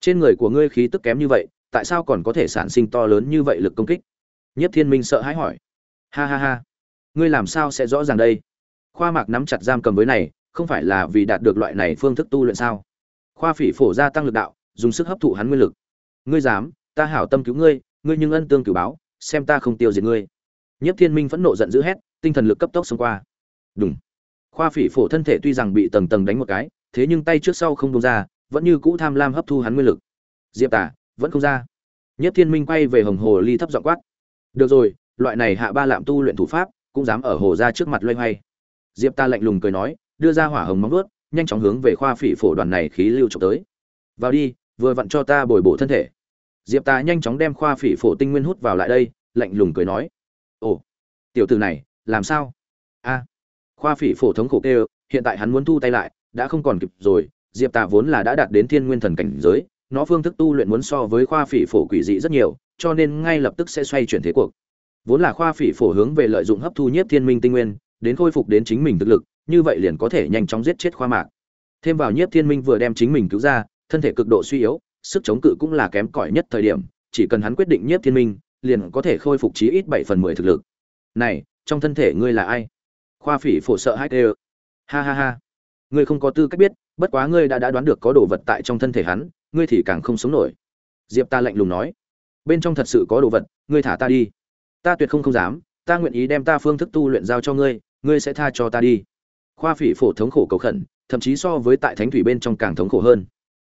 trên người của ngươi khí tức kém như vậy, tại sao còn có thể sản sinh to lớn như vậy lực công kích? Nhất thiên minh sợ hãi hỏi. Ha ha ha. Ngươi làm sao sẽ rõ ràng đây? Khoa mạc nắm chặt giam cầm với này, không phải là vì đạt được loại này phương thức tu luyện sao? Khoa phỉ phổ gia tăng lực đạo, dùng sức hấp thụ hắn nguyên lực. Ngươi dám, ta hảo tâm cứu ngươi ngươi nhưng ân tương cửu báo, xem ta không tiêu diệt ngươi. Nhất thiên minh phẫn nộ giận dữ hét, tinh thần lực cấp tốc xông qua. Đúng khoa phỉ phổ thân thể tuy rằng bị tầng tầng đánh một cái, thế nhưng tay trước sau không đông ra vẫn như cũ tham lam hấp thu hắn nguyên lực. Diệp tả vẫn không ra. Nhất thiên minh quay về hồng hồ ly thấp dọn quát. Được rồi, loại này hạ ba lạm tu luyện thủ pháp, cũng dám ở hồ ra trước mặt loay hoay. Diệp ta lạnh lùng cười nói, đưa ra hỏa hồng móng vuốt, nhanh chóng hướng về khoa phỉ phổ đoàn này khí lưu trộm tới. Vào đi, vừa vặn cho ta bồi bổ thân thể. Diệp ta nhanh chóng đem khoa phỉ phổ tinh nguyên hút vào lại đây, lạnh lùng cười nói. Ồ, tiểu tử này, làm sao? A, khoa phỉ phổ thống khổ kêu, hiện tại hắn muốn thu tay lại, đã không còn kịp rồi diệp tà vốn là đã đạt đến thiên nguyên thần cảnh giới, nó phương thức tu luyện muốn so với khoa phỉ phổ quỷ dị rất nhiều, cho nên ngay lập tức sẽ xoay chuyển thế cuộc. Vốn là khoa phỉ phổ hướng về lợi dụng hấp thu nhiếp thiên minh tinh nguyên, đến khôi phục đến chính mình thực lực, như vậy liền có thể nhanh chóng giết chết khoa mạc. Thêm vào nhiếp thiên minh vừa đem chính mình cứu ra, thân thể cực độ suy yếu, sức chống cự cũng là kém cỏi nhất thời điểm, chỉ cần hắn quyết định nhiếp thiên minh, liền có thể khôi phục chí ít bảy phần mười thực lực. Này, trong thân thể ngươi là ai? Khoa phỉ phổ sợ hai tê ha ha ha. Ngươi không có tư cách biết bất quá ngươi đã đã đoán được có đồ vật tại trong thân thể hắn, ngươi thì càng không sống nổi. Diệp ta lạnh lùng nói. Bên trong thật sự có đồ vật, ngươi thả ta đi. Ta tuyệt không không dám, ta nguyện ý đem ta phương thức tu luyện giao cho ngươi ngươi sẽ tha cho ta đi. Khoa phỉ phổ thống khổ cầu khẩn, thậm chí so với tại thánh thủy bên trong càng thống khổ hơn.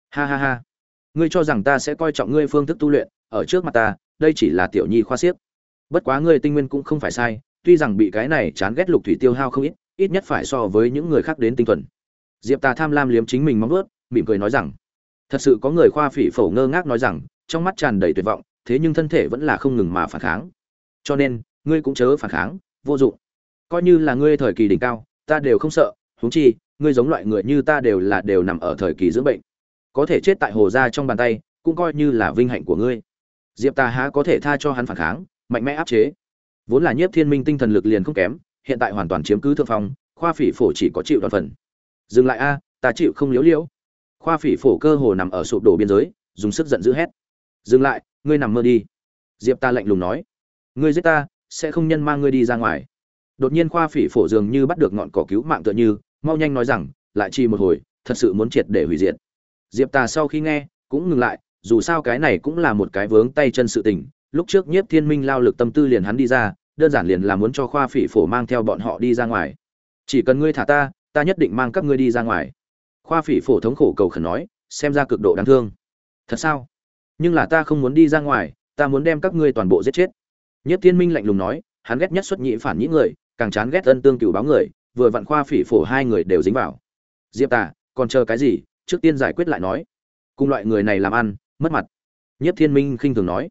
Ha ha ha. Ngươi cho rằng ta sẽ coi trọng ngươi phương thức tu luyện, ở trước mặt ta, đây chỉ là tiểu nhi khoa siếc. Bất quá ngươi tinh nguyên cũng không phải sai, tuy rằng bị cái này chán ghét lục thủy tiêu hao không ít ít nhất phải so với những người khác đến tinh thuần diệp ta tham lam liếm chính mình móng ướt mỉm cười nói rằng, thật sự có người khoa phỉ phổ ngơ ngác nói rằng, trong mắt tràn đầy tuyệt vọng, thế nhưng thân thể vẫn là không ngừng mà phản kháng. Cho nên, ngươi cũng chớ phản kháng, vô dụng. Coi như là ngươi thời kỳ đỉnh cao, ta đều không sợ, huống chi, ngươi giống loại người như ta đều là đều nằm ở thời kỳ dưỡng bệnh. Có thể chết tại hồ ra trong bàn tay, cũng coi như là vinh hạnh của ngươi. Diệp ta há có thể tha cho hắn phản kháng, mạnh mẽ áp chế. Vốn là nhiếp thiên minh tinh thần lực liền không kém, hiện tại hoàn toàn chiếm cứ thượng phong, khoa phỉ phổ chỉ có chịu đoàn phần dừng lại a, ta chịu không liếu liễu. Khoa phỉ phổ cơ hồ nằm ở sụp đổ biên giới, dùng sức giận dữ hét. Dừng lại, ngươi nằm mơ đi. Diệp ta lạnh lùng nói. Ngươi giết ta, sẽ không nhân mang ngươi đi ra ngoài. Đột nhiên khoa phỉ phổ dường như bắt được ngọn cỏ cứu mạng tựa như, mau nhanh nói rằng, lại chi một hồi, thật sự muốn triệt để hủy diệt. Diệp ta sau khi nghe, cũng ngừng lại, dù sao cái này cũng là một cái vướng tay chân sự tình. Lúc trước nhiếp thiên minh lao lực tâm tư liền hắn đi ra, đơn giản liền là muốn cho khoa phỉ phổ mang theo bọn họ đi ra ngoài. Chỉ cần ngươi thả ta ta nhất định mang các ngươi đi ra ngoài. Khoa phỉ phổ thống khổ cầu khẩn nói, xem ra cực độ đáng thương. Thật sao? Nhưng là ta không muốn đi ra ngoài, ta muốn đem các ngươi toàn bộ giết chết. Nhất thiên minh lạnh lùng nói, hắn ghét nhất xuất nhị phản nhĩ người, càng chán ghét ân tương cửu báo người, vừa vặn khoa phỉ phổ hai người đều dính vào. Diệp tả còn chờ cái gì? Trước tiên giải quyết lại nói. Cùng loại người này làm ăn, mất mặt. Nhất thiên minh khinh thường nói.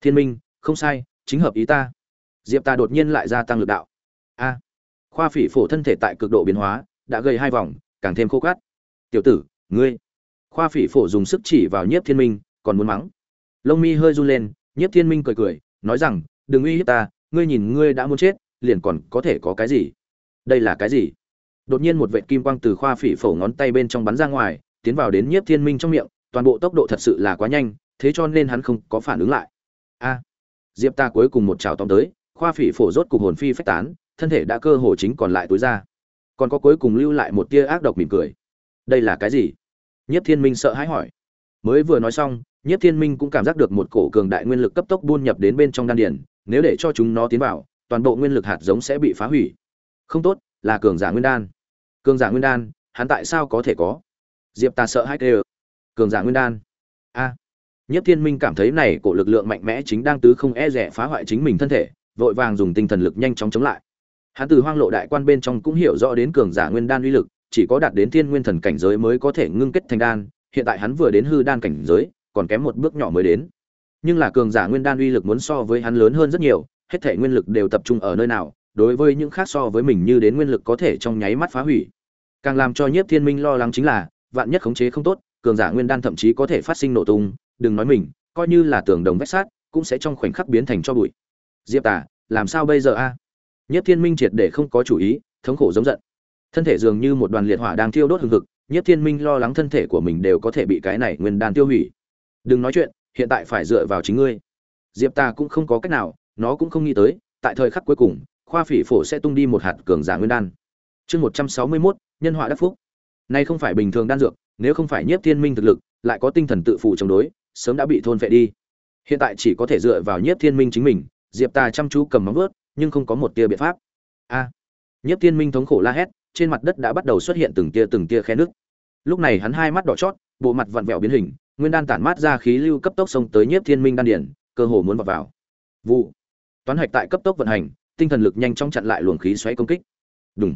Thiên minh, không sai, chính hợp ý ta. Diệp ta đột nhiên lại gia tăng lực đạo. A. Khoa phỉ phổ thân thể tại cực độ biến hóa đã gây hai vòng, càng thêm khô cát. Tiểu tử, ngươi. Khoa phỉ phổ dùng sức chỉ vào nhiếp thiên minh, còn muốn mắng. Lông mi hơi run lên, nhiếp thiên minh cười cười, nói rằng, đừng uy hiếp ta, ngươi nhìn ngươi đã muốn chết, liền còn có thể có cái gì? Đây là cái gì? Đột nhiên một vệt kim quang từ khoa phỉ phổ ngón tay bên trong bắn ra ngoài, tiến vào đến nhiếp thiên minh trong miệng, toàn bộ tốc độ thật sự là quá nhanh, thế cho nên hắn không có phản ứng lại. A! Diệp ta cuối cùng một trào tóm tới, khoa phỉ phổ rốt cục hồn phi phách tán, thân thể đã cơ hồ chính còn lại túi ra còn có cuối cùng lưu lại một tia ác độc mỉm cười. Đây là cái gì? Nhất thiên minh sợ hãi hỏi. Mới vừa nói xong nhất thiên minh cũng cảm giác được một cổ cường đại nguyên lực cấp tốc buôn nhập đến bên trong đan điển nếu để cho chúng nó tiến vào toàn bộ nguyên lực hạt giống sẽ bị phá hủy. Không tốt là cường giả nguyên đan. Cường giả nguyên đan hắn tại sao có thể có? Diệp ta sợ hai kêu. cường giả nguyên đan. A. Nhất Thiên Minh cảm thấy này cổ lực lượng mạnh mẽ chính đang tứ không e dè phá hoại chính mình thân thể, vội vàng dùng tinh thần lực nhanh chóng chống lại. Hắn từ hoang lộ đại quan bên trong cũng hiểu rõ đến cường giả nguyên đan uy lực, chỉ có đạt đến thiên nguyên thần cảnh giới mới có thể ngưng kết thành đan, hiện tại hắn vừa đến hư đan cảnh giới, còn kém một bước nhỏ mới đến. Nhưng là cường giả nguyên đan uy lực muốn so với hắn lớn hơn rất nhiều, hết thể nguyên lực đều tập trung ở nơi nào, đối với những khác so với mình như đến nguyên lực có thể trong nháy mắt phá hủy. Càng làm cho Nhiếp Thiên Minh lo lắng chính là, vạn nhất khống chế không tốt, cường giả nguyên đan thậm chí có thể phát sinh nổ tung, đừng nói mình coi như là tường đồng vách sát cũng sẽ trong khoảnh khắc biến thành cho bụi diệp tả làm sao bây giờ a nhất thiên minh triệt để không có chủ ý thống khổ giống giận. Thân thể dường như một đoàn liệt hỏa đang thiêu đốt hừng hực nhất thiên minh lo lắng thân thể của mình đều có thể bị cái này nguyên đan tiêu hủy. Đừng nói chuyện hiện tại phải dựa vào chính ngươi. Diệp ta cũng không có cách nào nó cũng không nghĩ tới tại thời khắc cuối cùng khoa phỉ phổ sẽ tung đi một hạt cường giả nguyên đan. Chương một trăm sáu mươi mốt nhân họa đắc phúc. Này không phải bình thường đan dược nếu không phải nhiếp thiên minh thực lực lại có tinh thần tự phụ chống đối sớm đã bị thôn vệ đi. Hiện tại chỉ có thể dựa vào nhiếp thiên minh chính mình diệp ta chăm chú cầm móng vuốt, nhưng không có một tia biện pháp. A, nhiếp thiên minh thống khổ la hét, trên mặt đất đã bắt đầu xuất hiện từng tia từng tia khe nước. Lúc này hắn hai mắt đỏ chót, bộ mặt vặn vẹo biến hình, nguyên đan tản mát ra khí lưu cấp tốc xông tới nhiếp thiên minh đan điển cơ hồ muốn vào vào. Vụ. Toán hạch tại cấp tốc vận hành, tinh thần lực nhanh chóng chặn lại luồng khí xoáy công kích. Đúng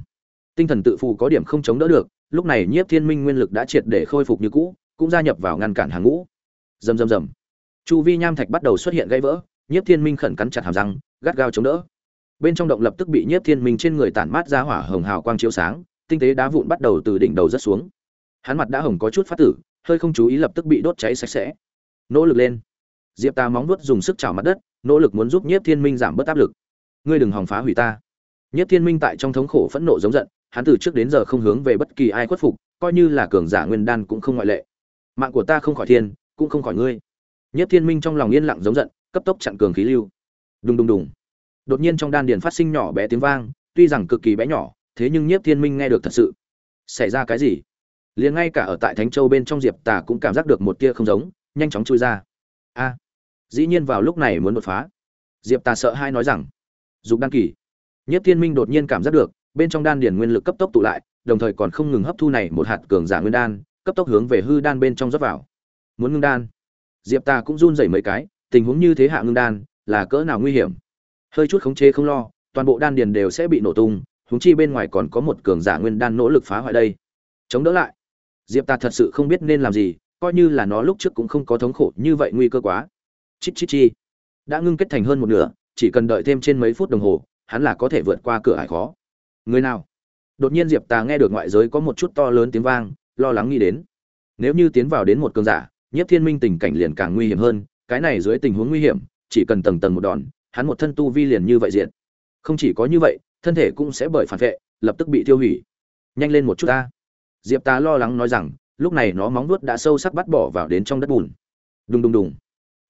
tinh thần tự phụ có điểm không chống đỡ được, lúc này nhiếp thiên minh nguyên lực đã triệt để khôi phục như cũ, cũng gia nhập vào ngăn cản hàng ngũ. Rầm rầm rầm. Chu vi nham thạch bắt đầu xuất hiện gãy vỡ, nhiếp thiên minh khẩn cắn chặt hàm răng, gắt gao chống đỡ bên trong động lập tức bị nhiếp thiên minh trên người tản mát ra hỏa hồng hào quang chiếu sáng, tinh tế đá vụn bắt đầu từ đỉnh đầu rất xuống. Hắn mặt đã hồng có chút phát tử, hơi không chú ý lập tức bị đốt cháy sạch sẽ. Nỗ lực lên. Diệp ta móng vuốt dùng sức chảo mặt đất, nỗ lực muốn giúp nhiếp thiên minh giảm bớt áp lực. Ngươi đừng hòng phá hủy ta. Nhiếp thiên minh tại trong thống khổ phẫn nộ giống giận, hắn từ trước đến giờ không hướng về bất kỳ ai khuất phục, coi như là cường giả nguyên đan cũng không ngoại lệ. Mạng của ta không khỏi thiên, cũng không khỏi ngươi. Nhiếp thiên minh trong lòng yên lặng giống giận, cấp tốc chặn cường khí lưu. Đùng đùng đùng đột nhiên trong đan điền phát sinh nhỏ bé tiếng vang, tuy rằng cực kỳ bé nhỏ, thế nhưng nhiếp thiên minh nghe được thật sự. Xảy ra cái gì? Liền ngay cả ở tại thánh châu bên trong diệp tà cũng cảm giác được một tia không giống, nhanh chóng chui ra. A! Dĩ nhiên vào lúc này muốn đột phá. Diệp tà sợ hai nói rằng, dục đan kỳ. Nhất thiên minh đột nhiên cảm giác được, bên trong đan điền nguyên lực cấp tốc tụ lại, đồng thời còn không ngừng hấp thu này một hạt cường giả nguyên đan, cấp tốc hướng về hư đan bên trong rót vào. Muốn ngưng đan. Diệp tà cũng run rẩy mấy cái, tình huống như thế hạ ngưng đan, là cỡ nào nguy hiểm? Hơi chút khống chế không lo, toàn bộ đan điền đều sẽ bị nổ tung húng chi bên ngoài còn có một cường giả nguyên đan nỗ lực phá hoại đây. Chống đỡ lại. Diệp ta thật sự không biết nên làm gì, coi như là nó lúc trước cũng không có thống khổ như vậy nguy cơ quá. Chít chít chi. Đã ngưng kết thành hơn một nửa, chỉ cần đợi thêm trên mấy phút đồng hồ, hắn là có thể vượt qua cửa hải khó. Người nào? Đột nhiên diệp ta nghe được ngoại giới có một chút to lớn tiếng vang, lo lắng nghĩ đến. Nếu như tiến vào đến một cường giả nhất thiên minh tình cảnh liền càng nguy hiểm hơn, cái này dưới tình huống nguy hiểm, chỉ cần tầng tầng một đòn hắn một thân tu vi liền như vậy diện không chỉ có như vậy, thân thể cũng sẽ bởi phản vệ, lập tức bị tiêu hủy. Nhanh lên một chút ta. Diệp ta lo lắng nói rằng, lúc này nó móng vuốt đã sâu sắc bắt bỏ vào đến trong đất bùn. Đùng đùng đùng.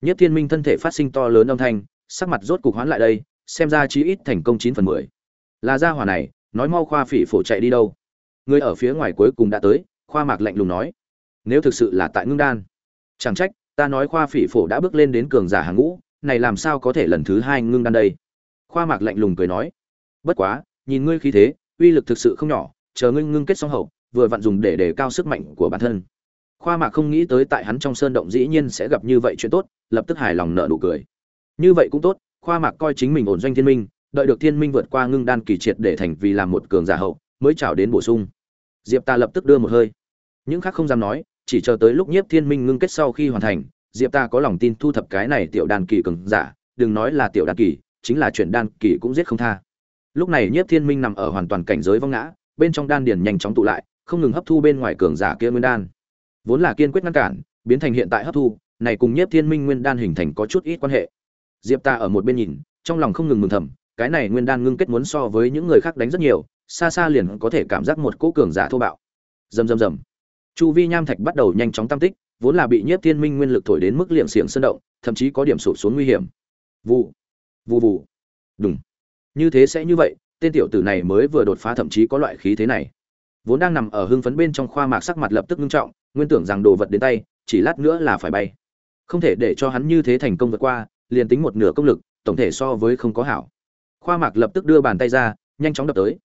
Nhất thiên minh thân thể phát sinh to lớn âm thanh, sắc mặt rốt cục hoán lại đây, xem ra chí ít thành công chín phần mười. Là gia hỏa này, nói mau khoa phỉ phổ chạy đi đâu. Người ở phía ngoài cuối cùng đã tới, khoa mạc lạnh lùng nói. Nếu thực sự là tại ngưng đan. Chẳng trách, ta nói khoa phỉ phổ đã bước lên đến cường giả hàng ngũ này làm sao có thể lần thứ hai ngưng đan đây? Khoa mạc lạnh lùng cười nói, bất quá, nhìn ngươi khí thế, uy lực thực sự không nhỏ, chờ ngươi ngưng kết xong hậu, vừa vặn dùng để đề cao sức mạnh của bản thân. Khoa mạc không nghĩ tới tại hắn trong sơn động dĩ nhiên sẽ gặp như vậy chuyện tốt, lập tức hài lòng nở nụ cười. Như vậy cũng tốt, khoa mạc coi chính mình ổn doanh thiên minh, đợi được thiên minh vượt qua ngưng đan kỳ triệt để thành vì làm một cường giả hậu, mới chào đến bổ sung. Diệp ta lập tức đưa một hơi. Những khác không dám nói, chỉ chờ tới lúc nhiếp thiên minh ngưng kết sau khi hoàn thành diệp ta có lòng tin thu thập cái này tiểu đan kỳ cường giả, đừng nói là tiểu đan kỳ, chính là chuyện đan kỳ cũng giết không tha. Lúc này nhiếp thiên minh nằm ở hoàn toàn cảnh giới vong ngã, bên trong đan điền nhanh chóng tụ lại, không ngừng hấp thu bên ngoài cường giả kia nguyên đan. Vốn là kiên quyết ngăn cản, biến thành hiện tại hấp thu, này cùng nhiếp thiên minh nguyên đan hình thành có chút ít quan hệ. Diệp ta ở một bên nhìn, trong lòng không ngừng mừng thầm, cái này nguyên đan ngưng kết muốn so với những người khác đánh rất nhiều, xa xa liền có thể cảm giác một cỗ cường giả thô bạo. Rầm rầm rầm. Chu vi nham thạch bắt đầu nhanh chóng tăng tích vốn là bị nhiếp thiên minh nguyên lực thổi đến mức liệm xiềng sơn động, thậm chí có điểm sụp xuống nguy hiểm. Vụ vụ vụ. Đúng như thế sẽ như vậy, tên tiểu tử này mới vừa đột phá thậm chí có loại khí thế này. Vốn đang nằm ở hưng phấn bên trong khoa mạc sắc mặt lập tức ngưng trọng, nguyên tưởng rằng đồ vật đến tay, chỉ lát nữa là phải bay. Không thể để cho hắn như thế thành công vượt qua, liền tính một nửa công lực, tổng thể so với không có hảo. Khoa mạc lập tức đưa bàn tay ra, nhanh chóng đập tới.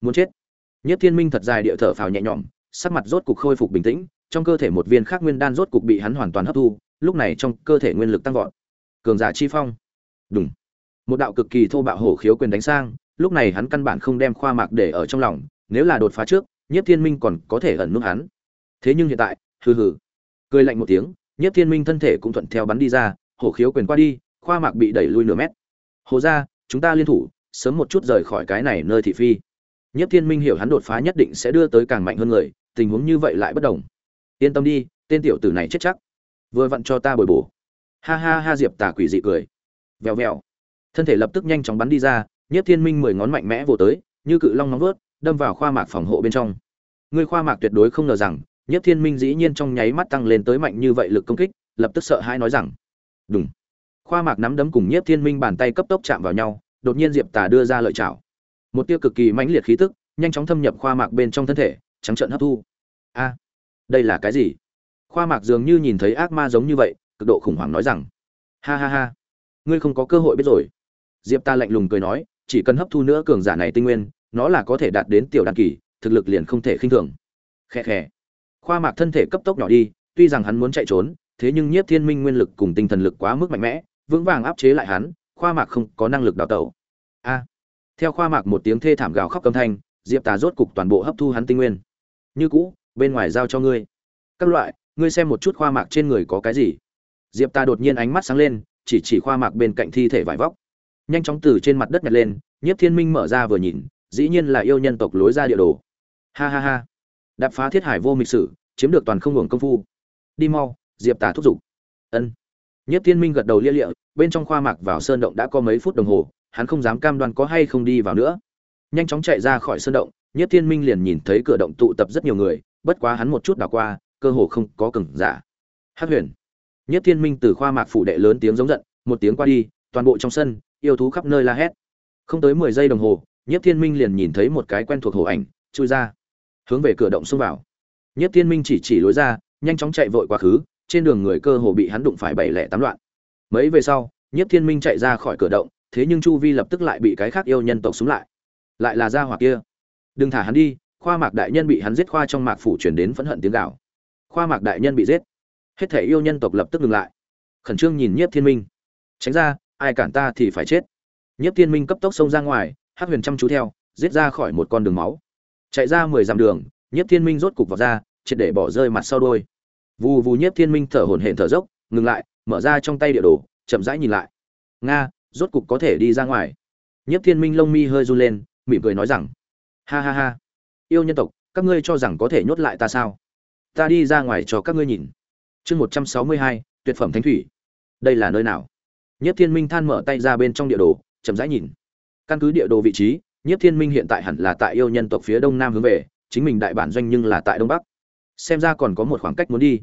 Muốn chết. Nhất thiên minh thật dài địa thở phào nhẹ nhõm, sắc mặt rốt cục khôi phục bình tĩnh trong cơ thể một viên khác nguyên đan rốt cục bị hắn hoàn toàn hấp thu lúc này trong cơ thể nguyên lực tăng vọt cường giả chi phong đúng một đạo cực kỳ thô bạo hổ khiếu quyền đánh sang lúc này hắn căn bản không đem khoa mạc để ở trong lòng nếu là đột phá trước Nhất Thiên Minh còn có thể ẩn nút hắn. Thế nhưng hiện tại, hừ hừ. Cười lạnh một tiếng, Nhất Thiên Minh thân thể cũng thuận theo bắn đi ra, hổ khiếu quyền qua đi, khoa mạc bị đẩy lui nửa mét. Hồ gia, chúng ta liên thủ, sớm một chút rời khỏi cái này nơi thị phi. Nhất Thiên Minh hiểu hắn đột phá nhất định sẽ đưa tới càng mạnh hơn người, tình huống như vậy lại bất đồng. Yên tâm đi, tên tiểu tử này chết chắc. Vừa vặn cho ta bồi bổ. Ha ha ha Diệp Tà quỷ dị cười. Vèo vèo. Thân thể lập tức nhanh chóng bắn đi ra, Nhất Thiên Minh mười ngón mạnh mẽ vồ tới, như cự long nóng vớt, đâm vào khoa mạc phòng hộ bên trong ngươi khoa mạc tuyệt đối không ngờ rằng nhất thiên minh dĩ nhiên trong nháy mắt tăng lên tới mạnh như vậy lực công kích lập tức sợ hãi nói rằng đúng khoa mạc nắm đấm cùng Nhất thiên minh bàn tay cấp tốc chạm vào nhau đột nhiên diệp tà đưa ra lợi chảo một tia cực kỳ mãnh liệt khí tức nhanh chóng thâm nhập khoa mạc bên trong thân thể trắng trợn hấp thu a đây là cái gì? Khoa mạc dường như nhìn thấy ác ma giống như vậy, cực độ khủng hoảng nói rằng, ha ha ha, ngươi không có cơ hội biết rồi. Diệp ta lạnh lùng cười nói, chỉ cần hấp thu nữa cường giả này tinh nguyên, nó là có thể đạt đến tiểu đan kỳ, thực lực liền không thể khinh thường. Khe khe khoa mạc thân thể cấp tốc nhỏ đi, tuy rằng hắn muốn chạy trốn, thế nhưng nhiếp thiên minh nguyên lực cùng tinh thần lực quá mức mạnh mẽ, vững vàng áp chế lại hắn, khoa mạc không có năng lực đào tẩu. A. Theo khoa mạc một tiếng thê thảm gào khóc âm thanh, diệp tà rốt cục toàn bộ hấp thu hắn tinh nguyên. Như cũ bên ngoài giao cho ngươi. Các loại, ngươi xem một chút khoa mạc trên người có cái gì. Diệp ta đột nhiên ánh mắt sáng lên, chỉ chỉ khoa mạc bên cạnh thi thể vải vóc. Nhanh chóng từ trên mặt đất nhặt lên, nhiếp thiên minh mở ra vừa nhìn, dĩ nhiên là yêu nhân tộc lối ra địa đồ. Ha ha ha. Đạp phá thiết hải vô mịch sử, chiếm được toàn không hưởng công phu. Đi mau, diệp ta thúc giục. Ân. Nhiếp thiên minh gật đầu lia lịa, bên trong khoa mạc vào sơn động đã có mấy phút đồng hồ, hắn không dám cam đoan có hay không đi vào nữa. Nhanh chóng chạy ra khỏi sơn động, nhiếp thiên minh liền nhìn thấy cửa động tụ tập rất nhiều người bất quá hắn một chút đảo qua, cơ hồ không có cường giả dạ. hắc huyền. Nhiếp thiên minh từ khoa mạc phủ đệ lớn tiếng giống giận, một tiếng qua đi, toàn bộ trong sân, yêu thú khắp nơi la hét. Không tới mười giây đồng hồ nhiếp thiên minh liền nhìn thấy một cái quen thuộc hồ ảnh, chui ra. Hướng về cửa động xông vào. Nhiếp thiên minh chỉ chỉ lối ra, nhanh chóng chạy vội quá khứ, trên đường người cơ hồ bị hắn đụng phải bảy lẻ tám loạn. Mấy về sau nhiếp thiên minh chạy ra khỏi cửa động, thế nhưng chu vi lập tức lại bị cái khác yêu nhân tộc súng lại. Lại là gia hỏa kia. Đừng thả hắn đi khoa mạc đại nhân bị hắn giết, khoa trong mạc phủ chuyển đến phẫn hận tiếng gạo khoa mạc đại nhân bị giết. Hết thể yêu nhân tộc lập tức ngừng lại. Khẩn trương nhìn nhiếp thiên minh. Tránh ra, ai cản ta thì phải chết. Nhiếp thiên minh cấp tốc xông ra ngoài hát huyền chăm chú theo, giết ra khỏi một con đường máu. Chạy ra mười dặm đường, nhiếp thiên minh rốt cục vào ra, triệt để bỏ rơi mặt sau đôi vù vù nhiếp thiên minh thở hổn hển thở dốc, ngừng lại, mở ra trong tay địa đồ, chậm rãi nhìn lại. Nga, rốt cục có thể đi ra ngoài. Nhiếp thiên minh lông mi hơi run lên, mỉm cười nói rằng, ha ha ha yêu nhân tộc, các ngươi cho rằng có thể nhốt lại ta sao? Ta đi ra ngoài cho các ngươi nhìn. Chương một trăm sáu mươi hai, tuyệt phẩm thánh thủy. Đây là nơi nào? Nhất thiên minh than mở tay ra bên trong địa đồ, chậm rãi nhìn. Căn cứ địa đồ vị trí, nhất thiên minh hiện tại hẳn là tại yêu nhân tộc phía đông nam hướng về, chính mình đại bản doanh nhưng là tại đông bắc. Xem ra còn có một khoảng cách muốn đi.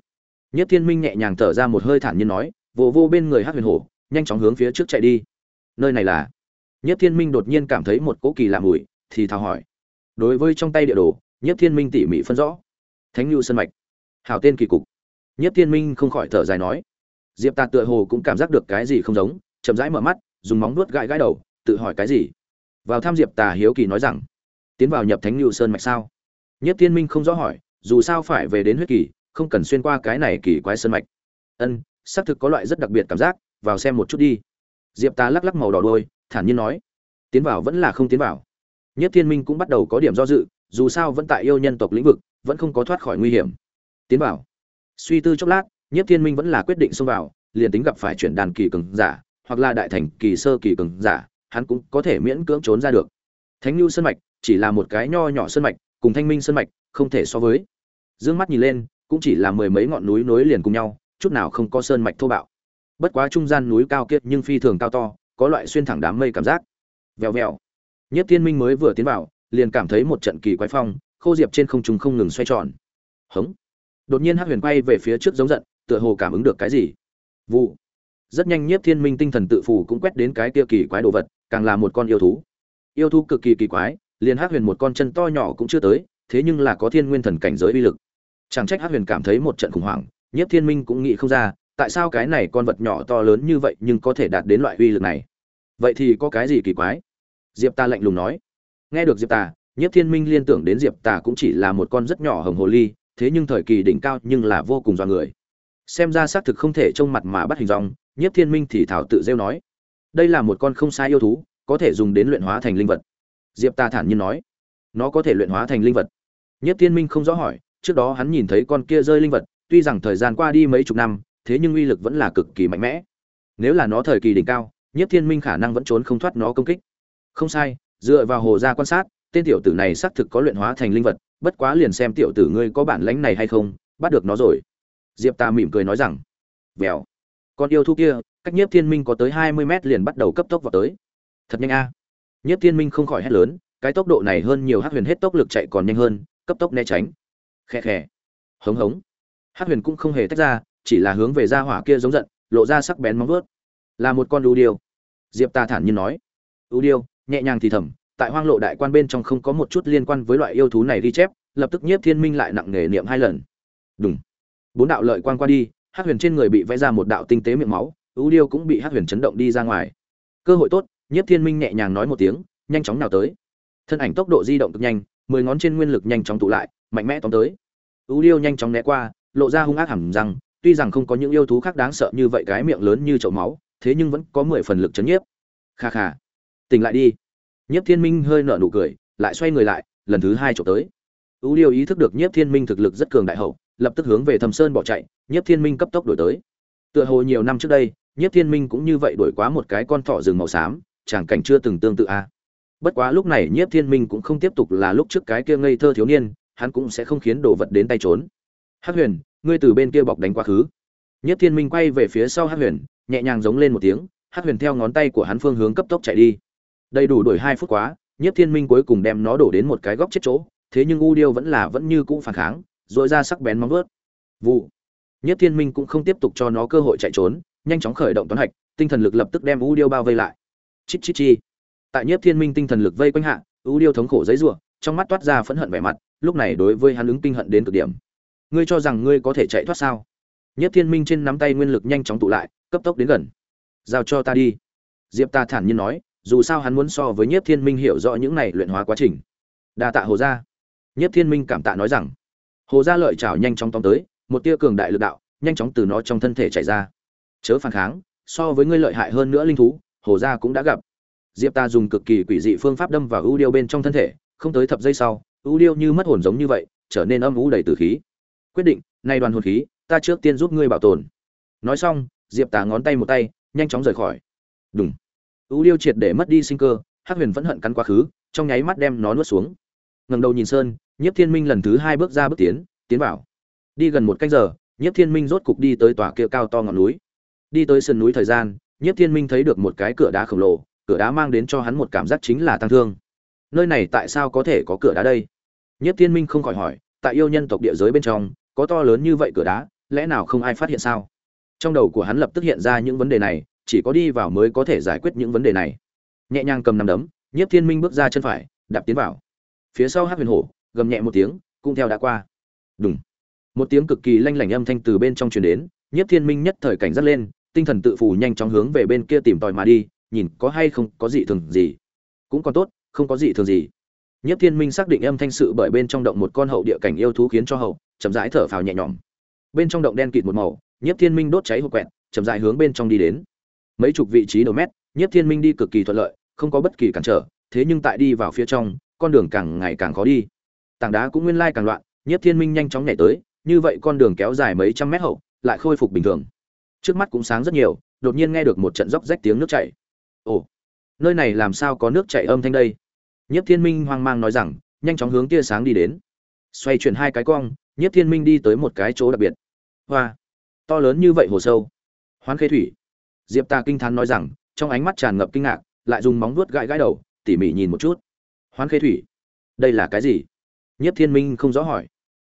Nhất thiên minh nhẹ nhàng thở ra một hơi thản nhiên nói, vô vô bên người hát huyền hổ, nhanh chóng hướng phía trước chạy đi. Nơi này là. Nhất thiên minh đột nhiên cảm thấy một cỗ kỳ lạ mùi, thì thào hỏi đối với trong tay địa đồ nhất thiên minh tỉ mỉ phân rõ. Thánh lưu sân mạch. Hảo tên kỳ cục. Nhất thiên minh không khỏi thở dài nói. Diệp tà tựa hồ cũng cảm giác được cái gì không giống, chậm rãi mở mắt, dùng móng nuốt gãi gãi đầu, tự hỏi cái gì. Vào tham diệp tà hiếu kỳ nói rằng, tiến vào nhập thánh lưu sơn mạch sao? Nhất thiên minh không rõ hỏi, dù sao phải về đến huyết kỳ, không cần xuyên qua cái này kỳ quái sơn mạch. Ân, xác thực có loại rất đặc biệt cảm giác, vào xem một chút đi. Diệp tà lắc lắc màu đỏ đôi thản nhiên nói, tiến vào vẫn là không tiến vào nhất thiên minh cũng bắt đầu có điểm do dự, dù sao vẫn tại yêu nhân tộc lĩnh vực, vẫn không có thoát khỏi nguy hiểm. Tiến vào. Suy tư chốc lát nhất thiên minh vẫn là quyết định xông vào, liền tính gặp phải chuyển đàn kỳ cường giả, hoặc là đại thành kỳ sơ kỳ cường giả, hắn cũng có thể miễn cưỡng trốn ra được. Thánh lưu sơn mạch chỉ là một cái nho nhỏ sơn mạch, cùng thanh minh sơn mạch không thể so với. Dương mắt nhìn lên, cũng chỉ là mười mấy ngọn núi nối liền cùng nhau, chút nào không có sơn mạch thô bạo. Bất quá trung gian núi cao kiệt nhưng phi thường cao to, có loại xuyên thẳng đám mây cảm giác. Vèo vèo nhất thiên minh mới vừa tiến vào, liền cảm thấy một trận kỳ quái phong, khô diệp trên không trung không ngừng xoay tròn. Hống. Đột nhiên hắc huyền quay về phía trước giống giận, tựa hồ cảm ứng được cái gì. Vụ. Rất nhanh nhiếp thiên minh tinh thần tự phủ cũng quét đến cái kia kỳ quái đồ vật, càng là một con yêu thú. Yêu thú cực kỳ kỳ quái, liền hắc huyền một con chân to nhỏ cũng chưa tới, thế nhưng là có thiên nguyên thần cảnh giới uy lực. Chẳng trách hắc huyền cảm thấy một trận khủng hoảng nhiếp thiên minh cũng nghĩ không ra, tại sao cái này con vật nhỏ to lớn như vậy nhưng có thể đạt đến loại uy lực này. Vậy thì có cái gì kỳ quái? Diệp ta lạnh lùng nói. Nghe được diệp tà nhất thiên minh liên tưởng đến diệp tà cũng chỉ là một con rất nhỏ hồng hồ ly, thế nhưng thời kỳ đỉnh cao nhưng là vô cùng do người. Xem ra xác thực không thể trông mặt mà bắt hình dòng nhất thiên minh thì thảo tự rêu nói. Đây là một con không sai yêu thú, có thể dùng đến luyện hóa thành linh vật. Diệp ta thản nhiên nói. Nó có thể luyện hóa thành linh vật. Nhất thiên minh không rõ hỏi, trước đó hắn nhìn thấy con kia rơi linh vật, tuy rằng thời gian qua đi mấy chục năm, thế nhưng uy lực vẫn là cực kỳ mạnh mẽ. Nếu là nó thời kỳ đỉnh cao nhất thiên minh khả năng vẫn trốn không thoát nó công kích không sai, dựa vào hồ gia quan sát, tên tiểu tử này xác thực có luyện hóa thành linh vật, bất quá liền xem tiểu tử ngươi có bản lĩnh này hay không, bắt được nó rồi. Diệp ta mỉm cười nói rằng, vèo. Con yêu thú kia, cách nhiếp thiên minh có tới hai mươi mét liền bắt đầu cấp tốc vào tới. Thật nhanh a. À. nhiếp thiên minh không khỏi hét lớn, cái tốc độ này hơn nhiều hát huyền hết tốc lực chạy còn nhanh hơn, cấp tốc né tránh. Khe khe hống hống. Hát huyền cũng không hề tách ra, chỉ là hướng về ra hỏa kia giống giận, lộ ra sắc bén móng vuốt. Là một con ưu điêu. Diệp ta thản nhiên nói. Ưu điêu nhẹ nhàng thì thầm, tại hoang lộ đại quan bên trong không có một chút liên quan với loại yêu thú này ghi chép, lập tức nhiếp thiên minh lại nặng nề niệm hai lần. Đúng bốn đạo lợi quan qua đi hát huyền trên người bị vẽ ra một đạo tinh tế miệng máu ưu điêu cũng bị hát huyền chấn động đi ra ngoài. Cơ hội tốt, nhiếp thiên minh nhẹ nhàng nói một tiếng, nhanh chóng nào tới. Thân ảnh tốc độ di động cực nhanh, mười ngón trên nguyên lực nhanh chóng tụ lại, mạnh mẽ tóm tới. Ưu điêu nhanh chóng né qua, lộ ra hung ác hẳn rằng, tuy rằng không có những yêu thú khác đáng sợ như vậy cái miệng lớn như chậu máu, thế nhưng vẫn có mười phần lực chấn nhiếp. Kha kha tỉnh lại đi. Nhiếp thiên minh hơi nở nụ cười, lại xoay người lại, lần thứ hai trộm tới. Ưu điều ý thức được nhiếp thiên minh thực lực rất cường đại hậu, lập tức hướng về thâm sơn bỏ chạy, nhiếp thiên minh cấp tốc đổi tới. Tựa hồ nhiều năm trước đây, nhiếp thiên minh cũng như vậy đổi quá một cái con thỏ rừng màu xám, chẳng cảnh chưa từng tương tự a. Bất quá lúc này nhiếp thiên minh cũng không tiếp tục là lúc trước cái kia ngây thơ thiếu niên, hắn cũng sẽ không khiến đồ vật đến tay trốn. Hắc huyền, ngươi từ bên kia bọc đánh quá khứ. Nhiếp thiên minh quay về phía sau hắc huyền, nhẹ nhàng giống lên một tiếng, hắc huyền theo ngón tay của hắn phương hướng cấp tốc chạy đi đầy đủ đuổi hai phút quá, nhiếp thiên minh cuối cùng đem nó đổ đến một cái góc chết chỗ, thế nhưng u điêu vẫn là vẫn như cũ phản kháng dội ra sắc bén móng vớt vụ. Nhiếp thiên minh cũng không tiếp tục cho nó cơ hội chạy trốn, nhanh chóng khởi động toán hạch, tinh thần lực lập tức đem u điêu bao vây lại. Chít chít chi. Tại nhiếp thiên minh tinh thần lực vây quanh hạ, u điêu thống khổ giấy rủa trong mắt toát ra phẫn hận vẻ mặt, lúc này đối với hắn ứng tinh hận đến cực điểm. Ngươi cho rằng ngươi có thể chạy thoát sao? Nhiếp thiên minh trên nắm tay nguyên lực nhanh chóng tụ lại, cấp tốc đến gần. Giao cho ta đi. Diệp ta thản nhiên nói dù sao hắn muốn so với nhiếp thiên minh hiểu rõ những này luyện hóa quá trình. Đa tạ hồ gia. Nhiếp thiên minh cảm tạ nói rằng, hồ gia lợi chảo nhanh chóng tóm tới, một tia cường đại lực đạo, nhanh chóng từ nó trong thân thể chảy ra. Chớ phản kháng, so với ngươi lợi hại hơn nữa linh thú, hồ gia cũng đã gặp. Diệp ta dùng cực kỳ quỷ dị phương pháp đâm vào ưu điêu bên trong thân thể, không tới thập giây sau, ưu điêu như mất hồn giống như vậy, trở nên âm u đầy tử khí. Quyết định, nay đoàn hồn khí, ta trước tiên giúp ngươi bảo tồn. Nói xong, diệp Tà ngón tay một tay, nhanh chóng rời khỏi. Đúng ưu Liêu triệt để mất đi sinh cơ, hắc huyền vẫn hận cắn quá khứ, trong nháy mắt đem nó nuốt xuống. Ngẩng đầu nhìn sơn, nhiếp thiên minh lần thứ hai bước ra bước tiến tiến vào. Đi gần một canh giờ, nhiếp thiên minh rốt cục đi tới tòa kia cao to ngọn núi. Đi tới sườn núi thời gian, nhiếp thiên minh thấy được một cái cửa đá khổng lồ, cửa đá mang đến cho hắn một cảm giác chính là tăng thương. Nơi này tại sao có thể có cửa đá đây? Nhiếp thiên minh không khỏi hỏi, tại yêu nhân tộc địa giới bên trong, có to lớn như vậy cửa đá, lẽ nào không ai phát hiện sao? Trong đầu của hắn lập tức hiện ra những vấn đề này chỉ có đi vào mới có thể giải quyết những vấn đề này. Nhẹ nhàng cầm nắm đấm, nhiếp thiên minh bước ra chân phải, đạp tiến vào. Phía sau hát huyền hổ, gầm nhẹ một tiếng, cũng theo đã qua. Đúng một tiếng cực kỳ lanh lảnh âm thanh từ bên trong truyền đến, nhiếp thiên minh nhất thời cảnh giác lên, tinh thần tự phủ nhanh chóng hướng về bên kia tìm tòi mà đi, nhìn có hay không có gì thường gì. Cũng còn tốt, không có gì thường gì. Nhiếp thiên minh xác định âm thanh sự bởi bên trong động một con hậu địa cảnh yêu thú khiến cho hậu, chậm rãi thở phào nhẹ nhõm. Bên trong động đen kịt một màu, nhiếp thiên minh đốt cháy hộp quẹt, chậm rãi hướng bên trong đi đến mấy chục vị trí đầu mét, nhiếp thiên minh đi cực kỳ thuận lợi, không có bất kỳ cản trở, thế nhưng tại đi vào phía trong, con đường càng ngày càng khó đi. Tảng đá cũng nguyên lai càng loạn, nhiếp thiên minh nhanh chóng nhảy tới, như vậy con đường kéo dài mấy trăm mét hậu, lại khôi phục bình thường. Trước mắt cũng sáng rất nhiều, đột nhiên nghe được một trận róc rách tiếng nước chảy. Ồ, nơi này làm sao có nước chảy âm thanh đây? Nhiếp thiên minh hoang mang nói rằng, nhanh chóng hướng tia sáng đi đến. Xoay chuyển hai cái cong, nhiếp thiên minh đi tới một cái chỗ đặc biệt. Hoa, to lớn như vậy hồ sâu. Hoán khê thủy diệp ta kinh thán nói rằng, trong ánh mắt tràn ngập kinh ngạc, lại dùng móng vuốt gãi gãi đầu, tỉ mỉ nhìn một chút. Hoán khê thủy, đây là cái gì? Nhiếp thiên minh không rõ hỏi.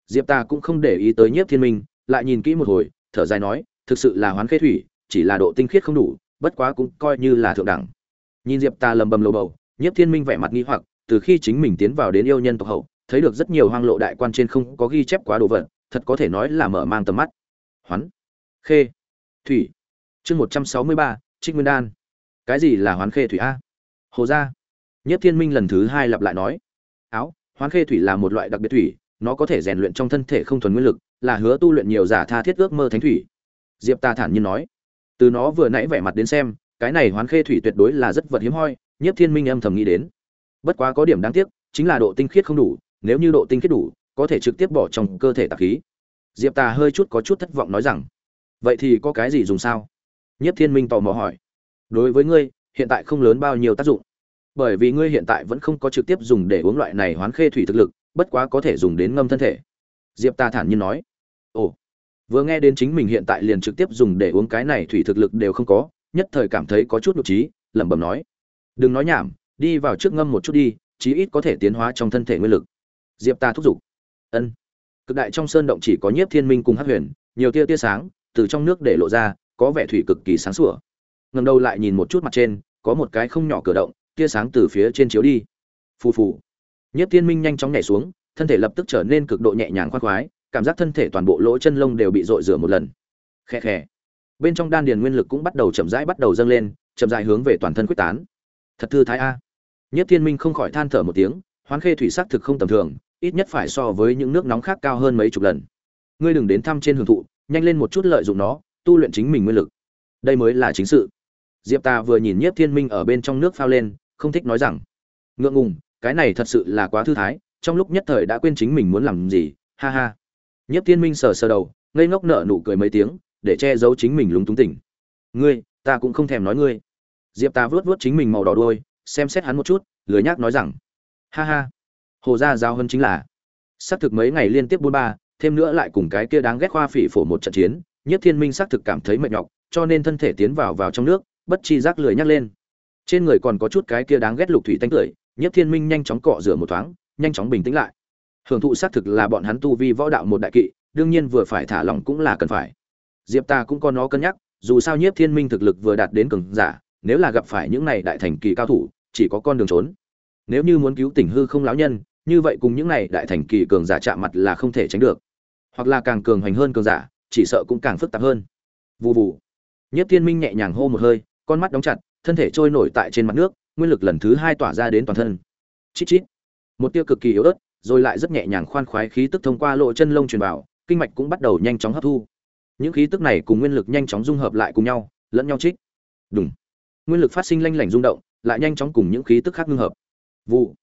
Diệp ta cũng không để ý tới nhiếp thiên minh, lại nhìn kỹ một hồi, thở dài nói, thực sự là hoán khê thủy, chỉ là độ tinh khiết không đủ, bất quá cũng coi như là thượng đẳng. Nhìn diệp ta lầm bầm lầu bầu, nhiếp thiên minh vẻ mặt nghi hoặc, từ khi chính mình tiến vào đến yêu nhân tộc hậu, thấy được rất nhiều hoang lộ đại quan trên không có ghi chép quá đồ vật, thật có thể nói là mở mang tầm mắt. Hoán khê thủy chương một trăm sáu mươi ba trích nguyên đan. Cái gì là hoán khê thủy a? Hồ gia. Nhất thiên minh lần thứ hai lặp lại nói. Áo, hoán khê thủy là một loại đặc biệt thủy, nó có thể rèn luyện trong thân thể không thuần nguyên lực, là hứa tu luyện nhiều giả tha thiết ước mơ thánh thủy. Diệp ta thản nhiên nói. Từ nó vừa nãy vẻ mặt đến xem, cái này hoán khê thủy tuyệt đối là rất vật hiếm hoi nhất thiên minh âm thầm nghĩ đến. Bất quá có điểm đáng tiếc, chính là độ tinh khiết không đủ, nếu như độ tinh khiết đủ, có thể trực tiếp bỏ trong cơ thể tạp khí. Diệp tà hơi chút có chút thất vọng nói rằng, vậy thì có cái gì dùng sao? Nhiếp thiên minh tò mò hỏi, đối với ngươi, hiện tại không lớn bao nhiêu tác dụng, bởi vì ngươi hiện tại vẫn không có trực tiếp dùng để uống loại này hoán khê thủy thực lực, bất quá có thể dùng đến ngâm thân thể. Diệp ta thản nhiên nói, ồ, vừa nghe đến chính mình hiện tại liền trực tiếp dùng để uống cái này thủy thực lực đều không có, nhất thời cảm thấy có chút nhục trí, lẩm bẩm nói, đừng nói nhảm, đi vào trước ngâm một chút đi, chí ít có thể tiến hóa trong thân thể nguyên lực. Diệp ta thúc giục, ân. Cực đại trong sơn động chỉ có nhiếp thiên minh cùng Hắc huyền, nhiều tia tia sáng từ trong nước để lộ ra có vẻ thủy cực kỳ sáng sủa. Ngầm đầu lại nhìn một chút mặt trên, có một cái không nhỏ cửa động, tia sáng từ phía trên chiếu đi. Phù phù. Nhất thiên minh nhanh chóng nhảy xuống, thân thể lập tức trở nên cực độ nhẹ nhàng khoan khoái, cảm giác thân thể toàn bộ lỗ chân lông đều bị dội rửa một lần. Khe khe bên trong đan điền nguyên lực cũng bắt đầu chậm rãi bắt đầu dâng lên, chậm rãi hướng về toàn thân quyết tán. Thật thư thái a. Nhất thiên minh không khỏi than thở một tiếng, hoán khê thủy sắc thực không tầm thường, ít nhất phải so với những nước nóng khác cao hơn mấy chục lần. Ngươi đừng đến thăm trên hưởng thụ, nhanh lên một chút lợi dụng nó tu luyện chính mình nguyên lực. Đây mới là chính sự. Diệp ta vừa nhìn nhiếp thiên minh ở bên trong nước phao lên, không thích nói rằng, ngượng ngùng, cái này thật sự là quá thư thái, trong lúc nhất thời đã quên chính mình muốn làm gì, ha ha. Nhiếp thiên minh sờ sờ đầu, ngây ngốc nở nụ cười mấy tiếng, để che giấu chính mình lúng túng tỉnh. Ngươi, ta cũng không thèm nói ngươi. Diệp ta vuốt vuốt chính mình màu đỏ đôi xem xét hắn một chút, lười nhác nói rằng, ha ha, hồ gia giao hơn chính là. Xác thực mấy ngày liên tiếp bốn ba, thêm nữa lại cùng cái kia đáng ghét khoa phỉ phổ một trận chiến nhất thiên minh xác thực cảm thấy mệt nhọc, cho nên thân thể tiến vào vào trong nước, bất chi giác lười nhắc lên. Trên người còn có chút cái kia đáng ghét lục thủy tanh tưởi nhất thiên minh nhanh chóng cọ rửa một thoáng, nhanh chóng bình tĩnh lại. Hưởng thụ xác thực là bọn hắn tu vi võ đạo một đại kỵ, đương nhiên vừa phải thả lỏng cũng là cần phải. Diệp ta cũng có nó cân nhắc, dù sao nhiếp thiên minh thực lực vừa đạt đến cường giả, nếu là gặp phải những này đại thành kỳ cao thủ, chỉ có con đường trốn. Nếu như muốn cứu tỉnh hư không lão nhân, như vậy cùng những này đại thành kỳ cường giả chạm mặt là không thể tránh được. Hoặc là càng cường hành hơn cường giả chỉ sợ cũng càng phức tạp hơn. Vù vù. Nhất thiên minh nhẹ nhàng hô một hơi, con mắt đóng chặt, thân thể trôi nổi tại trên mặt nước, nguyên lực lần thứ hai tỏa ra đến toàn thân. Chít chít. Một tiêu cực kỳ yếu ớt, rồi lại rất nhẹ nhàng khoan khoái khí tức thông qua lộ chân lông truyền vào, kinh mạch cũng bắt đầu nhanh chóng hấp thu. Những khí tức này cùng nguyên lực nhanh chóng dung hợp lại cùng nhau, lẫn nhau trích đúng nguyên lực phát sinh lanh lảnh rung động, lại nhanh chóng cùng những khí tức khác ngưng hợp. Vụ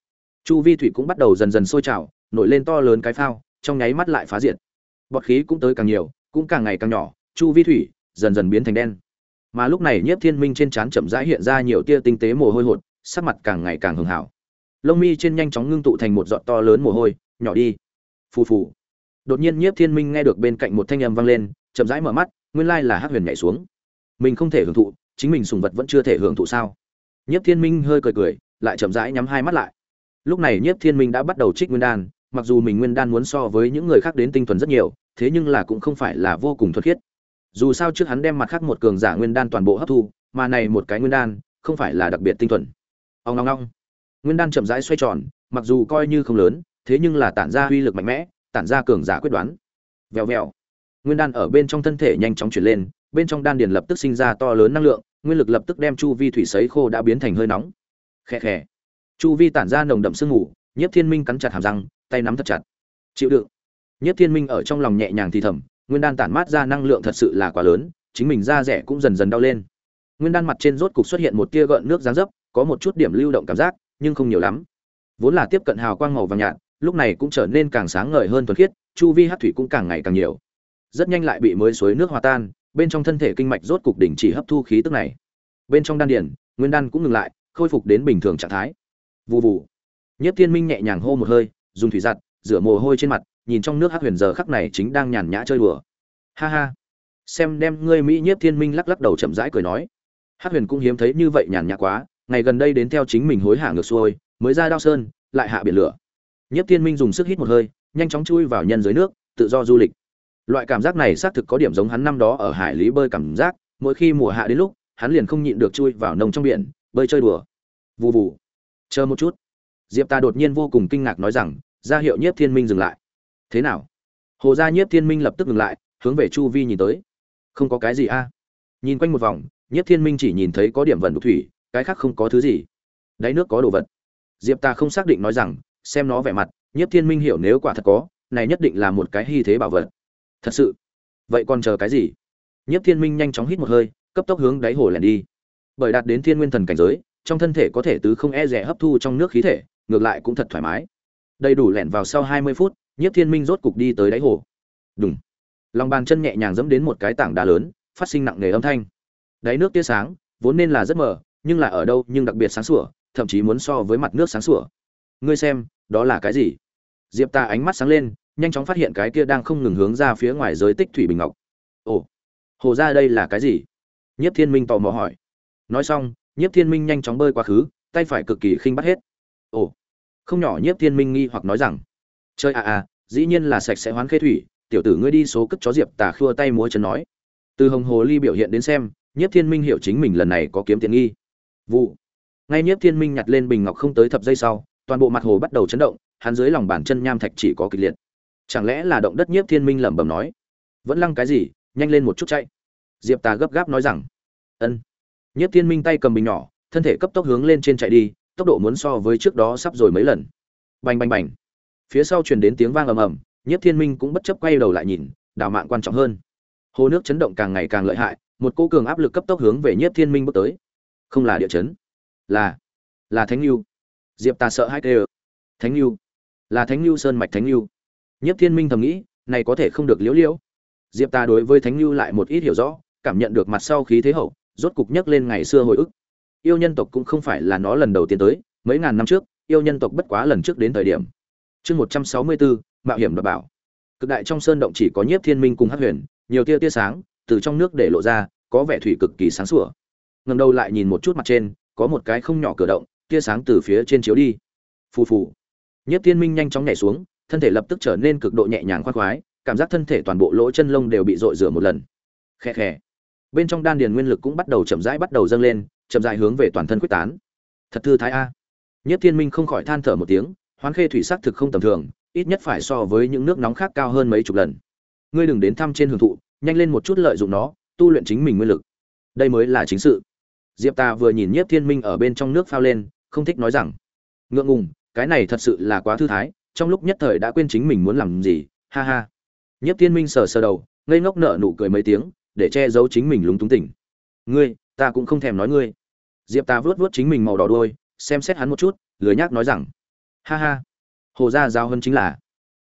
chu vi thủy cũng bắt đầu dần dần sôi trào, nổi lên to lớn cái phao, trong nháy mắt lại phá diệt. Bọt khí cũng tới càng nhiều cũng càng ngày càng nhỏ, chu vi thủy dần dần biến thành đen. Mà lúc này nhiếp thiên minh trên trán chậm rãi hiện ra nhiều tia tinh tế mồ hôi hột, sắc mặt càng ngày càng hưng hảo. Lông mi trên nhanh chóng ngưng tụ thành một giọt to lớn mồ hôi, nhỏ đi. Phù phù. Đột nhiên nhiếp thiên minh nghe được bên cạnh một thanh âm vang lên, chậm rãi mở mắt, nguyên lai là hắc huyền nhảy xuống. Mình không thể hưởng thụ, chính mình sùng vật vẫn chưa thể hưởng thụ sao? Nhiếp thiên minh hơi cười cười, lại chậm rãi nhắm hai mắt lại. Lúc này nhiếp thiên minh đã bắt đầu trích nguyên đan mặc dù mình nguyên đan muốn so với những người khác đến tinh thuần rất nhiều, thế nhưng là cũng không phải là vô cùng thuật khiết. Dù sao trước hắn đem mặt khác một cường giả nguyên đan toàn bộ hấp thu, mà này một cái nguyên đan không phải là đặc biệt tinh thuần. Ông ngong ngong nguyên đan chậm rãi xoay tròn, mặc dù coi như không lớn, thế nhưng là tản ra uy lực mạnh mẽ, tản ra cường giả quyết đoán. Vèo vèo. Nguyên đan ở bên trong thân thể nhanh chóng chuyển lên, bên trong đan điền lập tức sinh ra to lớn năng lượng, nguyên lực lập tức đem chu vi thủy sấy khô đã biến thành hơi nóng. Khẽ khẽ chu vi tản ra nồng đậm sương mù, nhiếp thiên minh cắn chặt hàm răng tay nắm thật chặt. Chịu đựng. Nhiếp thiên minh ở trong lòng nhẹ nhàng thì thầm nguyên đan tản mát ra năng lượng thật sự là quá lớn chính mình da rẻ cũng dần dần đau lên. Nguyên đan mặt trên rốt cục xuất hiện một tia gợn nước dáng dấp có một chút điểm lưu động cảm giác nhưng không nhiều lắm. Vốn là tiếp cận hào quang màu vàng nhạt lúc này cũng trở nên càng sáng ngời hơn thuần khiết chu vi hát thủy cũng càng ngày càng nhiều. Rất nhanh lại bị mới suối nước hòa tan bên trong thân thể kinh mạch rốt cục đỉnh chỉ hấp thu khí tức này. Bên trong đan điển nguyên đan cũng ngừng lại khôi phục đến bình thường trạng thái. Vù vù. Nhất Thiên Minh nhẹ nhàng hô một hơi, dùng thủy giặt, rửa mồ hôi trên mặt, nhìn trong nước hát Huyền giờ khắc này chính đang nhàn nhã chơi đùa. Ha ha. Xem đem ngươi Mỹ Nhiếp Thiên Minh lắc lắc đầu chậm rãi cười nói. Hắc Huyền cũng hiếm thấy như vậy nhàn nhã quá, ngày gần đây đến theo chính mình hối hả ngược xuôi, mới ra đao sơn, lại hạ biển lửa. Nhất Thiên Minh dùng sức hít một hơi, nhanh chóng chui vào nhân dưới nước, tự do du lịch. Loại cảm giác này xác thực có điểm giống hắn năm đó ở hải lý bơi cảm giác, mỗi khi mùa hạ đến lúc, hắn liền không nhịn được chui vào nông trong biển, bơi chơi đùa. Vù vù chờ một chút diệp ta đột nhiên vô cùng kinh ngạc nói rằng, ra hiệu nhiếp thiên minh dừng lại. Thế nào? Hồ gia nhiếp thiên minh lập tức ngừng lại, hướng về chu vi nhìn tới. Không có cái gì a. Nhìn quanh một vòng, nhiếp thiên minh chỉ nhìn thấy có điểm vần đục thủy, cái khác không có thứ gì. Đáy nước có đồ vật. Diệp ta không xác định nói rằng, xem nó vẻ mặt, nhiếp thiên minh hiểu nếu quả thật có, này nhất định là một cái hy thế bảo vật. Thật sự? Vậy còn chờ cái gì? Nhiếp thiên minh nhanh chóng hít một hơi, cấp tốc hướng đáy hồ lẻn đi. Bởi đạt đến thiên nguyên thần cảnh giới, trong thân thể có thể tứ không e rẻ hấp thu trong nước khí thể ngược lại cũng thật thoải mái. Đầy đủ lẻn vào sau hai mươi phút, nhiếp thiên minh rốt cục đi tới đáy hồ. Đúng lòng bàn chân nhẹ nhàng dẫm đến một cái tảng đá lớn, phát sinh nặng nề âm thanh. Đáy nước tia sáng, vốn nên là rất mờ, nhưng là ở đâu, nhưng đặc biệt sáng sủa, thậm chí muốn so với mặt nước sáng sủa. Ngươi xem, đó là cái gì? Diệp ta ánh mắt sáng lên, nhanh chóng phát hiện cái kia đang không ngừng hướng ra phía ngoài giới tích thủy bình ngọc. Ồ, hồ ra đây là cái gì? Nhiếp thiên minh tò mò hỏi. Nói xong, nhiếp thiên minh nhanh chóng bơi qua khứ, tay phải cực kỳ khinh bắt hết ồ, không nhỏ nhiếp thiên minh nghi hoặc nói rằng chơi à à dĩ nhiên là sạch sẽ hoán khê thủy, tiểu tử ngươi đi số cất chó diệp tà khua tay múa chân nói. Từ hồng hồ ly biểu hiện đến xem, nhiếp thiên minh hiểu chính mình lần này có kiếm tiền nghi. Vụ. Ngay nhiếp thiên minh nhặt lên bình ngọc không tới thập giây sau, toàn bộ mặt hồ bắt đầu chấn động, hắn dưới lòng bàn chân nham thạch chỉ có kịch liệt. Chẳng lẽ là động đất nhiếp thiên minh lẩm bẩm nói? Vẫn lăng cái gì, nhanh lên một chút chạy. Diệp tà gấp gáp nói rằng, ân. Nhiếp thiên minh tay cầm bình nhỏ, thân thể cấp tốc hướng lên trên chạy đi tốc độ muốn so với trước đó sắp rồi mấy lần. Bành bành bành. Phía sau truyền đến tiếng vang ầm ầm, nhiếp thiên minh cũng bất chấp quay đầu lại nhìn, đào mạng quan trọng hơn. Hồ nước chấn động càng ngày càng lợi hại, một cô cường áp lực cấp tốc hướng về nhiếp thiên minh bước tới. Không là địa chấn, là là thánh lưu diệp ta sợ hai tê thánh lưu là thánh lưu sơn mạch thánh lưu nhiếp thiên minh thầm nghĩ, này có thể không được liễu liễu. Diệp ta đối với thánh lưu lại một ít hiểu rõ, cảm nhận được mặt sau khí thế hậu, rốt cục nhắc lên ngày xưa hồi ức yêu nhân tộc cũng không phải là nó lần đầu tiên tới, mấy ngàn năm trước, yêu nhân tộc bất quá lần trước đến thời điểm. Chương một trăm sáu mươi bốn, mạo hiểm đảm bảo. Cực đại trong sơn động chỉ có nhiếp thiên minh cùng hắc huyền, nhiều tia tia sáng, từ trong nước để lộ ra, có vẻ thủy cực kỳ sáng sủa. Ngẩng đầu lại nhìn một chút mặt trên, có một cái không nhỏ cửa động, tia sáng từ phía trên chiếu đi. Phù phù. Nhiếp thiên minh nhanh chóng nhảy xuống, thân thể lập tức trở nên cực độ nhẹ nhàng khoan khoái, cảm giác thân thể toàn bộ lỗ chân lông đều bị dội rửa một lần. Khe khe bên trong đan điền nguyên lực cũng bắt đầu chậm rãi bắt đầu dâng lên chậm rãi hướng về toàn thân quyết tán. Thật thư thái a. Nhất thiên minh không khỏi than thở một tiếng, hoán khê thủy sắc thực không tầm thường, ít nhất phải so với những nước nóng khác cao hơn mấy chục lần. Ngươi đừng đến thăm trên hưởng thụ, nhanh lên một chút lợi dụng nó, tu luyện chính mình nguyên lực. Đây mới là chính sự. Diệp ta vừa nhìn nhiếp thiên minh ở bên trong nước phao lên, không thích nói rằng, ngượng ngùng, cái này thật sự là quá thư thái, trong lúc nhất thời đã quên chính mình muốn làm gì, ha ha. Nhiếp thiên minh sờ sờ đầu, ngây ngốc nở nụ cười mấy tiếng, để che giấu chính mình lúng túng tỉnh. Ngươi, ta cũng không thèm nói ngươi diệp ta vớt vớt chính mình màu đỏ đôi, xem xét hắn một chút lười nhác nói rằng ha ha hồ gia giao hơn chính là.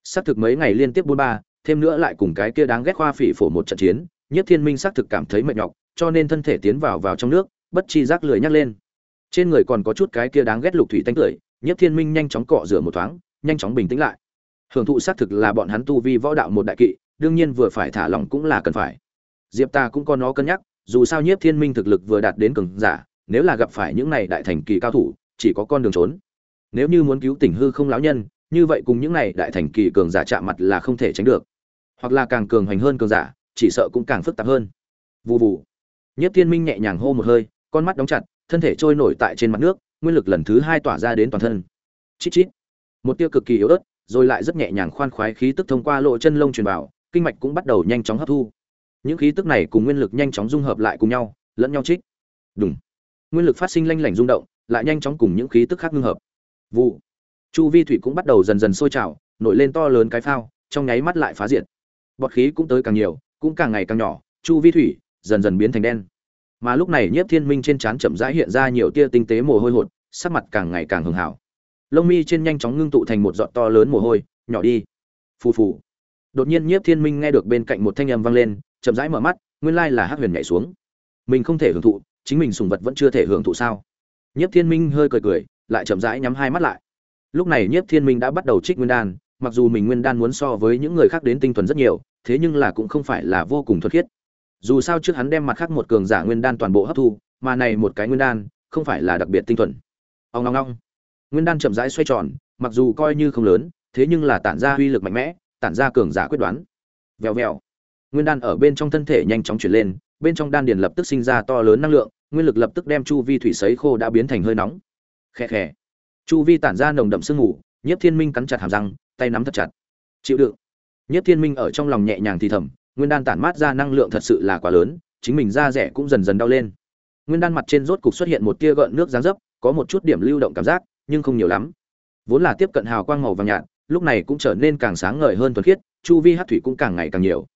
Xác thực mấy ngày liên tiếp buôn ba thêm nữa lại cùng cái kia đáng ghét khoa phỉ phổ một trận chiến nhất thiên minh xác thực cảm thấy mệt nhọc cho nên thân thể tiến vào vào trong nước bất chi giác lười nhắc lên. Trên người còn có chút cái kia đáng ghét lục thủy tanh tưởi nhất thiên minh nhanh chóng cọ rửa một thoáng nhanh chóng bình tĩnh lại. Hưởng thụ xác thực là bọn hắn tu vi võ đạo một đại kỵ đương nhiên vừa phải thả lỏng cũng là cần phải. Diệp ta cũng có nó cân nhắc dù sao nhiếp thiên minh thực lực vừa đạt đến cường giả nếu là gặp phải những này đại thành kỳ cao thủ, chỉ có con đường trốn. Nếu như muốn cứu tỉnh hư không lão nhân, như vậy cùng những này đại thành kỳ cường giả chạm mặt là không thể tránh được. Hoặc là càng cường hành hơn cường giả, chỉ sợ cũng càng phức tạp hơn. Vù vù. Nhất thiên minh nhẹ nhàng hô một hơi, con mắt đóng chặt, thân thể trôi nổi tại trên mặt nước, nguyên lực lần thứ hai tỏa ra đến toàn thân. Chít chít. Một tia cực kỳ yếu ớt, rồi lại rất nhẹ nhàng khoan khoái khí tức thông qua lộ chân lông truyền vào, kinh mạch cũng bắt đầu nhanh chóng hấp thu. Những khí tức này cùng nguyên lực nhanh chóng dung hợp lại cùng nhau, lẫn nhau trích đúng nguyên lực phát sinh lanh lảnh rung động, lại nhanh chóng cùng những khí tức khác ngưng hợp. Vụ. Chu vi thủy cũng bắt đầu dần dần sôi trào, nổi lên to lớn cái phao, trong nháy mắt lại phá diệt. Bọt khí cũng tới càng nhiều, cũng càng ngày càng nhỏ, chu vi thủy dần dần biến thành đen. Mà lúc này nhiếp thiên minh trên trán chậm rãi hiện ra nhiều tia tinh tế mồ hôi hột, sắc mặt càng ngày càng hưng hảo. Lông mi trên nhanh chóng ngưng tụ thành một giọt to lớn mồ hôi, nhỏ đi. Phù phù. Đột nhiên nhiếp thiên minh nghe được bên cạnh một thanh âm vang lên, chậm rãi mở mắt, nguyên lai là hắc huyền nhảy xuống. Mình không thể hưởng thụ chính mình sùng vật vẫn chưa thể hưởng thụ sao? Nhiếp thiên minh hơi cười cười, lại chậm rãi nhắm hai mắt lại. Lúc này nhiếp thiên minh đã bắt đầu trích nguyên đan, mặc dù mình nguyên đan muốn so với những người khác đến tinh thuần rất nhiều, thế nhưng là cũng không phải là vô cùng thuật khiết. Dù sao trước hắn đem mặt khác một cường giả nguyên đan toàn bộ hấp thu, mà này một cái nguyên đan không phải là đặc biệt tinh thuần. Ông long long nguyên đan chậm rãi xoay tròn, mặc dù coi như không lớn, thế nhưng là tản ra uy lực mạnh mẽ, tản ra cường giả quyết đoán. Vèo vèo. Nguyên đan ở bên trong thân thể nhanh chóng chuyển lên bên trong đan điền lập tức sinh ra to lớn năng lượng nguyên lực lập tức đem chu vi thủy sấy khô đã biến thành hơi nóng. Khẽ khẽ, chu vi tản ra nồng đậm sương mù nhiếp thiên minh cắn chặt hàm răng tay nắm thật chặt. Chịu đựng. Nhiếp thiên minh ở trong lòng nhẹ nhàng thì thầm nguyên đan tản mát ra năng lượng thật sự là quá lớn chính mình da rẻ cũng dần dần đau lên. Nguyên đan mặt trên rốt cục xuất hiện một tia gợn nước dáng dấp có một chút điểm lưu động cảm giác nhưng không nhiều lắm. Vốn là tiếp cận hào quang màu vàng nhạt lúc này cũng trở nên càng sáng ngời hơn thuần khiết chu vi hắc thủy cũng càng ngày càng nhiều.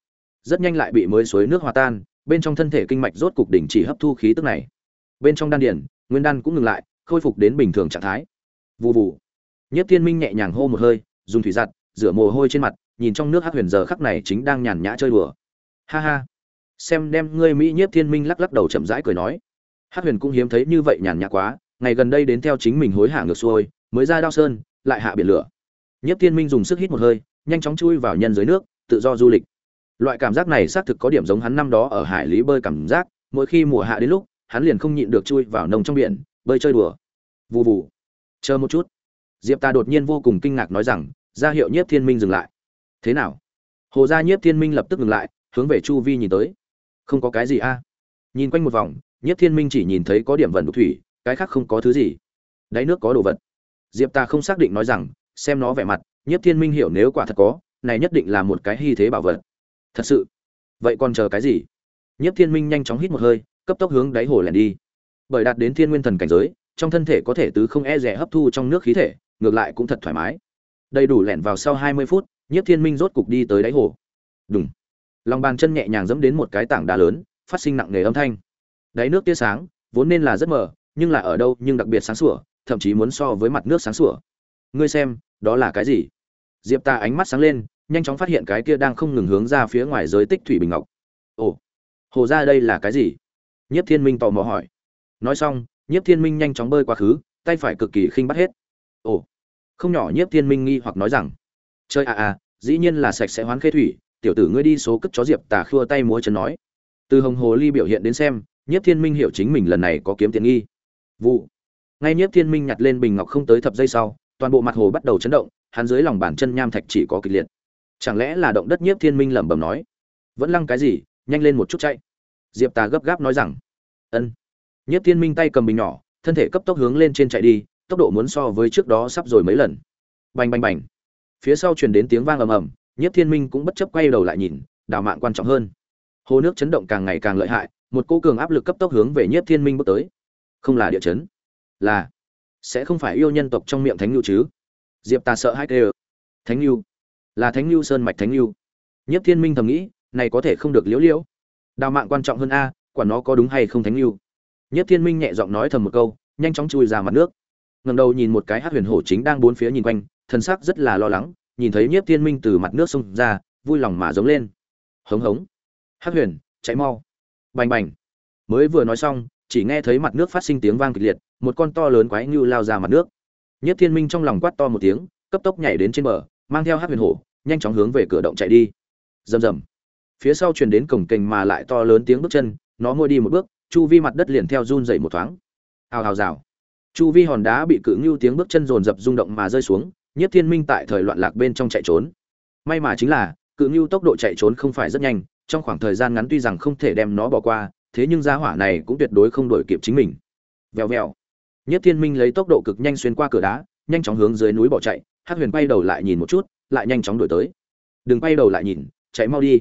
Rất nhanh lại bị mới suối nước hòa tan bên trong thân thể kinh mạch rốt cục đỉnh chỉ hấp thu khí tức này bên trong đan điển nguyên đan cũng ngừng lại khôi phục đến bình thường trạng thái Vù vù. Nhất Thiên Minh nhẹ nhàng hô một hơi, dùng thủy giặt, rửa mồ hôi trên mặt, nhìn trong nước Hắc Huyền giờ khắc này chính đang nhàn nhã chơi đùa. Ha ha. Xem đem ngươi Mỹ Nhiếp Thiên Minh lắc lắc đầu chậm rãi cười nói. Hắc Huyền cũng hiếm thấy như vậy nhàn nhã quá, ngày gần đây đến theo chính mình hối hả ngược xuôi, mới ra đao sơn, lại hạ biển lửa. Nhiếp Thiên Minh dùng sức hít một hơi, nhanh chóng chui vào nhân dưới nước, tự do du lịch. Loại cảm giác này xác thực có điểm giống hắn năm đó ở hải lý bơi cảm giác, mỗi khi mùa hạ đến lúc, hắn liền không nhịn được chui vào nông trong biển, bơi chơi đùa. Vù vù. Chờ một chút. Diệp ta đột nhiên vô cùng kinh ngạc nói rằng ra hiệu nhiếp thiên minh dừng lại. Thế nào? Hồ gia nhiếp thiên minh lập tức ngừng lại hướng về chu vi nhìn tới. Không có cái gì a. Nhìn quanh một vòng nhất thiên minh chỉ nhìn thấy có điểm vần đục thủy cái khác không có thứ gì. Đáy nước có đồ vật. Diệp ta không xác định nói rằng xem nó vẻ mặt nhất thiên minh hiểu nếu quả thật có này nhất định là một cái hy thế bảo vật thật sự? Vậy còn chờ cái gì? Nhất thiên minh nhanh chóng hít một hơi, cấp tốc hướng đáy hồ lẻn đi. Bởi đạt đến thiên nguyên thần cảnh giới, trong thân thể có thể tứ không e rẻ hấp thu trong nước khí thể, ngược lại cũng thật thoải mái. Đầy đủ lẻn vào sau hai mươi phút nhất thiên minh rốt cục đi tới đáy hồ. Đúng lòng bàn chân nhẹ nhàng dẫm đến một cái tảng đá lớn, phát sinh nặng nề âm thanh. Đáy nước tia sáng, vốn nên là rất mờ, nhưng là ở đâu nhưng đặc biệt sáng sủa, thậm chí muốn so với mặt nước sáng sủa. Ngươi xem, đó là cái gì? Diệp ta ánh mắt sáng lên nhanh chóng phát hiện cái kia đang không ngừng hướng ra phía ngoài giới tích thủy bình ngọc. Ồ, hồ ra đây là cái gì? Nhất thiên minh tò mò hỏi. Nói xong nhất thiên minh nhanh chóng bơi qua khứ, tay phải cực kỳ khinh bắt hết. Ồ, không nhỏ nhất thiên minh nghi hoặc nói rằng chơi à à dĩ nhiên là sạch sẽ hoán khê thủy, tiểu tử ngươi đi số cất chó diệp tà khua tay múa chân nói. Từ hồng hồ ly biểu hiện đến xem nhất thiên minh hiểu chính mình lần này có kiếm tiền nghi. Vụ. Ngay nhất thiên minh nhặt lên bình ngọc không tới thập giây sau, toàn bộ mặt hồ bắt đầu chấn động, hắn dưới lòng bàn chân nham thạch chỉ có kịch liệt chẳng lẽ là động đất nhiếp thiên minh lẩm bẩm nói? Vẫn lăng cái gì? Nhanh lên một chút chạy. Diệp tà gấp gáp nói rằng, ân. Nhiếp thiên minh tay cầm bình nhỏ, thân thể cấp tốc hướng lên trên chạy đi, tốc độ muốn so với trước đó sắp rồi mấy lần. Bành bành bành. Phía sau truyền đến tiếng vang ầm ầm, nhiếp thiên minh cũng bất chấp quay đầu lại nhìn, đào mạng quan trọng hơn. Hồ nước chấn động càng ngày càng lợi hại, một cô cường áp lực cấp tốc hướng về nhiếp thiên minh bước tới. Không là địa chấn, là, sẽ không phải yêu nhân tộc trong miệng thánh nhu chứ? Diệp ta sợ hai tê thánh nhu là thánh Lưu sơn mạch thánh Lưu nhất thiên minh thầm nghĩ, này có thể không được liễu liễu. Đào mạng quan trọng hơn a, quả nó có đúng hay không thánh Lưu nhất thiên minh nhẹ giọng nói thầm một câu, nhanh chóng chui ra mặt nước. Ngầm đầu nhìn một cái hát huyền hổ chính đang bốn phía nhìn quanh thân xác rất là lo lắng, nhìn thấy nhiếp thiên minh từ mặt nước xông ra, vui lòng mà giống lên. Hống hống. Hát huyền, chạy mau. Bành bành. Mới vừa nói xong, chỉ nghe thấy mặt nước phát sinh tiếng vang kịch liệt, một con to lớn quái ngưu lao ra mặt nước. Nhất thiên minh trong lòng quát to một tiếng, cấp tốc nhảy đến trên bờ, mang theo hát huyền hổ nhanh chóng hướng về cửa động chạy đi. Rầm rầm. Phía sau truyền đến cổng kềnh mà lại to lớn tiếng bước chân, nó môi đi một bước, chu vi mặt đất liền theo run rẩy một thoáng. Hào hào rào. Chu vi hòn đá bị cự ngưu tiếng bước chân rồn rập rung động mà rơi xuống nhất thiên minh tại thời loạn lạc bên trong chạy trốn. May mà chính là, cự ngưu tốc độ chạy trốn không phải rất nhanh, trong khoảng thời gian ngắn tuy rằng không thể đem nó bỏ qua, thế nhưng gia hỏa này cũng tuyệt đối không đổi kịp chính mình. Vèo vèo. Nhất thiên minh lấy tốc độ cực nhanh xuyên qua cửa đá, nhanh chóng hướng dưới núi bỏ chạy hát huyền quay đầu lại nhìn một chút lại nhanh chóng đổi tới. Đừng quay đầu lại nhìn, chạy mau đi.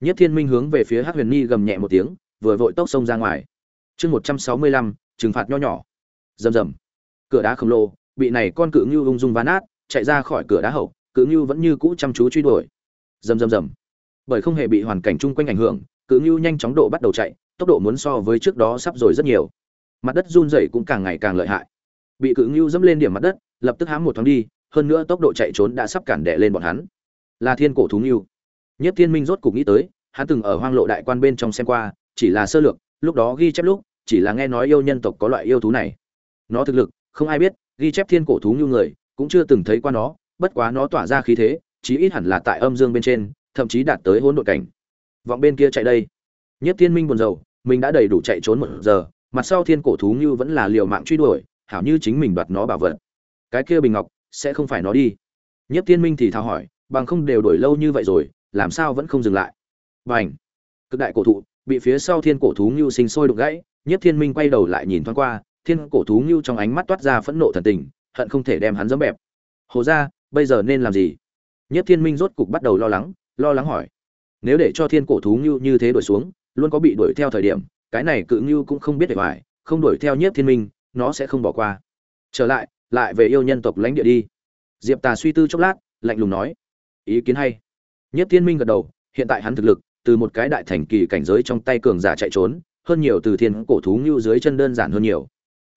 Nhất thiên minh hướng về phía hát huyền ni gầm nhẹ một tiếng, vừa vội tốc xông ra ngoài. Chương một trăm sáu mươi lăm, trừng phạt nho nhỏ. Rầm rầm. Cửa đá khổng lồ, bị này con cự ngưu ung dung ván át chạy ra khỏi cửa đá hậu, cự ngưu vẫn như cũ chăm chú truy đuổi. Rầm rầm rầm. Bởi không hề bị hoàn cảnh chung quanh ảnh hưởng, cự ngưu nhanh chóng độ bắt đầu chạy, tốc độ muốn so với trước đó sắp rồi rất nhiều. Mặt đất run rẩy cũng càng ngày càng lợi hại. Bị cự ngưu dẫm lên điểm mặt đất, lập tức hám một thoáng đi hơn nữa tốc độ chạy trốn đã sắp cản đè lên bọn hắn. Là thiên cổ thú nhưu nhất thiên minh rốt cục nghĩ tới, hắn từng ở hoang lộ đại quan bên trong xem qua, chỉ là sơ lược, lúc đó ghi chép lúc, chỉ là nghe nói yêu nhân tộc có loại yêu thú này. Nó thực lực, không ai biết, ghi chép thiên cổ thú nhưu người, cũng chưa từng thấy qua nó, bất quá nó tỏa ra khí thế, chí ít hẳn là tại âm dương bên trên, thậm chí đạt tới hỗn độn cảnh. Vọng bên kia chạy đây. Nhất thiên minh buồn rầu, mình đã đầy đủ chạy trốn một giờ, mặt sau thiên cổ thú như vẫn là liều mạng truy đuổi, hảo như chính mình đoạt nó bảo vật. Cái kia bình ngọc sẽ không phải nó đi. Nhất thiên minh thì thào hỏi, bằng không đều đổi lâu như vậy rồi, làm sao vẫn không dừng lại? Và ảnh cực đại cổ thụ, bị phía sau thiên cổ thú ngưu sinh sôi đục gãy nhất thiên minh quay đầu lại nhìn thoáng qua, thiên cổ thú ngưu trong ánh mắt toát ra phẫn nộ thần tình, hận không thể đem hắn dẫm bẹp. Hồ ra bây giờ nên làm gì? Nhất thiên minh rốt cục bắt đầu lo lắng lo lắng hỏi. Nếu để cho thiên cổ thú ngưu như thế đuổi xuống, luôn có bị đuổi theo thời điểm, cái này cự ngưu cũng không biết để hoài không đuổi theo Nhất thiên minh, nó sẽ không bỏ qua. Trở lại lại về yêu nhân tộc lãnh địa đi. Diệp tà suy tư chốc lát, lạnh lùng nói, ý kiến hay. Nhất thiên minh gật đầu, hiện tại hắn thực lực, từ một cái đại thành kỳ cảnh giới trong tay cường giả chạy trốn, hơn nhiều từ thiên cổ thú ngưu dưới chân đơn giản hơn nhiều.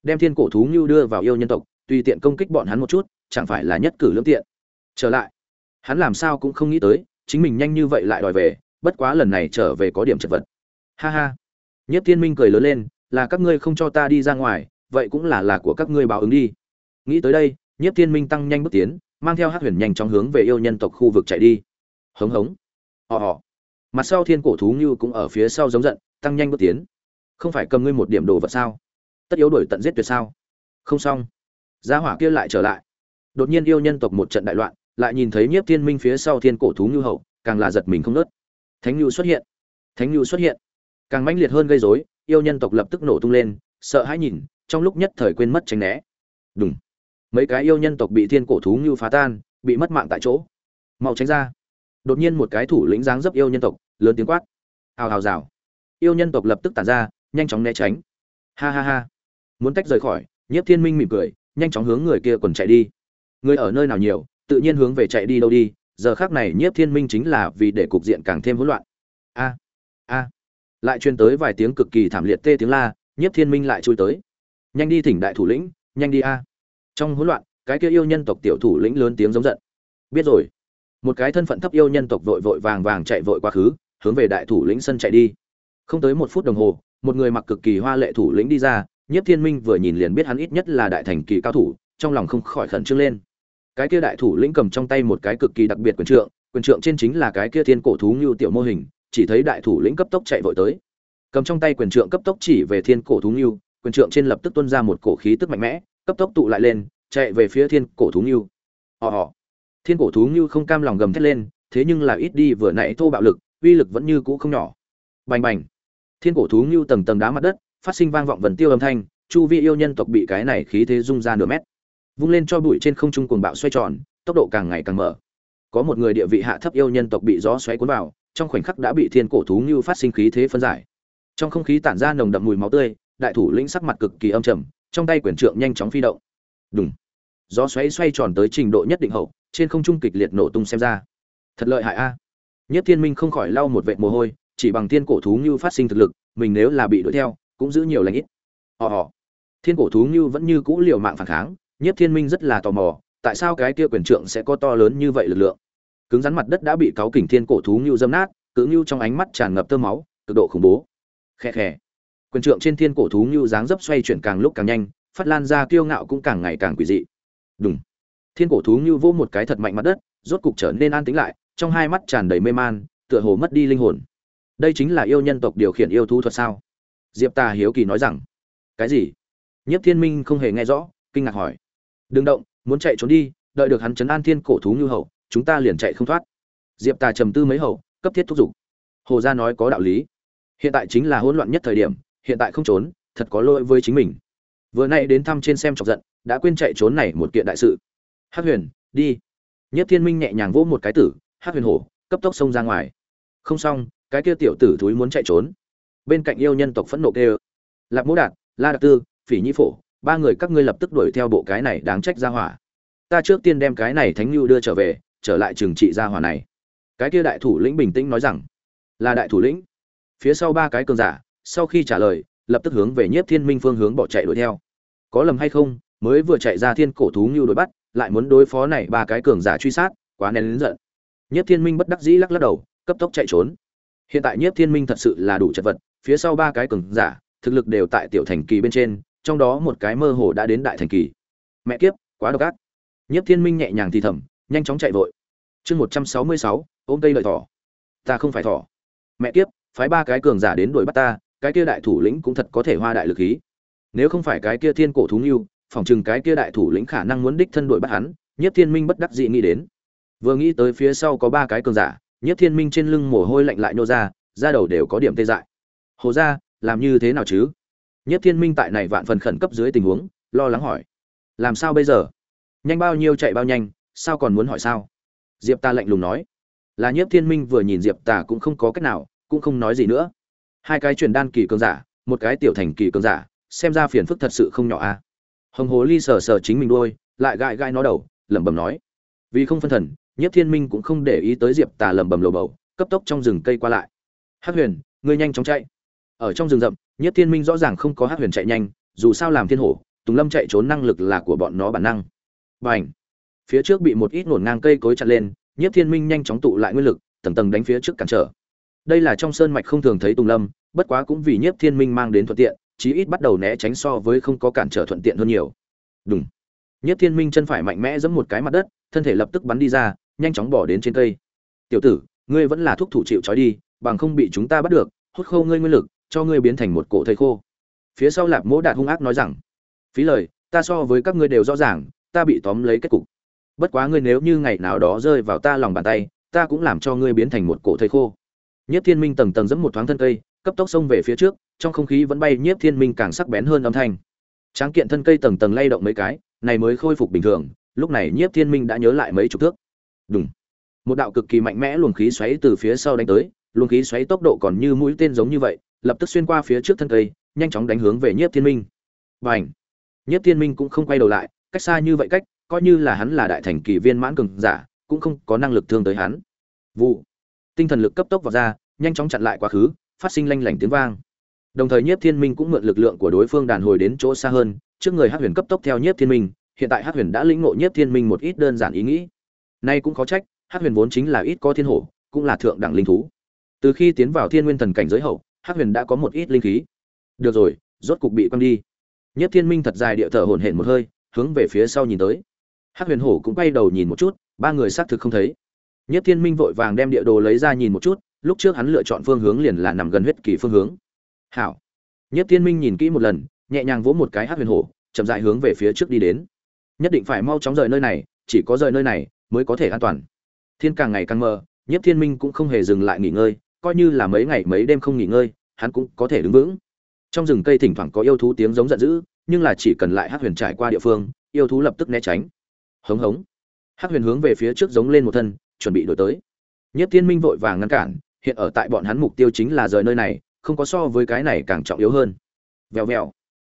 Đem thiên cổ thú ngưu đưa vào yêu nhân tộc, tùy tiện công kích bọn hắn một chút, chẳng phải là nhất cử lương tiện. Trở lại, hắn làm sao cũng không nghĩ tới, chính mình nhanh như vậy lại đòi về, bất quá lần này trở về có điểm chật vật. Ha ha. Nhất thiên minh cười lớn lên, là các ngươi không cho ta đi ra ngoài, vậy cũng là là của các ngươi báo ứng đi nghĩ tới đây, nhiếp thiên minh tăng nhanh bước tiến, mang theo hát huyền nhanh chóng hướng về yêu nhân tộc khu vực chạy đi. Hống hống. Họ họ. Mặt sau thiên cổ thú như cũng ở phía sau giống giận, tăng nhanh bước tiến. Không phải cầm ngươi một điểm đồ vật sao? Tất yếu đuổi tận giết tuyệt sao? Không xong. Gia hỏa kia lại trở lại. Đột nhiên yêu nhân tộc một trận đại loạn, lại nhìn thấy nhiếp thiên minh phía sau thiên cổ thú như hậu, càng là giật mình không nớt thánh như xuất hiện. Thánh như xuất hiện. Càng mãnh liệt hơn gây rối, yêu nhân tộc lập tức nổ tung lên, sợ hãi nhìn, trong lúc nhất thời quên mất tránh né. Đúng mấy cái yêu nhân tộc bị thiên cổ thú như phá tan, bị mất mạng tại chỗ. Mau tránh ra. Đột nhiên một cái thủ lĩnh dáng dấp yêu nhân tộc, lớn tiếng quát. Hào hào rào. Yêu nhân tộc lập tức tản ra, nhanh chóng né tránh. Ha ha ha. Muốn tách rời khỏi, nhiếp thiên minh mỉm cười, nhanh chóng hướng người kia còn chạy đi. Người ở nơi nào nhiều, tự nhiên hướng về chạy đi đâu đi, giờ khác này nhiếp thiên minh chính là vì để cục diện càng thêm hỗn loạn. A a. Lại truyền tới vài tiếng cực kỳ thảm liệt tê tiếng la, nhiếp thiên minh lại chui tới. Nhanh đi thỉnh đại thủ lĩnh, nhanh đi a trong hỗn loạn, cái kia yêu nhân tộc tiểu thủ lĩnh lớn tiếng giống giận. Biết rồi. Một cái thân phận thấp yêu nhân tộc vội vội vàng vàng chạy vội quá khứ, hướng về đại thủ lĩnh sân chạy đi. Không tới một phút đồng hồ, một người mặc cực kỳ hoa lệ thủ lĩnh đi ra, nhiếp thiên minh vừa nhìn liền biết hắn ít nhất là đại thành kỳ cao thủ, trong lòng không khỏi khẩn trương lên. Cái kia đại thủ lĩnh cầm trong tay một cái cực kỳ đặc biệt quyền trượng quyền trượng trên chính là cái kia thiên cổ thú ngưu tiểu mô hình, chỉ thấy đại thủ lĩnh cấp tốc chạy vội tới. Cầm trong tay quyền trượng cấp tốc chỉ về thiên cổ thú ngưu, quyền trượng trên lập tức tuôn ra một cổ khí tức mạnh mẽ cấp tốc tụ lại lên, chạy về phía thiên cổ thú nhưu. họ họ. Thiên cổ thú nhưu không cam lòng gầm thét lên, thế nhưng là ít đi vừa nãy thô bạo lực, uy lực vẫn như cũ không nhỏ. Bành bành. Thiên cổ thú nhưu tầng tầng đá mặt đất, phát sinh vang vọng vần tiêu âm thanh, chu vi yêu nhân tộc bị cái này khí thế rung ra nửa mét. Vung lên cho bụi trên không trung cuồng bạo xoay tròn, tốc độ càng ngày càng mở. Có một người địa vị hạ thấp yêu nhân tộc bị gió xoáy cuốn vào, trong khoảnh khắc đã bị thiên cổ thú nhưu phát sinh khí thế phân giải. Trong không khí tản ra nồng đậm mùi máu tươi, đại thủ lĩnh sắc mặt cực kỳ âm trầm trong tay quyền trượng nhanh chóng phi động. Đúng gió xoáy xoay tròn tới trình độ nhất định hậu, trên không trung kịch liệt nổ tung xem ra. Thật lợi hại a. Nhất thiên minh không khỏi lau một vệt mồ hôi, chỉ bằng thiên cổ thú như phát sinh thực lực, mình nếu là bị đuổi theo, cũng giữ nhiều lãnh ít. Họ họ thiên cổ thú như vẫn như cũ liều mạng phản kháng, nhất thiên minh rất là tò mò, tại sao cái kia quyền trượng sẽ có to lớn như vậy lực lượng? Cứng rắn mặt đất đã bị cáo kỉnh thiên cổ thú như dâm nát, cự như trong ánh mắt tràn ngập tơ máu, cực độ khủng bố. Khe khẽ quyền trượng trên thiên cổ thú như dáng dấp xoay chuyển càng lúc càng nhanh, phát lan ra kiêu ngạo cũng càng ngày càng quỷ dị. Đúng thiên cổ thú như vỗ một cái thật mạnh mặt đất, rốt cục trở nên an tĩnh lại, trong hai mắt tràn đầy mê man, tựa hồ mất đi linh hồn. Đây chính là yêu nhân tộc điều khiển yêu thú thuật sao? Diệp tà hiếu kỳ nói rằng. Cái gì? Nhất thiên minh không hề nghe rõ, kinh ngạc hỏi. Đừng động, muốn chạy trốn đi, đợi được hắn chấn an thiên cổ thú như hậu, chúng ta liền chạy không thoát. Diệp tà trầm tư mấy hậu, cấp thiết thúc giục. Hồ gia nói có đạo lý. Hiện tại chính là hỗn loạn nhất thời điểm hiện tại không trốn, thật có lỗi với chính mình. Vừa nay đến thăm trên xem chọc giận, đã quên chạy trốn này một kiện đại sự. Hát huyền, đi. Nhất thiên minh nhẹ nhàng vỗ một cái tử hát huyền hổ, cấp tốc xông ra ngoài. Không xong, cái kia tiểu tử thúi muốn chạy trốn. Bên cạnh yêu nhân tộc phẫn nộ kêu. Lạc mỗ đạt, la đặc tư, phỉ nhi phổ, ba người các ngươi lập tức đuổi theo bộ cái này đáng trách ra hỏa. Ta trước tiên đem cái này thánh lưu đưa trở về, trở lại trừng trị ra hỏa này. Cái kia đại thủ lĩnh bình tĩnh nói rằng. Là đại thủ lĩnh. Phía sau ba cái cường giả sau khi trả lời, lập tức hướng về nhiếp thiên minh phương hướng bỏ chạy đuổi theo. Có lầm hay không, mới vừa chạy ra thiên cổ thú như đuổi bắt, lại muốn đối phó này ba cái cường giả truy sát, quá nén lớn giận. Nhiếp thiên minh bất đắc dĩ lắc lắc đầu, cấp tốc chạy trốn. Hiện tại nhiếp thiên minh thật sự là đủ chật vật, phía sau ba cái cường giả, thực lực đều tại tiểu thành kỳ bên trên, trong đó một cái mơ hồ đã đến đại thành kỳ. Mẹ kiếp, quá độc ác. Nhiếp thiên minh nhẹ nhàng thì thầm, nhanh chóng chạy vội. Chương một trăm sáu mươi sáu, ôm cây lợi thỏ. Ta không phải thỏ. Mẹ kiếp, phái ba cái cường giả đến đuổi bắt ta cái kia đại thủ lĩnh cũng thật có thể hoa đại lực khí. Nếu không phải cái kia thiên cổ thú nghiêu phỏng chừng cái kia đại thủ lĩnh khả năng muốn đích thân đuổi bắt hắn, nhiếp thiên minh bất đắc dị nghĩ đến. Vừa nghĩ tới phía sau có ba cái cường giả, nhiếp thiên minh trên lưng mồ hôi lạnh lại nô ra, da đầu đều có điểm tê dại. Hồ ra làm như thế nào chứ? Nhiếp thiên minh tại này vạn phần khẩn cấp dưới tình huống, lo lắng hỏi. Làm sao bây giờ? Nhanh bao nhiêu chạy bao nhanh, sao còn muốn hỏi sao? Diệp ta lạnh lùng nói. Là nhiếp thiên minh vừa nhìn diệp tà cũng không có cách nào, cũng không nói gì nữa hai cái truyền đan kỳ cường giả, một cái tiểu thành kỳ cường giả, xem ra phiền phức thật sự không nhỏ a. À. hồng hồ ly sờ sờ chính mình đôi lại gãi gãi nó đầu, lẩm bẩm nói, vì không phân thần nhất thiên minh cũng không để ý tới diệp tà lẩm bẩm lầu bầu, cấp tốc trong rừng cây qua lại. Hát huyền, ngươi nhanh chóng chạy. Ở trong rừng rậm nhất thiên minh rõ ràng không có hát huyền chạy nhanh, dù sao làm thiên hổ, tùng lâm chạy trốn năng lực là của bọn nó bản năng. B à n h phía trước bị một ít nổn ngang cây cối chặt lên nhất thiên minh nhanh chóng tụ lại nguyên lực, tầng tầng đánh phía trước cản trở đây là trong sơn mạch không thường thấy tùng lâm, bất quá cũng vì nhiếp thiên minh mang đến thuận tiện, chí ít bắt đầu né tránh so với không có cản trở thuận tiện hơn nhiều. Đúng nhiếp thiên minh chân phải mạnh mẽ giẫm một cái mặt đất, thân thể lập tức bắn đi ra, nhanh chóng bỏ đến trên cây. Tiểu tử, ngươi vẫn là thuốc thủ chịu trói đi, bằng không bị chúng ta bắt được, hút khâu ngươi nguyên lực, cho ngươi biến thành một cổ thầy khô. Phía sau lạp mỗ đạt hung ác nói rằng, phí lời, ta so với các ngươi đều rõ ràng, ta bị tóm lấy kết cục. Bất quá ngươi nếu như ngày nào đó rơi vào ta lòng bàn tay, ta cũng làm cho ngươi biến thành một cổ thầy khô. Nhiếp thiên minh tầng tầng giẫm một thoáng thân cây cấp tốc xông về phía trước trong không khí vẫn bay nhiếp thiên minh càng sắc bén hơn âm thanh. Tráng kiện thân cây tầng tầng lay động mấy cái này mới khôi phục bình thường lúc này nhiếp thiên minh đã nhớ lại mấy chục thước. Đùng, một đạo cực kỳ mạnh mẽ luồng khí xoáy từ phía sau đánh tới luồng khí xoáy tốc độ còn như mũi tên giống như vậy lập tức xuyên qua phía trước thân cây nhanh chóng đánh hướng về nhiếp thiên minh. Bành, nhiếp thiên minh cũng không quay đầu lại cách xa như vậy cách coi như là hắn là đại thành kỳ viên mãn cường giả cũng không có năng lực thương tới hắn. Vụ tinh thần lực cấp tốc vào ra, nhanh chóng chặn lại quá khứ, phát sinh lanh lảnh tiếng vang. Đồng thời nhiếp thiên minh cũng mượn lực lượng của đối phương đàn hồi đến chỗ xa hơn, trước người hát huyền cấp tốc theo nhiếp thiên minh, hiện tại hát huyền đã lĩnh ngộ nhiếp thiên minh một ít đơn giản ý nghĩ. Nay cũng có trách hát huyền vốn chính là ít có thiên hổ, cũng là thượng đẳng linh thú. Từ khi tiến vào thiên nguyên thần cảnh giới hậu hát huyền đã có một ít linh khí. Được rồi, rốt cục bị quăng đi. Nhiếp thiên minh thật dài địa thở hổn hển một hơi, hướng về phía sau nhìn tới. Hát huyền hổ cũng quay đầu nhìn một chút, ba người xác thực không thấy nhất thiên minh vội vàng đem địa đồ lấy ra nhìn một chút, lúc trước hắn lựa chọn phương hướng liền là nằm gần huyết kỳ phương hướng. Hảo. Nhất thiên minh nhìn kỹ một lần, nhẹ nhàng vỗ một cái hát huyền hổ, chậm dại hướng về phía trước đi đến. Nhất định phải mau chóng rời nơi này, chỉ có rời nơi này mới có thể an toàn. Thiên càng ngày càng mờ, nhất thiên minh cũng không hề dừng lại nghỉ ngơi, coi như là mấy ngày mấy đêm không nghỉ ngơi, hắn cũng có thể đứng vững. Trong rừng cây thỉnh thoảng có yêu thú tiếng giống giận dữ, nhưng là chỉ cần lại hát huyền trải qua địa phương, yêu thú lập tức né tránh. Hống hống. Hát huyền hướng về phía trước giống lên một thân chuẩn bị đổi tới. Nhất thiên minh vội vàng ngăn cản, hiện ở tại bọn hắn mục tiêu chính là rời nơi này, không có so với cái này càng trọng yếu hơn. Vèo vèo.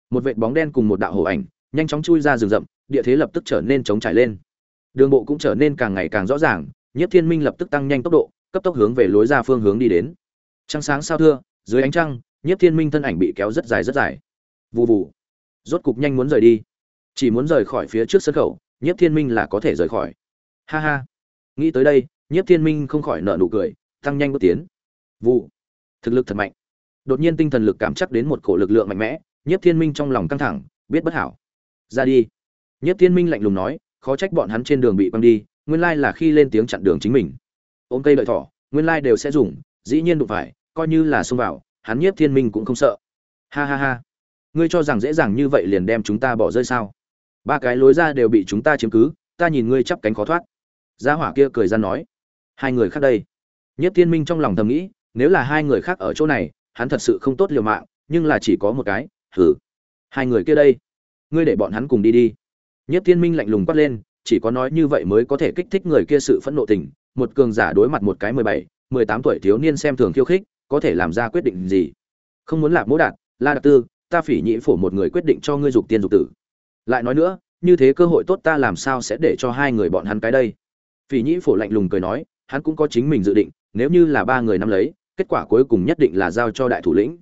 Một vệt bóng đen cùng một đạo hổ ảnh, nhanh chóng chui ra rừng rậm, địa thế lập tức trở nên chống trải lên. Đường bộ cũng trở nên càng ngày càng rõ ràng nhất thiên minh lập tức tăng nhanh tốc độ, cấp tốc hướng về lối ra phương hướng đi đến. Trăng sáng sao thưa, dưới ánh trăng nhất thiên minh thân ảnh bị kéo rất dài rất dài. Vụ vụ rốt cục nhanh muốn rời đi. Chỉ muốn rời khỏi phía trước sân khẩu nhất thiên minh là có thể rời khỏi. Ha ha nghĩ tới đây, nhiếp thiên minh không khỏi nợ nụ cười, tăng nhanh bước tiến. Vụ. Thực lực thật mạnh. Đột nhiên tinh thần lực cảm chắc đến một cổ lực lượng mạnh mẽ, nhiếp thiên minh trong lòng căng thẳng, biết bất hảo. Ra đi. Nhiếp thiên minh lạnh lùng nói, khó trách bọn hắn trên đường bị quăng đi, nguyên lai là khi lên tiếng chặn đường chính mình. Ôm cây lợi thỏ, nguyên lai đều sẽ dùng, dĩ nhiên đụng phải, coi như là xông vào, hắn nhiếp thiên minh cũng không sợ. Ha ha ha. Ngươi cho rằng dễ dàng như vậy liền đem chúng ta bỏ rơi sao? Ba cái lối ra đều bị chúng ta chiếm cứ, ta nhìn ngươi chắp cánh khó thoát gia hỏa kia cười ra nói, hai người khác đây. Nhất thiên minh trong lòng thầm nghĩ, nếu là hai người khác ở chỗ này, hắn thật sự không tốt liều mạng, nhưng là chỉ có một cái hử hai người kia đây, ngươi để bọn hắn cùng đi đi. Nhất thiên minh lạnh lùng quát lên, chỉ có nói như vậy mới có thể kích thích người kia sự phẫn nộ tình. Một cường giả đối mặt một cái mười bảy, mười tám tuổi thiếu niên xem thường khiêu khích, có thể làm ra quyết định gì? Không muốn lạc mỗ đạt la đặc tư, ta phỉ nhĩ phổ một người quyết định cho ngươi dục tiên dục tử. Lại nói nữa, như thế cơ hội tốt ta làm sao sẽ để cho hai người bọn hắn cái đây? Phỉ nhĩ phổ lạnh lùng cười nói, hắn cũng có chính mình dự định, nếu như là ba người nắm lấy, kết quả cuối cùng nhất định là giao cho đại thủ lĩnh.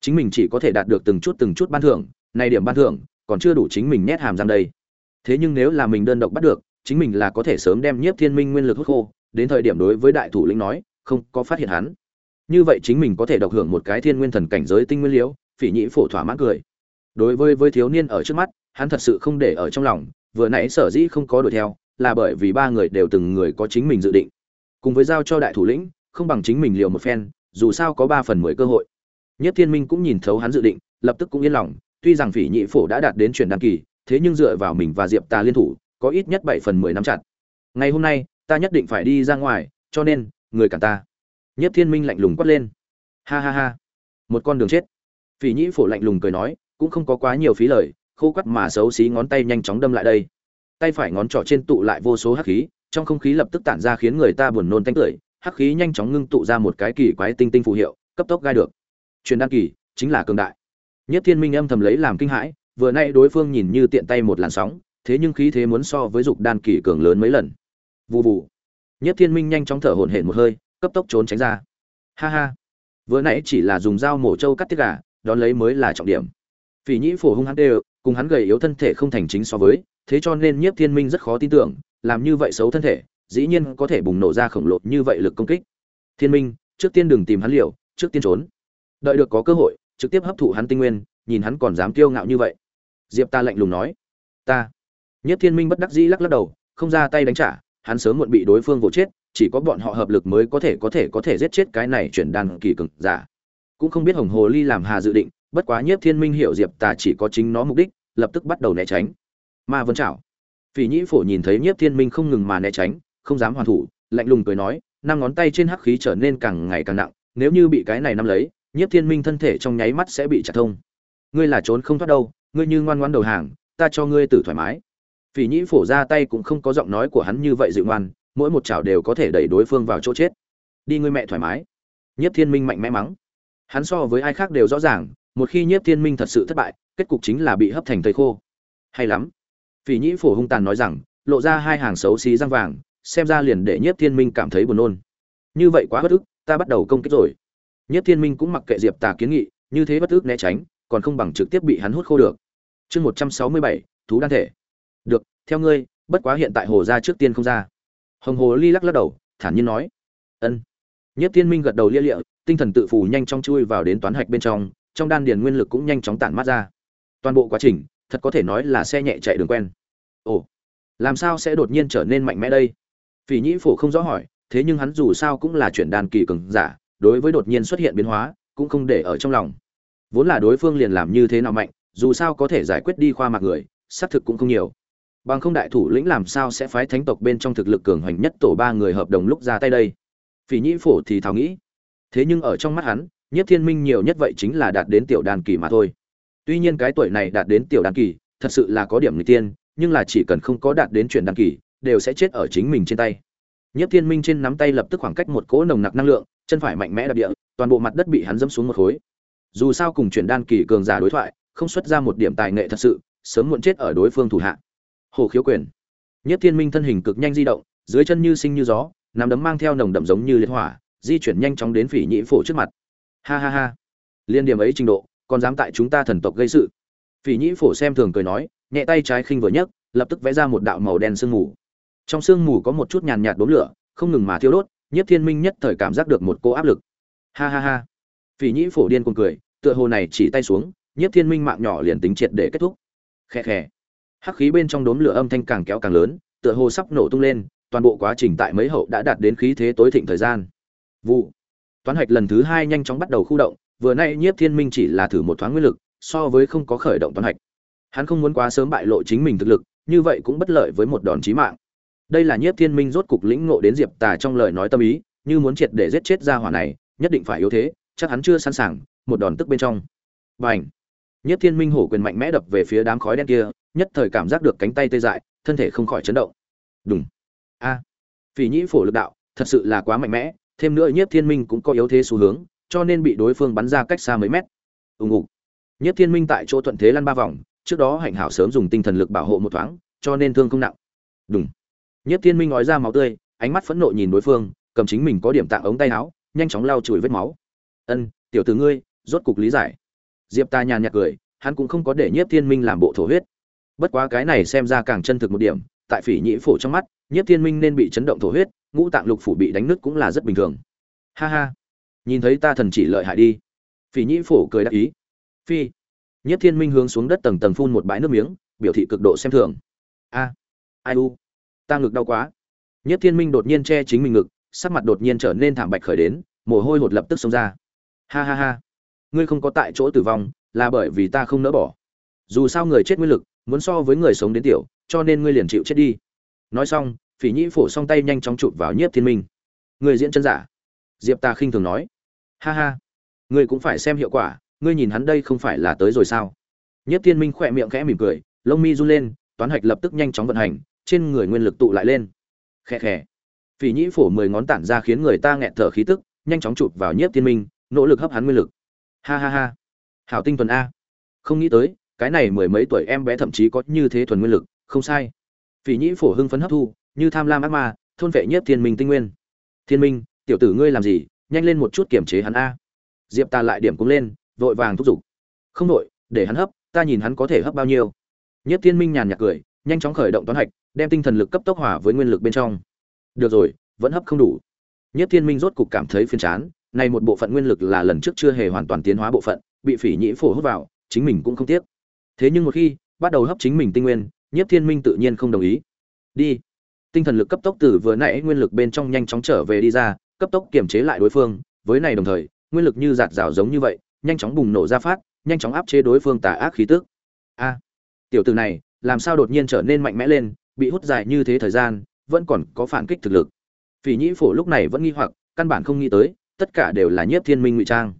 Chính mình chỉ có thể đạt được từng chút từng chút ban thưởng này điểm ban thưởng, còn chưa đủ chính mình nhét hàm răng đây. Thế nhưng nếu là mình đơn độc bắt được, chính mình là có thể sớm đem nhiếp thiên minh nguyên lực hút khô, đến thời điểm đối với đại thủ lĩnh nói, không có phát hiện hắn. Như vậy chính mình có thể độc hưởng một cái thiên nguyên thần cảnh giới tinh nguyên liễu, phỉ nhĩ phổ thỏa mãn cười. Đối với với thiếu niên ở trước mắt, hắn thật sự không để ở trong lòng, vừa nãy sở dĩ không có đuổi theo là bởi vì ba người đều từng người có chính mình dự định. Cùng với giao cho đại thủ lĩnh, không bằng chính mình liều một phen, dù sao có ba phần mười cơ hội. Nhất thiên minh cũng nhìn thấu hắn dự định, lập tức cũng yên lòng, tuy rằng phỉ nhị phổ đã đạt đến chuyển đăng kỳ, thế nhưng dựa vào mình và diệp tà liên thủ, có ít nhất bảy phần mười năm chặt. Ngày hôm nay, ta nhất định phải đi ra ngoài, cho nên, người cản ta. Nhất thiên minh lạnh lùng quát lên. Ha ha ha. Một con đường chết. Phỉ nhĩ phổ lạnh lùng cười nói, cũng không có quá nhiều phí lời, khô quắt mà xấu xí ngón tay nhanh chóng đâm lại đây tay phải ngón trỏ trên tụ lại vô số hắc khí, trong không khí lập tức tản ra khiến người ta buồn nôn tanh tưởi, hắc khí nhanh chóng ngưng tụ ra một cái kỳ quái tinh tinh phù hiệu, cấp tốc gai được. Truyền đan kỳ, chính là cường đại. Nhất thiên minh âm thầm lấy làm kinh hãi, vừa nay đối phương nhìn như tiện tay một làn sóng, thế nhưng khí thế muốn so với dục đan kỳ cường lớn mấy lần. Vụ vụ nhất thiên minh nhanh chóng thở hổn hển một hơi, cấp tốc trốn tránh ra. Ha ha. Vừa nãy chỉ là dùng dao mổ trâu cắt tiết gà, đón lấy mới là trọng điểm. Phỉ nhĩ phổ hung hắn đều, cùng hắn gầy yếu thân thể không thành chính so với thế cho nên nhiếp thiên minh rất khó tin tưởng, làm như vậy xấu thân thể, dĩ nhiên có thể bùng nổ ra khổng lồ như vậy lực công kích. Thiên minh, trước tiên đừng tìm hắn liều, trước tiên trốn. Đợi được có cơ hội, trực tiếp hấp thụ hắn tinh nguyên, nhìn hắn còn dám kiêu ngạo như vậy. Diệp ta lạnh lùng nói. Ta. Nhất thiên minh bất đắc dĩ lắc lắc đầu, không ra tay đánh trả, hắn sớm muộn bị đối phương vỗ chết, chỉ có bọn họ hợp lực mới có thể có thể có thể giết chết cái này chuyển đàn kỳ cực giả. Cũng không biết hồng hồ ly làm hà dự định, bất quá nhiếp thiên minh hiểu diệp tà chỉ có chính nó mục đích, lập tức bắt đầu né tránh ma vân chảo phỉ nhĩ phổ nhìn thấy nhiếp thiên minh không ngừng mà né tránh, không dám hoàn thủ, lạnh lùng cười nói, năm ngón tay trên hắc khí trở nên càng ngày càng nặng, nếu như bị cái này nắm lấy, nhiếp thiên minh thân thể trong nháy mắt sẽ bị chặt thông. Ngươi là trốn không thoát đâu, ngươi như ngoan ngoan đầu hàng, ta cho ngươi tử thoải mái. Phỉ nhĩ phổ ra tay cũng không có giọng nói của hắn như vậy dịu ngoan, mỗi một chảo đều có thể đẩy đối phương vào chỗ chết. Đi ngươi mẹ thoải mái. Nhiếp thiên minh mạnh mẽ mắng. Hắn so với ai khác đều rõ ràng, một khi nhiếp thiên minh thật sự thất bại, kết cục chính là bị hấp thành thầy khô. Hay lắm phỉ nhĩ phổ hung tàn nói rằng, lộ ra hai hàng xấu xí răng vàng, xem ra liền để nhiếp thiên minh cảm thấy buồn nôn. Như vậy quá bất ức, ta bắt đầu công kích rồi. Nhiếp thiên minh cũng mặc kệ diệp tà kiến nghị, như thế bất ức né tránh, còn không bằng trực tiếp bị hắn hút khô được. Chương một trăm sáu mươi bảy, thú đan thể. Được, theo ngươi, bất quá hiện tại hồ ra trước tiên không ra. Hồng hồ ly lắc lắc đầu, thản nhiên nói. Ân. Nhất thiên minh gật đầu lia lịa, tinh thần tự phủ nhanh chóng chui vào đến toán hạch bên trong trong đan điền nguyên lực cũng nhanh chóng tản mát ra. Toàn bộ quá trình thật có thể nói là xe nhẹ chạy đường quen. Ồ, làm sao sẽ đột nhiên trở nên mạnh mẽ đây? Phỉ nhĩ phổ không rõ hỏi, thế nhưng hắn dù sao cũng là chuyển đàn kỳ cường giả, đối với đột nhiên xuất hiện biến hóa, cũng không để ở trong lòng. Vốn là đối phương liền làm như thế nào mạnh, dù sao có thể giải quyết đi khoa mạc người, xác thực cũng không nhiều. Bằng không đại thủ lĩnh làm sao sẽ phái thánh tộc bên trong thực lực cường hoành nhất tổ ba người hợp đồng lúc ra tay đây? Phỉ nhĩ phổ thì thào nghĩ. Thế nhưng ở trong mắt hắn nhất thiên minh nhiều nhất vậy chính là đạt đến tiểu đàn kỳ mà thôi tuy nhiên cái tuổi này đạt đến tiểu đan kỳ, thật sự là có điểm người tiên nhưng là chỉ cần không có đạt đến chuyển đan kỳ, đều sẽ chết ở chính mình trên tay. Nhất thiên minh trên nắm tay lập tức khoảng cách một cỗ nồng nặc năng lượng, chân phải mạnh mẽ đạp địa, toàn bộ mặt đất bị hắn dẫm xuống một khối. Dù sao cùng chuyển đan kỳ cường giả đối thoại, không xuất ra một điểm tài nghệ thật sự, sớm muộn chết ở đối phương thủ hạ. Hồ khiếu quyền. Nhất thiên minh thân hình cực nhanh di động, dưới chân như sinh như gió, nắm đấm mang theo nồng đậm giống như liệt hỏa, di chuyển nhanh chóng đến phỉ nhĩ phổ trước mặt. Ha ha ha. Liên điểm ấy trình độ còn dám tại chúng ta thần tộc gây sự. Phỉ nhĩ phổ xem thường cười nói, nhẹ tay trái khinh vừa nhấc, lập tức vẽ ra một đạo màu đen sương mù. Trong sương mù có một chút nhàn nhạt đốm lửa, không ngừng mà thiêu đốt nhất thiên minh nhất thời cảm giác được một cô áp lực. Ha ha ha. Phỉ nhĩ phổ điên cuồng cười, tựa hồ này chỉ tay xuống nhất thiên minh mạng nhỏ liền tính triệt để kết thúc. Khe khe hắc khí bên trong đốm lửa âm thanh càng kéo càng lớn, tựa hồ sắp nổ tung lên, toàn bộ quá trình tại mấy hậu đã đạt đến khí thế tối thịnh thời gian. Vụ. Toán hạch lần thứ hai nhanh chóng bắt đầu khu động vừa nay nhiếp thiên minh chỉ là thử một thoáng nguyên lực, so với không có khởi động toàn hạch. Hắn không muốn quá sớm bại lộ chính mình thực lực, như vậy cũng bất lợi với một đòn chí mạng. Đây là nhiếp thiên minh rốt cục lĩnh ngộ đến diệp tà trong lời nói tâm ý, như muốn triệt để giết chết ra hỏa này, nhất định phải yếu thế, chắc hắn chưa sẵn sàng, một đòn tức bên trong. Và ảnh nhiếp thiên minh hổ quyền mạnh mẽ đập về phía đám khói đen kia, nhất thời cảm giác được cánh tay tê dại, thân thể không khỏi chấn động. Đúng a! Phỉ nhĩ phổ lực đạo, thật sự là quá mạnh mẽ, thêm nữa nhiếp thiên minh cũng có yếu thế xu hướng cho nên bị đối phương bắn ra cách xa mấy mét. Ùng ục. Nhiếp thiên minh tại chỗ thuận thế lăn ba vòng, trước đó hạnh hảo sớm dùng tinh thần lực bảo hộ một thoáng, cho nên thương không nặng. Đúng nhiếp thiên minh nói ra máu tươi, ánh mắt phẫn nộ nhìn đối phương, cầm chính mình có điểm tạng ống tay áo, nhanh chóng lau chùi vết máu. Ân, tiểu tử ngươi, rốt cục lý giải. Diệp ta nhàn nhạt cười, hắn cũng không có để nhiếp thiên minh làm bộ thổ huyết. Bất quá cái này xem ra càng chân thực một điểm, tại phỉ nhĩ phổ trong mắt nhiếp thiên minh nên bị chấn động thổ huyết, ngũ tạng lục phủ bị đánh nứt cũng là rất bình thường. Ha ha nhìn thấy ta thần chỉ lợi hại đi. Phỉ nhĩ phổ cười đáp ý. Phi. Nhất thiên minh hướng xuống đất tầng tầng phun một bãi nước miếng, biểu thị cực độ xem thường. A. Ai u? Ta ngực đau quá. Nhất thiên minh đột nhiên che chính mình ngực, sắc mặt đột nhiên trở nên thảm bạch khởi đến, mồ hôi hột lập tức xông ra. Ha ha ha. Ngươi không có tại chỗ tử vong, là bởi vì ta không nỡ bỏ. Dù sao người chết nguyên lực, muốn so với người sống đến tiểu, cho nên ngươi liền chịu chết đi. Nói xong, phỉ nhĩ phổ song tay nhanh chóng chụp vào nhiếp thiên minh. Người diễn chân giả. Diệp ta khinh thường nói ha ha. Ngươi cũng phải xem hiệu quả, ngươi nhìn hắn đây không phải là tới rồi sao? Nhất thiên minh khỏe miệng khẽ mỉm cười, lông mi run lên, toán hạch lập tức nhanh chóng vận hành, trên người nguyên lực tụ lại lên. Khẽ khẽ phỉ nhĩ phổ mười ngón tản ra khiến người ta nghẹt thở khí tức, nhanh chóng chụp vào nhiếp thiên minh, nỗ lực hấp hắn nguyên lực. Ha ha ha. Hảo tinh thuần a. Không nghĩ tới, cái này mười mấy tuổi em bé thậm chí có như thế thuần nguyên lực, không sai. Phỉ nhĩ phổ hưng phấn hấp thu, như tham lam ác ma, thôn vệ nhất thiên minh tinh nguyên. Thiên minh, tiểu tử ngươi làm gì? Nhanh lên một chút kiểm chế hắn a. Diệp ta lại điểm cũng lên, vội vàng thúc giục. Không đội để hắn hấp, ta nhìn hắn có thể hấp bao nhiêu. Nhất thiên minh nhàn nhạt cười, nhanh chóng khởi động toán hạch, đem tinh thần lực cấp tốc hỏa với nguyên lực bên trong. Được rồi, vẫn hấp không đủ. Nhất thiên minh rốt cục cảm thấy phiền chán, này một bộ phận nguyên lực là lần trước chưa hề hoàn toàn tiến hóa bộ phận, bị phỉ nhĩ phổ hút vào, chính mình cũng không tiếc. Thế nhưng một khi bắt đầu hấp chính mình tinh nguyên, nhất thiên minh tự nhiên không đồng ý. Đi. Tinh thần lực cấp tốc từ vừa nãy nguyên lực bên trong nhanh chóng trở về đi ra cấp tốc kiểm chế lại đối phương, với này đồng thời, nguyên lực như giạt rào giống như vậy, nhanh chóng bùng nổ ra phát, nhanh chóng áp chế đối phương tà ác khí tức. A, tiểu tử này, làm sao đột nhiên trở nên mạnh mẽ lên, bị hút dài như thế thời gian, vẫn còn có phản kích thực lực. Phỉ nhĩ phổ lúc này vẫn nghi hoặc, căn bản không nghĩ tới, tất cả đều là nhiếp thiên minh ngụy trang.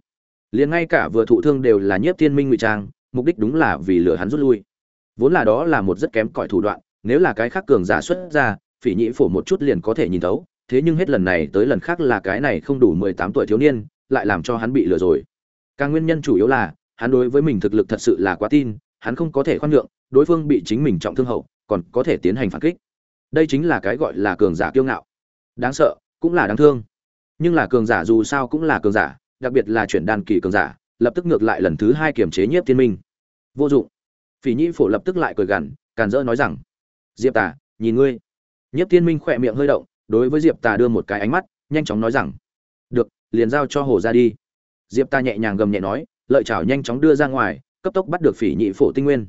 Liền ngay cả vừa thụ thương đều là nhiếp thiên minh ngụy trang, mục đích đúng là vì lừa hắn rút lui. Vốn là đó là một rất kém cỏi thủ đoạn, nếu là cái khác cường giả xuất ra, phỉ nhĩ phổ một chút liền có thể nhìn thấu thế nhưng hết lần này tới lần khác là cái này không đủ mười tám tuổi thiếu niên, lại làm cho hắn bị lừa rồi. Càng nguyên nhân chủ yếu là, hắn đối với mình thực lực thật sự là quá tin, hắn không có thể khoan nhượng, đối phương bị chính mình trọng thương hậu, còn có thể tiến hành phản kích. Đây chính là cái gọi là cường giả kiêu ngạo. Đáng sợ, cũng là đáng thương. Nhưng là cường giả dù sao cũng là cường giả, đặc biệt là chuyển đàn kỳ cường giả, lập tức ngược lại lần thứ hai kiềm chế nhiếp thiên minh. Vô dụng. Phỉ nhĩ phổ lập tức lại cười gằn, càn rỡ nói rằng, diệp tà, nhìn ngươi. Nhiếp thiên minh khỏe miệng hơi động đối với diệp tà đưa một cái ánh mắt, nhanh chóng nói rằng, được, liền giao cho hồ ra đi. Diệp ta nhẹ nhàng gầm nhẹ nói, lợi chảo nhanh chóng đưa ra ngoài, cấp tốc bắt được phỉ nhị phổ tinh nguyên,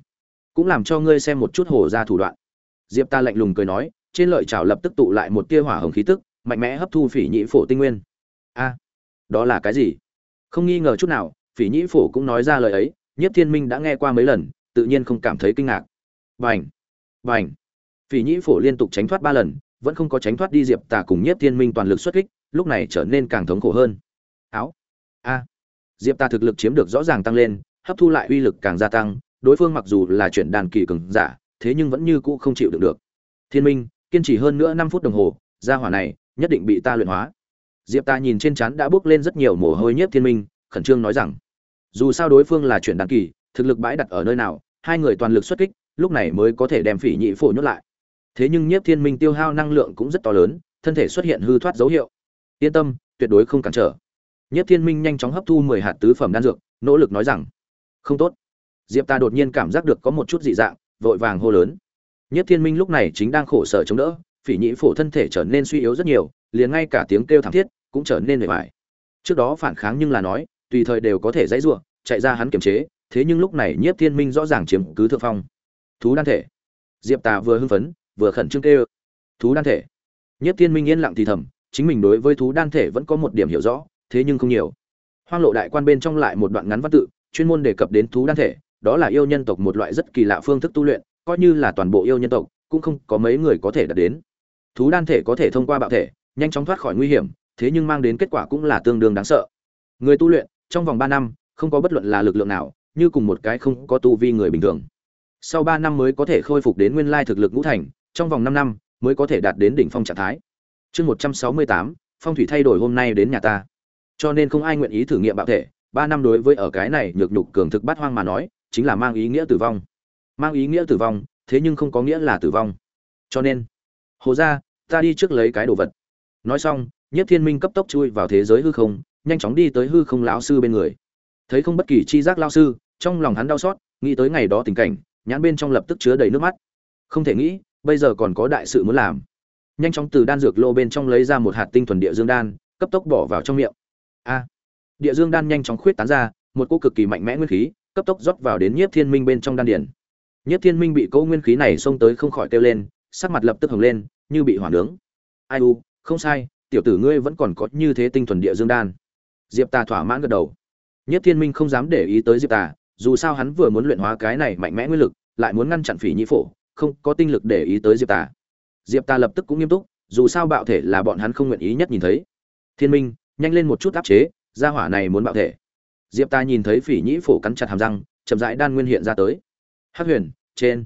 cũng làm cho ngươi xem một chút hồ ra thủ đoạn. Diệp ta lạnh lùng cười nói, trên lợi chảo lập tức tụ lại một tia hỏa hồng khí tức, mạnh mẽ hấp thu phỉ nhị phổ tinh nguyên. A, đó là cái gì? Không nghi ngờ chút nào, phỉ nhị phổ cũng nói ra lời ấy nhất thiên minh đã nghe qua mấy lần, tự nhiên không cảm thấy kinh ngạc. Vành vành phỉ nhị phổ liên tục tránh thoát ba lần vẫn không có tránh thoát đi diệp tà cùng nhất thiên minh toàn lực xuất kích, lúc này trở nên càng thống khổ hơn. Áo. A. Diệp tà thực lực chiếm được rõ ràng tăng lên, hấp thu lại uy lực càng gia tăng, đối phương mặc dù là chuyển đàn kỳ cường giả, thế nhưng vẫn như cũ không chịu được được. Thiên minh, kiên trì hơn nữa năm phút đồng hồ, gia hỏa này nhất định bị ta luyện hóa. Diệp ta nhìn trên trán đã bước lên rất nhiều mồ hôi nhiếp thiên minh, khẩn trương nói rằng, dù sao đối phương là chuyển đàn kỳ, thực lực bãi đặt ở nơi nào, hai người toàn lực xuất kích, lúc này mới có thể đem phỉ nhị phổ nhốt lại thế nhưng nhiếp thiên minh tiêu hao năng lượng cũng rất to lớn thân thể xuất hiện hư thoát dấu hiệu yên tâm tuyệt đối không cản trở Nhất Thiên Minh nhanh chóng hấp thu mười hạt tứ phẩm đan dược, nỗ lực nói rằng: "Không tốt." Diệp Ta đột nhiên cảm giác được có một chút dị dạng, vội vàng hô lớn. Nhất Thiên Minh lúc này chính đang khổ sở chống đỡ, Phỉ Nhĩ phổ thân thể trở nên suy yếu rất nhiều, liền ngay cả tiếng kêu thảm thiết cũng trở nên mệt mỏi. Trước đó phản kháng nhưng là nói, tùy thời đều có thể dãy rủa, chạy ra hắn kiềm chế, thế nhưng lúc này Nhiếp Thiên Minh rõ ràng chiếm cứ thượng phong. Thú đan thể. Diệp Tà vừa hưng phấn, vừa khẩn trương kêu. Thú đan thể. nhất Thiên Minh yên lặng thì thầm, chính mình đối với thú đan thể vẫn có một điểm hiểu rõ, thế nhưng không nhiều hoang lộ đại quan bên trong lại một đoạn ngắn văn tự chuyên môn đề cập đến thú đan thể đó là yêu nhân tộc một loại rất kỳ lạ phương thức tu luyện coi như là toàn bộ yêu nhân tộc cũng không có mấy người có thể đạt đến thú đan thể có thể thông qua bạo thể nhanh chóng thoát khỏi nguy hiểm thế nhưng mang đến kết quả cũng là tương đương đáng sợ người tu luyện trong vòng ba năm không có bất luận là lực lượng nào như cùng một cái không có tu vi người bình thường sau ba năm mới có thể khôi phục đến nguyên lai thực lực ngũ thành trong vòng năm năm mới có thể đạt đến đỉnh phong trạng thái. Chương một trăm sáu mươi tám, phong thủy thay đổi hôm nay đến nhà ta. Cho nên không ai nguyện ý thử nghiệm bạo thể, ba năm đối với ở cái này nhược nhục cường thực bát hoang mà nói, chính là mang ý nghĩa tử vong. Mang ý nghĩa tử vong, thế nhưng không có nghĩa là tử vong. Cho nên, hồ ra ta đi trước lấy cái đồ vật. Nói xong nhất thiên minh cấp tốc chui vào thế giới hư không, nhanh chóng đi tới hư không lão sư bên người. Thấy không bất kỳ chi giác lao sư, trong lòng hắn đau xót, nghĩ tới ngày đó tình cảnh, nhãn bên trong lập tức chứa đầy nước mắt. Không thể nghĩ bây giờ còn có đại sự muốn làm. Nhanh chóng từ đan dược lô bên trong lấy ra một hạt tinh thuần địa dương đan, cấp tốc bỏ vào trong miệng. A! Địa dương đan nhanh chóng khuyết tán ra, một cô cực kỳ mạnh mẽ nguyên khí, cấp tốc rót vào đến nhiếp thiên minh bên trong đan điển nhiếp thiên minh bị cỗ nguyên khí này xông tới không khỏi kêu lên, sắc mặt lập tức hồng lên, như bị hỏa nướng. Ai u, không sai, tiểu tử ngươi vẫn còn có như thế tinh thuần địa dương đan. Diệp tà thỏa mãn gật đầu. Nhiếp thiên minh không dám để ý tới diệp tà, dù sao hắn vừa muốn luyện hóa cái này mạnh mẽ nguyên lực, lại muốn ngăn chặn phỉ nhĩ phổ không có tinh lực để ý tới diệp tà. Diệp tà lập tức cũng nghiêm túc, dù sao bạo thể là bọn hắn không nguyện ý nhất nhìn thấy. Thiên minh, nhanh lên một chút áp chế, gia hỏa này muốn bạo thể. Diệp ta nhìn thấy phỉ nhĩ phổ cắn chặt hàm răng, chậm rãi đan nguyên hiện ra tới. Hắc huyền, trên.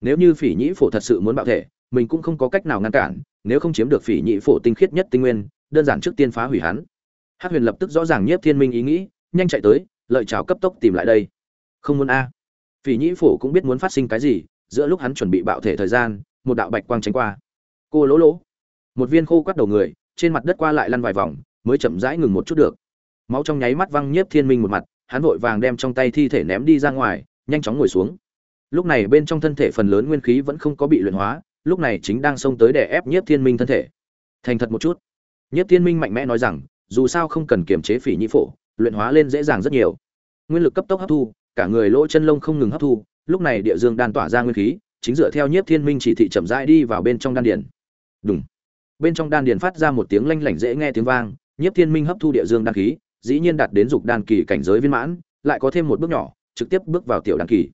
Nếu như phỉ nhĩ phổ thật sự muốn bạo thể, mình cũng không có cách nào ngăn cản, nếu không chiếm được phỉ nhĩ phổ tinh khiết nhất tinh nguyên, đơn giản trước tiên phá hủy hắn. Hắc huyền lập tức rõ ràng nhiếp thiên minh ý nghĩ, nhanh chạy tới, lợi chào cấp tốc tìm lại đây. Không muốn a. Phỉ nhĩ phổ cũng biết muốn phát sinh cái gì giữa lúc hắn chuẩn bị bạo thể thời gian, một đạo bạch quang tránh qua. Cô lỗ lỗ. Một viên khô quắt đầu người, trên mặt đất qua lại lăn vài vòng, mới chậm rãi ngừng một chút được. Máu trong nháy mắt văng nhiếp thiên minh một mặt, hắn vội vàng đem trong tay thi thể ném đi ra ngoài, nhanh chóng ngồi xuống. Lúc này bên trong thân thể phần lớn nguyên khí vẫn không có bị luyện hóa, lúc này chính đang xông tới để ép nhiếp thiên minh thân thể. Thành thật một chút. Nhiếp thiên minh mạnh mẽ nói rằng, dù sao không cần kiềm chế phỉ nhĩ phổ, luyện hóa lên dễ dàng rất nhiều. Nguyên lực cấp tốc hấp thu, cả người lỗ chân lông không ngừng hấp thu lúc này địa dương đan tỏa ra nguyên khí chính dựa theo nhiếp thiên minh chỉ thị chậm rãi đi vào bên trong đan điền đúng bên trong đan điền phát ra một tiếng lanh lảnh dễ nghe tiếng vang Nhiếp Thiên Minh hấp thu địa dương đan khí, dĩ nhiên đạt đến dục đan kỳ cảnh giới viên mãn, lại có thêm một bước nhỏ, trực tiếp bước vào tiểu đan kỳ.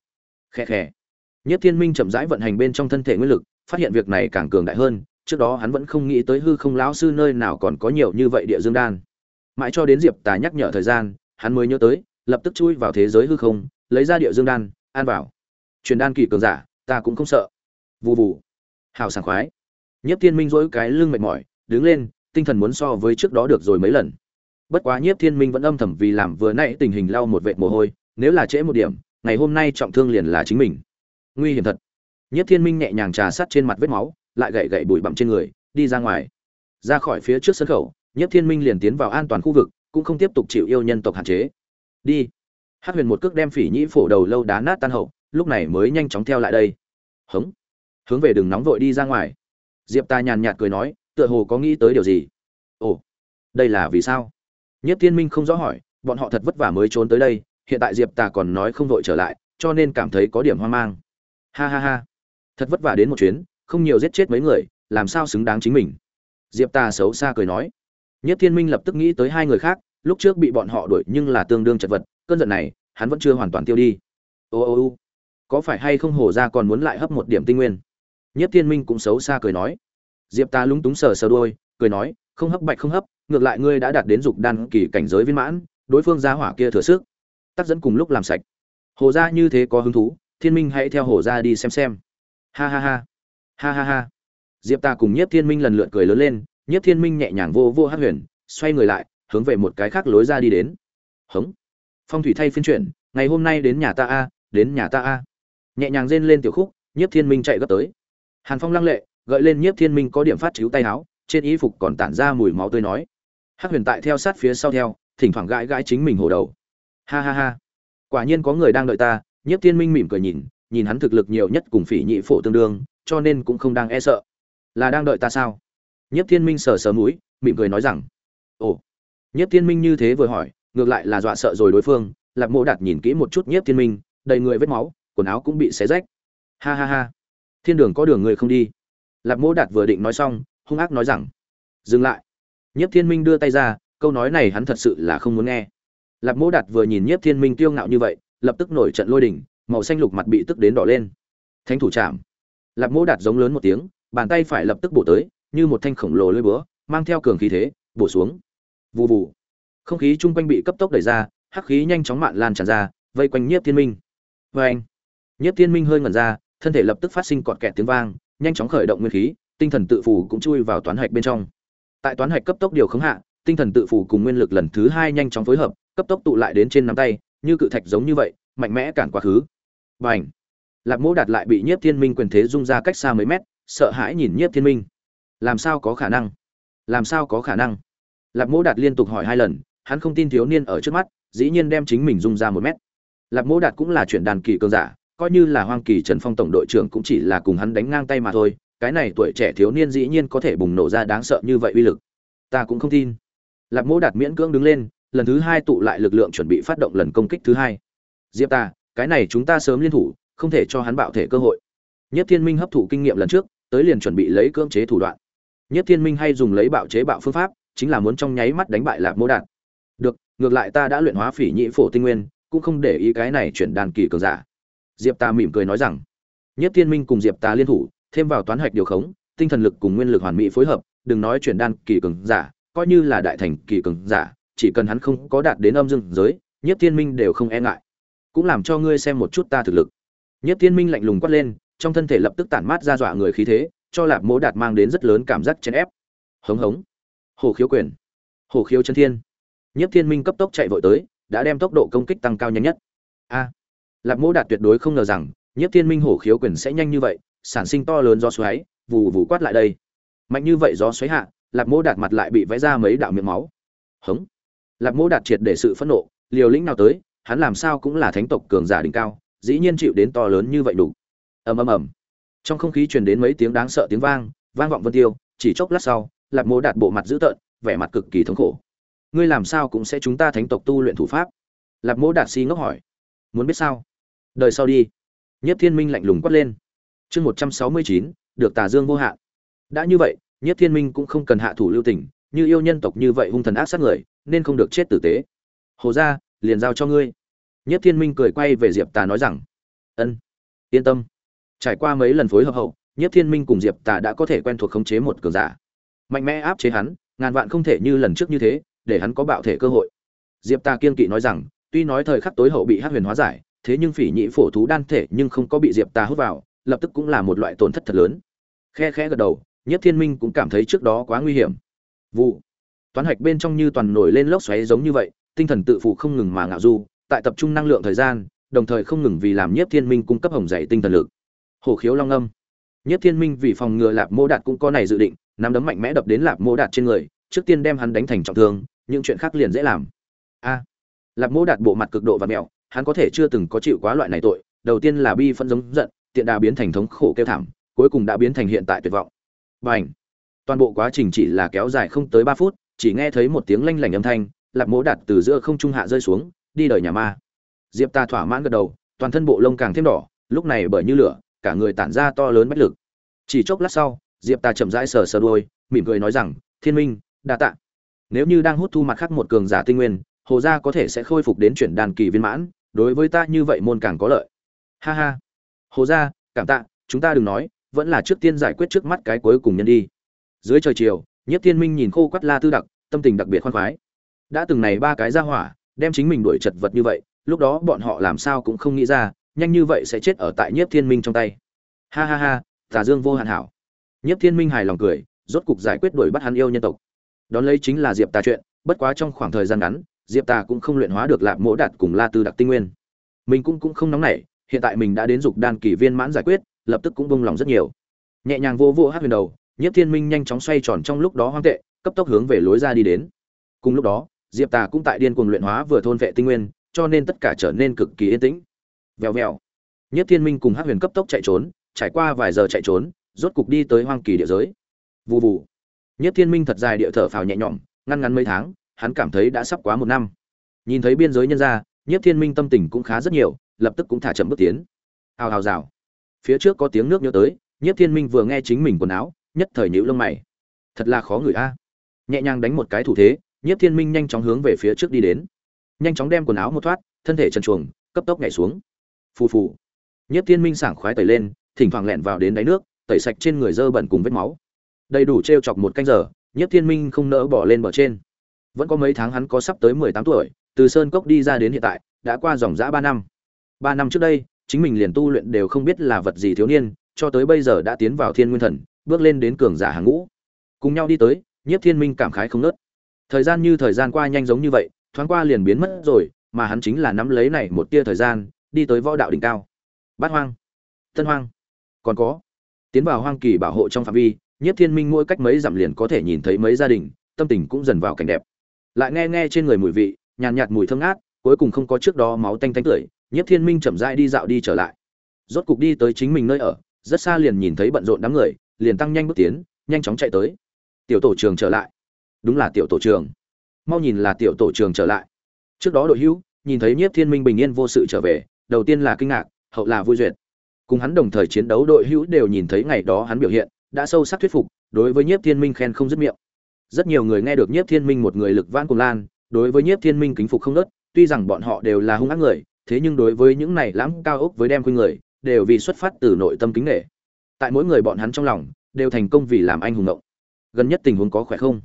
Khẽ khẽ. Nhiếp Thiên Minh chậm rãi vận hành bên trong thân thể nguyên lực, phát hiện việc này càng cường đại hơn, trước đó hắn vẫn không nghĩ tới hư không lão sư nơi nào còn có nhiều như vậy địa dương đan. Mãi cho đến Diệp Tà nhắc nhở thời gian, hắn mới nhớ tới lập tức chui vào thế giới hư không lấy ra địa dương đan an vào truyền đan kỳ cường giả, ta cũng không sợ. Vù vù. Hào sảng khoái. Nhiếp thiên minh dỗi cái lưng mệt mỏi, đứng lên, tinh thần muốn so với trước đó được rồi mấy lần. Bất quá nhiếp thiên minh vẫn âm thầm vì làm vừa nãy tình hình lau một vệt mồ hôi, nếu là trễ một điểm, ngày hôm nay trọng thương liền là chính mình. Nguy hiểm thật. Nhiếp thiên minh nhẹ nhàng trà sát trên mặt vết máu, lại gậy gậy bụi bặm trên người, đi ra ngoài. Ra khỏi phía trước sân khẩu nhiếp thiên minh liền tiến vào an toàn khu vực, cũng không tiếp tục chịu yêu nhân tộc hạn chế. Đi. Hát huyền một cước đem phỉ nhĩ phổ đầu lâu đá nát tan hậu lúc này mới nhanh chóng theo lại đây. Hống. Hướng về đường nóng vội đi ra ngoài. Diệp ta nhàn nhạt cười nói, tựa hồ có nghĩ tới điều gì. Ồ, đây là vì sao? Nhất thiên minh không rõ hỏi, bọn họ thật vất vả mới trốn tới đây, hiện tại diệp ta còn nói không vội trở lại, cho nên cảm thấy có điểm hoang mang. Ha ha ha. Thật vất vả đến một chuyến, không nhiều giết chết mấy người, làm sao xứng đáng chính mình? Diệp ta xấu xa cười nói. Nhất thiên minh lập tức nghĩ tới hai người khác, lúc trước bị bọn họ đuổi nhưng là tương đương chật vật, cơn giận này, hắn vẫn chưa hoàn toàn tiêu đi. Ô ô ô có phải hay không hổ ra còn muốn lại hấp một điểm tinh nguyên? Nhất thiên minh cũng xấu xa cười nói. Diệp ta lúng túng sờ sờ đôi cười nói, không hấp bạch không hấp, ngược lại ngươi đã đạt đến dục đan kỳ cảnh giới viên mãn, đối phương gia hỏa kia thừa sức. Tác dẫn cùng lúc làm sạch. Hồ gia như thế có hứng thú, thiên minh hãy theo hồ gia đi xem xem. Ha ha ha. Ha ha ha. Diệp ta cùng nhiếp thiên minh lần lượt cười lớn lên nhiếp thiên minh nhẹ nhàng vô vô hát huyền, xoay người lại, hướng về một cái khác lối ra đi đến. Hống. Phong thủy thay phiên chuyển, ngày hôm nay đến nhà ta a, đến nhà ta a nhẹ nhàng rên lên tiểu khúc, nhiếp thiên minh chạy gấp tới. Hàn phong lăng lệ, gợi lên nhiếp thiên minh có điểm phát chiếu tay áo, trên y phục còn tản ra mùi máu tươi nói. Hắc huyền tại theo sát phía sau theo, thỉnh thoảng gãi gãi chính mình hổ đầu. Ha ha ha. Quả nhiên có người đang đợi ta, nhiếp thiên minh mỉm cười nhìn nhìn hắn thực lực nhiều nhất cùng phỉ nhị phổ tương đương, cho nên cũng không đang e sợ. Là đang đợi ta sao? Nhiếp thiên minh sờ sờ mũi, mỉm cười nói rằng, ồ. Nhiếp thiên minh như thế vừa hỏi, ngược lại là dọa sợ rồi đối phương, lạc mộ đạt nhìn kỹ một chút nhiếp thiên minh, đầy người vết máu quần áo cũng bị xé rách. Ha ha ha. Thiên đường có đường người không đi. Lạc mộ đạt vừa định nói xong, hung ác nói rằng, dừng lại. Nhiếp thiên minh đưa tay ra, câu nói này hắn thật sự là không muốn nghe. Lạc mộ đạt vừa nhìn nhiếp thiên minh kiêu ngạo như vậy, lập tức nổi trận lôi đình, màu xanh lục mặt bị tức đến đỏ lên. Thánh thủ chạm lạc mộ đạt giống lớn một tiếng, bàn tay phải lập tức bổ tới, như một thanh khổng lồ lưỡi búa, mang theo cường khí thế, bổ xuống. Vù vù. Không khí chung quanh bị cấp tốc đẩy ra, hắc khí nhanh chóng mạn lan tràn ra, vây quanh nhiếp thiên minh. Vê anh nhiếp thiên minh hơi ngẩn ra, thân thể lập tức phát sinh cọt kẹt tiếng vang, nhanh chóng khởi động nguyên khí, tinh thần tự phủ cũng chui vào toán hạch bên trong. Tại toán hạch cấp tốc điều khống hạ, tinh thần tự phủ cùng nguyên lực lần thứ hai nhanh chóng phối hợp, cấp tốc tụ lại đến trên nắm tay, như cự thạch giống như vậy, mạnh mẽ cản quá khứ. Bành! lạc mỗ đạt lại bị nhiếp thiên minh quyền thế rung ra cách xa mấy mét, sợ hãi nhìn nhiếp thiên minh. Làm sao có khả năng? Làm sao có khả năng? Lạc mỗ đạt liên tục hỏi hai lần, hắn không tin thiếu niên ở trước mắt, dĩ nhiên đem chính mình rung ra một mét. Lạc mỗ đạt cũng là chuyện đàn kỳ cường giả coi như là hoang kỳ trần phong tổng đội trưởng cũng chỉ là cùng hắn đánh ngang tay mà thôi, cái này tuổi trẻ thiếu niên dĩ nhiên có thể bùng nổ ra đáng sợ như vậy uy lực. Ta cũng không tin. Lạc mỗ đạt miễn cưỡng đứng lên, lần thứ hai tụ lại lực lượng chuẩn bị phát động lần công kích thứ hai. Diệp ta, cái này chúng ta sớm liên thủ, không thể cho hắn bạo thể cơ hội. Nhất thiên minh hấp thụ kinh nghiệm lần trước, tới liền chuẩn bị lấy cưỡng chế thủ đoạn. Nhất thiên minh hay dùng lấy bạo chế bạo phương pháp, chính là muốn trong nháy mắt đánh bại lạc mỗ đạt. Được, ngược lại ta đã luyện hóa phỉ nhị phổ tinh nguyên, cũng không để ý cái này chuyển đàn kỳ cường giả diệp ta mỉm cười nói rằng nhất thiên minh cùng diệp ta liên thủ thêm vào toán hạch điều khống tinh thần lực cùng nguyên lực hoàn mỹ phối hợp đừng nói chuyển đan kỳ cường giả coi như là đại thành kỳ cường giả chỉ cần hắn không có đạt đến âm dương giới nhất thiên minh đều không e ngại. Cũng làm cho ngươi xem một chút ta thực lực. Nhất thiên minh lạnh lùng quát lên trong thân thể lập tức tản mát ra dọa người khí thế cho lạp mỗ đạt mang đến rất lớn cảm giác chèn ép. Hống hống. Hồ khiếu quyền. Hồ khiếu chân thiên. Nhất thiên minh cấp tốc chạy vội tới đã đem tốc độ công kích tăng cao nhanh nhất. A à, lạp mỗ đạt tuyệt đối không ngờ rằng nhất thiên minh hổ khiếu quyền sẽ nhanh như vậy, sản sinh to lớn gió xoáy, vù vù quát lại đây. Mạnh như vậy gió xoáy hạ, lạp mỗ đạt mặt lại bị vẽ ra mấy đạo miệng máu. Hống. Lạp mỗ đạt triệt để sự phẫn nộ, liều lĩnh nào tới, hắn làm sao cũng là thánh tộc cường giả đỉnh cao, dĩ nhiên chịu đến to lớn như vậy đủ. Ầm ầm ầm. Trong không khí truyền đến mấy tiếng đáng sợ tiếng vang vang vọng vân tiêu, chỉ chốc lát sau, lạp mỗ đạt bộ mặt dữ tợn, vẻ mặt cực kỳ thống khổ. Ngươi làm sao cũng sẽ chúng ta thánh tộc tu luyện thủ pháp? Lạp mỗ đạt si ngốc hỏi muốn biết sao? Đời sau đi. Nhất thiên minh lạnh lùng quát lên. Chương một trăm sáu mươi chín, được tà dương vô hạn. Đã như vậy, nhất thiên minh cũng không cần hạ thủ lưu tình, như yêu nhân tộc như vậy hung thần ác sát người, nên không được chết tử tế. Hồ ra liền giao cho ngươi. Nhất thiên minh cười quay về diệp tà nói rằng, ân, yên tâm. Trải qua mấy lần phối hợp hậu, nhất thiên minh cùng diệp tà đã có thể quen thuộc khống chế một cường giả. Mạnh mẽ áp chế hắn, ngàn vạn không thể như lần trước như thế, để hắn có bạo thể cơ hội. Diệp tà kiên kỵ nói rằng tuy nói thời khắc tối hậu bị hắc huyền hóa giải, thế nhưng phỉ nhị phổ thú đan thể nhưng không có bị diệp ta hút vào, lập tức cũng là một loại tổn thất thật lớn. Khe khẽ gật đầu, nhất thiên minh cũng cảm thấy trước đó quá nguy hiểm. Vụ. Toán hạch bên trong như toàn nổi lên lốc xoáy giống như vậy, tinh thần tự phụ không ngừng mà ngạo du, tại tập trung năng lượng thời gian, đồng thời không ngừng vì làm nhiếp thiên minh cung cấp hồng dày tinh thần lực. Hồ khiếu long âm. Nhiếp thiên minh vì phòng ngừa lạp mô đạt cũng có này dự định, nắm đấm mạnh mẽ đập đến lạp mô đạt trên người, trước tiên đem hắn đánh thành trọng thương, những chuyện khác liền dễ làm. A lạp mô đạt bộ mặt cực độ và mẹo, hắn có thể chưa từng có chịu quá loại này tội, đầu tiên là bi phân giống giận, tiện đà biến thành thống khổ kêu thảm, cuối cùng đã biến thành hiện tại tuyệt vọng. Và ảnh toàn bộ quá trình chỉ là kéo dài không tới ba phút, chỉ nghe thấy một tiếng lanh lảnh âm thanh, lạp mô đạt từ giữa không trung hạ rơi xuống, đi đời nhà ma. Diệp ta thỏa mãn gật đầu, toàn thân bộ lông càng thêm đỏ, lúc này bởi như lửa, cả người tản ra to lớn bách lực. Chỉ chốc lát sau, diệp ta chậm rãi sờ sờ đôi mỉm cười nói rằng, thiên minh, đa tạ. Nếu như đang hút thu mặt khác một cường giả tinh nguyên hồ gia có thể sẽ khôi phục đến chuyển đàn kỳ viên mãn, đối với ta như vậy môn càng có lợi. Ha ha. Hồ gia, cảm tạ, chúng ta đừng nói, vẫn là trước tiên giải quyết trước mắt cái cuối cùng nhân đi. Dưới trời chiều nhất thiên minh nhìn khô quắt la tư đặc, tâm tình đặc biệt khoan khoái. Đã từng này ba cái ra hỏa, đem chính mình đuổi chật vật như vậy, lúc đó bọn họ làm sao cũng không nghĩ ra, nhanh như vậy sẽ chết ở tại nhiếp thiên minh trong tay. Ha ha ha, tà dương vô hạn hảo. Nhiếp thiên minh hài lòng cười, rốt cục giải quyết đuổi bắt hắn yêu nhân tộc. Đón lấy chính là diệp tà chuyện, bất quá trong khoảng thời gian ngắn diệp tà cũng không luyện hóa được lạp mỗ đạt cùng la tư đặc tinh nguyên. Mình cũng cũng không nóng nảy, hiện tại mình đã đến dục đan kỳ viên mãn giải quyết, lập tức cũng bông lòng rất nhiều. Nhẹ nhàng vô vô hát huyền đầu, nhiếp thiên minh nhanh chóng xoay tròn trong lúc đó hoang tệ, cấp tốc hướng về lối ra đi đến. Cùng lúc đó, diệp tà cũng tại điên cuồng luyện hóa vừa thôn vệ tinh nguyên, cho nên tất cả trở nên cực kỳ yên tĩnh. Vèo vèo. Nhất thiên minh cùng hắc huyền cấp tốc chạy trốn, trải qua vài giờ chạy trốn, rốt cục đi tới hoang kỳ địa giới. Vù vù. Nhất thiên minh thật dài địa thở phào nhẹ nhõm, ngăn ngắn mấy tháng hắn cảm thấy đã sắp quá một năm. Nhìn thấy biên giới nhân ra nhất thiên minh tâm tình cũng khá rất nhiều, lập tức cũng thả chậm bước tiến. Hào hào rào. Phía trước có tiếng nước nhớ tới nhất thiên minh vừa nghe chính mình quần áo, nhất thời nhíu lông mày. Thật là khó người a. Nhẹ nhàng đánh một cái thủ thế nhất thiên minh nhanh chóng hướng về phía trước đi đến. Nhanh chóng đem quần áo một thoát, thân thể trần chuồng cấp tốc nhảy xuống. Phù phù. Nhất thiên minh sảng khoái tẩy lên, thỉnh thoảng lẹn vào đến đáy nước, tẩy sạch trên người dơ bẩn cùng vết máu. Đầy đủ t r e o chọc một canh giờ nhất thiên minh không nỡ bỏ lên bờ trên vẫn có mấy tháng hắn có sắp tới mười tám tuổi từ sơn cốc đi ra đến hiện tại đã qua dòng dã ba năm. Ba năm trước đây chính mình liền tu luyện đều không biết là vật gì thiếu niên cho tới bây giờ đã tiến vào thiên nguyên thần bước lên đến cường giả hàng ngũ. Cùng nhau đi tới nhiếp thiên minh cảm khái không nớt. Thời gian như thời gian qua nhanh giống như vậy thoáng qua liền biến mất rồi, mà hắn chính là nắm lấy này một tia thời gian, đi tới võ đạo đỉnh cao. Bát Hoang, Tân Hoang, còn có. Tiến vào hoang kỳ bảo hộ trong phạm vi, Nhiếp Thiên Minh mỗi cách mấy dặm liền có thể nhìn thấy mấy gia đình, tâm tình cũng dần vào cảnh đẹp. Lại nghe nghe trên người mùi vị, nhàn nhạt, mùi thơm ngát, cuối cùng không có trước đó máu tanh tanh tưởi, Nhiếp Thiên Minh chậm rãi đi dạo đi trở lại. Rốt cục đi tới chính mình nơi ở, rất xa liền nhìn thấy bận rộn đám người, liền tăng nhanh bước tiến, nhanh chóng chạy tới. Tiểu tổ trường trở lại. Đúng là tiểu tổ trường mau nhìn là tiểu tổ trường trở lại trước đó đội hữu nhìn thấy nhiếp thiên minh bình yên vô sự trở về đầu tiên là kinh ngạc hậu là vui duyệt cùng hắn đồng thời chiến đấu đội hữu đều nhìn thấy ngày đó hắn biểu hiện đã sâu sắc thuyết phục đối với nhiếp thiên minh khen không dứt miệng rất nhiều người nghe được nhiếp thiên minh một người lực vãn cùng lan, đối với nhiếp thiên minh kính phục không nớt, tuy rằng bọn họ đều là hung ác người, thế nhưng đối với những này lãng cao ốc với đem khuyên người, đều vì xuất phát từ nội tâm kính nghệ tại mỗi người bọn hắn trong lòng, đều thành công vì làm anh hùng ngộng. Gần nhất tình huống có khỏe không?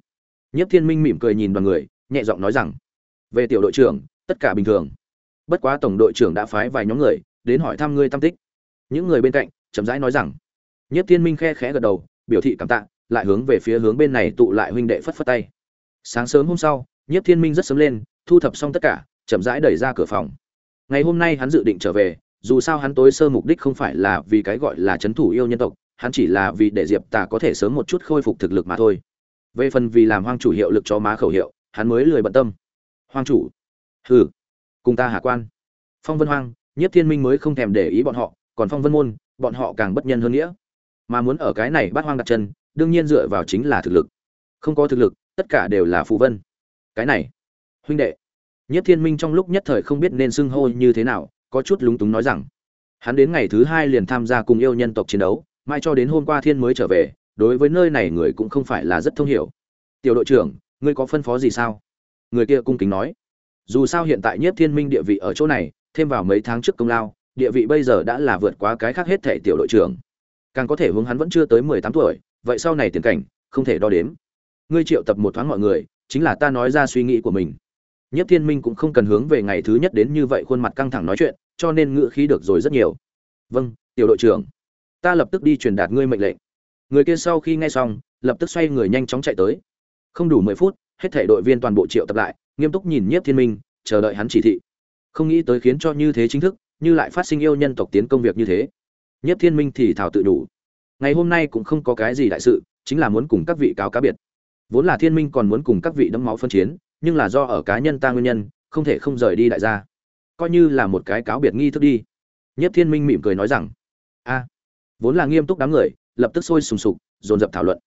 Nhiếp thiên minh mỉm cười nhìn đoàn người, nhẹ giọng nói rằng, về tiểu đội trưởng, tất cả bình thường. Bất quá tổng đội trưởng đã phái vài nhóm người, đến hỏi thăm ngươi tam tích. Những người bên cạnh chậm rãi nói rằng nhất thiên minh khe khẽ gật đầu, biểu thị cảm tạ lại hướng về phía hướng bên này tụ lại huynh đệ phất phất tay. Sáng sớm hôm sau nhất thiên minh rất sớm lên, thu thập xong tất cả, chậm rãi đẩy ra cửa phòng. Ngày hôm nay hắn dự định trở về, dù sao hắn tối sơ mục đích không phải là vì cái gọi là c thủ yêu nhân tộc, hắn chỉ là vì để diệp tà có thể sớm một chút khôi phục thực lực mà thôi. Về phần vì làm hoang chủ hiệu lực cho má khẩu hiệu, hắn mới lười bận tâm. Hoang chủ? Hừ, cùng ta hạ quan. Phong vân hoang nhất thiên minh mới không thèm để ý bọn họ, còn phong vân môn, bọn họ càng bất nhân hơn nghĩa. Mà muốn ở cái này bắt hoang đặt chân đương nhiên dựa vào chính là thực lực. Không có thực lực, tất cả đều là phù vân. Cái này, huynh đệ, nhất thiên minh trong lúc nhất thời không biết nên xưng hô như thế nào, có chút lúng túng nói rằng, hắn đến ngày thứ hai liền tham gia cùng yêu nhân tộc chiến đấu, mai cho đến hôm qua thiên mới trở về, đối với nơi này người cũng không phải là rất thông hiểu. Tiểu đội trưởng, ngươi có phân phó gì sao? Người kia cung kính nói. Dù sao hiện tại nhiếp thiên minh địa vị ở chỗ này, thêm vào mấy tháng trước công lao, địa vị bây giờ đã là vượt quá cái khác hết thể tiểu đội trưởng. Càng có thể hướng hắn vẫn chưa tới mười tám tuổi vậy sau này tiền cảnh không thể đo đếm ngươi triệu tập một thoáng mọi người chính là ta nói ra suy nghĩ của mình nhất Thiên Minh cũng không cần hướng về ngày thứ nhất đến như vậy khuôn mặt căng thẳng nói chuyện, cho nên ngựa khí được rồi rất nhiều. "Vâng, tiểu đội trưởng, ta lập tức đi truyền đạt ngươi mệnh lệnh." Người kia sau khi nghe xong, lập tức xoay người nhanh chóng chạy tới. Không đủ mười phút, hết thể đội viên toàn bộ triệu tập lại, nghiêm túc nhìn Nhiếp Thiên Minh, chờ đợi hắn chỉ thị. Không nghĩ tới khiến cho như thế chính thức, như lại phát sinh yêu nhân tộc tiến công việc như thế. Nhiếp Thiên Minh thì thảo tự đủ. Ngày hôm nay cũng không có cái gì đại sự, chính là muốn cùng các vị cáo cá biệt. Vốn là Thiên Minh còn muốn cùng các vị đấm máu phân chiến, nhưng là do ở cá nhân ta nguyên nhân không thể không rời đi đại gia. Coi như là một cái cáo biệt nghi thức đi. Nhất thiên minh mỉm cười nói rằng a. Vốn là nghiêm túc đám người lập tức sôi sùng sục dồn dập thảo luận.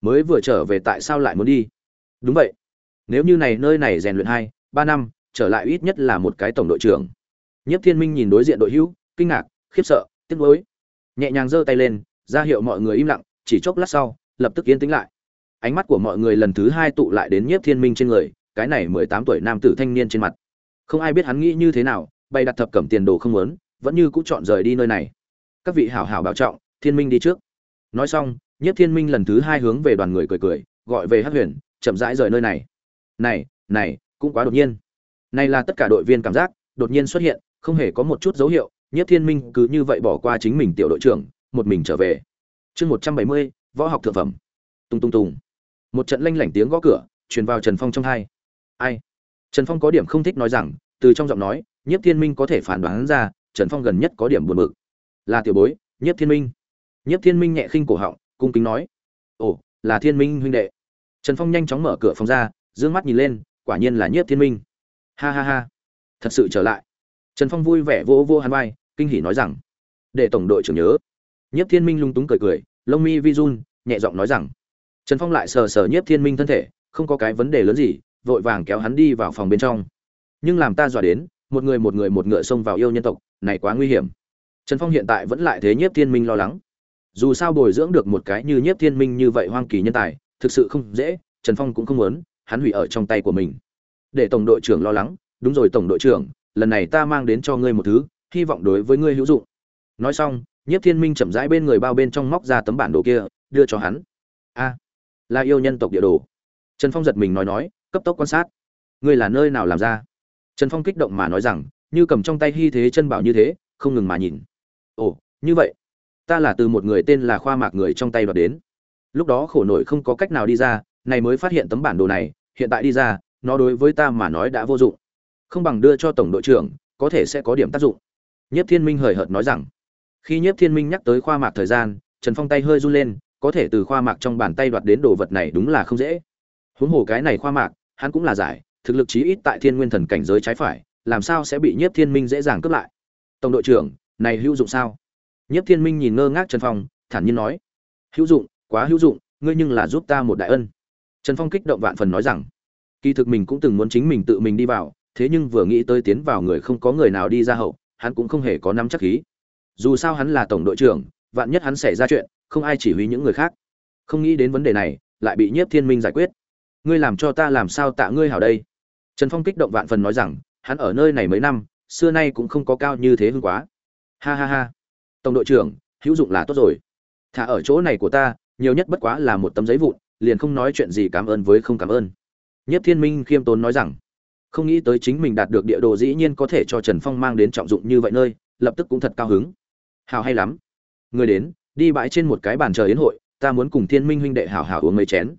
Mới vừa trở về tại sao lại muốn đi? Đúng vậy. Nếu như này nơi này rèn luyện hai ba năm trở lại ít nhất là một cái tổng đội trưởng. Nhất thiên minh nhìn đối diện đội hữu kinh ngạc khiếp sợ tiếc nuối. Nhẹ nhàng giơ tay lên ra hiệu mọi người im lặng, chỉ chốc lát sau, lập tức yên tĩnh lại. Ánh mắt của mọi người lần thứ hai tụ lại đến nhiếp thiên minh trên người, cái này mười tám tuổi nam tử thanh niên trên mặt. Không ai biết hắn nghĩ như thế nào, bày đặt thập cẩm tiền đồ không muốn, vẫn như cũng chọn rời đi nơi này. Các vị hảo hảo bảo trọng, thiên minh đi trước. Nói xong nhất thiên minh lần thứ hai hướng về đoàn người cười cười, gọi về hát huyền, chậm rãi rời nơi này. Này này, cũng quá đột nhiên. Này là tất cả đội viên cảm giác, đột nhiên xuất hiện, không hề có một chút dấu hiệu nhất thiên minh cứ như vậy bỏ qua chính mình tiểu đội trưởng một mình trở về. Chương một trăm bảy mươi, võ học thượng phẩm. Tung tung tùng một trận lanh lảnh tiếng gõ cửa, truyền vào trần phong trong hai. Ai? Trần phong có điểm không thích nói rằng, từ trong giọng nói, nhiếp thiên minh có thể phản đoán ra, trần phong gần nhất có điểm buồn bực. Là tiểu bối, nhiếp thiên minh. Nhiếp thiên minh nhẹ khinh cổ họng, cung kính nói, ồ, là thiên minh huynh đệ. Trần phong nhanh chóng mở cửa phòng ra d ư ơ n g mắt nhìn lên, quả nhiên là nhiếp thiên minh. Ha ha ha. Thật sự trở lại. Trần phong vui vẻ vỗ vô hắn vai, kinh hỉ nói rằng, để tổng đội trưởng nhớ nhiếp thiên minh lung túng cười cười, lông mi vi run, nhẹ giọng nói rằng, trần phong lại sờ sờ nhiếp thiên minh thân thể, không có cái vấn đề lớn gì, vội vàng kéo hắn đi vào phòng bên trong. Nhưng làm ta dọa đến, một người một người một ngựa xông vào yêu nhân tộc, này quá nguy hiểm. Trần phong hiện tại vẫn lại thế nhiếp thiên minh lo lắng. Dù sao bồi dưỡng được một cái như nhiếp thiên minh như vậy hoang kỳ nhân tài, thực sự không dễ, trần phong cũng không muốn, hắn hủy ở trong tay của mình. Để tổng đội trưởng lo lắng, đúng rồi tổng đội trưởng, lần này ta mang đến cho ngươi một thứ, hy vọng đối với ngươi hữu dụng. Nói xong nhiếp thiên minh chậm rãi bên người bao bên trong móc ra tấm bản đồ kia, đưa cho hắn. A, là yêu nhân tộc địa đồ. Trần phong giật mình nói nói, cấp tốc quan sát. Ngươi là nơi nào làm ra? Trần phong kích động mà nói rằng, như cầm trong tay hy thế chân bảo như thế, không ngừng mà nhìn. Ồ, như vậy, ta là từ một người tên là khoa mạc người trong tay đoạt đến. Lúc đó khổ nổi không có cách nào đi ra, này mới phát hiện tấm bản đồ này, hiện tại đi ra, nó đối với ta mà nói đã vô dụng. Không bằng đưa cho tổng đội trưởng, có thể sẽ có điểm tác dụng. Nhất thiên minh hời hợt nói rằng khi nhất thiên minh nhắc tới khoa mạc thời gian, trần phong tay hơi run lên, có thể từ khoa mạc trong bàn tay đoạt đến đồ vật này đúng là không dễ. Huống hồ cái này khoa mạc, hắn cũng là giải, thực lực chí ít tại thiên nguyên thần cảnh giới trái phải, làm sao sẽ bị nhiếp thiên minh dễ dàng cướp lại? Tổng đội trưởng, này hữu dụng sao? Nhiếp thiên minh nhìn ngơ ngác trần phong, thản nhiên nói. Hữu dụng, quá hữu dụng, ngươi nhưng là giúp ta một đại ân. Trần phong kích động vạn phần nói rằng. Kỳ thực mình cũng từng muốn chính mình tự mình đi vào, thế nhưng vừa nghĩ tới tiến vào người không có người nào đi ra hậu, hắn cũng không hề có nắm chắc khí dù sao hắn là tổng đội trưởng, vạn nhất hắn xảy ra chuyện, không ai chỉ huy những người khác. Không nghĩ đến vấn đề này, lại bị nhiếp thiên minh giải quyết. Ngươi làm cho ta làm sao tạ ngươi hảo đây? Trần phong kích động vạn phần nói rằng, hắn ở nơi này mấy năm, xưa nay cũng không có cao như thế hơn quá. Ha ha ha. Tổng đội trưởng, hữu dụng là tốt rồi. Thả ở chỗ này của ta, nhiều nhất bất quá là một tấm giấy vụn, liền không nói chuyện gì cảm ơn với không cảm ơn. Nhất thiên minh khiêm tốn nói rằng, không nghĩ tới chính mình đạt được địa đồ dĩ nhiên có thể cho trần phong mang đến trọng dụng như vậy nơi, lập tức cũng thật cao hứng hào hay lắm. Người đến, đi bãi trên một cái bàn chờ yến hội, ta muốn cùng thiên minh huynh đệ hào hào uống mấy chén.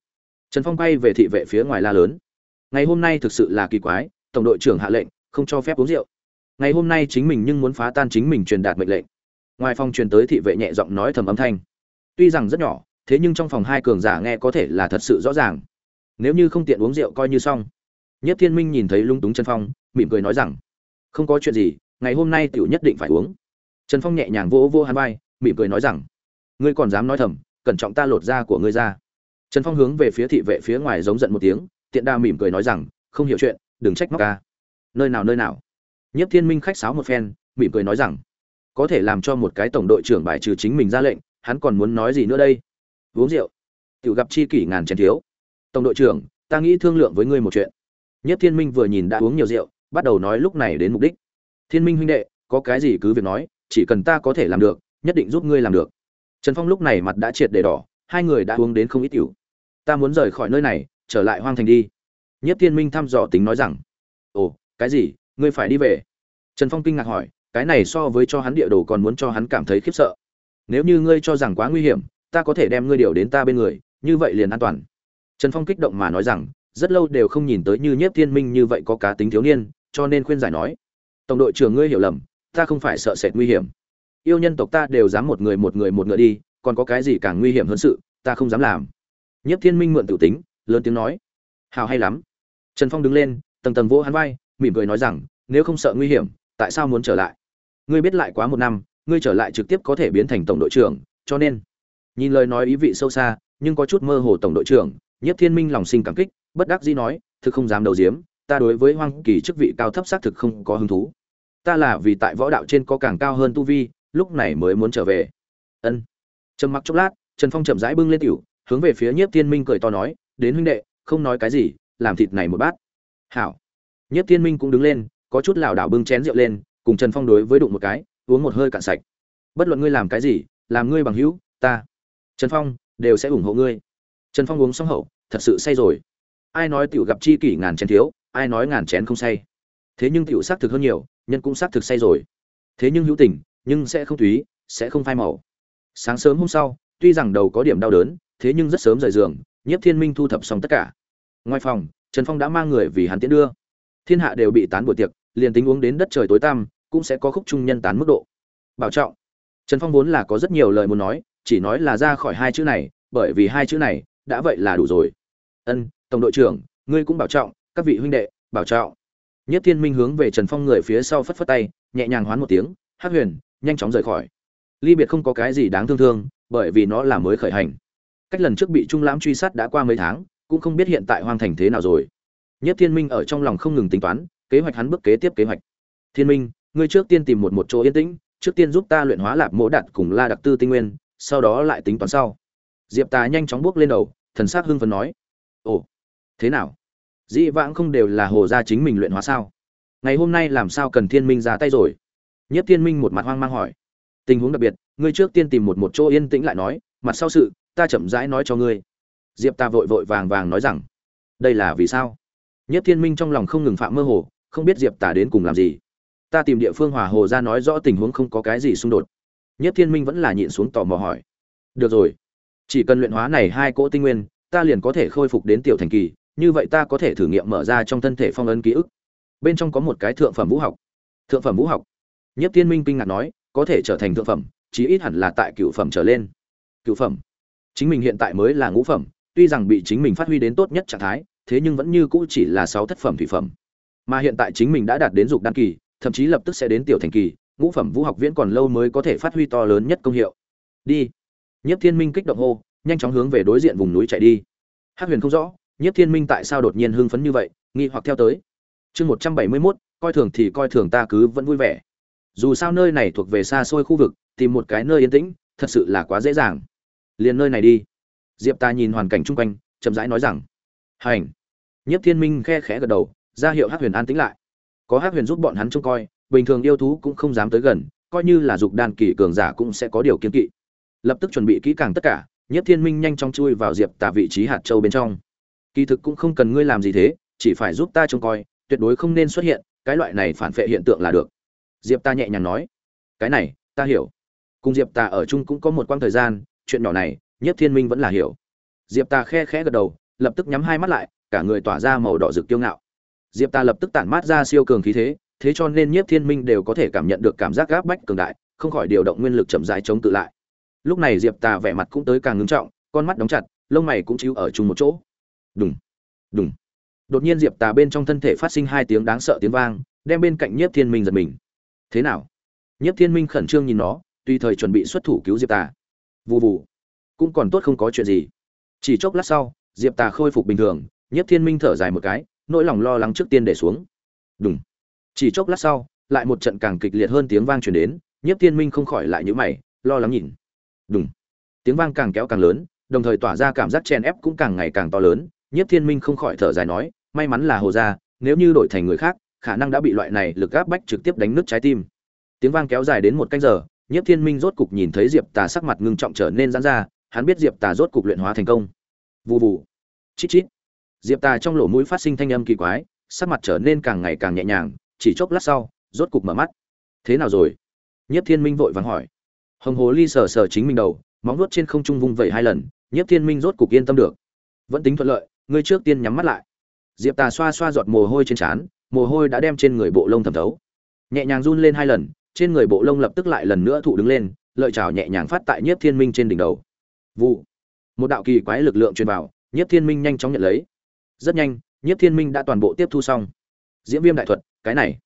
Trần phong quay về thị vệ phía ngoài la lớn. Ngày hôm nay thực sự là kỳ quái, tổng đội trưởng hạ lệnh, không cho phép uống rượu. Ngày hôm nay chính mình nhưng muốn phá tan chính mình truyền đạt mệnh lệnh. Ngoài phòng truyền tới thị vệ nhẹ giọng nói thầm âm thanh. Tuy rằng rất nhỏ, thế nhưng trong phòng hai cường giả nghe có thể là thật sự rõ ràng. Nếu như không tiện uống rượu coi như xong. Nhất thiên minh nhìn thấy lung túng trần phong, mỉm cười nói rằng, không có chuyện gì, ngày hôm nay tiểu nhất định phải uống trần phong nhẹ nhàng vỗ vỗ hắn vai, mỉm cười nói rằng, ngươi còn dám nói thầm, cẩn trọng ta lột da của ngươi ra. Trần phong hướng về phía thị vệ phía ngoài giống giận một tiếng, tiện đa mỉm cười nói rằng, không hiểu chuyện, đừng trách móc ca nơi nào nơi nào? Nhất thiên minh khách sáo một phen, mỉm cười nói rằng, có thể làm cho một cái tổng đội trưởng bài trừ chính mình ra lệnh, hắn còn muốn nói gì nữa đây? Uống rượu. Tự gặp chi kỷ ngàn chén thiếu. Tổng đội trưởng, ta nghĩ thương lượng với ngươi một chuyện. Nhất thiên minh vừa nhìn đã uống nhiều rượu, bắt đầu nói lúc này đến mục đích. Thiên minh huynh đệ, có cái gì cứ việc nói chỉ cần ta có thể làm được, nhất định giúp ngươi làm được. Trần phong lúc này mặt đã triệt để đỏ, hai người đã uống đến không ít rượu. Ta muốn rời khỏi nơi này, trở lại hoang thành đi. Nhất thiên minh thăm dò tính nói rằng, ồ, cái gì? Ngươi phải đi về? Trần phong kinh ngạc hỏi, cái này so với cho hắn địa đồ còn muốn cho hắn cảm thấy khiếp sợ. Nếu như ngươi cho rằng quá nguy hiểm, ta có thể đem ngươi điều đến ta bên người, như vậy liền an toàn. Trần phong kích động mà nói rằng, rất lâu đều không nhìn tới như nhiếp thiên minh như vậy có cá tính thiếu niên, cho nên khuyên giải nói, tổng đội trưởng ngươi hiểu lầm ta không phải sợ sệt nguy hiểm. Yêu nhân tộc ta đều dám một người một người một ngựa đi, còn có cái gì càng nguy hiểm hơn sự, ta không dám làm. Nhiếp thiên minh mượn tự tính, lớn tiếng nói. Hào hay lắm. Trần phong đứng lên, tầng tầng vỗ hắn vai, mỉm cười nói rằng, nếu không sợ nguy hiểm, tại sao muốn trở lại? Ngươi biết lại quá một năm, ngươi trở lại trực tiếp có thể biến thành tổng đội trưởng, cho nên, nhìn lời nói ý vị sâu xa, nhưng có chút mơ hồ tổng đội trưởng nhất thiên minh lòng sinh cảm kích, bất đắc dĩ nói, thực không dám đầu diếm ta đối với hoang kỳ chức vị cao thấp xác thực không có hứng thú ta là vì tại võ đạo trên có càng cao hơn tu vi, lúc này mới muốn trở về. Ân. Trầm mặc chốc lát, trần phong chậm rãi bưng lên tiểu, hướng về phía nhiếp thiên minh cười to nói, đến huynh đệ, không nói cái gì, làm thịt này một bát. Hảo. Nhiếp thiên minh cũng đứng lên, có chút lảo đảo bưng chén rượu lên, cùng trần phong đối với đụng một cái, uống một hơi cạn sạch. Bất luận ngươi làm cái gì, làm ngươi bằng hữu, ta, trần phong, đều sẽ ủng hộ ngươi. Trần phong uống xong hậu, thật sự say rồi. Ai nói tiểu gặp chi kỷ ngàn chén thiếu, ai nói ngàn chén không say. Thế nhưng tiểu xác thực hơn nhiều nhân cũng xác thực say rồi. Thế nhưng hữu tình nhưng sẽ không thúy, sẽ không phai màu. Sáng sớm hôm sau tuy rằng đầu có điểm đau đớn thế nhưng rất sớm rời giường nhiếp thiên minh thu thập xong tất cả. Ngoài phòng trần phong đã mang người vì hắn tiến đưa. Thiên hạ đều bị tán buổi tiệc liền tính uống đến đất trời tối tăm cũng sẽ có khúc trung nhân tán mức độ. Bảo trọng. Trần phong vốn là có rất nhiều lời muốn nói chỉ nói là ra khỏi hai chữ này bởi vì hai chữ này đã vậy là đủ rồi. Ân tổng đội trưởng ngươi cũng bảo trọng các vị huynh đệ bảo trọng nhất thiên minh hướng về trần phong người phía sau phất phất tay, nhẹ nhàng hoán một tiếng, Hắc huyền, nhanh chóng rời khỏi. Ly biệt không có cái gì đáng thương thương, bởi vì nó là mới khởi hành. Cách lần trước bị trung lãm truy sát đã qua mấy tháng, cũng không biết hiện tại hoang thành thế nào rồi. Nhất thiên minh ở trong lòng không ngừng tính toán, kế hoạch hắn bước kế tiếp kế hoạch. Thiên minh, ngươi trước tiên tìm một một chỗ yên tĩnh, trước tiên giúp ta luyện hóa lạp mỗ đạt cùng la đặc tư tinh nguyên, sau đó lại tính toán sau. Diệp tà nhanh chóng bước lên đầu, thần sắc hưng phấn nói, ồ, thế nào? Dĩ vãng không đều là hồ gia chính mình luyện hóa sao? Ngày hôm nay làm sao cần thiên minh ra tay rồi? Nhất thiên minh một mặt hoang mang hỏi. Tình huống đặc biệt, ngươi trước tiên tìm một một chỗ yên tĩnh lại nói, mặt sau sự, ta chậm rãi nói cho ngươi. Diệp ta vội vội vàng vàng nói rằng, đây là vì sao? Nhất thiên minh trong lòng không ngừng phạm mơ hồ, không biết diệp tả đến cùng làm gì. Ta tìm địa phương hòa hồ ra nói rõ tình huống không có cái gì xung đột. Nhất thiên minh vẫn là nhịn xuống tò mò hỏi. Được rồi. Chỉ cần luyện hóa này hai cỗ tinh nguyên, ta liền có thể khôi phục đến tiểu thành kỳ như vậy ta có thể thử nghiệm mở ra trong thân thể phong ấn ký ức. Bên trong có một cái thượng phẩm vũ học. Thượng phẩm vũ học. Nhất thiên minh kinh ngạc nói, có thể trở thành thượng phẩm, chí ít hẳn là tại cựu phẩm trở lên. Cựu phẩm. Chính mình hiện tại mới là ngũ phẩm, tuy rằng bị chính mình phát huy đến tốt nhất trạng thái, thế nhưng vẫn như cũ chỉ là sáu thất phẩm thủy phẩm. Mà hiện tại chính mình đã đạt đến dục đan kỳ, thậm chí lập tức sẽ đến tiểu thành kỳ, ngũ phẩm vũ học viễn còn lâu mới có thể phát huy to lớn nhất công hiệu. Đi. Nhất thiên minh kích động hô, nhanh chóng hướng về đối diện vùng núi chạy đi. Hát huyền không rõ Nhiếp thiên minh tại sao đột nhiên hưng phấn như vậy, nghi hoặc theo tới. Chương một trăm bảy mươi mốt, coi thường thì coi thường ta cứ vẫn vui vẻ. Dù sao nơi này thuộc về xa xôi khu vực, tìm một cái nơi yên tĩnh, thật sự là quá dễ dàng. Liền nơi này đi. Diệp ta nhìn hoàn cảnh chung quanh, chậm rãi nói rằng, hành. Nhiếp thiên minh khe khẽ gật đầu, ra hiệu hắc huyền an tĩnh lại. Có hắc huyền giúp bọn hắn trông coi, bình thường yêu thú cũng không dám tới gần, coi như là dục đan kỳ cường giả cũng sẽ có điều kiêng kỵ. Lập tức chuẩn bị kỹ càng tất cả, Nhiếp thiên minh nhanh chóng chui vào diệp tà vị trí hạt châu bên trong kỳ thực cũng không cần ngươi làm gì thế, chỉ phải giúp ta trông coi, tuyệt đối không nên xuất hiện, cái loại này phản vệ hiện tượng là được. Diệp ta nhẹ nhàng nói. Cái này, ta hiểu. Cùng diệp ta ở chung cũng có một quãng thời gian, chuyện nhỏ này, nhất thiên minh vẫn là hiểu. Diệp ta khe khẽ gật đầu, lập tức nhắm hai mắt lại, cả người tỏa ra màu đỏ rực kiêu ngạo. Diệp ta lập tức tản mát ra siêu cường khí thế thế cho nên nhiếp thiên minh đều có thể cảm nhận được cảm giác gáp bách cường đại, không khỏi điều động nguyên lực chậm rãi chống tự lại. Lúc này diệp tà vẻ mặt cũng tới càng ngưng trọng, con mắt đóng chặt, lông mày cũng chịu ở chung một chỗ đùng đùng. Đột nhiên diệp tà bên trong thân thể phát sinh hai tiếng đáng sợ tiếng vang, đem bên cạnh nhiếp thiên minh giật mình. Thế nào? Nhiếp thiên minh khẩn trương nhìn nó, tùy thời chuẩn bị xuất thủ cứu diệp tà. Vụ vụ cũng còn tốt không có chuyện gì. Chỉ chốc lát sau, diệp tà khôi phục bình thường, nhiếp thiên minh thở dài một cái, nỗi lòng lo lắng trước tiên để xuống. Đúng chỉ chốc lát sau, lại một trận càng kịch liệt hơn tiếng vang truyền đến, nhiếp thiên minh không khỏi lại nhíu mày, lo lắng nhìn. Đúng tiếng vang càng kéo càng lớn, đồng thời tỏa ra cảm giác chen ép cũng càng ngày càng to lớn nhiếp thiên minh không khỏi thở dài nói, may mắn là hồ gia, nếu như đổi thành người khác, khả năng đã bị loại này lực áp bách trực tiếp đánh nứt trái tim. Tiếng vang kéo dài đến một canh giờ, nhiếp thiên minh rốt cục nhìn thấy diệp tà sắc mặt ngưng trọng trở nên giãn ra, hắn biết diệp tà rốt cục luyện hóa thành công. Vù vù. Chít chít. Diệp tà trong lỗ mũi phát sinh thanh âm kỳ quái, sắc mặt trở nên càng ngày càng nhẹ nhàng, chỉ chốc lát sau, rốt cục mở mắt. Thế nào rồi? Nhiếp thiên minh vội vàng hỏi. Hồng hồ ly sờ sờ chính mình đầu, móng nuốt trên không trung vung vẩy hai lần, Nhiếp thiên minh rốt cục yên tâm được. Vẫn tính thuận lợi ngươi trước tiên nhắm mắt lại. Diệp tà xoa xoa giọt mồ hôi trên trán, mồ hôi đã đem trên người bộ lông thẩm thấu. Nhẹ nhàng run lên hai lần, trên người bộ lông lập tức lại lần nữa thụ đứng lên, lợi chảo nhẹ nhàng phát tại nhiếp thiên minh trên đỉnh đầu. Vụ. Một đạo kỳ quái lực lượng truyền vào, nhiếp thiên minh nhanh chóng nhận lấy. Rất nhanh, nhiếp thiên minh đã toàn bộ tiếp thu xong. Diễm viêm đại thuật, cái này.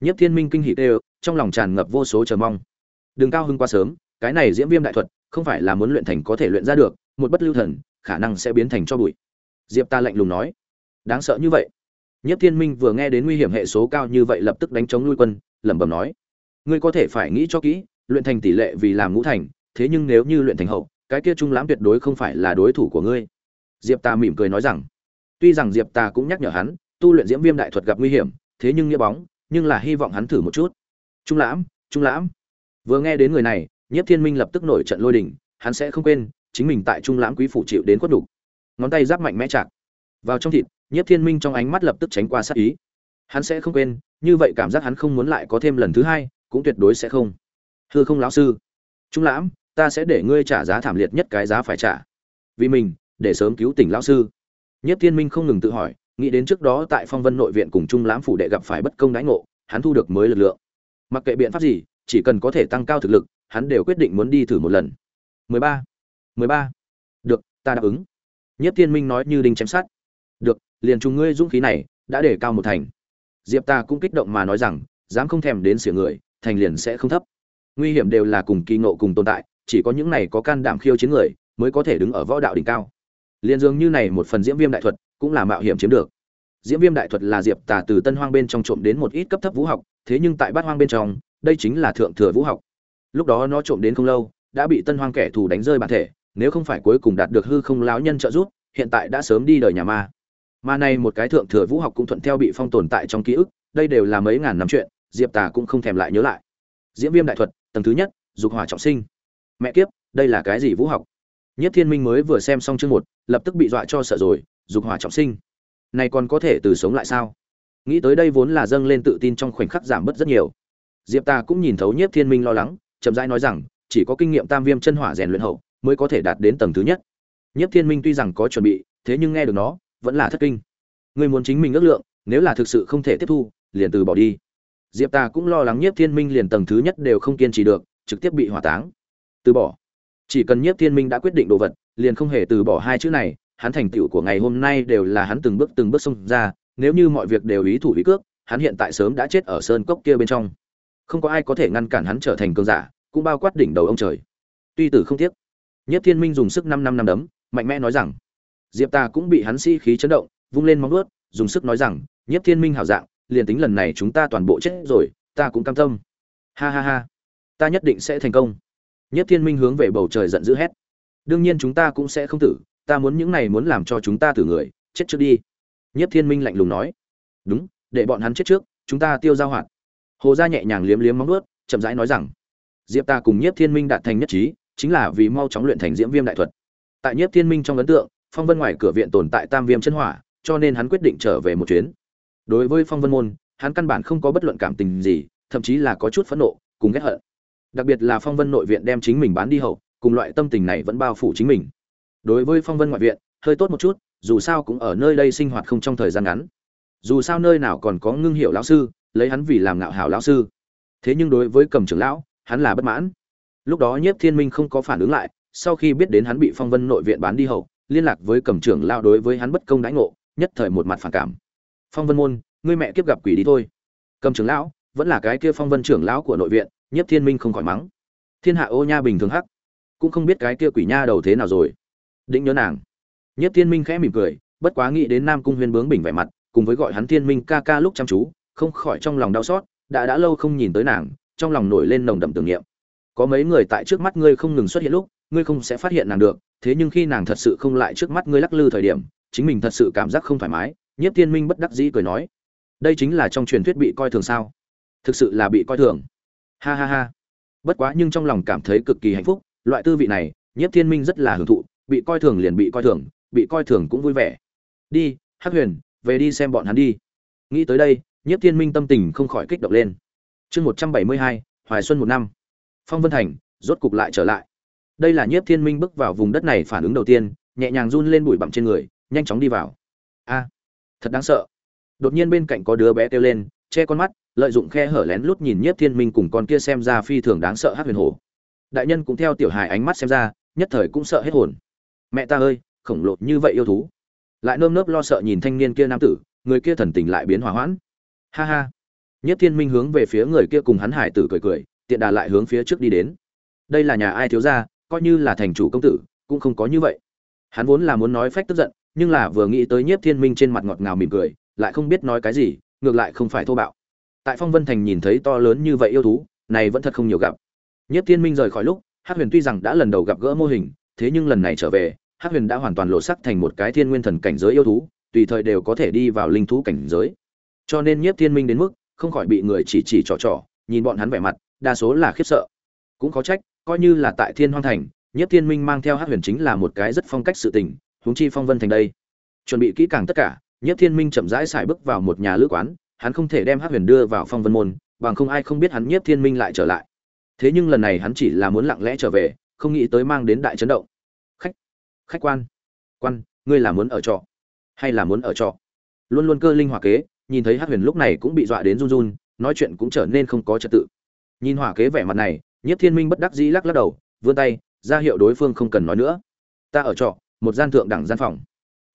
Nhiếp thiên minh kinh hỉ tê, trong lòng tràn ngập vô số chờ mong. Đừng cao hưng quá sớm, cái này diễm viêm đại thuật, không phải là muốn luyện thành có thể luyện ra được, một bất lưu thần, khả năng sẽ biến thành cho bụi diệp ta lạnh lùng nói. Đáng sợ như vậy. Nhất thiên minh vừa nghe đến nguy hiểm hệ số cao như vậy lập tức đánh chống nuôi quân, lẩm bẩm nói. Ngươi có thể phải nghĩ cho kỹ, luyện thành tỷ lệ vì làm ngũ thành, thế nhưng nếu như luyện thành hậu, cái kia trung lãm tuyệt đối không phải là đối thủ của ngươi. Diệp ta mỉm cười nói rằng. Tuy rằng diệp ta cũng nhắc nhở hắn, tu luyện diễm viêm đại thuật gặp nguy hiểm, thế nhưng nghĩa bóng, nhưng là hy vọng hắn thử một chút. Trung lãm trung lãm. Vừa nghe đến người này nhất thiên minh lập tức nổi trận lôi đình, hắn sẽ không quên, chính mình tại trung lãm quý phủ chịu đến khuất đục ngón tay giáp mạnh mẽ chặt vào trong thịt nhất thiên minh trong ánh mắt lập tức tránh qua sát ý. Hắn sẽ không quên, như vậy cảm giác hắn không muốn lại có thêm lần thứ hai, cũng tuyệt đối sẽ không. Hư không lão sư. Trung lãm, ta sẽ để ngươi trả giá thảm liệt nhất cái giá phải trả. Vì mình, để sớm cứu tỉnh lão sư. Nhất thiên minh không ngừng tự hỏi, nghĩ đến trước đó tại phong vân nội viện cùng trung lãm phủ đệ gặp phải bất công đãi ngộ, hắn thu được mới lực lượng. Mặc kệ biện pháp gì, chỉ cần có thể tăng cao thực lực, hắn đều quyết định muốn đi thử một lần. 13. 13. được, ta đáp ứng nhất thiên minh nói như đinh chém sát được, liền chung ngươi dũng khí này, đã để cao một thành. Diệp ta cũng kích động mà nói rằng, dám không thèm đến sửa người, thành liền sẽ không thấp. Nguy hiểm đều là cùng kỳ ngộ cùng tồn tại, chỉ có những này có can đảm khiêu chiến người, mới có thể đứng ở võ đạo đỉnh cao. Liên dương như này một phần diễm viêm đại thuật, cũng là mạo hiểm chiếm được. Diễm viêm đại thuật là diệp tà từ tân hoang bên trong trộm đến một ít cấp thấp vũ học, thế nhưng tại bát hoang bên trong, đây chính là thượng thừa vũ học. Lúc đó nó trộm đến không lâu, đã bị tân hoang kẻ thù đánh rơi bản thể nếu không phải cuối cùng đạt được hư không lão nhân trợ giúp, hiện tại đã sớm đi đời nhà ma. Mà này một cái thượng thừa vũ học cũng thuận theo bị phong tồn tại trong ký ức, đây đều là mấy ngàn năm chuyện, diệp tà cũng không thèm lại nhớ lại. Diễm viêm đại thuật, tầng thứ nhất, dục hỏa trọng sinh. Mẹ kiếp, đây là cái gì vũ học? Nhất thiên minh mới vừa xem xong chương một, lập tức bị dọa cho sợ rồi, dục hỏa trọng sinh. Này còn có thể từ sống lại sao? Nghĩ tới đây vốn là dâng lên tự tin trong khoảnh khắc giảm bớt rất nhiều. Diệp tà cũng nhìn thấu nhiếp thiên minh lo lắng, chậm rãi nói rằng, chỉ có kinh nghiệm tam viêm chân hỏa rèn luyện hậu mới có thể đạt đến tầng thứ nhất. Nhiếp thiên minh tuy rằng có chuẩn bị, thế nhưng nghe được nó, vẫn là thất kinh. Người muốn chính mình ước lượng, nếu là thực sự không thể tiếp thu, liền từ bỏ đi. Diệp ta cũng lo lắng nhiếp thiên minh liền tầng thứ nhất đều không kiên trì được, trực tiếp bị hỏa táng. Từ bỏ. Chỉ cần nhiếp thiên minh đã quyết định đồ vật, liền không hề từ bỏ hai chữ này, hắn thành tựu của ngày hôm nay đều là hắn từng bước từng bước xông ra, nếu như mọi việc đều ý thủ ý cước, hắn hiện tại sớm đã chết ở sơn cốc kia bên trong. Không có ai có thể ngăn cản hắn trở thành cường giả, cũng bao quát đỉnh đầu ông trời. Tuy tử không tiếc nhất thiên minh dùng sức năm năm năm đấm mạnh mẽ nói rằng diệp ta cũng bị hắn sĩ khí chấn động vung lên móng vuốt dùng sức nói rằng nhất thiên minh hảo dạng liền tính lần này chúng ta toàn bộ chết rồi ta cũng cam tâm. Ha ha ha ta nhất định sẽ thành công. Nhất thiên minh hướng về bầu trời giận dữ hét đương nhiên chúng ta cũng sẽ không tử ta muốn những này muốn làm cho chúng ta tử người chết trước đi. Nhất thiên minh lạnh lùng nói đúng để bọn hắn chết trước chúng ta tiêu giao hoạt. Hồ gia nhẹ nhàng liếm liếm móng vuốt, chậm rãi nói rằng diệp ta cùng nhất thiên minh đạt thành nhất trí chính là vì mau chóng luyện thành diễm viêm đại thuật. Tại nhiếp thiên minh trong ấn tượng, phong vân ngoài cửa viện tồn tại tam viêm chân hỏa, cho nên hắn quyết định trở về một chuyến. Đối với phong vân môn, hắn căn bản không có bất luận cảm tình gì, thậm chí là có chút phẫn nộ, cùng ghét hận. Đặc biệt là phong vân nội viện đem chính mình bán đi hậu, cùng loại tâm tình này vẫn bao phủ chính mình. Đối với phong vân ngoại viện, hơi tốt một chút, dù sao cũng ở nơi đây sinh hoạt không trong thời gian ngắn. Dù sao nơi nào còn có ngưng hiệu lão sư, lấy hắn vì làm ngạo hảo lão sư. Thế nhưng đối với cầm trưởng lão, hắn là bất mãn lúc đó nhiếp thiên minh không có phản ứng lại, sau khi biết đến hắn bị phong vân nội viện bán đi hậu, liên lạc với cầm trưởng lao đối với hắn bất công đãi ngộ, nhất thời một mặt phản cảm. Phong vân môn, ngươi mẹ kiếp gặp quỷ đi thôi. Cầm trưởng lão, vẫn là cái kia phong vân trưởng lão của nội viện, nhiếp thiên minh không khỏi mắng. Thiên hạ ô nha bình thường hắc, cũng không biết cái kia quỷ nha đầu thế nào rồi. Định nhớ nàng. Nhiếp thiên minh khẽ mỉm cười, bất quá nghĩ đến nam cung huyên bướng bình vẻ mặt, cùng với gọi hắn thiên minh ca ca lúc chăm chú, không khỏi trong lòng đau xót, đã đã lâu không nhìn tới nàng, trong lòng nổi lên nồng đậm tưởng niệm có mấy người tại trước mắt ngươi không ngừng xuất hiện lúc, ngươi không sẽ phát hiện nàng được, thế nhưng khi nàng thật sự không lại trước mắt ngươi lắc lư thời điểm, chính mình thật sự cảm giác không thoải mái, nhiếp thiên minh bất đắc dĩ cười nói, đây chính là trong truyền thuyết bị coi thường sao? Thực sự là bị coi thường. Ha ha ha. Bất quá nhưng trong lòng cảm thấy cực kỳ hạnh phúc, loại tư vị này, nhiếp thiên minh rất là hưởng thụ, bị coi thường liền bị coi thường, bị coi thường cũng vui vẻ. Đi, hắc huyền, về đi xem bọn hắn đi. Nghĩ tới đây, nhiếp thiên minh tâm tình không khỏi kích động lên. Chương một trăm bảy mươi hai, hoài xuân một năm phong vân thành, rốt cục lại trở lại. Đây là nhiếp thiên minh bước vào vùng đất này phản ứng đầu tiên, nhẹ nhàng run lên bụi bặm trên người, nhanh chóng đi vào. A, thật đáng sợ. Đột nhiên bên cạnh có đứa bé kêu lên, che con mắt, lợi dụng khe hở lén lút nhìn nhiếp thiên minh cùng con kia xem ra phi thường đáng sợ hát huyền hồ. đại nhân cũng theo tiểu hài ánh mắt xem ra, nhất thời cũng sợ hết hồn. Mẹ ta ơi, khổng lồ như vậy yêu thú. Lại nơm nớp lo sợ nhìn thanh niên kia nam tử, người kia thần tình lại biến hỏa hoãn. Ha ha. Nhất thiên minh hướng về phía người kia cùng hắn hải tử cười cười tiện đà lại hướng phía trước đi đến. Đây là nhà ai thiếu gia, coi như là thành chủ công tử, cũng không có như vậy. Hắn vốn là muốn nói phách tức giận, nhưng là vừa nghĩ tới nhiếp thiên minh trên mặt ngọt ngào mỉm cười, lại không biết nói cái gì, ngược lại không phải thô bạo. Tại phong vân thành nhìn thấy to lớn như vậy yêu thú, này vẫn thật không nhiều gặp. Nhiếp thiên minh rời khỏi lúc hát huyền tuy rằng đã lần đầu gặp gỡ mô hình, thế nhưng lần này trở về hát huyền đã hoàn toàn lộ sắc thành một cái thiên nguyên thần cảnh giới yêu thú, tùy thời đều có thể đi vào linh thú cảnh giới. Cho nên nhiếp thiên minh đến mức, không khỏi bị người chỉ chỉ trò trò, nhìn bọn hắn vẻ mặt đa số là khiếp sợ. Cũng có trách, coi như là tại thiên hoang thành, nhiếp thiên minh mang theo hát huyền chính là một cái rất phong cách sự tình, huống chi phong vân thành đây. Chuẩn bị kỹ càng tất cả, nhiếp thiên minh chậm rãi xài bước vào một nhà lữ quán, hắn không thể đem hát huyền đưa vào phong vân môn, bằng không ai không biết hắn nhiếp thiên minh lại trở lại. Thế nhưng lần này hắn chỉ là muốn lặng lẽ trở về, không nghĩ tới mang đến đại chấn động. Khách khách quan quan, ngươi là muốn ở trọ, hay là muốn ở trọ? Luôn luôn cơ linh hòa kế, nhìn thấy hát huyền lúc này cũng bị dọa đến run run, nói chuyện cũng trở nên không có trật tự nhìn hỏa kế vẻ mặt này, nhiếp thiên minh bất đắc dĩ lắc lắc đầu, vươn tay, ra hiệu đối phương không cần nói nữa. Ta ở trọ, một gian thượng đẳng gian phòng.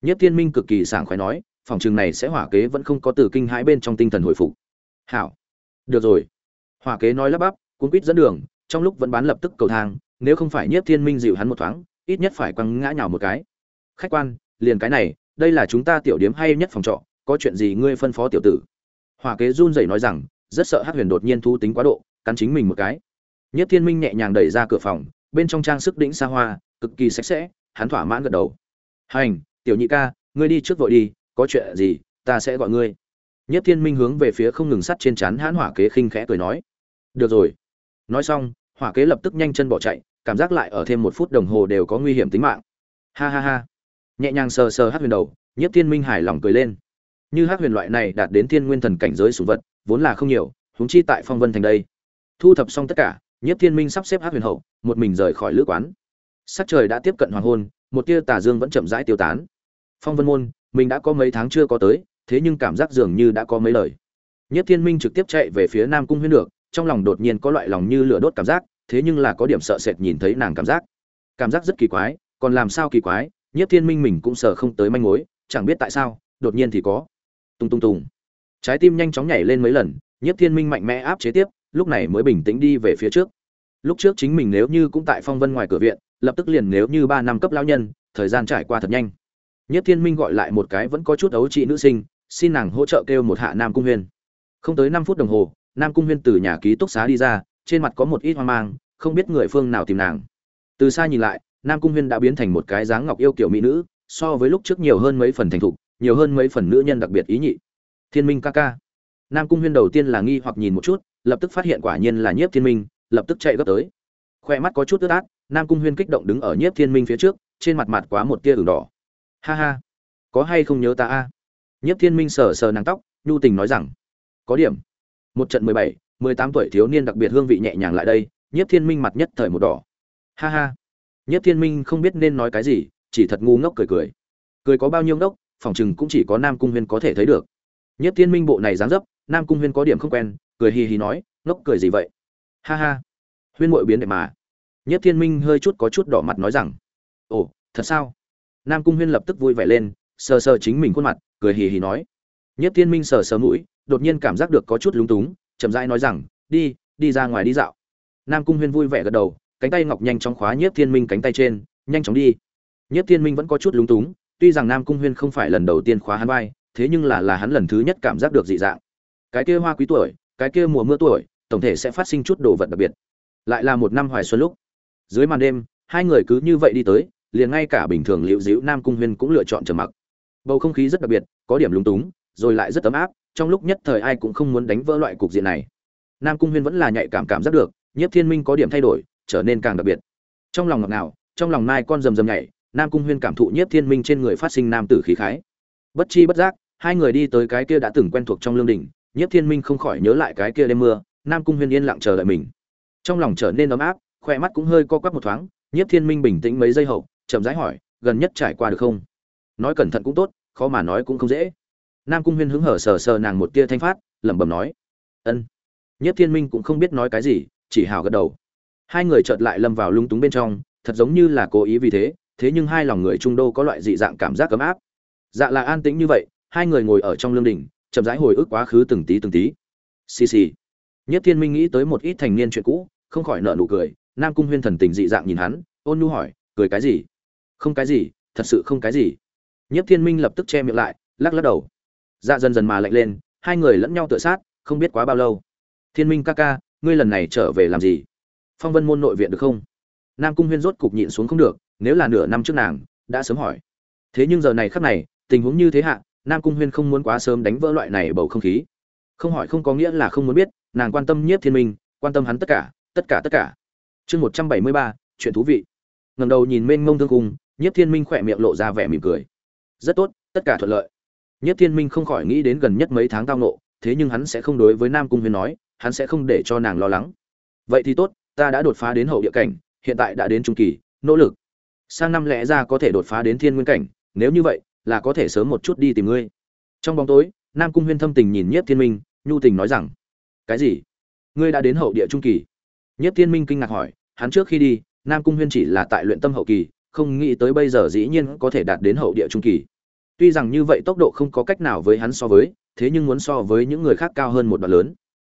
Nhiếp thiên minh cực kỳ sảng khoái nói, phòng trường này sẽ hỏa kế vẫn không có từ kinh hãi bên trong tinh thần hồi phục. Hảo. Được rồi. Hỏa kế nói lắp bắp, cuốn quýt dẫn đường, trong lúc vẫn bán lập tức cầu thang, nếu không phải nhiếp thiên minh dịu hắn một thoáng, ít nhất phải quăng ngã nhào một cái. Khách quan, liền cái này, đây là chúng ta tiểu điếm hay nhất phòng trọ, có chuyện gì ngươi phân phó tiểu tử? Hỏa kế run rẩy nói rằng, rất sợ hát huyền đột nhiên thu tính quá độ cắn chính mình một cái. Nhất thiên minh nhẹ nhàng đẩy ra cửa phòng, bên trong trang sức đỉnh xa hoa, cực kỳ sạch sẽ, hắn thỏa mãn gật đầu. Hành, tiểu nhị ca, ngươi đi trước vội đi, có chuyện gì, ta sẽ gọi ngươi. Nhất thiên minh hướng về phía không ngừng sắt trên chắn hãn hỏa kế khinh khẽ cười nói. Được rồi. Nói xong, hỏa kế lập tức nhanh chân bỏ chạy, cảm giác lại ở thêm một phút đồng hồ đều có nguy hiểm tính mạng. Ha ha ha. Nhẹ nhàng sờ sờ hát huyền đầu, nhất thiên minh hài lòng cười lên. Như hát huyền loại này đạt đến thiên nguyên thần cảnh giới sủng vật, vốn là không nhiều, huống chi tại phong vân thành đây thu thập xong tất cả nhất thiên minh sắp xếp hát huyền hậu một mình rời khỏi lữ quán. Sắc trời đã tiếp cận hoàng hôn một tia tà dương vẫn chậm rãi tiêu tán. Phong vân môn mình đã có mấy tháng chưa có tới thế nhưng cảm giác dường như đã có mấy lời. Nhất thiên minh trực tiếp chạy về phía nam cung huyên được trong lòng đột nhiên có loại lòng như lửa đốt cảm giác thế nhưng là có điểm sợ sệt nhìn thấy nàng cảm giác. Cảm giác rất kỳ quái còn làm sao kỳ quái nhất thiên minh mình cũng sợ không tới manh mối chẳng biết tại sao đột nhiên thì có. Tung tung tùng, trái tim nhanh chóng nhảy lên mấy lần nhất thiên minh mạnh mẽ áp chế tiếp lúc này mới bình tĩnh đi về phía trước. Lúc trước chính mình nếu như cũng tại phong vân ngoài cửa viện, lập tức liền nếu như ba năm cấp lão nhân, thời gian trải qua thật nhanh. Nhất thiên minh gọi lại một cái vẫn có chút ấu trị nữ sinh, xin nàng hỗ trợ kêu một hạ nam cung huyên. Không tới năm phút đồng hồ, nam cung huyên từ nhà ký túc xá đi ra, trên mặt có một ít hoang mang, không biết người phương nào tìm nàng. Từ xa nhìn lại, nam cung huyên đã biến thành một cái dáng ngọc yêu kiểu mỹ nữ, so với lúc trước nhiều hơn mấy phần thành thục, nhiều hơn mấy phần nữ nhân đặc biệt ý nhị. Thiên minh ca ca. Nam cung huyên đầu tiên là nghi hoặc nhìn một chút lập tức phát hiện quả nhiên là nhiếp thiên minh, lập tức chạy gấp tới. Khoe mắt có chút ướt át, nam cung huyên kích động đứng ở nhiếp thiên minh phía trước, trên mặt mặt quá một tia ửng đỏ. Ha ha, có hay không nhớ ta a? Nhiếp thiên minh sờ sờ nàng tóc, nhu tình nói rằng, có điểm. Một trận mười bảy, mười tám tuổi thiếu niên đặc biệt hương vị nhẹ nhàng lại đây, nhiếp thiên minh mặt nhất thời một đỏ. Ha ha, nhiếp thiên minh không biết nên nói cái gì, chỉ thật ngu ngốc cười cười. Cười có bao nhiêu ngốc, phòng chừng cũng chỉ có nam cung huyên có thể thấy được. Nhiếp thiên minh bộ này dáng dấp, nam cung huyên có điểm không quen cười hì hì nói, ngốc cười gì vậy? Ha ha, huyên mội biến đẹp mà. Nhất thiên minh hơi chút có chút đỏ mặt nói rằng, ồ, thật sao? Nam cung huyên lập tức vui vẻ lên, sờ sờ chính mình khuôn mặt, cười hì hì nói. Nhất thiên minh sờ sờ mũi, đột nhiên cảm giác được có chút lúng túng, chậm rãi nói rằng, đi đi ra ngoài đi dạo. Nam cung huyên vui vẻ gật đầu, cánh tay ngọc nhanh chóng khóa nhiếp thiên minh cánh tay trên, nhanh chóng đi. Nhiếp thiên minh vẫn có chút lúng túng, tuy rằng nam cung huyên không phải lần đầu tiên khóa hắn vai, thế nhưng là là hắn lần thứ nhất cảm giác được dị dạng. Cái kia hoa quý tuổi cái kia mùa mưa tuổi, tổng thể sẽ phát sinh chút đồ vật đặc biệt. Lại là một năm hoài xuân lúc. Dưới màn đêm, hai người cứ như vậy đi tới, liền ngay cả bình thường liễu diễu nam cung huyên cũng lựa chọn trầm mặc. Bầu không khí rất đặc biệt, có điểm lúng túng, rồi lại rất ấm áp, trong lúc nhất thời ai cũng không muốn đánh vỡ loại cục diện này. Nam cung huyên vẫn là nhạy cảm cảm giác được, nhiếp thiên minh có điểm thay đổi, trở nên càng đặc biệt. Trong lòng ngọt ngào, trong lòng mai con rầm rầm nhảy, nam cung huyên cảm thụ nhiếp thiên minh trên người phát sinh nam tử khí khái. Bất chi bất giác, hai người đi tới cái kia đã từng quen thuộc trong lương đình nhiếp thiên minh không khỏi nhớ lại cái kia đêm mưa, nam cung huyên yên lặng chờ đợi mình. Trong lòng trở nên ấm áp khoe mắt cũng hơi co quắp một thoáng, nhiếp thiên minh bình tĩnh mấy giây hậu, chậm rãi hỏi, gần nhất trải qua được không? Nói cẩn thận cũng tốt, khó mà nói cũng không dễ. Nam cung huyên hứng hở sờ sờ nàng một tia thanh phát, lẩm bẩm nói, ân. Nhất thiên minh cũng không biết nói cái gì, chỉ hào gật đầu. Hai người chợt lại lâm vào lung túng bên trong, thật giống như là cố ý vì thế thế nhưng hai lòng người trung đô có loại dị dạng cảm giác ấm áp. Dạ là an tĩnh như vậy, hai người ngồi ở trong lương đình chậm rãi hồi ức quá khứ từng tí từng tí. Xì xì. Nhất thiên minh nghĩ tới một ít thành niên chuyện cũ, không khỏi nợ nụ cười. Nam cung huyên thần tình dị dạng nhìn hắn, ôn nhu hỏi, cười cái gì? Không cái gì, thật sự không cái gì. Nhất thiên minh lập tức che miệng lại, lắc lắc đầu. Dạ dần dần mà lạnh lên, hai người lẫn nhau tựa sát, không biết quá bao lâu. Thiên minh ca ca, ngươi lần này trở về làm gì? Phong vân môn nội viện được không? Nam cung huyên rốt cục nhịn xuống không được, nếu là nửa năm trước nàng, đã sớm hỏi. Thế nhưng giờ này khắc này, tình huống như thế hạ nam cung huyên không muốn quá sớm đánh vỡ loại này bầu không khí. Không hỏi không có nghĩa là không muốn biết, nàng quan tâm nhiếp thiên minh, quan tâm hắn tất cả tất cả tất cả. Chương một trăm bảy mươi ba, chuyện thú vị. Ngầm đầu nhìn mênh mông thương cung, nhiếp thiên minh khỏe miệng lộ ra vẻ mỉm cười. Rất tốt, tất cả thuận lợi. Nhiếp thiên minh không khỏi nghĩ đến gần nhất mấy tháng tao nộ thế nhưng hắn sẽ không đối với nam cung huyên nói, hắn sẽ không để cho nàng lo lắng. Vậy thì tốt, ta đã đột phá đến hậu địa cảnh, hiện tại đã đến trung kỳ, nỗ lực. Sang năm lẽ ra có thể đột phá đến thiên nguyên cảnh, nếu như vậy là có thể sớm một chút đi tìm ngươi. Trong bóng tối, nam cung huyên thâm tình nhìn nhiếp thiên minh, nhu tình nói rằng, cái gì? Ngươi đã đến hậu địa trung kỳ? Nhiếp thiên minh kinh ngạc hỏi, hắn trước khi đi, nam cung huyên chỉ là tại luyện tâm hậu kỳ, không nghĩ tới bây giờ dĩ nhiên có thể đạt đến hậu địa trung kỳ. Tuy rằng như vậy tốc độ không có cách nào với hắn so với, thế nhưng muốn so với những người khác cao hơn một đoạn lớn.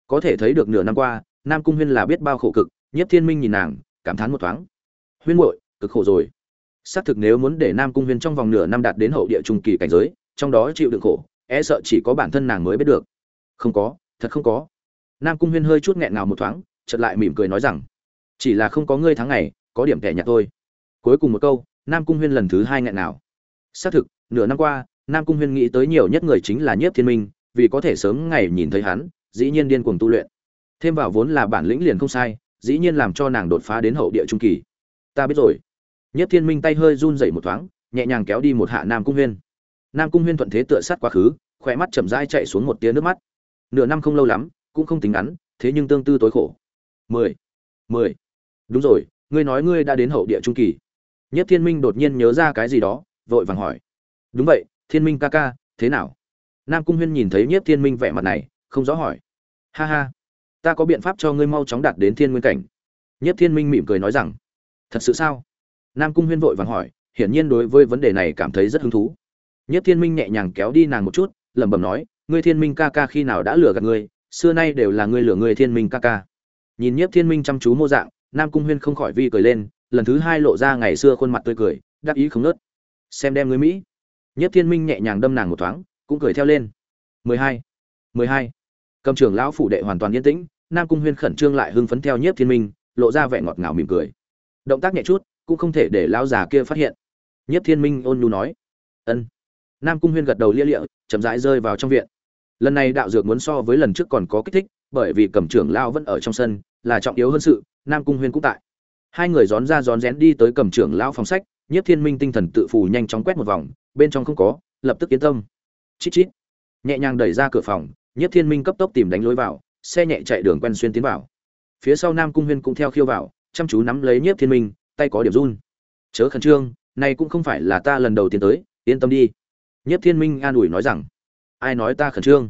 Có thể thấy được nửa năm qua, nam cung huyên là biết bao khổ cực, nhiếp thiên minh nhìn nàng, cảm thán một thoáng. Huyên muội, cực khổ rồi xác thực nếu muốn để nam cung huyên trong vòng nửa năm đạt đến hậu địa trung kỳ cảnh giới, trong đó chịu đựng khổ e sợ chỉ có bản thân nàng mới biết được. Không có, thật không có. Nam cung huyên hơi chút nghẹn ngào một thoáng, chợt lại mỉm cười nói rằng, chỉ là không có ngươi tháng ngày, có điểm kẻ nhạt thôi. Cuối cùng một câu, nam cung huyên lần thứ hai nghẹn ngào. xác thực, nửa năm qua, nam cung huyên nghĩ tới nhiều nhất người chính là nhiếp thiên minh, vì có thể sớm ngày nhìn thấy hắn, dĩ nhiên điên cuồng tu luyện. Thêm vào vốn là bản lĩnh liền không sai, dĩ nhiên làm cho nàng đột phá đến hậu địa trung kỳ. Ta biết rồi nhất thiên minh tay hơi run dậy một thoáng, nhẹ nhàng kéo đi một hạ nam cung huyên. Nam cung huyên thuận thế tựa sát quá khứ, khỏe mắt chậm rãi chạy xuống một tia nước mắt. Nửa năm không lâu lắm, cũng không tính ngắn, thế nhưng tương tư tối khổ. Mười. Mười. Đúng rồi, ngươi nói ngươi đã đến hậu địa trung kỳ. Nhất thiên minh đột nhiên nhớ ra cái gì đó, vội vàng hỏi. Đúng vậy, thiên minh ca ca, thế nào? Nam cung huyên nhìn thấy nhất thiên minh vẻ mặt này, không rõ hỏi. Ha ha, ta có biện pháp cho ngươi mau chóng đạt đến thiên nguyên cảnh. Nhất thiên minh mỉm cười nói rằng. Thật sự sao? Nam cung huyên vội vàng hỏi, hiển nhiên đối với vấn đề này cảm thấy rất hứng thú. Nhất thiên minh nhẹ nhàng kéo đi nàng một chút, lẩm bẩm nói, ngươi thiên minh ca ca khi nào đã lừa gạt ngươi? Xưa nay đều là ngươi lừa ngươi thiên minh ca ca. Nhìn nhiếp thiên minh chăm chú mô dạng, nam cung huyên không khỏi vi cười lên, lần thứ hai lộ ra ngày xưa khuôn mặt tươi cười, đắc ý không nớt xem đem người mỹ. Nhất thiên minh nhẹ nhàng đâm nàng một thoáng, cũng cười theo lên. Mười hai mười hai. Cầm trưởng lão phủ đệ hoàn toàn yên tĩnh, nam cung huyên khẩn trương lại hưng phấn theo nhiếp thiên minh, lộ ra vẻ ngọt ngào mỉm cười. Động tác nhẹ chút cũng không thể để lão già kia phát hiện. Nhiếp thiên minh ôn nhu nói. Ân. Nam cung huyên gật đầu lia lịa, chậm rãi rơi vào trong viện. Lần này đạo dược muốn so với lần trước còn có kích thích, bởi vì cầm trưởng lão vẫn ở trong sân, là trọng yếu hơn sự, nam cung huyên cũng tại. Hai người rón ra rón rén đi tới cầm trưởng lão phòng sách, nhiếp thiên minh tinh thần tự phù nhanh chóng quét một vòng, bên trong không có, lập tức yên tâm. Chít chít. Nhẹ nhàng đẩy ra cửa phòng, nhiếp thiên minh cấp tốc tìm đánh lối vào, xe nhẹ chạy đường quen xuyên tiến vào. Phía sau nam cung huyên cũng theo khiêu vào, chăm chú nắm lấy nhiếp thiên minh tay có điểm run. Chớ khẩn trương này cũng không phải là ta lần đầu tiên tới, yên tâm đi. Nhất thiên minh an ủi nói rằng, ai nói ta khẩn trương?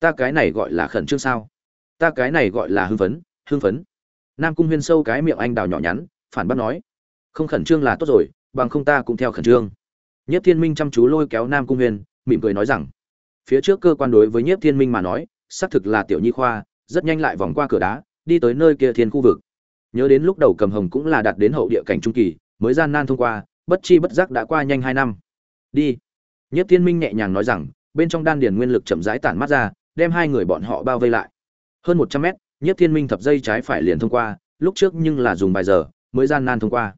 Ta cái này gọi là khẩn trương sao? Ta cái này gọi là hưng phấn hưng phấn. Nam cung huyên sâu cái miệng anh đào nhỏ nhắn, phản bác nói, không khẩn trương là tốt rồi, bằng không ta cũng theo khẩn trương. Nhất thiên minh chăm chú lôi kéo nam cung huyên, mỉm cười nói rằng, phía trước cơ quan đối với nhất thiên minh mà nói, xác thực là tiểu nhi khoa, rất nhanh lại vòng qua cửa đá, đi tới nơi kia thiên khu vực nhớ đến lúc đầu cầm hồng cũng là đạt đến hậu địa cảnh trung kỳ mới gian nan thông qua bất chi bất giác đã qua nhanh hai năm đi nhất thiên minh nhẹ nhàng nói rằng bên trong đan điền nguyên lực chậm rãi tản mắt ra đem hai người bọn họ bao vây lại hơn một trăm mét Nhất Thiên Minh thập dây trái phải liền thông qua, lúc trước nhưng là dùng bài giờ mới gian nan thông qua.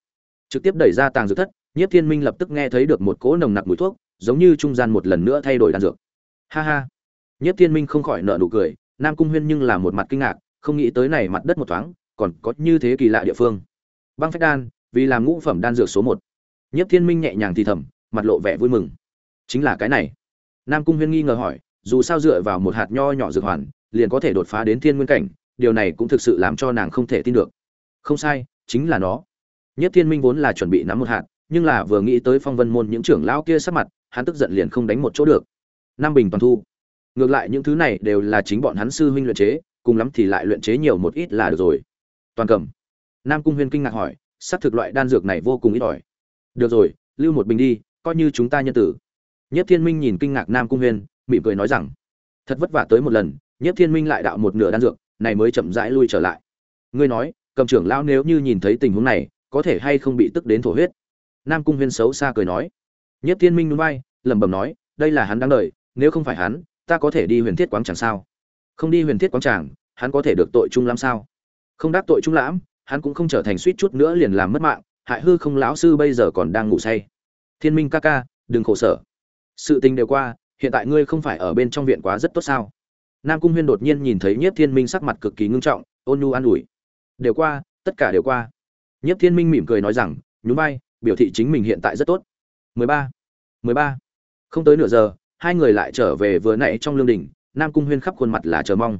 Trực tiếp đẩy ra tàng dược thất, Nhất Thiên Minh lập tức nghe thấy được một cỗ nồng nặc mùi thuốc, giống như trung gian một lần nữa thay đổi đan dược. Ha ha. Nhất Thiên Minh không khỏi nở nụ cười, Nam Cung Huyên nhưng là một mặt kinh ngạc, không nghĩ tới này mặt đất một thoáng, còn có như thế kỳ lạ địa phương. Băng phách đan, vì làm ngũ phẩm đan dược số một. Nhất Thiên Minh nhẹ nhàng thì thầm, mặt lộ vẻ vui mừng. Chính là cái này. nam cung huyên nghi ngờ hỏi dù sao dựa vào một hạt nho nhỏ dược hoàn liền có thể đột phá đến thiên nguyên cảnh điều này cũng thực sự làm cho nàng không thể tin được không sai chính là nó nhất thiên minh vốn là chuẩn bị nắm một hạt nhưng là vừa nghĩ tới phong vân môn những trưởng lão kia sắc mặt hắn tức giận liền không đánh một chỗ được nam bình toàn thu ngược lại những thứ này đều là chính bọn hắn sư huynh luyện chế cùng lắm thì lại luyện chế nhiều một ít là được rồi toàn cầm. Nam cung huyên kinh ngạc hỏi xác thực loại đan dược này vô cùng ít ỏi. Được rồi, lưu một bình đi, coi như chúng ta nhân tử. Nhất thiên minh nhìn kinh ngạc nam cung huyên, mỉm cười nói rằng, thật vất vả tới một lần nhất thiên minh lại đạo một nửa đan dược, này mới chậm rãi lui trở lại. Ngươi nói, cầm trưởng lão nếu như nhìn thấy tình huống này, có thể hay không bị tức đến thổ huyết? Nam cung huyên xấu xa cười nói. Nhất thiên minh núi bay lẩm bẩm nói, đây là hắn đáng đợi nếu không phải hắn, ta có thể đi huyền thiết quáng chẳng sao? Không đi huyền thiết quáng tràng, hắn có thể được tội trung làm sao? Không đắc tội trung lãm, hắn cũng không trở thành suýt chút nữa liền làm mất mạng, hại hư không lão sư bây giờ còn đang ngủ say. Thiên minh ca ca, đừng khổ sở. Sự tình đều qua, hiện tại ngươi không phải ở bên trong viện quá rất tốt sao? Nam cung huyên đột nhiên nhìn thấy nhiếp thiên minh sắc mặt cực kỳ ngưng trọng, ôn nhu an ủi. Đều qua, tất cả đều qua. Nhiếp thiên minh mỉm cười nói rằng, nhún vai, biểu thị chính mình hiện tại rất tốt. 13. 13. không tới nửa giờ, hai người lại trở về vừa nãy trong lương đình, nam cung huyên khắp khuôn mặt là chờ mong.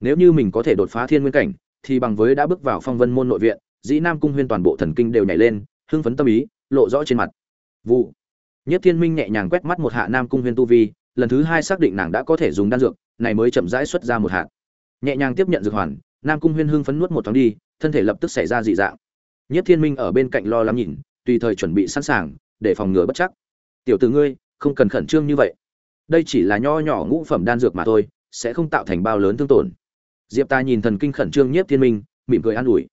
Nếu như mình có thể đột phá thiên nguyên cảnh thì bằng với đã bước vào phong vân môn nội viện, dĩ nam cung huyên toàn bộ thần kinh đều nhảy lên, hưng phấn tâm ý, lộ rõ trên mặt. Vụ. Nhất thiên minh nhẹ nhàng quét mắt một hạ nam cung huyên tu vi, lần thứ hai xác định nàng đã có thể dùng đan dược, này mới chậm rãi xuất ra một hạt. Nhẹ nhàng tiếp nhận dược hoàn, nam cung huyên hưng phấn nuốt một thoáng đi, thân thể lập tức xảy ra dị dạng. Nhất thiên minh ở bên cạnh lo lắng nhìn, tùy thời chuẩn bị sẵn sàng, để phòng ngừa bất chắc. Tiểu tử ngươi, không cần khẩn trương như vậy. Đây chỉ là nho nhỏ ngũ phẩm đan dược mà thôi, sẽ không tạo thành bao lớn thương tổn diệp ta nhìn thần kinh khẩn trương nhất thiên minh, mỉm cười an ủi.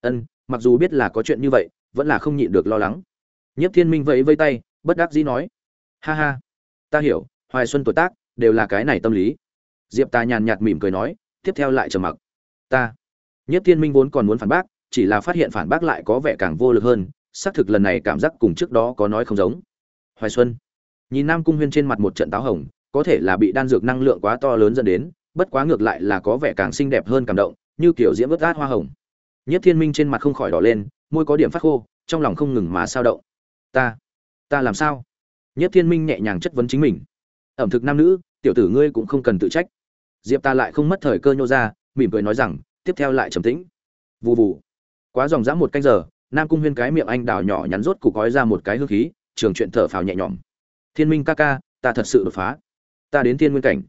Ân, mặc dù biết là có chuyện như vậy, vẫn là không nhịn được lo lắng. Nhất thiên minh vẫy vây tay, bất đắc dĩ nói. Ha ha, ta hiểu, hoài xuân tuổi tác, đều là cái này tâm lý. Diệp ta nhàn nhạt mỉm cười nói, tiếp theo lại trầm mặc. Ta. Nhất thiên minh vốn còn muốn phản bác, chỉ là phát hiện phản bác lại có vẻ càng vô lực hơn, xác thực lần này cảm giác cùng trước đó có nói không giống. Hoài xuân, nhìn nam cung huyên trên mặt một trận táo hồng, có thể là bị đan dược năng lượng quá to lớn dẫn đến bất quá ngược lại là có vẻ càng xinh đẹp hơn cảm động, như kiểu diễm ướt át hoa hồng. Nhất thiên minh trên mặt không khỏi đỏ lên, môi có điểm phát khô, trong lòng không ngừng mà sao động. Ta ta làm sao? Nhất thiên minh nhẹ nhàng chất vấn chính mình. Ẩm thực nam nữ, tiểu tử ngươi cũng không cần tự trách. Diệp ta lại không mất thời cơ nhô ra, mỉm cười nói rằng, tiếp theo lại trầm tĩnh. Vụ vụ quá dòng dã một canh giờ, nam cung huyên cái miệng anh đào nhỏ nhắn rốt cục gói ra một cái hương khí, trường chuyện thở phào nhẹ nhõm. Thiên minh ca ca, ta thật sự đột phá. Ta đến thiên nguyên cảnh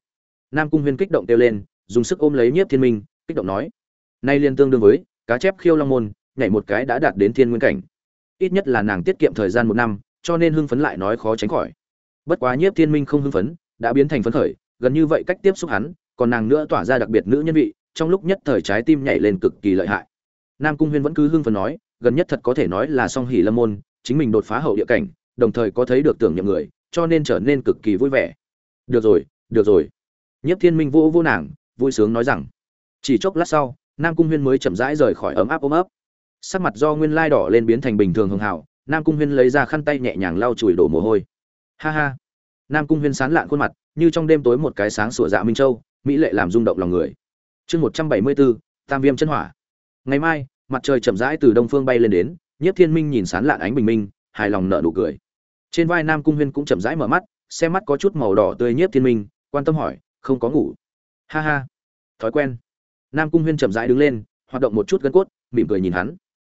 nam cung huyên kích động kêu lên, dùng sức ôm lấy nhiếp thiên minh, kích động nói, nay liên tương đương với cá chép khiêu long môn, nhảy một cái đã đạt đến thiên nguyên cảnh. Ít nhất là nàng tiết kiệm thời gian một năm, cho nên hưng phấn lại nói khó tránh khỏi. Bất quá nhiếp thiên minh không hưng phấn, đã biến thành phấn khởi, gần như vậy cách tiếp xúc hắn, còn nàng nữa tỏa ra đặc biệt nữ nhân vị, trong lúc nhất thời trái tim nhảy lên cực kỳ lợi hại. Nam cung huyên vẫn cứ hưng phấn nói, gần nhất thật có thể nói là song hỉ lâm môn, chính mình đột phá hậu địa cảnh, đồng thời có thấy được tưởng nhậm người, cho nên trở nên cực kỳ vui vẻ. Được rồi được rồi. Nhiếp thiên minh vô vô nàng, vui sướng nói rằng, chỉ chốc lát sau, nam cung huyên mới chậm rãi rời khỏi ấm áp ôm ấp. Sắc mặt do nguyên lai đỏ lên biến thành bình thường hường hảo nam cung huyên lấy ra khăn tay nhẹ nhàng lau chùi đổ mồ hôi. Ha ha. Nam cung huyên sán lạn khuôn mặt, như trong đêm tối một cái sáng sủa dạ minh châu, mỹ lệ làm rung động lòng người. Chương một trăm bảy mươi bốn, tam viêm chân hỏa. Ngày mai, mặt trời chậm rãi từ đông phương bay lên đến, Nhiếp thiên minh nhìn sán lạn ánh bình minh, hài lòng nở nụ cười. Trên vai nam cung huyên cũng chậm rãi mở mắt, xem mắt có chút màu đỏ tươi nhiếp thiên minh, quan tâm hỏi không có ngủ. Ha ha. Thói quen. Nam cung huyên chậm rãi đứng lên, hoạt động một chút gân cốt, mỉm cười nhìn hắn.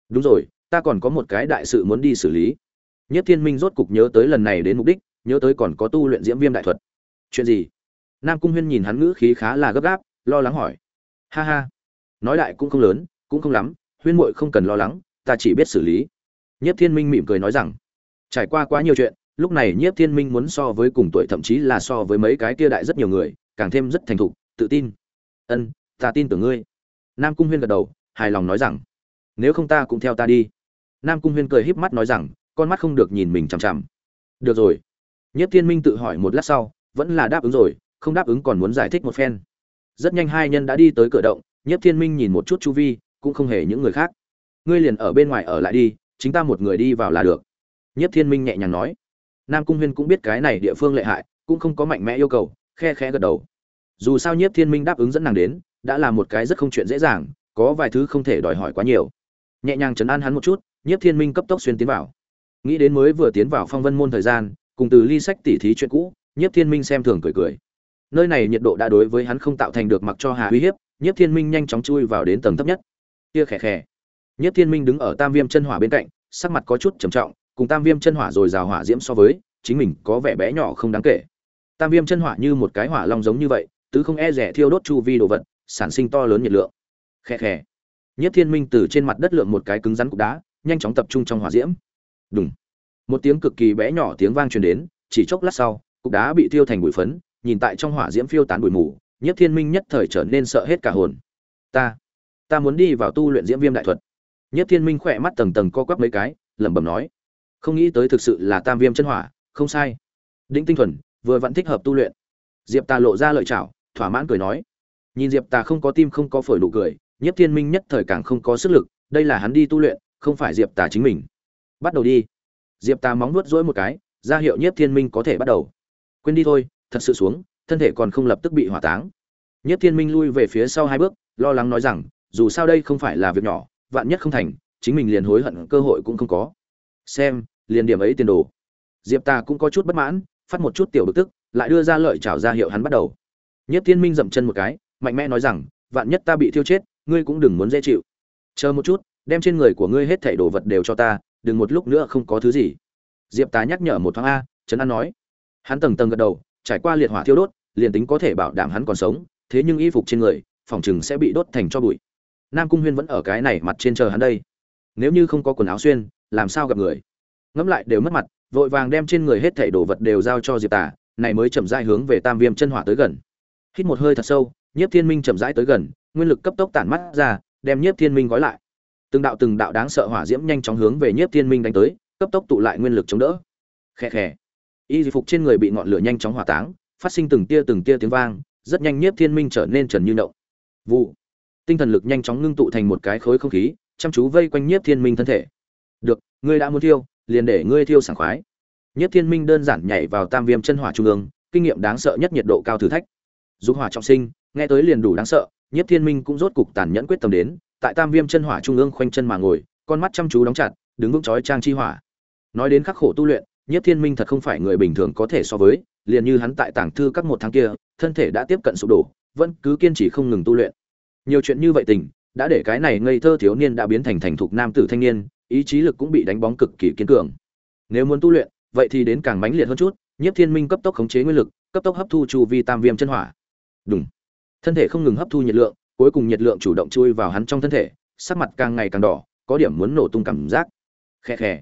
Đúng rồi, ta còn có một cái đại sự muốn đi xử lý. Nhất thiên minh rốt cục nhớ tới lần này đến mục đích, nhớ tới còn có tu luyện diễm viêm đại thuật. Chuyện gì? Nam cung huyên nhìn hắn ngữ khí khá là gấp gáp, lo lắng hỏi. Ha ha. Nói đại cũng không lớn, cũng không lắm, huyên muội không cần lo lắng, ta chỉ biết xử lý. Nhất thiên minh mỉm cười nói rằng. Trải qua quá nhiều chuyện, lúc này nhiếp thiên minh muốn so với cùng tuổi thậm chí là so với mấy cái kia đại rất nhiều người càng thêm rất thành thục, tự tin. Ân, ta tin tưởng ngươi. Nam cung huyên gật đầu, hài lòng nói rằng, nếu không ta cũng theo ta đi. Nam cung huyên cười híp mắt nói rằng, con mắt không được nhìn mình chằm chằm. Được rồi. Nhất thiên minh tự hỏi một lát sau, vẫn là đáp ứng rồi, không đáp ứng còn muốn giải thích một phen. Rất nhanh hai nhân đã đi tới cửa động, nhất thiên minh nhìn một chút chu vi, cũng không hề những người khác. Ngươi liền ở bên ngoài ở lại đi, chính ta một người đi vào là được. Nhất thiên minh nhẹ nhàng nói. Nam cung huyên cũng biết cái này địa phương lệ hại, cũng không có mạnh mẽ yêu cầu khe khẽ gật đầu. Dù sao nhiếp thiên minh đáp ứng dẫn nàng đến, đã là một cái rất không chuyện dễ dàng, có vài thứ không thể đòi hỏi quá nhiều. Nhẹ nhàng chấn an hắn một chút, nhiếp thiên minh cấp tốc xuyên tiến vào. Nghĩ đến mới vừa tiến vào phong vân môn thời gian, cùng từ ly sách tỉ thí chuyện cũ, nhiếp thiên minh xem thường cười cười. Nơi này nhiệt độ đã đối với hắn không tạo thành được mặc cho hà uy hiếp, nhiếp thiên minh nhanh chóng chui vào đến tầng thấp nhất. Kia khẽ khẽ nhiếp thiên minh đứng ở tam viêm chân hỏa bên cạnh, sắc mặt có chút trầm trọng, cùng tam viêm chân hỏa rồi rào hỏa diễm so với, chính mình có vẻ bé nhỏ không đáng kể tam viêm chân hỏa như một cái hỏa long giống như vậy, tứ không e rẻ thiêu đốt chu vi đồ vật, sản sinh to lớn nhiệt lượng. Khe khe nhất thiên minh từ trên mặt đất lượng một cái cứng rắn cục đá, nhanh chóng tập trung trong hỏa diễm. Đúng một tiếng cực kỳ bé nhỏ tiếng vang truyền đến, chỉ chốc lát sau, cục đá bị thiêu thành bụi phấn, nhìn tại trong hỏa diễm phiêu tán bụi mù, nhất thiên minh nhất thời trở nên sợ hết cả hồn. Ta ta muốn đi vào tu luyện diễm viêm đại thuật. Nhất thiên minh khỏe mắt tầng tầng co quắp mấy cái, lẩm bẩm nói. Không nghĩ tới thực sự là tam viêm chân hỏa, không sai. Đĩnh tinh thuần vừa vẫn thích hợp tu luyện. Diệp ta lộ ra lợi chảo thỏa mãn cười nói. Nhìn diệp ta không có tim không có phổi đủ cười nhất thiên minh nhất thời càng không có sức lực, đây là hắn đi tu luyện, không phải diệp ta chính mình. Bắt đầu đi. Diệp ta móng nuốt dỗi một cái, ra hiệu nhất thiên minh có thể bắt đầu. Quên đi thôi, thật sự xuống, thân thể còn không lập tức bị hỏa táng. Nhất thiên minh lui về phía sau hai bước, lo lắng nói rằng, dù sao đây không phải là việc nhỏ, vạn nhất không thành, chính mình liền hối hận, cơ hội cũng không có. Xem, liền điểm ấy tiền đồ. Diệp ta cũng có chút bất mãn phát một chút tiểu bực tức, lại đưa ra lợi chảo ra hiệu hắn bắt đầu. Nhất thiên minh dậm chân một cái, mạnh mẽ nói rằng, vạn nhất ta bị thiêu chết, ngươi cũng đừng muốn dễ chịu. Chờ một chút, đem trên người của ngươi hết thảy đồ vật đều cho ta, đừng một lúc nữa không có thứ gì. Diệp tá nhắc nhở một thoáng a, trấn an nói. Hắn tầng tầng gật đầu, trải qua liệt hỏa thiêu đốt, liền tính có thể bảo đảm hắn còn sống, thế nhưng y phục trên người, phòng chừng sẽ bị đốt thành cho bụi. Nam cung huyên vẫn ở cái này mặt trên chờ hắn đây. Nếu như không có quần áo xuyên, làm sao gặp người? Ngẫm lại đều mất mặt vội vàng đem trên người hết thảy đồ vật đều giao cho diệp tả này mới chậm rãi hướng về tam viêm chân hỏa tới gần. Hít một hơi thật sâu, nhiếp thiên minh chậm rãi tới gần, nguyên lực cấp tốc tản mắt ra, đem nhiếp thiên minh gói lại. Từng đạo từng đạo đáng sợ hỏa diễm nhanh chóng hướng về nhiếp thiên minh đánh tới, cấp tốc tụ lại nguyên lực chống đỡ. Khẽ khẽ y phục trên người bị ngọn lửa nhanh chóng hỏa táng, phát sinh từng tia từng tia tiếng vang, rất nhanh nhiếp thiên minh trở nên trần như động vụ. Tinh thần lực nhanh chóng ngưng tụ thành một cái khối không khí, chăm chú vây quanh nhiếp thiên minh thân thể. Được, ngươi đã muốn thiêu liền để ngươi thiêu sảng khoái. Nhất thiên minh đơn giản nhảy vào tam viêm chân hỏa trung ương, kinh nghiệm đáng sợ nhất nhiệt độ cao thử thách. Dục hỏa trọng sinh, nghe tới liền đủ đáng sợ, Nhất thiên minh cũng rốt cục tàn nhẫn quyết tâm đến, tại tam viêm chân hỏa trung ương khoanh chân mà ngồi, con mắt chăm chú đóng chặt, đứng vững chói trang chi hỏa. Nói đến khắc khổ tu luyện, Nhất thiên minh thật không phải người bình thường có thể so với, liền như hắn tại tảng thư các một tháng kia, thân thể đã tiếp cận sụp đổ, vẫn cứ kiên trì không ngừng tu luyện. Nhiều chuyện như vậy tình, đã để cái này ngây thơ thiếu niên đã biến thành thành thục nam tử thanh niên ý chí lực cũng bị đánh bóng cực kỳ kiên cường. Nếu muốn tu luyện, vậy thì đến càng mãnh liệt hơn chút, nhiếp thiên minh cấp tốc khống chế nguyên lực, cấp tốc hấp thu chu vi tam viêm chân hỏa. Đùng. thân thể không ngừng hấp thu nhiệt lượng, cuối cùng nhiệt lượng chủ động chui vào hắn trong thân thể, sắc mặt càng ngày càng đỏ, có điểm muốn nổ tung cảm giác. Khe khe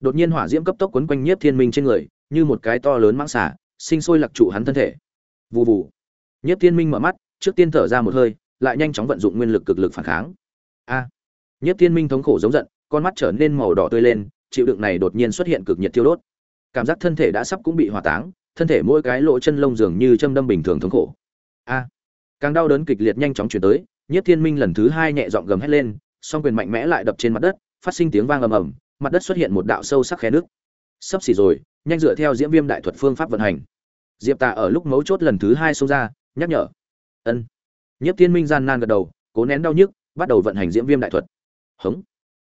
đột nhiên hỏa diễm cấp tốc quấn quanh nhiếp thiên minh trên người, như một cái to lớn mãng xà, sinh sôi lạc trụ hắn thân thể. Vù vù. Nhiếp thiên minh mở mắt, trước tiên thở ra một hơi, lại nhanh chóng vận dụng nguyên lực cực lực phản kháng. A. À. nhiếp thiên minh thống khổ giống giận con mắt trở nên màu đỏ tươi lên, chịu đựng này đột nhiên xuất hiện cực nhiệt tiêu đốt. Cảm giác thân thể đã sắp cũng bị hỏa táng, thân thể mỗi cái lỗ chân lông dường như châm đâm bình thường thống khổ. A! Càng đau đớn kịch liệt nhanh chóng chuyển tới nhất thiên minh lần thứ hai nhẹ giọng gầm hét lên, song quyền mạnh mẽ lại đập trên mặt đất, phát sinh tiếng vang ầm ầm, mặt đất xuất hiện một đạo sâu sắc khe nước. Sắp xỉ rồi, nhanh dựa theo diễm viêm đại thuật phương pháp vận hành. Diệp tà ở lúc mấu chốt lần thứ hai xông ra, nhắc nhở. Ân. Nhất thiên minh gian nan gật đầu, cố nén đau nhức, bắt đầu vận hành diễm viêm đại thuật. Hống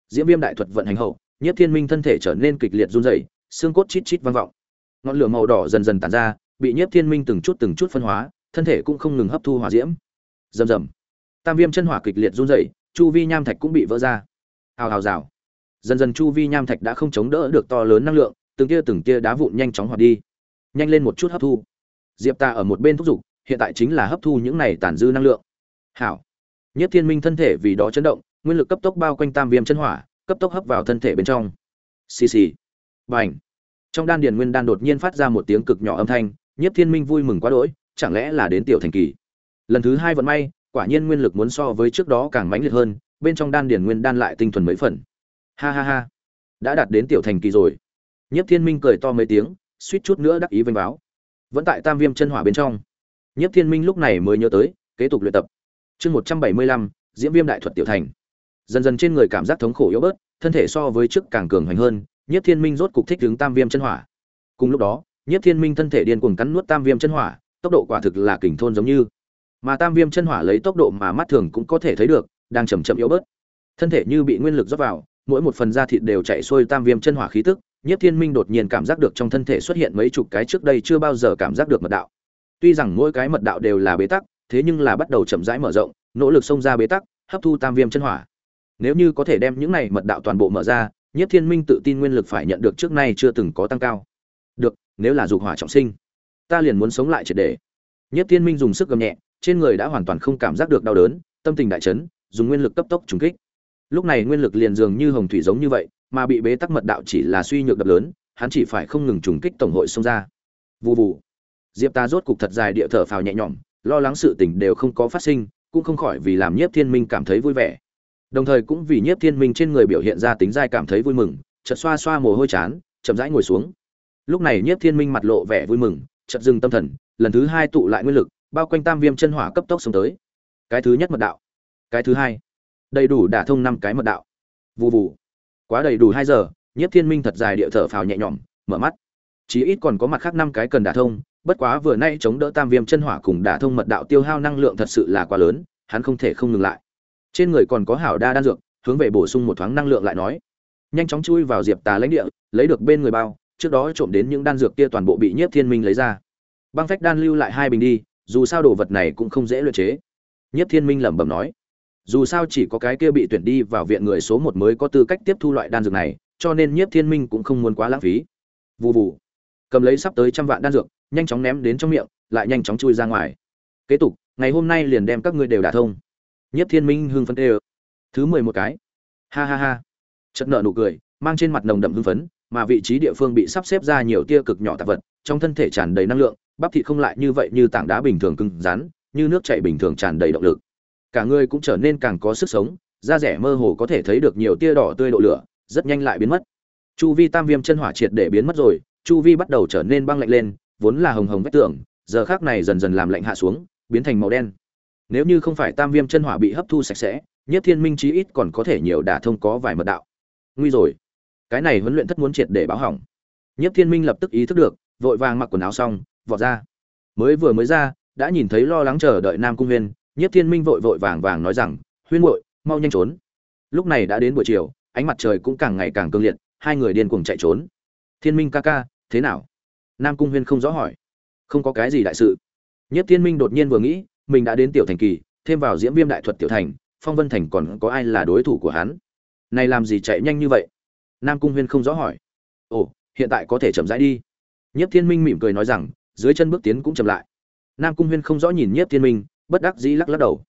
diễm viêm đại thuật vận hành hậu nhất thiên minh thân thể trở nên kịch liệt run rẩy, xương cốt chít chít vang vọng. Ngọn lửa màu đỏ dần dần tàn ra, bị nhất thiên minh từng chút từng chút phân hóa, thân thể cũng không ngừng hấp thu hỏa diễm. Rầm rầm. Tam viêm chân hỏa kịch liệt run rẩy, chu vi nham thạch cũng bị vỡ ra. Hào hào rào. Dần dần chu vi nham thạch đã không chống đỡ được to lớn năng lượng, từng tia từng tia đá vụn nhanh chóng hoạt đi. Nhanh lên một chút hấp thu. Diệp ta ở một bên thúc giục, hiện tại chính là hấp thu những này tàn dư năng lượng. Hảo. Nhất thiên minh thân thể vì đó chấn động nguyên lực cấp tốc bao quanh tam viêm chân hỏa, cấp tốc hấp vào thân thể bên trong. Xì xì. Bành. Trong đan điền nguyên đan đột nhiên phát ra một tiếng cực nhỏ âm thanh, nhiếp thiên minh vui mừng quá đỗi, chẳng lẽ là đến tiểu thành kỳ? Lần thứ hai vận may, quả nhiên nguyên lực muốn so với trước đó càng mãnh liệt hơn, bên trong đan điền nguyên đan lại tinh thuần mấy phần. Ha ha ha. Đã đạt đến tiểu thành kỳ rồi. Nhiếp thiên minh cười to mấy tiếng, suýt chút nữa đắc ý vênh báo. Vẫn tại tam viêm chân hỏa bên trong. Nhiếp thiên minh lúc này mới nhớ tới, kế tục luyện tập. Chương một trăm bảy mươi lăm, diễm viêm đại thuật tiểu thành dần dần trên người cảm giác thống khổ yếu bớt thân thể so với trước càng cường hoành hơn Nhiếp Thiên Minh rốt cục thích ứng Tam Viêm chân hỏa. Cùng lúc đó, Nhiếp Thiên Minh thân thể điên cuồng cắn nuốt Tam Viêm chân hỏa, tốc độ quả thực là kình thôn giống như. Mà Tam Viêm chân hỏa lấy tốc độ mà mắt thường cũng có thể thấy được, đang chậm chậm yếu bớt. Thân thể như bị nguyên lực rót vào, mỗi một phần da thịt đều chạy xuôi Tam Viêm chân hỏa khí tức, Nhiếp Thiên Minh đột nhiên cảm giác được trong thân thể xuất hiện mấy chục cái trước đây chưa bao giờ cảm giác được mật đạo. Tuy rằng mỗi cái mật đạo đều là bế tắc, thế nhưng là bắt đầu chậm rãi mở rộng, nỗ lực xông ra bế tắc, hấp thu tam viêm chân hỏa. Nếu như có thể đem những này mật đạo toàn bộ mở ra, nhất Thiên Minh tự tin nguyên lực phải nhận được trước nay chưa từng có tăng cao. Được, nếu là dục hỏa trọng sinh, ta liền muốn sống lại triệt để. nhất Thiên Minh dùng sức gầm nhẹ, trên người đã hoàn toàn không cảm giác được đau đớn, tâm tình đại chấn, dùng nguyên lực cấp tốc trùng kích. Lúc này nguyên lực liền dường như hồng thủy giống như vậy, mà bị bế tắc mật đạo chỉ là suy nhược đập lớn, hắn chỉ phải không ngừng trùng kích tổng hội xông ra. Vù vù. Diệp Ta rốt cục thật dài địa thở phào nhẹ nhõm, lo lắng sự tình đều không có phát sinh, cũng không khỏi vì làm Nhiếp Thiên Minh cảm thấy vui vẻ. Đồng thời cũng vì Nhiếp Thiên Minh trên người biểu hiện ra tính dai cảm thấy vui mừng, chợt xoa xoa mồ hôi chán, chậm rãi ngồi xuống. Lúc này Nhiếp Thiên Minh mặt lộ vẻ vui mừng, chợt dừng tâm thần, lần thứ hai tụ lại nguyên lực, bao quanh Tam Viêm chân hỏa cấp tốc xông tới. Cái thứ nhất mật đạo, cái thứ hai, đầy đủ đả thông năm cái mật đạo. Vù vù. Quá đầy đủ hai giờ, Nhiếp Thiên Minh thật dài địa thở phào nhẹ nhõm, mở mắt. Chỉ ít còn có mặt khác năm cái cần đả thông, bất quá vừa nay chống đỡ Tam Viêm chân hỏa cùng đả thông mật đạo tiêu hao năng lượng thật sự là quá lớn, hắn không thể không ngừng lại. Trên người còn có hảo đa đan dược, hướng về bổ sung một thoáng năng lượng lại nói. Nhanh chóng chui vào Diệp Tà lãnh địa, lấy được bên người bao, trước đó trộm đến những đan dược kia toàn bộ bị Nhiếp Thiên Minh lấy ra. Băng phách đan lưu lại hai bình đi, dù sao đồ vật này cũng không dễ luyện chế. Nhiếp Thiên Minh lẩm bẩm nói, dù sao chỉ có cái kia bị tuyển đi vào viện người số một mới có tư cách tiếp thu loại đan dược này, cho nên Nhiếp Thiên Minh cũng không muốn quá lãng phí. Vù vù, cầm lấy sắp tới trăm vạn đan dược, nhanh chóng ném đến trong miệng, lại nhanh chóng chui ra ngoài. Kế tục, ngày hôm nay liền đem các ngươi đều đả thông. Nhiếp Thiên Minh hưng phấn tê Thứ mười một cái. Ha ha ha. Chợt nở nụ cười, mang trên mặt nồng đậm hưng phấn, mà vị trí địa phương bị sắp xếp ra nhiều tia cực nhỏ tạp vật, trong thân thể tràn đầy năng lượng, bắp thịt không lại như vậy như tảng đá bình thường cứng rắn, như nước chảy bình thường tràn đầy động lực. Cả người cũng trở nên càng có sức sống, da rẻ mơ hồ có thể thấy được nhiều tia đỏ tươi độ lửa, rất nhanh lại biến mất. Chu vi tam viêm chân hỏa triệt để biến mất rồi, chu vi bắt đầu trở nên băng lạnh lên, vốn là hồng hồng vách tường, giờ khắc này dần dần làm lạnh hạ xuống, biến thành màu đen. Nếu như không phải tam viêm chân hỏa bị hấp thu sạch sẽ, Nhất Thiên Minh chí ít còn có thể nhiều đả thông có vài mật đạo. Nguy rồi, cái này huấn luyện thất muốn triệt để báo hỏng. Nhất Thiên Minh lập tức ý thức được, vội vàng mặc quần áo xong, vọt ra. Mới vừa mới ra, đã nhìn thấy lo lắng chờ đợi Nam Cung Huyên, Nhất Thiên Minh vội vội vàng vàng nói rằng, "Huyên vội mau nhanh trốn." Lúc này đã đến buổi chiều, ánh mặt trời cũng càng ngày càng cương liệt, hai người điên cuồng chạy trốn. "Thiên Minh ca ca, thế nào?" Nam Cung Huyên không rõ hỏi. "Không có cái gì đại sự." Nhất Thiên Minh đột nhiên vừa nghĩ, mình đã đến tiểu thành kỳ, thêm vào Diễm Viêm đại thuật tiểu thành, Phong Vân thành còn có ai là đối thủ của hắn? Này làm gì chạy nhanh như vậy? Nam Cung Huyên không rõ hỏi. "Ồ, hiện tại có thể chậm rãi đi." Nhất Thiên Minh mỉm cười nói rằng, dưới chân bước tiến cũng chậm lại. Nam Cung Huyên không rõ nhìn Nhất Thiên Minh, bất đắc dĩ lắc lắc đầu.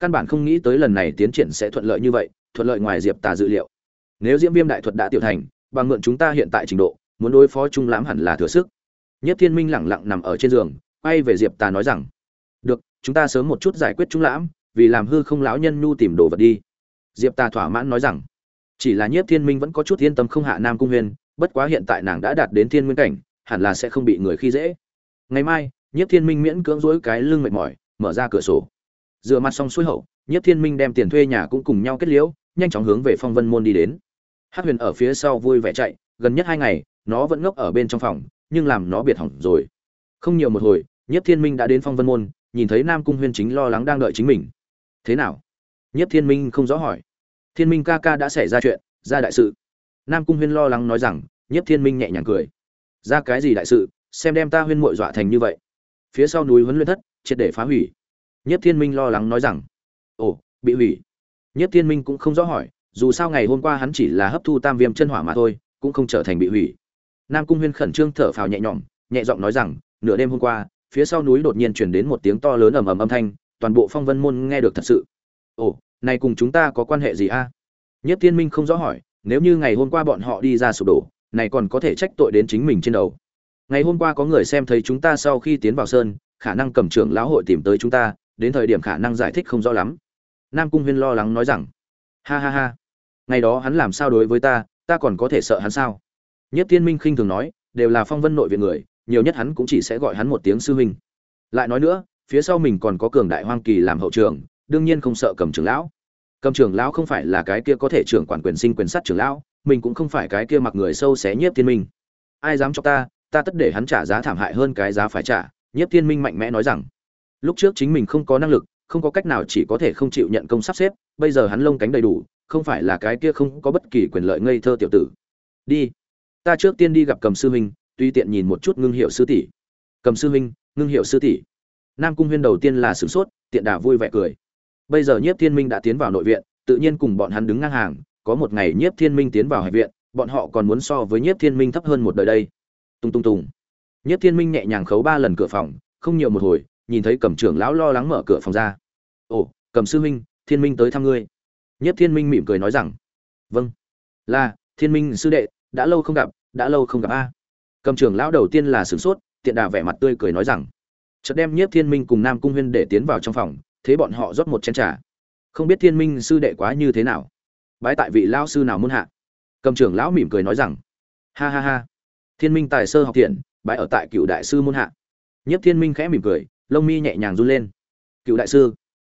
Căn bản không nghĩ tới lần này tiến triển sẽ thuận lợi như vậy, thuận lợi ngoài Diệp Tà dự liệu. Nếu Diễm Viêm đại thuật đã tiểu thành, bằng mượn chúng ta hiện tại trình độ, muốn đối phó Trung Lãm hẳn là thừa sức. Nhất Thiên Minh lẳng lặng nằm ở trên giường, quay về Diệp Tà nói rằng: chúng ta sớm một chút giải quyết chúng Lãm, vì làm hư không lão nhân nhu tìm đồ vật đi." Diệp ta thỏa mãn nói rằng: "Chỉ là Nhất Thiên Minh vẫn có chút yên tâm không hạ Nam Cung Huyền, bất quá hiện tại nàng đã đạt đến thiên nguyên cảnh, hẳn là sẽ không bị người khi dễ. Ngày mai, Nhất Thiên Minh miễn cưỡng rỗi cái lưng mệt mỏi, mở ra cửa sổ. Dựa mặt xong suối hậu, Nhất Thiên Minh đem tiền thuê nhà cũng cùng nhau kết liễu, nhanh chóng hướng về Phong Vân môn đi đến. Hắc Huyền ở phía sau vui vẻ chạy, gần nhất hai ngày, nó vẫn ngốc ở bên trong phòng, nhưng làm nó biệt hỏng rồi. Không nhiều một hồi, Nhất Thiên Minh đã đến Phong Vân môn, nhìn thấy Nam Cung Huyên chính lo lắng đang đợi chính mình. Thế nào? Nhất Thiên Minh không rõ hỏi. Thiên Minh ca ca đã xảy ra chuyện, ra đại sự. Nam Cung Huyên lo lắng nói rằng, Nhất Thiên Minh nhẹ nhàng cười. Ra cái gì đại sự, xem đem ta huyên muội dọa thành như vậy. Phía sau núi huấn luyện thất, triệt để phá hủy. Nhất Thiên Minh lo lắng nói rằng, ồ, bị hủy. Nhất Thiên Minh cũng không rõ hỏi, dù sao ngày hôm qua hắn chỉ là hấp thu tam viêm chân hỏa mà thôi, cũng không trở thành bị hủy. Nam Cung Huyên khẩn trương thở phào nhẹ nhõm, nhẹ giọng nói rằng, nửa đêm hôm qua, phía sau núi đột nhiên truyền đến một tiếng to lớn ầm ầm âm thanh, toàn bộ Phong Vân môn nghe được thật sự. Ồ, này cùng chúng ta có quan hệ gì a? Nhất Thiên Minh không rõ hỏi, nếu như ngày hôm qua bọn họ đi ra sụp đổ, này còn có thể trách tội đến chính mình trên đầu. Ngày hôm qua có người xem thấy chúng ta sau khi tiến vào sơn, khả năng cầm trưởng lão hội tìm tới chúng ta, đến thời điểm khả năng giải thích không rõ lắm. Nam Cung Huyên lo lắng nói rằng, ha ha ha, ngày đó hắn làm sao đối với ta, ta còn có thể sợ hắn sao? Nhất Thiên Minh khinh thường nói, đều là phong vân nội viện người, nhiều nhất hắn cũng chỉ sẽ gọi hắn một tiếng sư huynh. Lại nói nữa, phía sau mình còn có cường đại hoang kỳ làm hậu trường, đương nhiên không sợ cầm trưởng lão. Cầm trưởng lão không phải là cái kia có thể trưởng quản quyền sinh quyền sát trưởng lão, mình cũng không phải cái kia mặc người sâu xé nhiếp thiên minh. Ai dám cho ta, ta tất để hắn trả giá thảm hại hơn cái giá phải trả, nhiếp thiên minh mạnh mẽ nói rằng. Lúc trước chính mình không có năng lực, không có cách nào chỉ có thể không chịu nhận công sắp xếp, bây giờ hắn lông cánh đầy đủ, không phải là cái kia không có bất kỳ quyền lợi ngây thơ tiểu tử. Đi. ta trước tiên đi gặp cầm sư huynh tuy tiện nhìn một chút ngưng hiệu sư tỷ. Cầm sư huynh, ngưng hiệu sư tỷ. Nam cung huyên đầu tiên là sửng sốt, tiện đà vui vẻ cười. Bây giờ nhiếp thiên minh đã tiến vào nội viện, tự nhiên cùng bọn hắn đứng ngang hàng, có một ngày nhiếp thiên minh tiến vào hải viện, bọn họ còn muốn so với nhiếp thiên minh thấp hơn một đời đây. Tung tung tùng nhiếp thiên minh nhẹ nhàng khấu ba lần cửa phòng, không nhiều một hồi, nhìn thấy cầm trưởng lão lo lắng mở cửa phòng ra. Ồ cầm sư huynh, thiên minh tới thăm ngươi. Nhiếp thiên minh mỉm cười nói rằng. Vâng. Là, thiên minh sư đệ, đã lâu không gặp, đã lâu không gặp a cầm trưởng lão đầu tiên là sửng sốt, tiện đà vẻ mặt tươi cười nói rằng, chợt đem nhiếp thiên minh cùng nam cung huyên để tiến vào trong phòng, thế bọn họ rót một chén trà. Không biết thiên minh sư đệ quá như thế nào. Bái tại vị lão sư nào muôn hạ. Cầm trưởng lão mỉm cười nói rằng, ha ha ha. Thiên minh tài sơ học thiện, bái ở tại cựu đại sư môn hạ. Nhiếp thiên minh khẽ mỉm cười, lông mi nhẹ nhàng run lên. Cựu đại sư.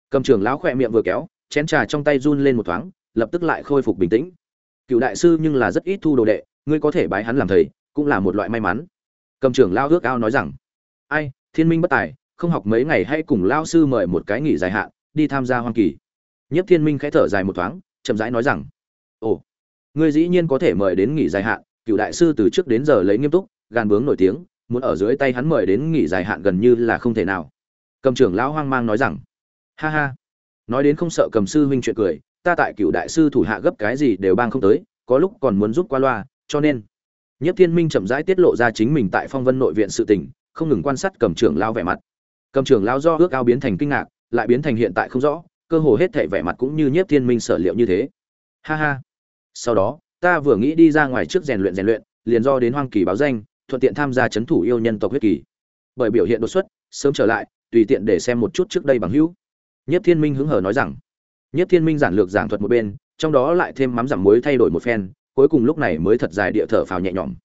Cầm trưởng lão khỏe miệng vừa kéo, chén trà trong tay run lên một thoáng, lập tức lại khôi phục bình tĩnh. Cựu đại sư nhưng là rất ít thu đồ đệ, ngươi có thể bái hắn làm thầy cũng là một loại may mắn. Cầm trưởng lao ước ao nói rằng, ai, thiên minh bất tài, không học mấy ngày hay cùng lao sư mời một cái nghỉ dài hạn, đi tham gia hoang kỳ. Nhất thiên minh khẽ thở dài một thoáng, chậm rãi nói rằng, ồ, ngươi dĩ nhiên có thể mời đến nghỉ dài hạn, cựu đại sư từ trước đến giờ lấy nghiêm túc, gan bướng nổi tiếng, muốn ở dưới tay hắn mời đến nghỉ dài hạn gần như là không thể nào. Cầm trưởng lão hoang mang nói rằng, ha ha, nói đến không sợ cầm sư huynh chuyện cười, ta tại cựu đại sư thủ hạ gấp cái gì đều bang không tới, có lúc còn muốn giúp qua loa, cho nên Nhiếp thiên minh chậm rãi tiết lộ ra chính mình tại phong vân nội viện sự tình, không ngừng quan sát cầm trưởng Lão vẻ mặt. Cầm trưởng Lão do ước ao biến thành kinh ngạc, lại biến thành hiện tại không rõ, cơ hồ hết thảy vẻ mặt cũng như nhiếp thiên minh sở liệu như thế. Ha ha. Sau đó, ta vừa nghĩ đi ra ngoài trước rèn luyện rèn luyện, liền do đến hoang kỳ báo danh, thuận tiện tham gia chấn thủ yêu nhân tộc huyết kỳ. Bởi biểu hiện đột xuất, sớm trở lại, tùy tiện để xem một chút trước đây bằng hữu. Nhiếp thiên minh hứng hở nói rằng. Nhiếp thiên minh giản lược giảng thuật một bên, trong đó lại thêm mắm giảm muối thay đổi một phen cuối cùng lúc này mới thật dài địa thở phào nhẹ nhõm.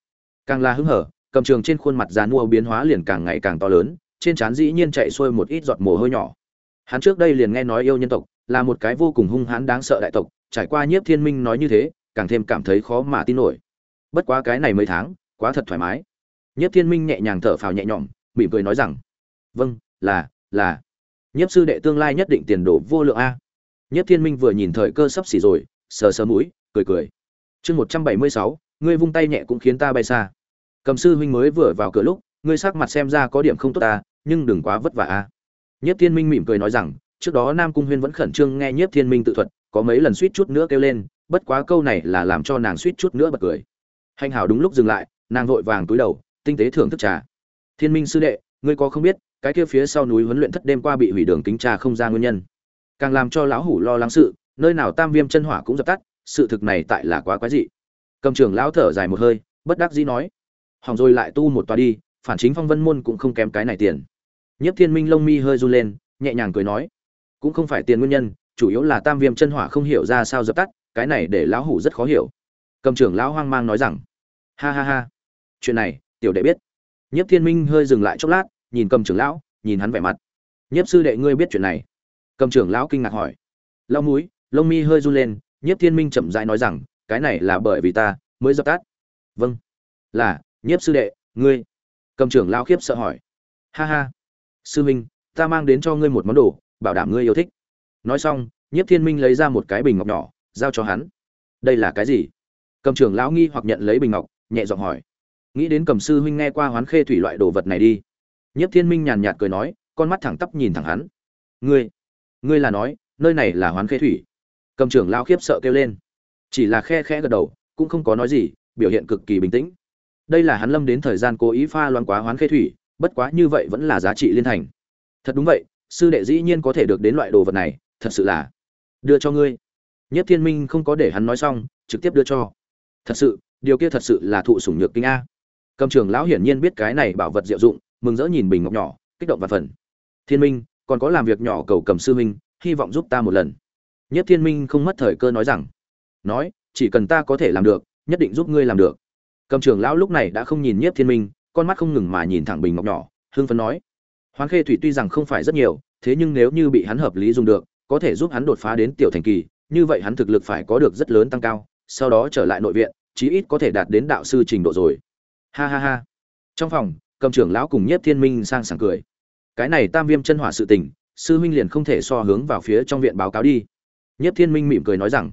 Càng là hứng hở, cầm trường trên khuôn mặt dàn mua biến hóa liền càng ngày càng to lớn, trên trán dĩ nhiên chạy xuôi một ít giọt mồ hôi nhỏ. Hắn trước đây liền nghe nói yêu nhân tộc là một cái vô cùng hung hãn đáng sợ đại tộc, trải qua nhiếp thiên minh nói như thế, càng thêm cảm thấy khó mà tin nổi. Bất quá cái này mấy tháng, quá thật thoải mái. Nhiếp thiên minh nhẹ nhàng thở phào nhẹ nhõm, mỉm cười nói rằng vâng là là. Nhiếp sư đệ tương lai nhất định tiền đồ vô lượng a. Nhiếp thiên minh vừa nhìn thời cơ sắp xỉ rồi, sờ sờ mũi, cười cười chương một trăm bảy mươi sáu, ngươi vung tay nhẹ cũng khiến ta bay xa. Cầm sư huynh mới vừa vào cửa lúc, ngươi sắc mặt xem ra có điểm không tốt ta, nhưng đừng quá vất vả a. Nhiếp thiên minh mỉm cười nói rằng, trước đó nam cung huyên vẫn khẩn trương nghe nhiếp thiên minh tự thuật, có mấy lần suýt chút nữa kêu lên, bất quá câu này là làm cho nàng suýt chút nữa bật cười. Hành hảo đúng lúc dừng lại, nàng vội vàng túi đầu, tinh tế thưởng thức trà. Thiên minh sư đệ, ngươi có không biết, cái kia phía sau núi huấn luyện thất đêm qua bị hủy đường kính trà không ra nguyên nhân. Càng làm cho lão hủ lo lắng sự, nơi nào tam viêm chân hỏa cũng dập tắt sự thực này tại là quá quái dị. Cầm trường lão thở dài một hơi, bất đắc dĩ nói, hỏng rồi lại tu một tòa đi, phản chính phong vân môn cũng không kém cái này tiền. Nhất thiên minh lông mi hơi run lên, nhẹ nhàng cười nói, cũng không phải tiền nguyên nhân, chủ yếu là tam viêm chân hỏa không hiểu ra sao dập tắt, cái này để lão hủ rất khó hiểu. Cầm trưởng lão hoang mang nói rằng, ha ha ha, chuyện này, tiểu đệ biết. Nhất thiên minh hơi dừng lại chốc lát, nhìn cầm trưởng lão, nhìn hắn vẻ mặt. Nhất sư đệ ngươi biết chuyện này? Cầm trưởng lão kinh ngạc hỏi. Lau múi lông mi hơi run lên nhiếp thiên minh chậm rãi nói rằng, cái này là bởi vì ta mới dập tắt. Vâng. Là, nhiếp sư đệ, ngươi. Cầm trưởng lão khiếp sợ hỏi. Ha ha. Sư minh, ta mang đến cho ngươi một món đồ, bảo đảm ngươi yêu thích. Nói xong, nhiếp thiên minh lấy ra một cái bình ngọc nhỏ, giao cho hắn. Đây là cái gì? Cầm trưởng lão nghi hoặc nhận lấy bình ngọc, nhẹ giọng hỏi. Nghĩ đến cầm sư huynh nghe qua hoán khê thủy loại đồ vật này đi. Nhiếp thiên minh nhàn nhạt cười nói, con mắt thẳng tắp nhìn thẳng hắn. Ngươi ngươi là nói, nơi này là hoán khê thủy? Cầm trưởng lão khiếp sợ kêu lên. Chỉ là khe khẽ gật đầu, cũng không có nói gì, biểu hiện cực kỳ bình tĩnh. Đây là hắn lâm đến thời gian cố ý pha loãng quá hoán khê thủy, bất quá như vậy vẫn là giá trị liên thành. Thật đúng vậy, sư đệ dĩ nhiên có thể được đến loại đồ vật này, thật sự là đưa cho ngươi. Nhất thiên minh không có để hắn nói xong, trực tiếp đưa cho. Thật sự, điều kia thật sự là thụ sủng nhược kinh a. Cầm trường lão hiển nhiên biết cái này bảo vật diệu dụng, mừng rỡ nhìn bình ngọc nhỏ, kích động và phần thiên minh, còn có làm việc nhỏ cầu cầm sư minh hy vọng giúp ta một lần nhất thiên minh không mất thời cơ nói rằng, nói, chỉ cần ta có thể làm được, nhất định giúp ngươi làm được. Cầm trường lão lúc này đã không nhìn nhất thiên minh, con mắt không ngừng mà nhìn thẳng bình ngọc nhỏ, hưng phấn nói, hoán khê thủy tuy rằng không phải rất nhiều, thế nhưng nếu như bị hắn hợp lý dùng được, có thể giúp hắn đột phá đến tiểu thành kỳ, như vậy hắn thực lực phải có được rất lớn tăng cao, sau đó trở lại nội viện, chí ít có thể đạt đến đạo sư trình độ rồi. Ha ha ha. Trong phòng, cầm trưởng lão cùng nhiếp thiên minh sang sảng cười. Cái này tam viêm chân hỏa sự tình, sư huynh liền không thể so hướng vào phía trong viện báo cáo đi nhiếp thiên minh mỉm cười nói rằng,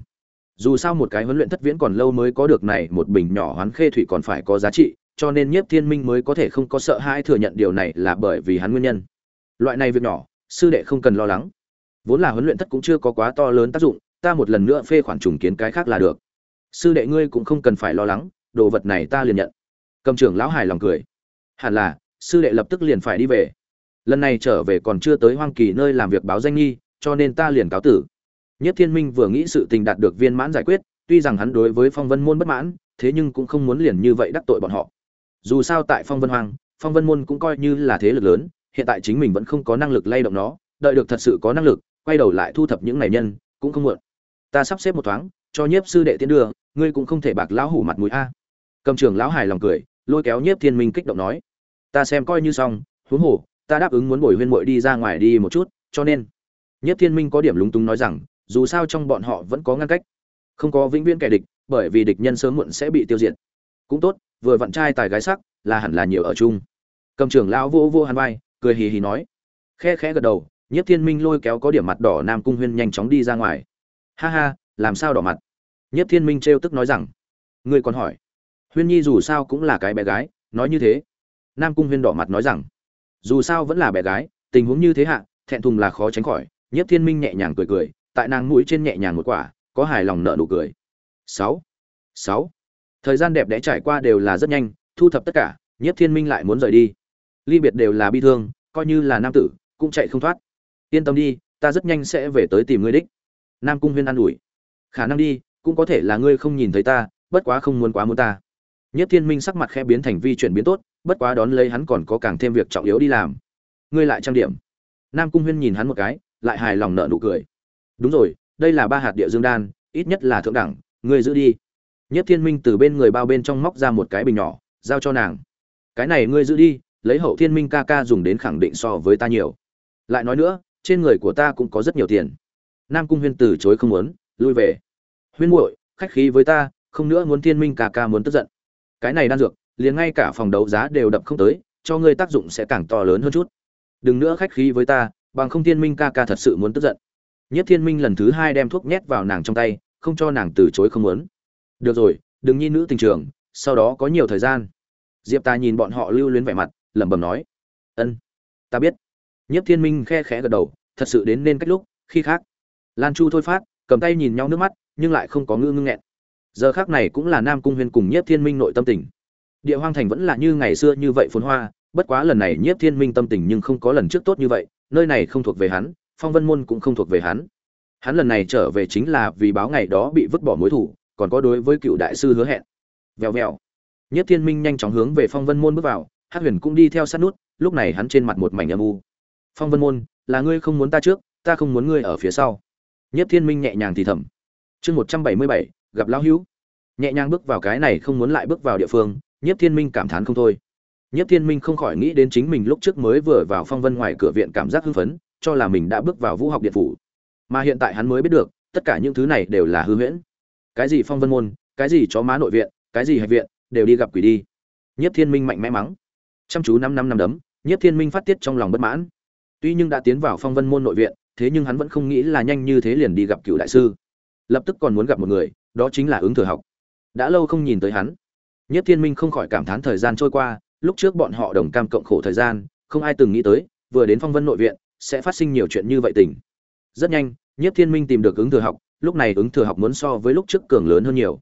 dù sao một cái huấn luyện thất viễn còn lâu mới có được này, một bình nhỏ hoán khê thủy còn phải có giá trị, cho nên nhiếp thiên minh mới có thể không có sợ hãi thừa nhận điều này là bởi vì hắn nguyên nhân. Loại này việc nhỏ, sư đệ không cần lo lắng. Vốn là huấn luyện thất cũng chưa có quá to lớn tác dụng, ta một lần nữa phê khoản trùng kiến cái khác là được. Sư đệ ngươi cũng không cần phải lo lắng, đồ vật này ta liền nhận. Cầm trưởng lão hài lòng cười. Hẳn là, sư đệ lập tức liền phải đi về. Lần này trở về còn chưa tới hoang kỳ nơi làm việc báo danh nghi, cho nên ta liền cáo tử nhất thiên minh vừa nghĩ sự tình đạt được viên mãn giải quyết tuy rằng hắn đối với phong vân môn bất mãn thế nhưng cũng không muốn liền như vậy đắc tội bọn họ. Dù sao tại phong vân hoàng phong vân môn cũng coi như là thế lực lớn hiện tại chính mình vẫn không có năng lực lay động nó đợi được thật sự có năng lực quay đầu lại thu thập những này nhân cũng không muộn. Ta sắp xếp một thoáng cho nhiếp sư đệ tiến đường, ngươi cũng không thể bạc lão hủ mặt mũi a. Cầm trưởng lão hài lòng cười lôi kéo nhiếp thiên minh kích động nói. Ta xem coi như xong huống hồ ta đáp ứng muốn bồi huyên muội đi ra ngoài đi một chút cho nên. Nhiếp thiên minh có điểm lúng túng nói rằng dù sao trong bọn họ vẫn có ngăn cách. Không có vĩnh viễn kẻ địch, bởi vì địch nhân sớm muộn sẽ bị tiêu diệt. Cũng tốt, vừa vặn trai tài gái sắc, là hẳn là nhiều ở chung. Cầm trưởng lão vô vô hàn vai, cười hì hì nói. Khe khẽ gật đầu, nhiếp thiên minh lôi kéo có điểm mặt đỏ nam cung huyên nhanh chóng đi ra ngoài. Ha ha, làm sao đỏ mặt? Nhiếp thiên minh trêu tức nói rằng. Ngươi còn hỏi. Huyên nhi dù sao cũng là cái bé gái, nói như thế. Nam cung huyên đỏ mặt nói rằng. Dù sao vẫn là bé gái, tình huống như thế hạ, thẹn thùng là khó tránh khỏi. Nhiếp thiên minh nhẹ nhàng cười cười tại nàng mũi trên nhẹ nhàng một quả, có hài lòng nợ nụ cười. Sáu. Sáu. Thời gian đẹp đẽ trải qua đều là rất nhanh, thu thập tất cả, nhiếp thiên minh lại muốn rời đi. Ly biệt đều là bi thương, coi như là nam tử, cũng chạy không thoát. Yên tâm đi, ta rất nhanh sẽ về tới tìm ngươi đích. Nam cung huyên an ủi. Khả năng đi, cũng có thể là ngươi không nhìn thấy ta, bất quá không muốn quá muốn ta. Nhất thiên minh sắc mặt khẽ biến thành vi chuyển biến tốt, bất quá đón lấy hắn còn có càng thêm việc trọng yếu đi làm. Ngươi lại trang điểm. Nam cung huyên nhìn hắn một cái, lại hài lòng nợ nụ cười đúng rồi, đây là ba hạt địa dương đan, ít nhất là thượng đẳng, ngươi giữ đi. Nhất thiên minh từ bên người bao bên trong móc ra một cái bình nhỏ, giao cho nàng. Cái này ngươi giữ đi, lấy hậu thiên minh ca ca dùng đến khẳng định so với ta nhiều. Lại nói nữa, trên người của ta cũng có rất nhiều tiền. Nam cung huyên từ chối không muốn, lui về. Huyên muội, khách khí với ta, không nữa muốn thiên minh ca ca muốn tức giận. Cái này đan dược, liền ngay cả phòng đấu giá đều đập không tới, cho ngươi tác dụng sẽ càng to lớn hơn chút. Đừng nữa khách khí với ta, bằng không thiên minh ca ca thật sự muốn tức giận nhất thiên minh lần thứ hai đem thuốc nhét vào nàng trong tay, không cho nàng từ chối không muốn. Được rồi, đừng nhi nữ tình trường, sau đó có nhiều thời gian. Diệp ta nhìn bọn họ lưu luyến vẻ mặt, lẩm bẩm nói. Ân, ta biết. Nhất thiên minh khe khẽ gật đầu, thật sự đến nên cách lúc, khi khác. Lan chu thôi phát, cầm tay nhìn nhau nước mắt, nhưng lại không có ngư ngưng nghẹn. Giờ khác này cũng là nam cung huyên cùng Nhiếp thiên minh nội tâm tình. Địa hoang thành vẫn là như ngày xưa như vậy phồn hoa, bất quá lần này Nhiếp thiên minh tâm tình nhưng không có lần trước tốt như vậy, nơi này không thuộc về hắn phong vân môn cũng không thuộc về hắn. Hắn lần này trở về chính là vì báo ngày đó bị vứt bỏ mối thủ, còn có đối với cựu đại sư hứa hẹn. Vèo vèo. Nhất thiên minh nhanh chóng hướng về phong vân môn bước vào hát huyền cũng đi theo sát nút, lúc này hắn trên mặt một mảnh âm u. Phong vân môn, là ngươi không muốn ta trước, ta không muốn ngươi ở phía sau. Nhất thiên minh nhẹ nhàng thì thầm. Chương một trăm bảy mươi bảy, gặp lão hữu. Nhẹ nhàng bước vào cái này không muốn lại bước vào địa phương, nhất thiên minh cảm thán không thôi. Nhất thiên minh không khỏi nghĩ đến chính mình lúc trước mới vừa vào phong vân ngoài cửa viện cảm giác hưng phấn cho là mình đã bước vào vũ học điện phủ. Mà hiện tại hắn mới biết được, tất cả những thứ này đều là hư huyễn. Cái gì phong vân môn, cái gì chó má nội viện, cái gì hạch viện, đều đi gặp quỷ đi. Nhất thiên minh mạnh mẽ mắng. Chăm chú năm năm năm đấm nhất thiên minh phát tiết trong lòng bất mãn. Tuy nhưng đã tiến vào phong vân môn nội viện, thế nhưng hắn vẫn không nghĩ là nhanh như thế liền đi gặp cựu đại sư. Lập tức còn muốn gặp một người, đó chính là ứng thừa học. Đã lâu không nhìn tới hắn. Nhất thiên minh không khỏi cảm thán thời gian trôi qua, lúc trước bọn họ đồng cam cộng khổ thời gian, không ai từng nghĩ tới, vừa đến phong vân nội viện sẽ phát sinh nhiều chuyện như vậy tình. Rất nhanh nhất thiên minh tìm được ứng thừa học, lúc này ứng thừa học muốn so với lúc trước cường lớn hơn nhiều.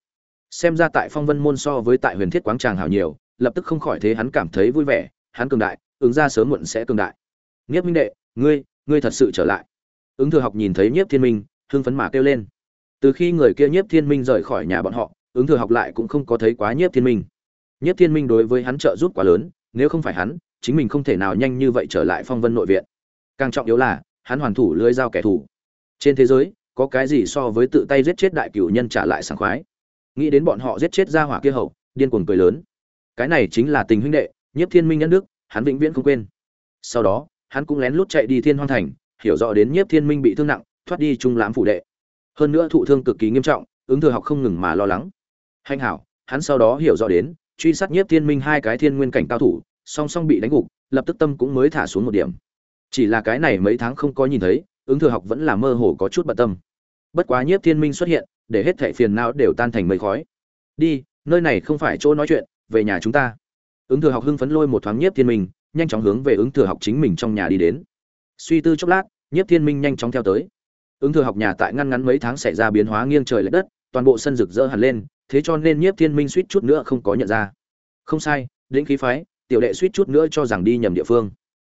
Xem ra tại phong vân môn so với tại huyền thiết quáng tràng hảo nhiều, lập tức không khỏi thế hắn cảm thấy vui vẻ, hắn cường đại, ứng ra sớm muộn sẽ cường đại. Nhiếp minh đệ, ngươi ngươi thật sự trở lại. Ứng thừa học nhìn thấy nhiếp thiên minh, hưng phấn mà kêu lên. Từ khi người kia nhiếp thiên minh rời khỏi nhà bọn họ, ứng thừa học lại cũng không có thấy quá nhiếp thiên minh. Nhiếp thiên minh đối với hắn trợ giúp quá lớn, nếu không phải hắn, chính mình không thể nào nhanh như vậy trở lại phong vân nội viện càng trọng yếu là, hắn hoàn thủ lưới dao kẻ thù. Trên thế giới, có cái gì so với tự tay giết chết đại cửu nhân trả lại sảng khoái? Nghĩ đến bọn họ giết chết ra hỏa kia hậu, điên cuồng cười lớn. Cái này chính là tình huynh đệ, nhiếp thiên minh nhân đức, hắn vĩnh viễn không quên. Sau đó, hắn cũng lén lút chạy đi thiên hoang thành, hiểu rõ đến nhiếp thiên minh bị thương nặng, thoát đi trung lãm phủ đệ. Hơn nữa thụ thương cực kỳ nghiêm trọng, ứng thừa học không ngừng mà lo lắng. Hanh hảo, hắn sau đó hiểu rõ đến, truy sát nhiếp thiên minh hai cái thiên nguyên cảnh cao thủ, song song bị đánh gục, lập tức tâm cũng mới thả xuống một điểm chỉ là cái này mấy tháng không có nhìn thấy, ứng thừa học vẫn là mơ hồ có chút bận tâm. Bất quá nhiếp thiên minh xuất hiện, để hết thảy phiền não đều tan thành mây khói. Đi, nơi này không phải chỗ nói chuyện, về nhà chúng ta. Ứng thừa học hưng phấn lôi một thoáng nhiếp thiên minh, nhanh chóng hướng về ứng thừa học chính mình trong nhà đi đến. Suy tư chốc lát, nhiếp thiên minh nhanh chóng theo tới. Ứng thừa học nhà tại ngăn ngắn mấy tháng xảy ra biến hóa nghiêng trời l ệ đất, toàn bộ sân rực rỡ hẳn lên, thế cho nên nhiếp thiên minh suýt chút nữa không có nhận ra. Không sai, lĩnh khí phái, tiểu đệ suýt chút nữa cho rằng đi nhầm địa phương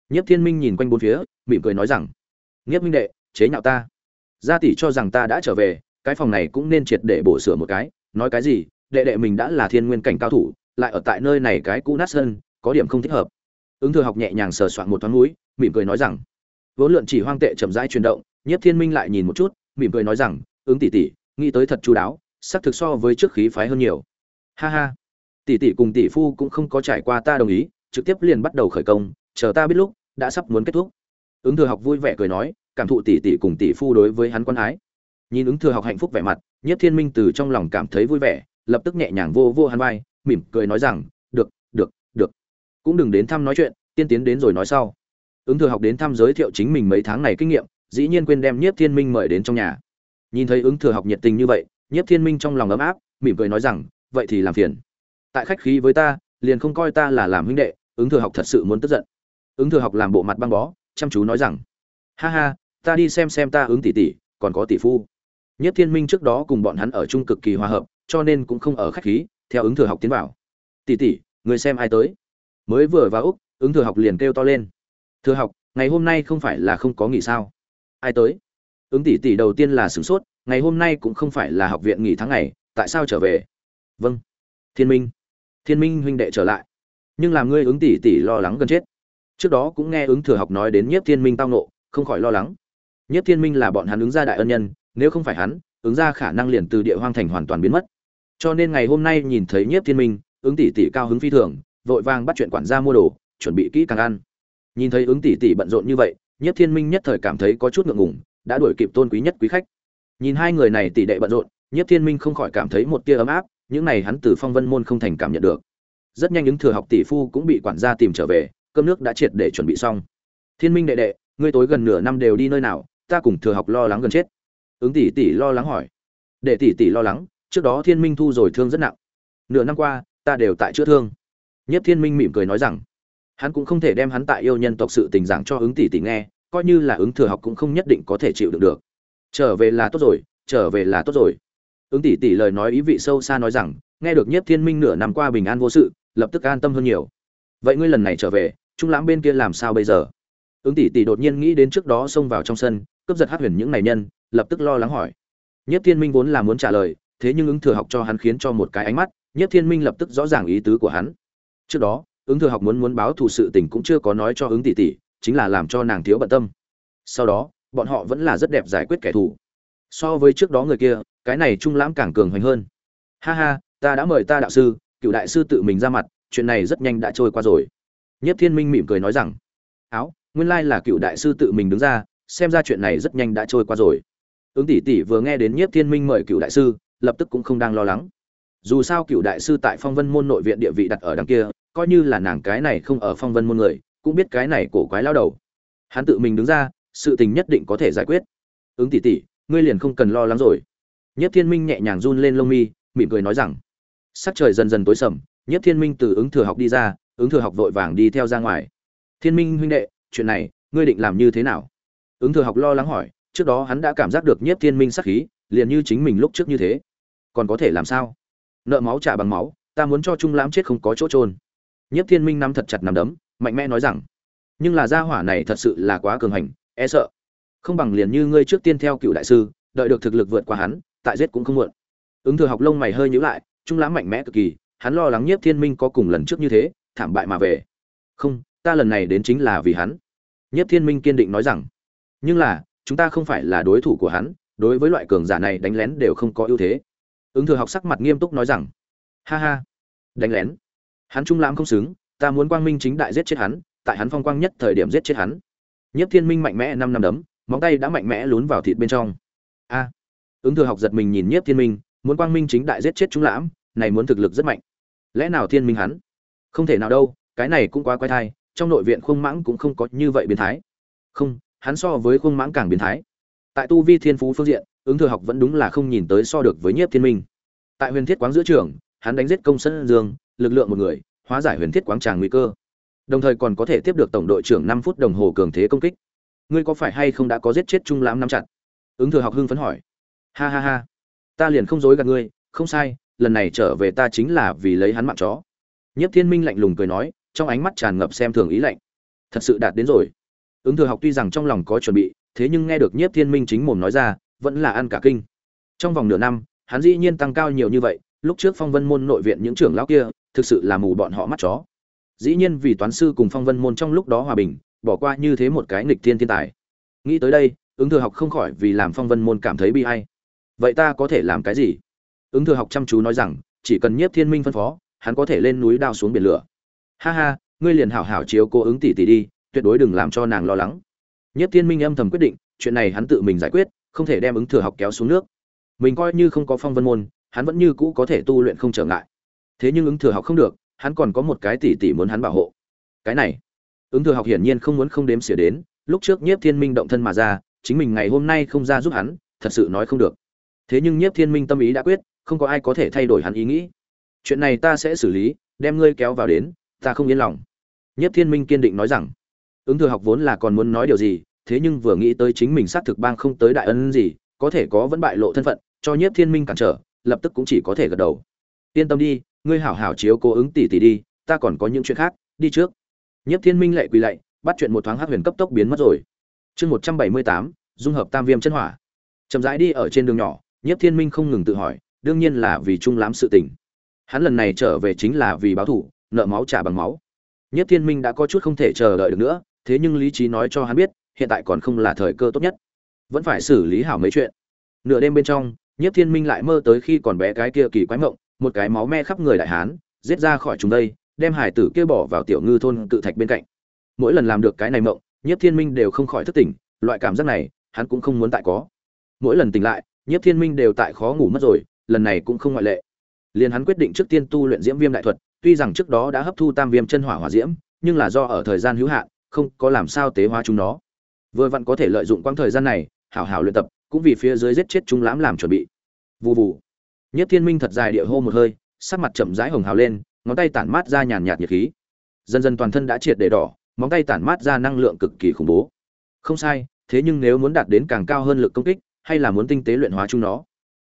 nhiếp thiên minh nhìn quanh bốn phía mỉm cười nói rằng nhiếp minh đệ chế nhạo ta. Gia tỷ cho rằng ta đã trở về cái phòng này cũng nên triệt để bổ sửa một cái. Nói cái gì đệ đệ mình đã là thiên nguyên cảnh cao thủ lại ở tại nơi này cái cũ nát sân có điểm không thích hợp. Ứng thừa học nhẹ nhàng sờ soạn một thoáng mũi, mỉm cười nói rằng vốn lượn chỉ hoang tệ chậm rãi chuyển động nhiếp thiên minh lại nhìn một chút mỉm cười nói rằng ứng tỷ tỷ nghĩ tới thật chu đáo sắc thực so với trước khí phái hơn nhiều. Ha ha. Tỷ tỷ cùng tỷ phu cũng không có trải qua ta đồng ý trực tiếp liền bắt đầu khởi công chờ ta biết lúc đã sắp muốn kết thúc. Ứng thừa học vui vẻ cười nói, cảm thụ tỷ tỷ cùng tỷ phu đối với hắn quan ái. Nhìn ứng thừa học hạnh phúc vẻ mặt nhất thiên minh từ trong lòng cảm thấy vui vẻ, lập tức nhẹ nhàng vô vô hắn vai, mỉm cười nói rằng, được được được. Cũng đừng đến thăm nói chuyện, tiên tiến đến rồi nói sau. Ứng thừa học đến thăm giới thiệu chính mình mấy tháng này kinh nghiệm, dĩ nhiên quên đem nhiếp thiên minh mời đến trong nhà. Nhìn thấy ứng thừa học nhiệt tình như vậy, nhiếp thiên minh trong lòng ấm áp, mỉm cười nói rằng, vậy thì làm phiền. Tại khách khí với ta, liền không coi ta là làm huynh đệ. Ứng thừa học thật sự muốn tức giận ứng thừa học làm bộ mặt băng bó, chăm chú nói rằng, ha ha, ta đi xem xem ta ứng tỷ tỷ, còn có tỷ phu. Nhất thiên minh trước đó cùng bọn hắn ở chung cực kỳ hòa hợp, cho nên cũng không ở khách khí, theo ứng thừa học tiến vào. Tỷ tỷ, người xem ai tới? Mới vừa vào úc, ứng thừa học liền kêu to lên. Thừa học, ngày hôm nay không phải là không có nghỉ sao? Ai tới? Ứng tỷ tỷ đầu tiên là sửng sốt, ngày hôm nay cũng không phải là học viện nghỉ tháng ngày, tại sao trở về? Vâng thiên minh. Thiên minh huynh đệ trở lại. Nhưng làm ngươi ứng tỷ tỷ lo lắng gần chết trước đó cũng nghe ứng thừa học nói đến nhiếp thiên minh tao nộ không khỏi lo lắng. Nhiếp thiên minh là bọn hắn ứng gia đại ân nhân, nếu không phải hắn, ứng gia khả năng liền từ địa hoang thành hoàn toàn biến mất. Cho nên ngày hôm nay nhìn thấy nhiếp thiên minh, ứng tỷ tỷ cao hứng phi thường, vội vàng bắt chuyện quản gia mua đồ, chuẩn bị kỹ càng ăn. Nhìn thấy ứng tỷ tỷ bận rộn như vậy, nhiếp thiên minh nhất thời cảm thấy có chút ngượng ngùng, đã đuổi kịp tôn quý nhất quý khách. Nhìn hai người này tỷ đệ bận rộn, nhiếp thiên minh không khỏi cảm thấy một tia ấm áp, những này hắn từ phong vân môn không thành cảm nhận được. Rất nhanh những thừa học tỷ phu cũng bị quản gia tìm trở về cơm nước đã triệt để chuẩn bị xong. Thiên minh đệ đệ, ngươi tối gần nửa năm đều đi nơi nào, ta cùng thừa học lo lắng gần chết. Ứng tỷ tỷ lo lắng hỏi. Đệ tỷ tỷ lo lắng, trước đó thiên minh thu rồi thương rất nặng. Nửa năm qua, ta đều tại chữa thương. Nhất thiên minh mỉm cười nói rằng, hắn cũng không thể đem hắn tại yêu nhân tộc sự tình giảng cho ứng tỷ tỷ nghe, coi như là ứng thừa học cũng không nhất định có thể chịu được được. Trở về là tốt rồi, trở về là tốt rồi. Ứng tỷ tỷ lời nói ý vị sâu xa nói rằng, nghe được nhất thiên minh nửa năm qua bình an vô sự, lập tức an tâm hơn nhiều vậy ngươi lần này trở về, trung lãm bên kia làm sao bây giờ? Ứng tỷ tỷ đột nhiên nghĩ đến trước đó xông vào trong sân, cướp giật hát huyền những này nhân, lập tức lo lắng hỏi. Nhất thiên minh vốn là muốn trả lời, thế nhưng ứng thừa học cho hắn khiến cho một cái ánh mắt, nhất thiên minh lập tức rõ ràng ý tứ của hắn. Trước đó, ứng thừa học muốn muốn báo thù sự tình cũng chưa có nói cho ứng tỷ tỷ, chính là làm cho nàng thiếu bận tâm. Sau đó, bọn họ vẫn là rất đẹp giải quyết kẻ thù. So với trước đó người kia, cái này trung lãm càng cường hoành hơn. Ha ha, ta đã mời ta đạo sư, cựu đại sư tự mình ra mặt chuyện này rất nhanh đã trôi qua rồi. Nhất thiên minh mỉm cười nói rằng, áo, nguyên lai là cựu đại sư tự mình đứng ra, xem ra chuyện này rất nhanh đã trôi qua rồi. Ứng tỷ tỷ vừa nghe đến nhiếp thiên minh mời cựu đại sư, lập tức cũng không đang lo lắng. Dù sao cựu đại sư tại phong vân môn nội viện địa vị đặt ở đằng kia, coi như là nàng cái này không ở phong vân môn người, cũng biết cái này cổ quái lao đầu. Hắn tự mình đứng ra, sự tình nhất định có thể giải quyết. Ứng tỷ tỷ, ngươi liền không cần lo lắng rồi. Nhất thiên minh nhẹ nhàng run lên lông mi, mỉm cười nói rằng, sắc trời dần dần tối sầm nhất thiên minh từ ứng thừa học đi ra, ứng thừa học vội vàng đi theo ra ngoài. Thiên minh huynh đệ, chuyện này, ngươi định làm như thế nào? Ứng thừa học lo lắng hỏi, trước đó hắn đã cảm giác được nhất thiên minh sắc khí, liền như chính mình lúc trước như thế. Còn có thể làm sao? Nợ máu trả bằng máu, ta muốn cho trung lãm chết không có chỗ trôn nhất thiên minh nắm thật chặt nắm đấm, mạnh mẽ nói rằng, nhưng là gia hỏa này thật sự là quá cường hành e sợ. Không bằng liền như ngươi trước tiên theo cựu đại sư, đợi được thực lực vượt qua hắn, tại giết cũng không muộn. Ứng thừa học lông mày hơi nhíu lại, trung lãm mạnh mẽ cực kỳ hắn lo lắng nhiếp thiên minh có cùng lần trước như thế, thảm bại mà về. Không, ta lần này đến chính là vì hắn. Nhiếp thiên minh kiên định nói rằng, nhưng là, chúng ta không phải là đối thủ của hắn, đối với loại cường giả này đánh lén đều không có ưu thế. Ứng thừa học sắc mặt nghiêm túc nói rằng, ha ha, đánh lén. Hắn trung lãm không xứng, ta muốn quang minh chính đại giết chết hắn, tại hắn phong quang nhất thời điểm giết chết hắn. Nhiếp thiên minh mạnh mẽ năm năm đấm, móng tay đã mạnh mẽ lún vào thịt bên trong. A. Ứng thừa học giật mình nhìn nhiếp thiên minh, muốn quang minh chính đại giết chết trung lãm, này muốn thực lực rất mạnh lẽ nào thiên minh hắn? Không thể nào đâu, cái này cũng quá quái thai, trong nội viện khung mãng cũng không có như vậy biến thái. Không, hắn so với khung mãng càng biến thái. Tại tu vi thiên phú phương diện, ứng thừa học vẫn đúng là không nhìn tới so được với nhiếp thiên minh. Tại huyền thiết quáng giữa trường, hắn đánh giết công sân dương, lực lượng một người, hóa giải huyền thiết quáng tràng nguy cơ. Đồng thời còn có thể tiếp được tổng đội trưởng năm phút đồng hồ cường thế công kích. Ngươi có phải hay không đã có giết chết trung lãm nắm chặt? Ứng thừa học hưng phấn hỏi. Ha ha ha. Ta liền không dối gạt ngươi, không sai lần này trở về ta chính là vì lấy hắn mạng chó. Nhất thiên minh lạnh lùng cười nói, trong ánh mắt tràn ngập xem thường ý lạnh. Thật sự đạt đến rồi. Ứng thừa học tuy rằng trong lòng có chuẩn bị, thế nhưng nghe được nhiếp thiên minh chính mồm nói ra, vẫn là ăn cả kinh. Trong vòng nửa năm, hắn dĩ nhiên tăng cao nhiều như vậy, lúc trước phong vân môn nội viện những trưởng lão kia, thực sự là mù bọn họ mắt chó. Dĩ nhiên vì toán sư cùng phong vân môn trong lúc đó hòa bình, bỏ qua như thế một cái nghịch thiên thiên tài. Nghĩ tới đây, ứng thừa học không khỏi vì làm phong vân môn cảm thấy bi hay vậy ta có thể làm cái gì? Ứng thừa học chăm chú nói rằng, chỉ cần nhiếp thiên minh phân phó, hắn có thể lên núi đao xuống biển lửa. Ha ha, ngươi liền hảo hảo chiếu cố ứng tỷ tỷ đi, tuyệt đối đừng làm cho nàng lo lắng. Nhiếp thiên minh âm thầm quyết định, chuyện này hắn tự mình giải quyết, không thể đem ứng thừa học kéo xuống nước. Mình coi như không có phong vân môn, hắn vẫn như cũ có thể tu luyện không trở ngại. Thế nhưng ứng thừa học không được, hắn còn có một cái tỷ tỷ muốn hắn bảo hộ. Cái này, ứng thừa học hiển nhiên không muốn không đếm xỉa đến, lúc trước nhiếp thiên minh động thân mà ra, chính mình ngày hôm nay không ra giúp hắn, thật sự nói không được. Thế nhưng nhiếp thiên minh tâm ý đã quyết không có ai có thể thay đổi hắn ý nghĩ. Chuyện này ta sẽ xử lý, đem ngươi kéo vào đến, ta không yên lòng. Nhiếp thiên minh kiên định nói rằng, ứng thừa học vốn là còn muốn nói điều gì, thế nhưng vừa nghĩ tới chính mình xác thực bang không tới đại ân gì, có thể có vẫn bại lộ thân phận, cho nhiếp thiên minh cản trở, lập tức cũng chỉ có thể gật đầu. Yên tâm đi, ngươi hảo hảo chiếu cố ứng tỷ tỷ đi, ta còn có những chuyện khác, đi trước. Nhiếp thiên minh lệ quỳ lạy, bắt chuyện một thoáng hát huyền cấp tốc biến mất rồi. Chương một trăm bảy mươi tám, dung hợp tam viêm chân hỏa. Chậm rãi đi ở trên đường nhỏ, nhiếp thiên minh không ngừng tự hỏi đương nhiên là vì trung lắm sự tình. Hắn lần này trở về chính là vì báo thủ, nợ máu trả bằng máu. Nhất thiên minh đã có chút không thể chờ đợi được nữa, thế nhưng lý trí nói cho hắn biết, hiện tại còn không là thời cơ tốt nhất. Vẫn phải xử lý hảo mấy chuyện. Nửa đêm bên trong, nhất thiên minh lại mơ tới khi còn bé cái kia kỳ quái mộng, một cái máu me khắp người đại hán, giết ra khỏi chúng đây, đem hải tử kia bỏ vào tiểu ngư thôn tự thạch bên cạnh. Mỗi lần làm được cái này mộng, nhất thiên minh đều không khỏi thức tỉnh, loại cảm giác này, hắn cũng không muốn tại có. Mỗi lần tỉnh lại, nhất thiên minh đều tại khó ngủ mất rồi lần này cũng không ngoại lệ. Liền hắn quyết định trước tiên tu luyện diễm viêm đại thuật, tuy rằng trước đó đã hấp thu tam viêm chân hỏa hỏa diễm, nhưng là do ở thời gian hữu hạn, không có làm sao tế hóa chúng nó. Vừa vặn có thể lợi dụng quãng thời gian này, hảo hảo luyện tập, cũng vì phía dưới giết chết chúng lãm làm chuẩn bị. Vù vù. Nhất thiên minh thật dài địa hô một hơi, sắc mặt chậm rãi hồng hào lên, ngón tay tản mát ra nhàn nhạt nhiệt khí. Dần dần toàn thân đã triệt để đỏ, móng tay tản mát ra năng lượng cực kỳ khủng bố. Không sai, thế nhưng nếu muốn đạt đến càng cao hơn lực công kích, hay là muốn tinh tế luyện hóa chúng nó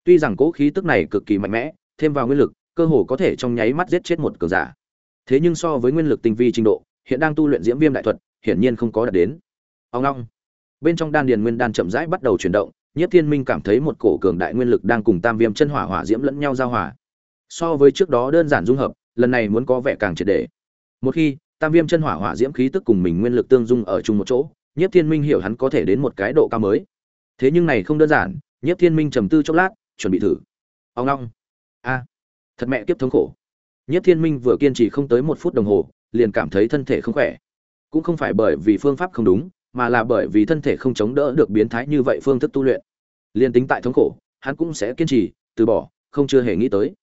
tuy rằng cỗ khí tức này cực kỳ mạnh mẽ, thêm vào nguyên lực, cơ hồ có thể trong nháy mắt giết chết một cường giả. Thế nhưng so với nguyên lực tinh vi trình độ, hiện đang tu luyện diễm viêm đại thuật, hiển nhiên không có đạt đến. Ông long bên trong đan điền nguyên đan chậm rãi bắt đầu chuyển động nhất thiên minh cảm thấy một cổ cường đại nguyên lực đang cùng tam viêm chân hỏa hỏa diễm lẫn nhau giao hòa. So với trước đó đơn giản dung hợp, lần này muốn có vẻ càng triệt để. Một khi, tam viêm chân hỏa hỏa diễm khí tức cùng mình nguyên lực tương dung ở chung một chỗ nhất thiên minh hiểu hắn có thể đến một cái độ cao mới. Thế nhưng này không đơn giản nhất thiên minh trầm tư chốc lát chuẩn bị thử. Ông long. A. Thật mẹ kiếp thống khổ. Nhất thiên minh vừa kiên trì không tới một phút đồng hồ, liền cảm thấy thân thể không khỏe. Cũng không phải bởi vì phương pháp không đúng, mà là bởi vì thân thể không chống đỡ được biến thái như vậy phương thức tu luyện. Liền tính tại thống khổ, hắn cũng sẽ kiên trì, từ bỏ, không chưa hề nghĩ tới.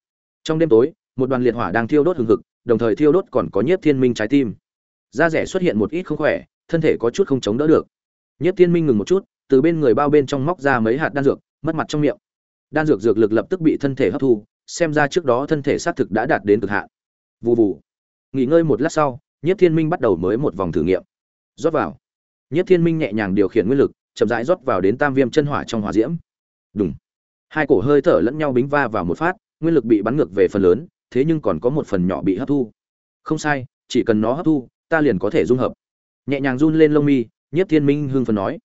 Trong đêm tối, một đoàn liệt hỏa đang thiêu đốt hừng hực, đồng thời thiêu đốt còn có nhiếp thiên minh trái tim. Da rẻ xuất hiện một ít không khỏe, thân thể có chút không chống đỡ được. Nhiếp thiên minh ngừng một chút, từ bên người bao bên trong móc ra mấy hạt đan dược, mất mặt trong miệng đan dược dược lực lập tức bị thân thể hấp thu, xem ra trước đó thân thể xác thực đã đạt đến cực hạn. Vụ vụ nghỉ ngơi một lát sau nhất thiên minh bắt đầu mới một vòng thử nghiệm. Rót vào. Nhất thiên minh nhẹ nhàng điều khiển nguyên lực, chậm rãi rót vào đến tam viêm chân hỏa trong hỏa diễm. Đúng hai cổ hơi thở lẫn nhau bính va vào một phát, nguyên lực bị bắn ngược về phần lớn, thế nhưng còn có một phần nhỏ bị hấp thu. Không sai, chỉ cần nó hấp thu, ta liền có thể dung hợp. Nhẹ nhàng run lên lông mi nhất thiên minh hưng phần nói.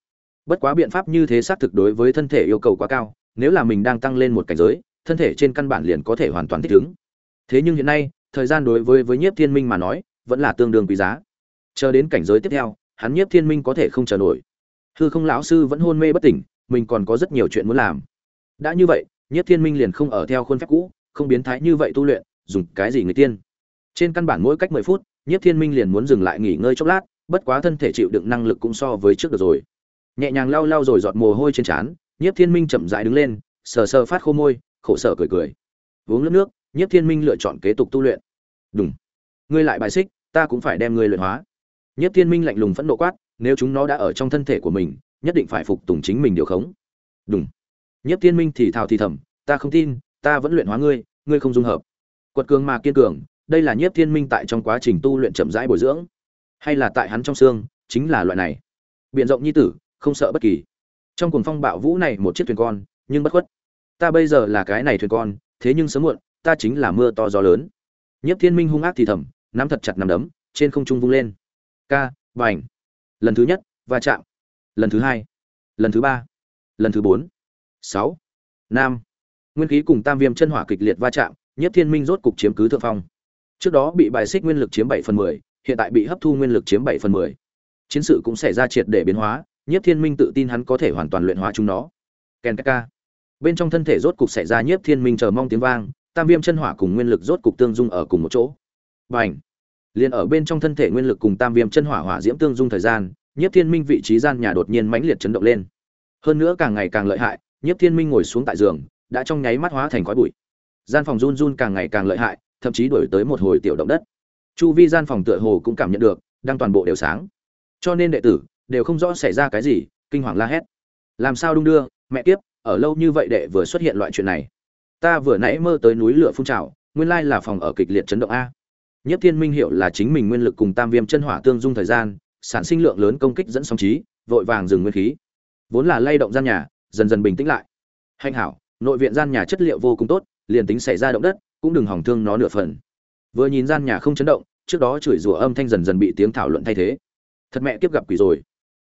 Bất quá biện pháp như thế xác thực đối với thân thể yêu cầu quá cao nếu là mình đang tăng lên một cảnh giới, thân thể trên căn bản liền có thể hoàn toàn thích ứng. Thế nhưng hiện nay, thời gian đối với với nhiếp thiên minh mà nói, vẫn là tương đương quý giá. Chờ đến cảnh giới tiếp theo, hắn nhiếp thiên minh có thể không chờ nổi. Hư không lão sư vẫn hôn mê bất tỉnh, mình còn có rất nhiều chuyện muốn làm. Đã như vậy, nhiếp thiên minh liền không ở theo khuôn phép cũ, không biến thái như vậy tu luyện, dùng cái gì người tiên? Trên căn bản mỗi cách mười phút, nhiếp thiên minh liền muốn dừng lại nghỉ ngơi chốc lát, bất quá thân thể chịu đựng năng lực cũng so với trước được rồi. Nhẹ nhàng lau lau rồi giọt mồ hôi trên trán nhiếp thiên minh chậm rãi đứng lên, sờ sờ phát khô môi, khổ sở cười cười. Uống nước nước, nhiếp thiên minh lựa chọn kế tục tu luyện. Đúng ngươi lại bài xích, ta cũng phải đem ngươi luyện hóa. Nhiếp thiên minh lạnh lùng phẫn nộ quát, nếu chúng nó đã ở trong thân thể của mình, nhất định phải phục tùng chính mình điều khống. Đúng Nhiếp thiên minh thì thào thì thầm, ta không tin, ta vẫn luyện hóa ngươi ngươi không dung hợp. Quật cường mà kiên cường, đây là nhiếp thiên minh tại trong quá trình tu luyện chậm rãi bồi dưỡng. Hay là tại hắn trong xương, chính là loại này. Biện rộng nhi tử, không sợ bất kỳ trong cuồng phong bạo vũ này một chiếc thuyền con, nhưng bất khuất. Ta bây giờ là cái này thuyền con, thế nhưng sớm muộn, ta chính là mưa to gió lớn. Nhiếp thiên minh hung ác thì thầm, nắm thật chặt nắm đấm, trên không trung vung lên. Ca, vành. Lần thứ nhất, va chạm. Lần thứ hai. Lần thứ ba. Lần thứ bốn. Sáu. Năm nguyên khí cùng tam viêm chân hỏa kịch liệt va chạm nhất thiên minh rốt cục chiếm cứ thượng phong. Trước đó bị bài xích nguyên lực chiếm bảy phần mười, hiện tại bị hấp thu nguyên lực chiếm bảy phần mười. Chiến sự cũng xảy ra triệt để biến hóa Nhiếp thiên minh tự tin hắn có thể hoàn toàn luyện hóa chúng nó. Ken ka bên trong thân thể rốt cục xảy ra nhiếp thiên minh chờ mong tiếng vang, tam viêm chân hỏa cùng nguyên lực rốt cục tương dung ở cùng một chỗ. Và Liên liền ở bên trong thân thể nguyên lực cùng tam viêm chân hỏa hỏa diễm tương dung thời gian, nhiếp thiên minh vị trí gian nhà đột nhiên mãnh liệt chấn động lên. Hơn nữa càng ngày càng lợi hại, nhiếp thiên minh ngồi xuống tại giường, đã trong nháy mắt hóa thành khói bụi. Gian phòng run run càng ngày càng lợi hại, thậm chí đổi tới một hồi tiểu động đất. Chu vi gian phòng tựa hồ cũng cảm nhận được, đang toàn bộ đều sáng. Cho nên đệ tử đều không rõ xảy ra cái gì, kinh hoàng la hét. Làm sao đung đưa, mẹ kiếp, ở lâu như vậy đệ vừa xuất hiện loại chuyện này. Ta vừa nãy mơ tới núi lửa phun trào, nguyên lai là phòng ở kịch liệt chấn động a. Nhất thiên minh hiểu là chính mình nguyên lực cùng tam viêm chân hỏa tương dung thời gian, sản sinh lượng lớn công kích dẫn sóng trí, vội vàng dừng nguyên khí. Vốn là lay động gian nhà, dần dần bình tĩnh lại. Hành hảo, nội viện gian nhà chất liệu vô cùng tốt, liền tính xảy ra động đất, cũng đừng hỏng thương nó nửa phần. Vừa nhìn gian nhà không chấn động, trước đó chửi rủa âm thanh dần dần bị tiếng thảo luận thay thế. Thật mẹ kiếp gặp quỷ rồi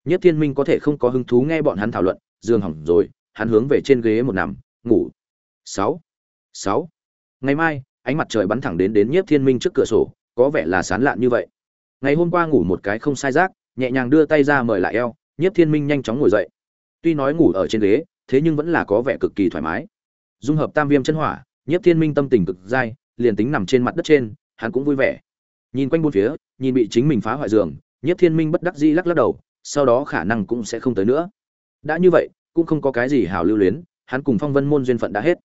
nhất thiên minh có thể không có hứng thú nghe bọn hắn thảo luận dương hỏng rồi, hắn hướng về trên ghế một nằm, ngủ. Sáu. Sáu. Ngày mai, ánh mặt trời bắn thẳng đến đến nhiếp thiên minh trước cửa sổ, có vẻ là sán lạn như vậy. Ngày hôm qua ngủ một cái không sai rác nhẹ nhàng đưa tay ra mời lại eo, nhiếp thiên minh nhanh chóng ngồi dậy. Tuy nói ngủ ở trên ghế, thế nhưng vẫn là có vẻ cực kỳ thoải mái. Dung hợp tam viêm chân hỏa, nhiếp thiên minh tâm tình cực dai, liền tính nằm trên mặt đất trên, hắn cũng vui vẻ. Nhìn quanh bốn phía, nhìn bị chính mình phá hoại giường, nhiếp thiên minh bất đắc dĩ lắc lắc đầu sau đó khả năng cũng sẽ không tới nữa. Đã như vậy, cũng không có cái gì hào lưu luyến, hắn cùng phong vân môn duyên phận đã hết.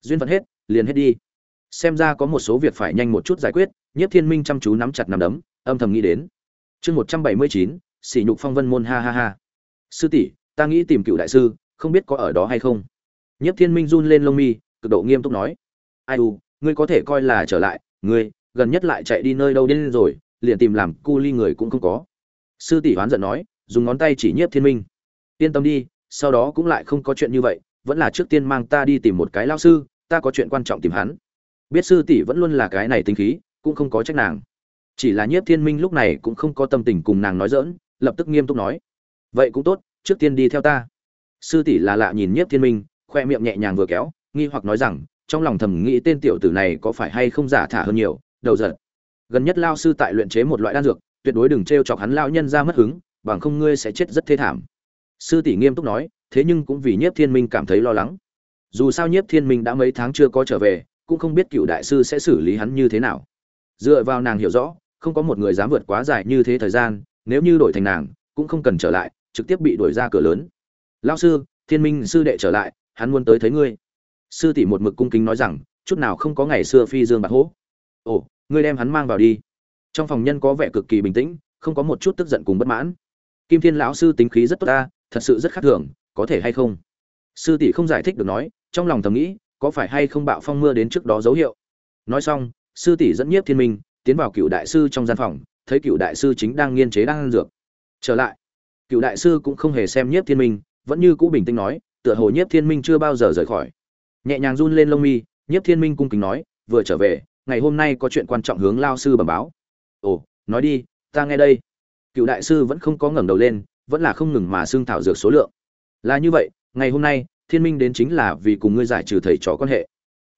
Duyên phận hết, liền hết đi. Xem ra có một số việc phải nhanh một chút giải quyết, nhiếp thiên minh chăm chú nắm chặt nắm đấm, âm thầm nghĩ đến. Chương một trăm bảy mươi chín, sỉ nhục phong vân môn, ha ha ha. Sư tỷ, ta nghĩ tìm cựu đại sư, không biết có ở đó hay không? Nhiếp thiên minh run lên lông mi, cực độ nghiêm túc nói. Ai u, ngươi có thể coi là trở lại, ngươi, gần nhất lại chạy đi nơi đâu đến rồi, liền tìm làm cu ly người cũng không có. Sư tỷ hoán giận nói dùng ngón tay chỉ nhiếp thiên minh. Yên tâm đi, sau đó cũng lại không có chuyện như vậy, vẫn là trước tiên mang ta đi tìm một cái lao sư, ta có chuyện quan trọng tìm hắn. Biết sư tỷ vẫn luôn là cái này tính khí, cũng không có trách nàng. Chỉ là nhiếp thiên minh lúc này cũng không có tâm tình cùng nàng nói dỡn lập tức nghiêm túc nói. Vậy cũng tốt, trước tiên đi theo ta. Sư tỷ là lạ nhìn nhiếp thiên minh, khoe miệng nhẹ nhàng vừa kéo, nghi hoặc nói rằng, trong lòng thầm nghĩ tên tiểu tử này có phải hay không giả thả hơn nhiều, đầu giật. Gần nhất lao sư tại luyện chế một loại đan dược, tuyệt đối đừng t r e o chọc hắn lao nhân ra mất hứng bằng không ngươi sẽ chết rất thê thảm. Sư tỷ nghiêm túc nói, thế nhưng cũng vì nhiếp thiên minh cảm thấy lo lắng. Dù sao nhiếp thiên minh đã mấy tháng chưa có trở về, cũng không biết cựu đại sư sẽ xử lý hắn như thế nào. Dựa vào nàng hiểu rõ, không có một người dám vượt quá dài như thế thời gian, nếu như đổi thành nàng, cũng không cần trở lại, trực tiếp bị đuổi ra cửa lớn. Lao sư, thiên minh sư đệ trở lại, hắn muốn tới thấy ngươi. Sư tỷ một mực cung kính nói rằng, chút nào không có ngày xưa phi dương bạc hố. Ồ, ngươi đem hắn mang vào đi. Trong phòng nhân có vẻ cực kỳ bình tĩnh, không có một chút tức giận cùng bất mãn kim thiên lão sư tính khí rất tốt ta, thật sự rất khác thường, có thể hay không? Sư tỷ không giải thích được nói, trong lòng thầm nghĩ, có phải hay không bạo phong mưa đến trước đó dấu hiệu? Nói xong, sư tỷ dẫn nhiếp thiên minh, tiến vào cựu đại sư trong gian phòng, thấy cựu đại sư chính đang nghiên chế đang ăn dược. Trở lại, cựu đại sư cũng không hề xem nhiếp thiên minh, vẫn như cũ bình tĩnh nói, tựa hồ nhiếp thiên minh chưa bao giờ rời khỏi. Nhẹ nhàng run lên lông mi, nhiếp thiên minh cung kính nói, vừa trở về, ngày hôm nay có chuyện quan trọng hướng lao sư bẩm báo. Ồ, nói đi, ta nghe đây cựu đại sư vẫn không có ngẩng đầu lên vẫn là không ngừng mà xương thảo dược số lượng. Là như vậy ngày hôm nay thiên minh đến chính là vì cùng ngươi giải trừ thầy trò quan hệ.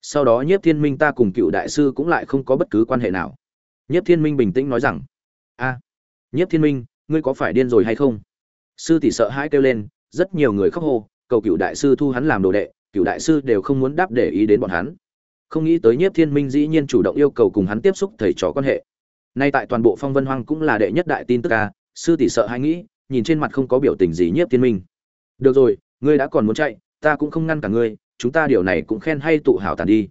Sau đó nhiếp thiên minh ta cùng cựu đại sư cũng lại không có bất cứ quan hệ nào. Nhiếp thiên minh bình tĩnh nói rằng a à, nhiếp thiên minh ngươi có phải điên rồi hay không? Sư tỷ sợ hãi kêu lên rất nhiều người khóc hô cầu cựu đại sư thu hắn làm đồ đệ cựu đại sư đều không muốn đáp để ý đến bọn hắn. Không nghĩ tới nhiếp thiên minh dĩ nhiên chủ động yêu cầu cùng hắn tiếp xúc thầy trò quan hệ nay tại toàn bộ phong vân hoang cũng là đệ nhất đại tin tức ca, sư tỷ sợ hãi nghĩ, nhìn trên mặt không có biểu tình gì nhiếp thiên minh. Được rồi, ngươi đã còn muốn chạy, ta cũng không ngăn cả ngươi, chúng ta điều này cũng khen hay tụ hảo tàn đi.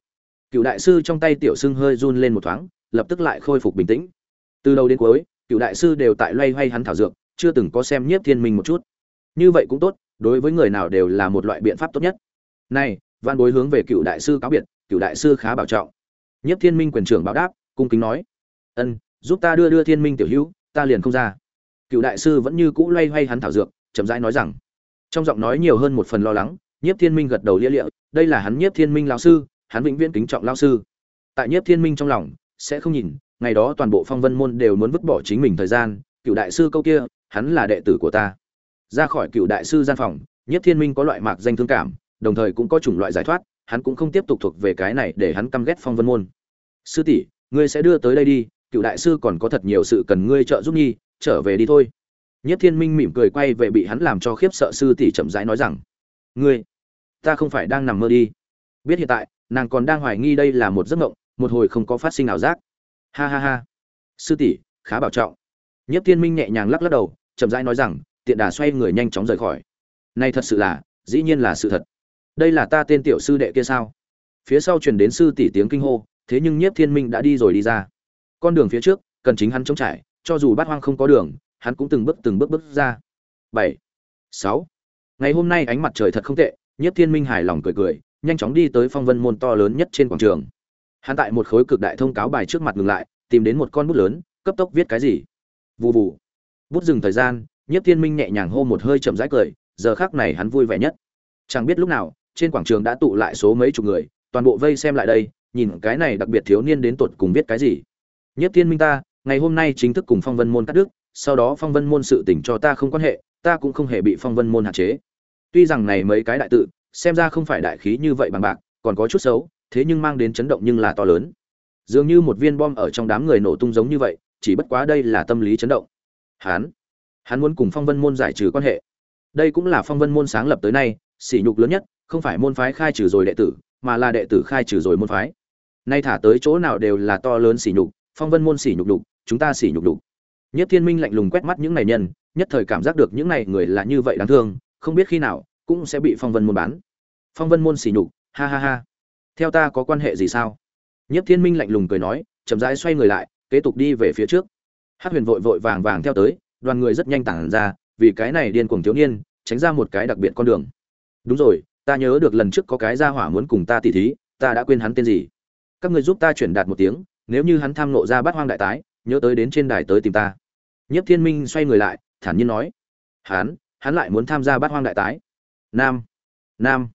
Cựu đại sư trong tay tiểu sưng hơi run lên một thoáng, lập tức lại khôi phục bình tĩnh. Từ đầu đến cuối, cựu đại sư đều tại loay hoay hắn thảo dược, chưa từng có xem nhiếp thiên minh một chút. Như vậy cũng tốt, đối với người nào đều là một loại biện pháp tốt nhất. Này, văn bối hướng về cựu đại sư cáo biệt, cựu đại sư khá bảo trọng. Nhiếp thiên minh quyền trưởng báo đáp, cung kính nói. Ân giúp ta đưa đưa thiên minh tiểu hữu, ta liền không ra. Cựu đại sư vẫn như cũ loay hoay hắn thảo dược, chậm rãi nói rằng, trong giọng nói nhiều hơn một phần lo lắng, nhiếp thiên minh gật đầu lia lịa, đây là hắn nhiếp thiên minh lao sư, hắn vĩnh viễn kính trọng lao sư. Tại nhiếp thiên minh trong lòng, sẽ không nhìn, ngày đó toàn bộ phong vân môn đều muốn vứt bỏ chính mình thời gian, cựu đại sư câu kia, hắn là đệ tử của ta. Ra khỏi cựu đại sư gian phòng, nhiếp thiên minh có loại mạc danh thương cảm, đồng thời cũng có chủng loại giải thoát, hắn cũng không tiếp tục thuộc về cái này để hắn căm ghét phong vân môn. Sư tỷ, ngươi sẽ đưa tới đây đi cựu đại sư còn có thật nhiều sự cần ngươi trợ giúp nhi, trở về đi thôi. Nhất thiên minh mỉm cười quay về bị hắn làm cho khiếp sợ sư tỷ chậm rãi nói rằng, ngươi, ta không phải đang nằm mơ đi. Biết hiện tại, nàng còn đang hoài nghi đây là một giấc mộng, một hồi không có phát sinh nào giác. Ha ha ha. Sư tỷ, khá bảo trọng. Nhất thiên minh nhẹ nhàng lắc lắc đầu, chậm rãi nói rằng, tiện đà xoay người nhanh chóng rời khỏi. Này thật sự là, dĩ nhiên là sự thật. Đây là ta tên tiểu sư đệ kia sao? Phía sau truyền đến sư tỷ tiếng kinh hô, thế nhưng nhiếp thiên minh đã đi rồi đi ra con đường phía trước, cần chính hắn chống trải, cho dù bát hoang không có đường, hắn cũng từng bước từng bước bước ra. Bảy, sáu. Ngày hôm nay ánh mặt trời thật không tệ, nhiếp thiên minh hài lòng cười cười, nhanh chóng đi tới phong vân môn to lớn nhất trên quảng trường. Hắn tại một khối cực đại thông cáo bài trước mặt ngừng lại, tìm đến một con bút lớn, cấp tốc viết cái gì? Vù vù. Bút dừng thời gian, nhiếp thiên minh nhẹ nhàng hô một hơi chậm rãi cười, giờ khác này hắn vui vẻ nhất. Chẳng biết lúc nào, trên quảng trường đã tụ lại số mấy chục người, toàn bộ vây xem lại đây, nhìn cái này đặc biệt thiếu niên đến tột cùng viết cái gì nhất thiên minh ta, ngày hôm nay chính thức cùng phong vân môn cắt đứt, sau đó phong vân môn sự tình cho ta không quan hệ, ta cũng không hề bị phong vân môn hạn chế. Tuy rằng này mấy cái đại tự, xem ra không phải đại khí như vậy bằng bạc, còn có chút xấu, thế nhưng mang đến chấn động nhưng là to lớn. Dường như một viên bom ở trong đám người nổ tung giống như vậy, chỉ bất quá đây là tâm lý chấn động. Hắn hắn muốn cùng phong vân môn giải trừ quan hệ. Đây cũng là phong vân môn sáng lập tới nay, sỉ nhục lớn nhất, không phải môn phái khai trừ rồi đệ tử, mà là đệ tử khai trừ rồi môn phái. Nay thả tới chỗ nào đều là to lớn sỉ nhục phong vân môn sỉ nhục đục chúng ta sỉ nhục đục nhất thiên minh lạnh lùng quét mắt những này nhân, nhất thời cảm giác được những này người là như vậy đáng thương, không biết khi nào, cũng sẽ bị phong vân môn bán. Phong vân môn sỉ nhục, ha ha ha. Theo ta có quan hệ gì sao? Nhất thiên minh lạnh lùng cười nói, chậm rãi xoay người lại, kế tục đi về phía trước. Hát huyền vội vội vàng vàng theo tới, đoàn người rất nhanh tản ra, vì cái này điên cuồng thiếu niên, tránh ra một cái đặc biệt con đường. Đúng rồi, ta nhớ được lần trước có cái gia hỏa muốn cùng ta tỉ thí, ta đã quên hắn tên gì. Các người giúp ta chuyển đạt một tiếng nếu như hắn tham nộ ra bát hoang đại tái, nhớ tới đến trên đài tới tìm ta. Nhất thiên minh xoay người lại, thản nhiên nói, hắn hắn lại muốn tham gia bát hoang đại tái. Nam nam,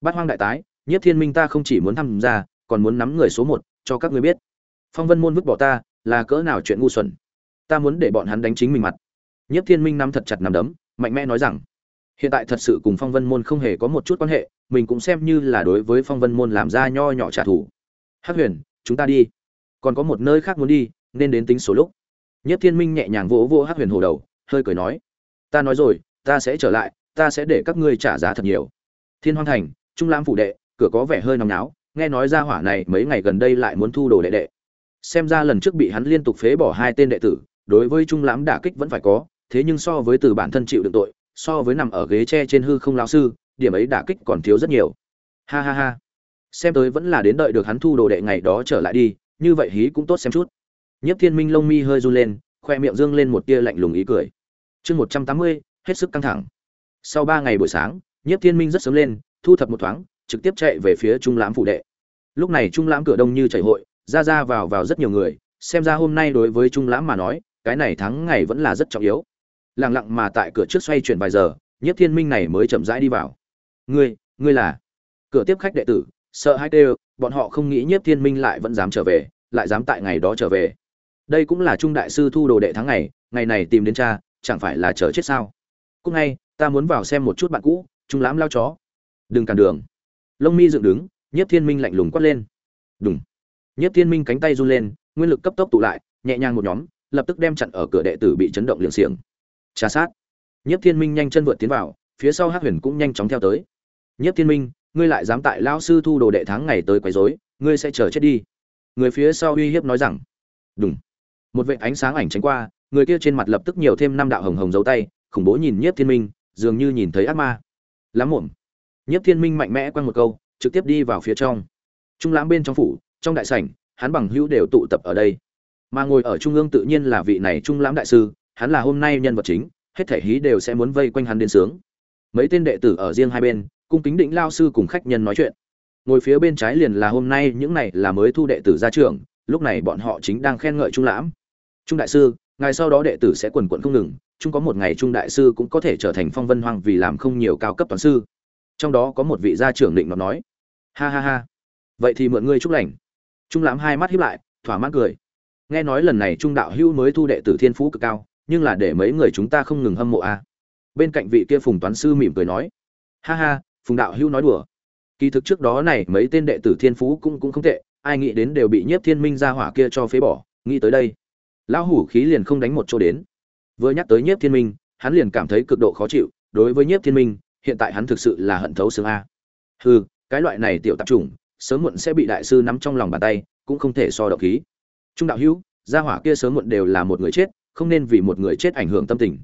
bát hoang đại tái nhất thiên minh ta không chỉ muốn tham gia, còn muốn nắm người số một, cho các người biết. Phong vân môn vứt bỏ ta, là cỡ nào chuyện ngu xuẩn. Ta muốn để bọn hắn đánh chính mình mặt. Nhất thiên minh nắm thật chặt nằm đấm, mạnh mẽ nói rằng, hiện tại thật sự cùng phong vân môn không hề có một chút quan hệ, mình cũng xem như là đối với phong vân môn làm ra nho nhỏ trả thù. Hắc huyền, chúng ta đi còn có một nơi khác muốn đi, nên đến tính số lúc. Nhất thiên minh nhẹ nhàng vỗ vỗ hắc huyền hồ đầu, hơi cười nói, ta nói rồi, ta sẽ trở lại, ta sẽ để các ngươi trả giá thật nhiều. Thiên hoang thành, trung lam phủ đệ, cửa có vẻ hơi nóng náo, nghe nói ra hỏa này mấy ngày gần đây lại muốn thu đồ đệ đệ. Xem ra lần trước bị hắn liên tục phế bỏ hai tên đệ tử, đối với trung lãm đả kích vẫn phải có, thế nhưng so với từ bản thân chịu đựng tội, so với nằm ở ghế tre trên hư không lão sư, điểm ấy đả kích còn thiếu rất nhiều. Ha ha ha. Xem tới vẫn là đến đợi được hắn thu đồ đệ ngày đó trở lại đi như vậy hí cũng tốt xem chút. Nhất thiên minh lông mi hơi run lên, khoe miệng dương lên một tia lạnh lùng ý cười. Chương một trăm tám mươi, hết sức căng thẳng. Sau ba ngày buổi sáng nhất thiên minh rất sớm lên, thu thập một thoáng, trực tiếp chạy về phía trung lãm phủ đệ. Lúc này trung lãm cửa đông như chảy hội, ra ra vào vào rất nhiều người, xem ra hôm nay đối với trung lãm mà nói, cái này thắng ngày vẫn là rất trọng yếu. Lặng lặng mà tại cửa trước xoay chuyển vài giờ nhất thiên minh này mới chậm rãi đi vào. Ngươi ngươi là? Cửa tiếp khách đệ tử, sợ hai tê bọn họ không nghĩ nhất thiên minh lại vẫn dám trở về, lại dám tại ngày đó trở về. Đây cũng là trung đại sư thu đồ đệ tháng ngày ngày này tìm đến cha, chẳng phải là chờ chết sao? Cúc ngay, ta muốn vào xem một chút bạn cũ, trung lãm lao chó. Đừng cản đường. Lông mi dựng đứng nhất thiên minh lạnh lùng quát lên. Đúng nhất thiên minh cánh tay run lên, nguyên lực cấp tốc tụ lại, nhẹ nhàng một nhóm, lập tức đem chặn ở cửa đệ tử bị chấn động liệng xiềng. Trà sát. Nhất thiên minh nhanh chân vượt tiến vào, phía sau hắc huyền cũng nhanh chóng theo tới. Nhất thiên minh ngươi lại dám tại lão sư thu đồ đệ tháng ngày tới quấy rối, ngươi sẽ chờ chết đi. Người phía sau uy hiếp nói rằng đúng một vệt ánh sáng ảnh tránh qua, người kia trên mặt lập tức nhiều thêm năm đạo hồng hồng dấu tay, khủng bố nhìn nhiếp thiên minh, dường như nhìn thấy ác ma. Lắm muộn. Nhiếp thiên minh mạnh mẽ quăng một câu, trực tiếp đi vào phía trong. Trung lãm bên trong phủ, trong đại sảnh, hắn bằng hữu đều tụ tập ở đây. Mà ngồi ở trung ương tự nhiên là vị này trung lãm đại sư, hắn là hôm nay nhân vật chính, hết thể hí đều sẽ muốn vây quanh hắn đến sướng. Mấy tên đệ tử ở riêng hai bên cung kính định lao sư cùng khách nhân nói chuyện. Ngồi phía bên trái liền là hôm nay những này là mới thu đệ tử ra trường, lúc này bọn họ chính đang khen ngợi trung lãm. Trung đại sư, ngày sau đó đệ tử sẽ quần quận không ngừng, chung có một ngày trung đại sư cũng có thể trở thành phong vân hoang vì làm không nhiều cao cấp toàn sư. Trong đó có một vị gia trưởng định nó nói, ha ha ha, vậy thì mượn ngươi chúc lành. Trung lãm hai mắt hiếp lại, thỏa mãn cười. Nghe nói lần này trung đạo hữu mới thu đệ tử thiên phú cực cao, nhưng là để mấy người chúng ta không ngừng hâm mộ a. Bên cạnh vị kia phùng toán sư mỉm cười nói, ha ha phùng đạo hữu nói đùa. Kỳ thực trước đó này, mấy tên đệ tử thiên phú cũng cũng không tệ, ai nghĩ đến đều bị nhiếp thiên minh ra hỏa kia cho phế bỏ, nghĩ tới đây. Lão hủ khí liền không đánh một chỗ đến. Vừa nhắc tới nhiếp thiên minh, hắn liền cảm thấy cực độ khó chịu, đối với nhiếp thiên minh, hiện tại hắn thực sự là hận thấu xương a. Hừ, cái loại này tiểu tạp chủng, sớm muộn sẽ bị đại sư nắm trong lòng bàn tay, cũng không thể so động khí. Trung đạo hữu, gia hỏa kia sớm muộn đều là một người chết, không nên vì một người chết ảnh hưởng tâm tình.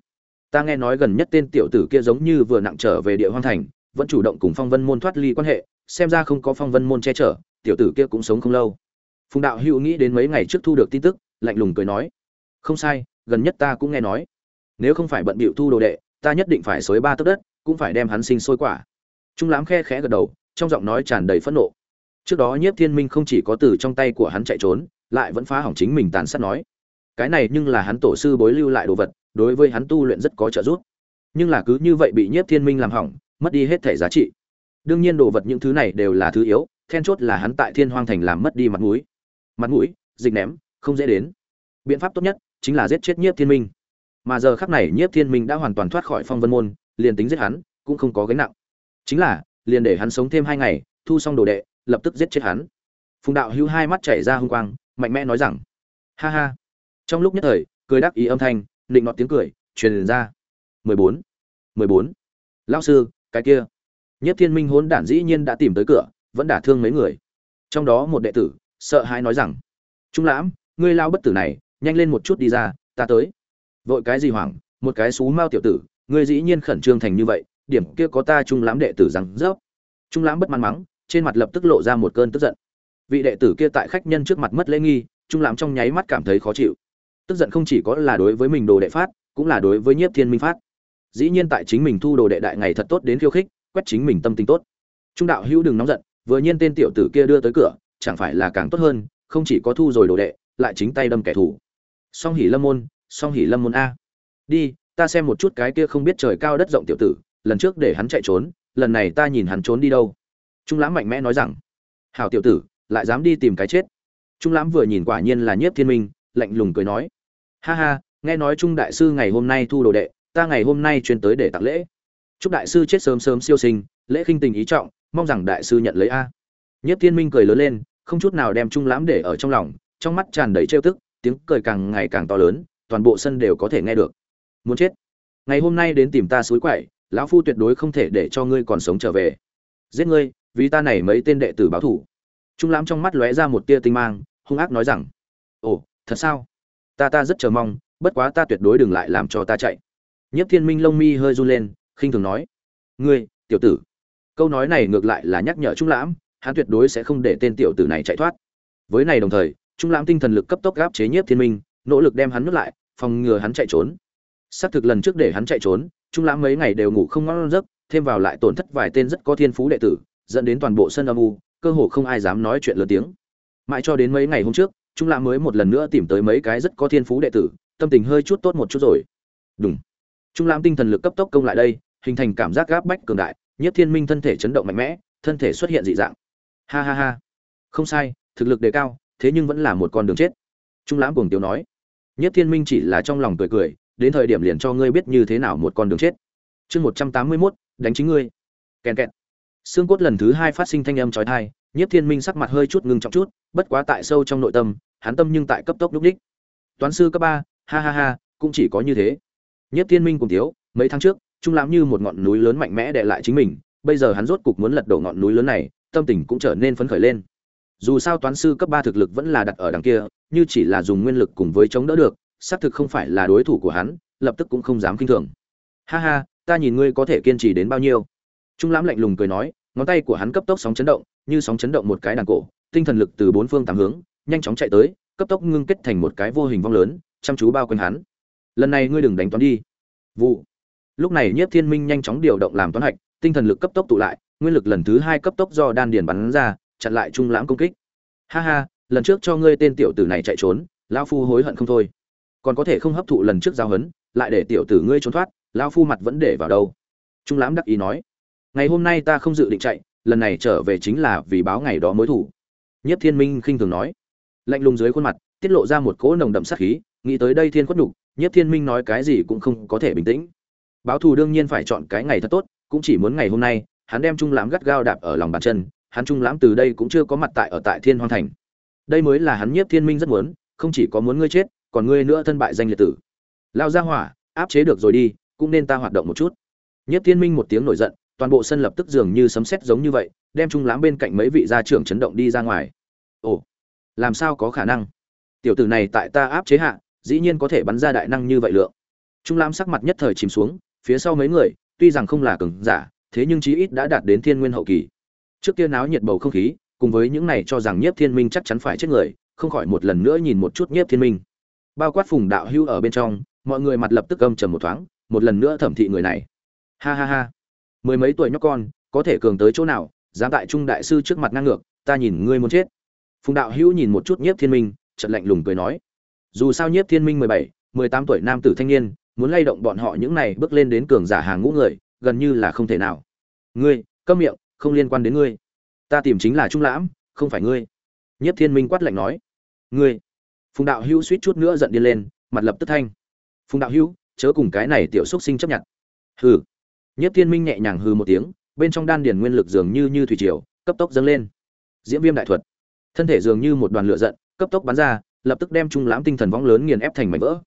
Ta nghe nói gần nhất tên tiểu tử kia giống như vừa nặng trở về địa hoang thành vẫn chủ động cùng phong vân môn thoát ly quan hệ, xem ra không có phong vân môn che chở, tiểu tử kia cũng sống không lâu. Phùng đạo hữu nghĩ đến mấy ngày trước thu được tin tức, lạnh lùng cười nói, không sai, gần nhất ta cũng nghe nói, nếu không phải bận bịu thu đồ đệ, ta nhất định phải xới ba tấc đất, cũng phải đem hắn sinh sôi quả. Trung lãm khe khẽ gật đầu, trong giọng nói tràn đầy phẫn nộ. Trước đó nhiếp thiên minh không chỉ có từ trong tay của hắn chạy trốn, lại vẫn phá hỏng chính mình tàn sát nói, cái này nhưng là hắn tổ sư bối lưu lại đồ vật, đối với hắn tu luyện rất có trợ giúp. Nhưng là cứ như vậy bị nhiếp thiên minh làm hỏng mất đi hết thể giá trị. Đương nhiên đồ vật những thứ này đều là thứ yếu, then chốt là hắn tại thiên hoang thành làm mất đi mặt mũi. Mặt mũi, dịch ném, không dễ đến. Biện pháp tốt nhất chính là giết chết nhiếp thiên minh. Mà giờ khắc này nhiếp thiên minh đã hoàn toàn thoát khỏi phong vân môn, liền tính giết hắn cũng không có gánh nặng. Chính là, liền để hắn sống thêm hai ngày, thu xong đồ đệ, lập tức giết chết hắn. Phùng đạo hữu hai mắt chảy ra hung quang, mạnh mẽ nói rằng, ha ha. Trong lúc nhất thời, cười đắc ý âm thanh định nọt tiếng cười, truyền ra. Mười bốn mười bốn. Lão sư cái kia. Nhất thiên minh hốn đản dĩ nhiên đã tìm tới cửa, vẫn đả thương mấy người. Trong đó một đệ tử, sợ hãi nói rằng, trung lãm, ngươi lao bất tử này, nhanh lên một chút đi ra, ta tới. Vội cái gì hoảng, một cái xú mao tiểu tử, ngươi dĩ nhiên khẩn trương thành như vậy, điểm kia có ta trung lãm đệ tử rằng rớp. Trung lãm bất mãn mắng, trên mặt lập tức lộ ra một cơn tức giận. Vị đệ tử kia tại khách nhân trước mặt mất lễ nghi, trung lãm trong nháy mắt cảm thấy khó chịu. Tức giận không chỉ có là đối với mình đồ đệ phát, cũng là đối với nhiếp thiên minh phát dĩ nhiên tại chính mình thu đồ đệ đại ngày thật tốt đến khiêu khích, quét chính mình tâm tình tốt. Trung đạo hữu đừng nóng giận, vừa nhiên tên tiểu tử kia đưa tới cửa, chẳng phải là càng tốt hơn, không chỉ có thu rồi đồ đệ, lại chính tay đâm kẻ thù. Song hỉ lâm môn, song hỉ lâm môn a. Đi, ta xem một chút cái kia không biết trời cao đất rộng tiểu tử, lần trước để hắn chạy trốn, lần này ta nhìn hắn trốn đi đâu. Trung lãm mạnh mẽ nói rằng, hảo tiểu tử, lại dám đi tìm cái chết. Trung lãm vừa nhìn quả nhiên là nhiếp thiên minh, lạnh lùng cười nói, ha ha, nghe nói trung đại sư ngày hôm nay thu đồ đệ ta ngày hôm nay chuyên tới để tặng lễ. Chúc đại sư chết sớm sớm siêu sinh, lễ khinh tình ý trọng, mong rằng đại sư nhận lấy a. Nhất thiên minh cười lớn lên, không chút nào đem trung lãm để ở trong lòng, trong mắt tràn đầy trêu tức, tiếng cười càng ngày càng to lớn, toàn bộ sân đều có thể nghe được. Muốn chết. Ngày hôm nay đến tìm ta suối quậy, lão phu tuyệt đối không thể để cho ngươi còn sống trở về. Giết ngươi, vì ta này mấy tên đệ tử báo thủ. Trung lãm trong mắt lóe ra một tia tinh mang, hung ác nói rằng, ồ, thật sao? Ta ta rất chờ mong, bất quá ta tuyệt đối đừng lại làm cho ta chạy. Nhiếp thiên minh lông mi hơi run lên, khinh thường nói, ngươi, tiểu tử. Câu nói này ngược lại là nhắc nhở trung lãm, hắn tuyệt đối sẽ không để tên tiểu tử này chạy thoát. Với này đồng thời, trung lãm tinh thần lực cấp tốc gáp chế nhiếp thiên minh, nỗ lực đem hắn nuốt lại, phòng ngừa hắn chạy trốn. Xác thực lần trước để hắn chạy trốn, trung lãm mấy ngày đều ngủ không ngon giấc, thêm vào lại tổn thất vài tên rất có thiên phú đệ tử, dẫn đến toàn bộ sân âm u, cơ hồ không ai dám nói chuyện lớn tiếng. Mãi cho đến mấy ngày hôm trước, trung lãm mới một lần nữa tìm tới mấy cái rất có thiên phú đệ tử, tâm tình hơi chút tốt một chút rồi. Đúng trung lãm tinh thần lực cấp tốc công lại đây hình thành cảm giác gáp bách cường đại nhất thiên minh thân thể chấn động mạnh mẽ thân thể xuất hiện dị dạng. Ha ha ha. Không sai thực lực đề cao thế nhưng vẫn là một con đường chết. Trung lãm cuồng tiêu nói. Nhất thiên minh chỉ là trong lòng cười cười đến thời điểm liền cho ngươi biết như thế nào một con đường chết. Chương một trăm tám mươi mốt đánh chính ngươi. Kèn kẹt. Xương cốt lần thứ hai phát sinh thanh âm chói tai, nhất thiên minh sắc mặt hơi chút ngưng trọng chút bất quá tại sâu trong nội tâm hắn tâm nhưng tại cấp tốc lúc đích. Toán sư cấp ba ha ha ha cũng chỉ có như thế nhất thiên minh cùng thiếu mấy tháng trước, trung lãm như một ngọn núi lớn mạnh mẽ đè lại chính mình, bây giờ hắn rốt cục muốn lật đổ ngọn núi lớn này, tâm tình cũng trở nên phấn khởi lên. Dù sao toán sư cấp ba thực lực vẫn là đặt ở đằng kia, như chỉ là dùng nguyên lực cùng với chống đỡ được, xác thực không phải là đối thủ của hắn, lập tức cũng không dám kinh thường. Ha ha, ta nhìn ngươi có thể kiên trì đến bao nhiêu? Trung lãm lạnh lùng cười nói, ngón tay của hắn cấp tốc sóng chấn động, như sóng chấn động một cái đàn cổ, tinh thần lực từ bốn phương tám hướng, nhanh chóng chạy tới, cấp tốc ngưng kết thành một cái vô hình vong lớn, chăm chú bao quanh hắn lần này ngươi đừng đánh toán đi. Vụ. Lúc này nhiếp thiên minh nhanh chóng điều động làm toán hạch, tinh thần lực cấp tốc tụ lại, nguyên lực lần thứ hai cấp tốc do đan điền bắn ra, chặn lại trung lãm công kích. Ha ha, lần trước cho ngươi tên tiểu tử này chạy trốn, lão phu hối hận không thôi. Còn có thể không hấp thụ lần trước giao hấn, lại để tiểu tử ngươi trốn thoát, lão phu mặt vẫn để vào đâu. Trung lãm đắc ý nói, ngày hôm nay ta không dự định chạy, lần này trở về chính là vì báo ngày đó mối thủ nhất thiên minh khinh thường nói, lạnh lùng dưới khuôn mặt, tiết lộ ra một cỗ nồng đậm sát khí, nghĩ tới đây thiên khuất nhục nhất thiên minh nói cái gì cũng không có thể bình tĩnh. Báo thù đương nhiên phải chọn cái ngày thật tốt, cũng chỉ muốn ngày hôm nay, hắn đem trung lãm gắt gao đạp ở lòng bàn chân, hắn trung lãm từ đây cũng chưa có mặt tại ở tại thiên hoang thành. Đây mới là hắn nhiếp thiên minh rất muốn, không chỉ có muốn ngươi chết, còn ngươi nữa thân bại danh liệt tử. Lao ra hỏa, áp chế được rồi đi, cũng nên ta hoạt động một chút. Nhiếp thiên minh một tiếng nổi giận, toàn bộ sân lập tức dường như sấm sét giống như vậy, đem trung lãm bên cạnh mấy vị gia trưởng chấn động đi ra ngoài. Ồ, làm sao có khả năng? Tiểu tử này tại ta áp chế hạ dĩ nhiên có thể bắn ra đại năng như vậy lượng. Trung lam sắc mặt nhất thời chìm xuống, phía sau mấy người, tuy rằng không là cường giả, thế nhưng chí ít đã đạt đến thiên nguyên hậu kỳ. Trước kia náo nhiệt bầu không khí, cùng với những này cho rằng nhiếp thiên minh chắc chắn phải chết người, không khỏi một lần nữa nhìn một chút nhiếp thiên minh. Bao quát phùng đạo hưu ở bên trong, mọi người mặt lập tức âm trầm một thoáng, một lần nữa thẩm thị người này. Ha ha ha. Mười mấy tuổi nhóc con, có thể cường tới chỗ nào, dám tại trung đại sư trước mặt ngang ngược, ta nhìn ngươi muốn chết. Phùng đạo hữu nhìn một chút nhiếp thiên minh, chợt lạnh lùng cười nói dù sao nhiếp thiên minh mười bảy, mười tám tuổi nam tử thanh niên, muốn lay động bọn họ những này bước lên đến cường giả hàng ngũ người, gần như là không thể nào. Ngươi, câm miệng, không liên quan đến ngươi. Ta tìm chính là trung lãm, không phải ngươi. Nhất thiên minh quát lạnh nói. Ngươi. Phùng đạo hữu suýt chút nữa giận điên lên, mặt lập tức thanh. Phùng đạo hữu, chớ cùng cái này tiểu xúc sinh chấp nhận. Hừ. Nhất thiên minh nhẹ nhàng hừ một tiếng, bên trong đan điền nguyên lực dường như như thủy triều, cấp tốc dâng lên. Diễm viêm đại thuật. Thân thể dường như một đoàn lửa giận, cấp tốc bắn ra lập tức đem trung lãm tinh thần võng lớn nghiền ép thành mảnh vỡ.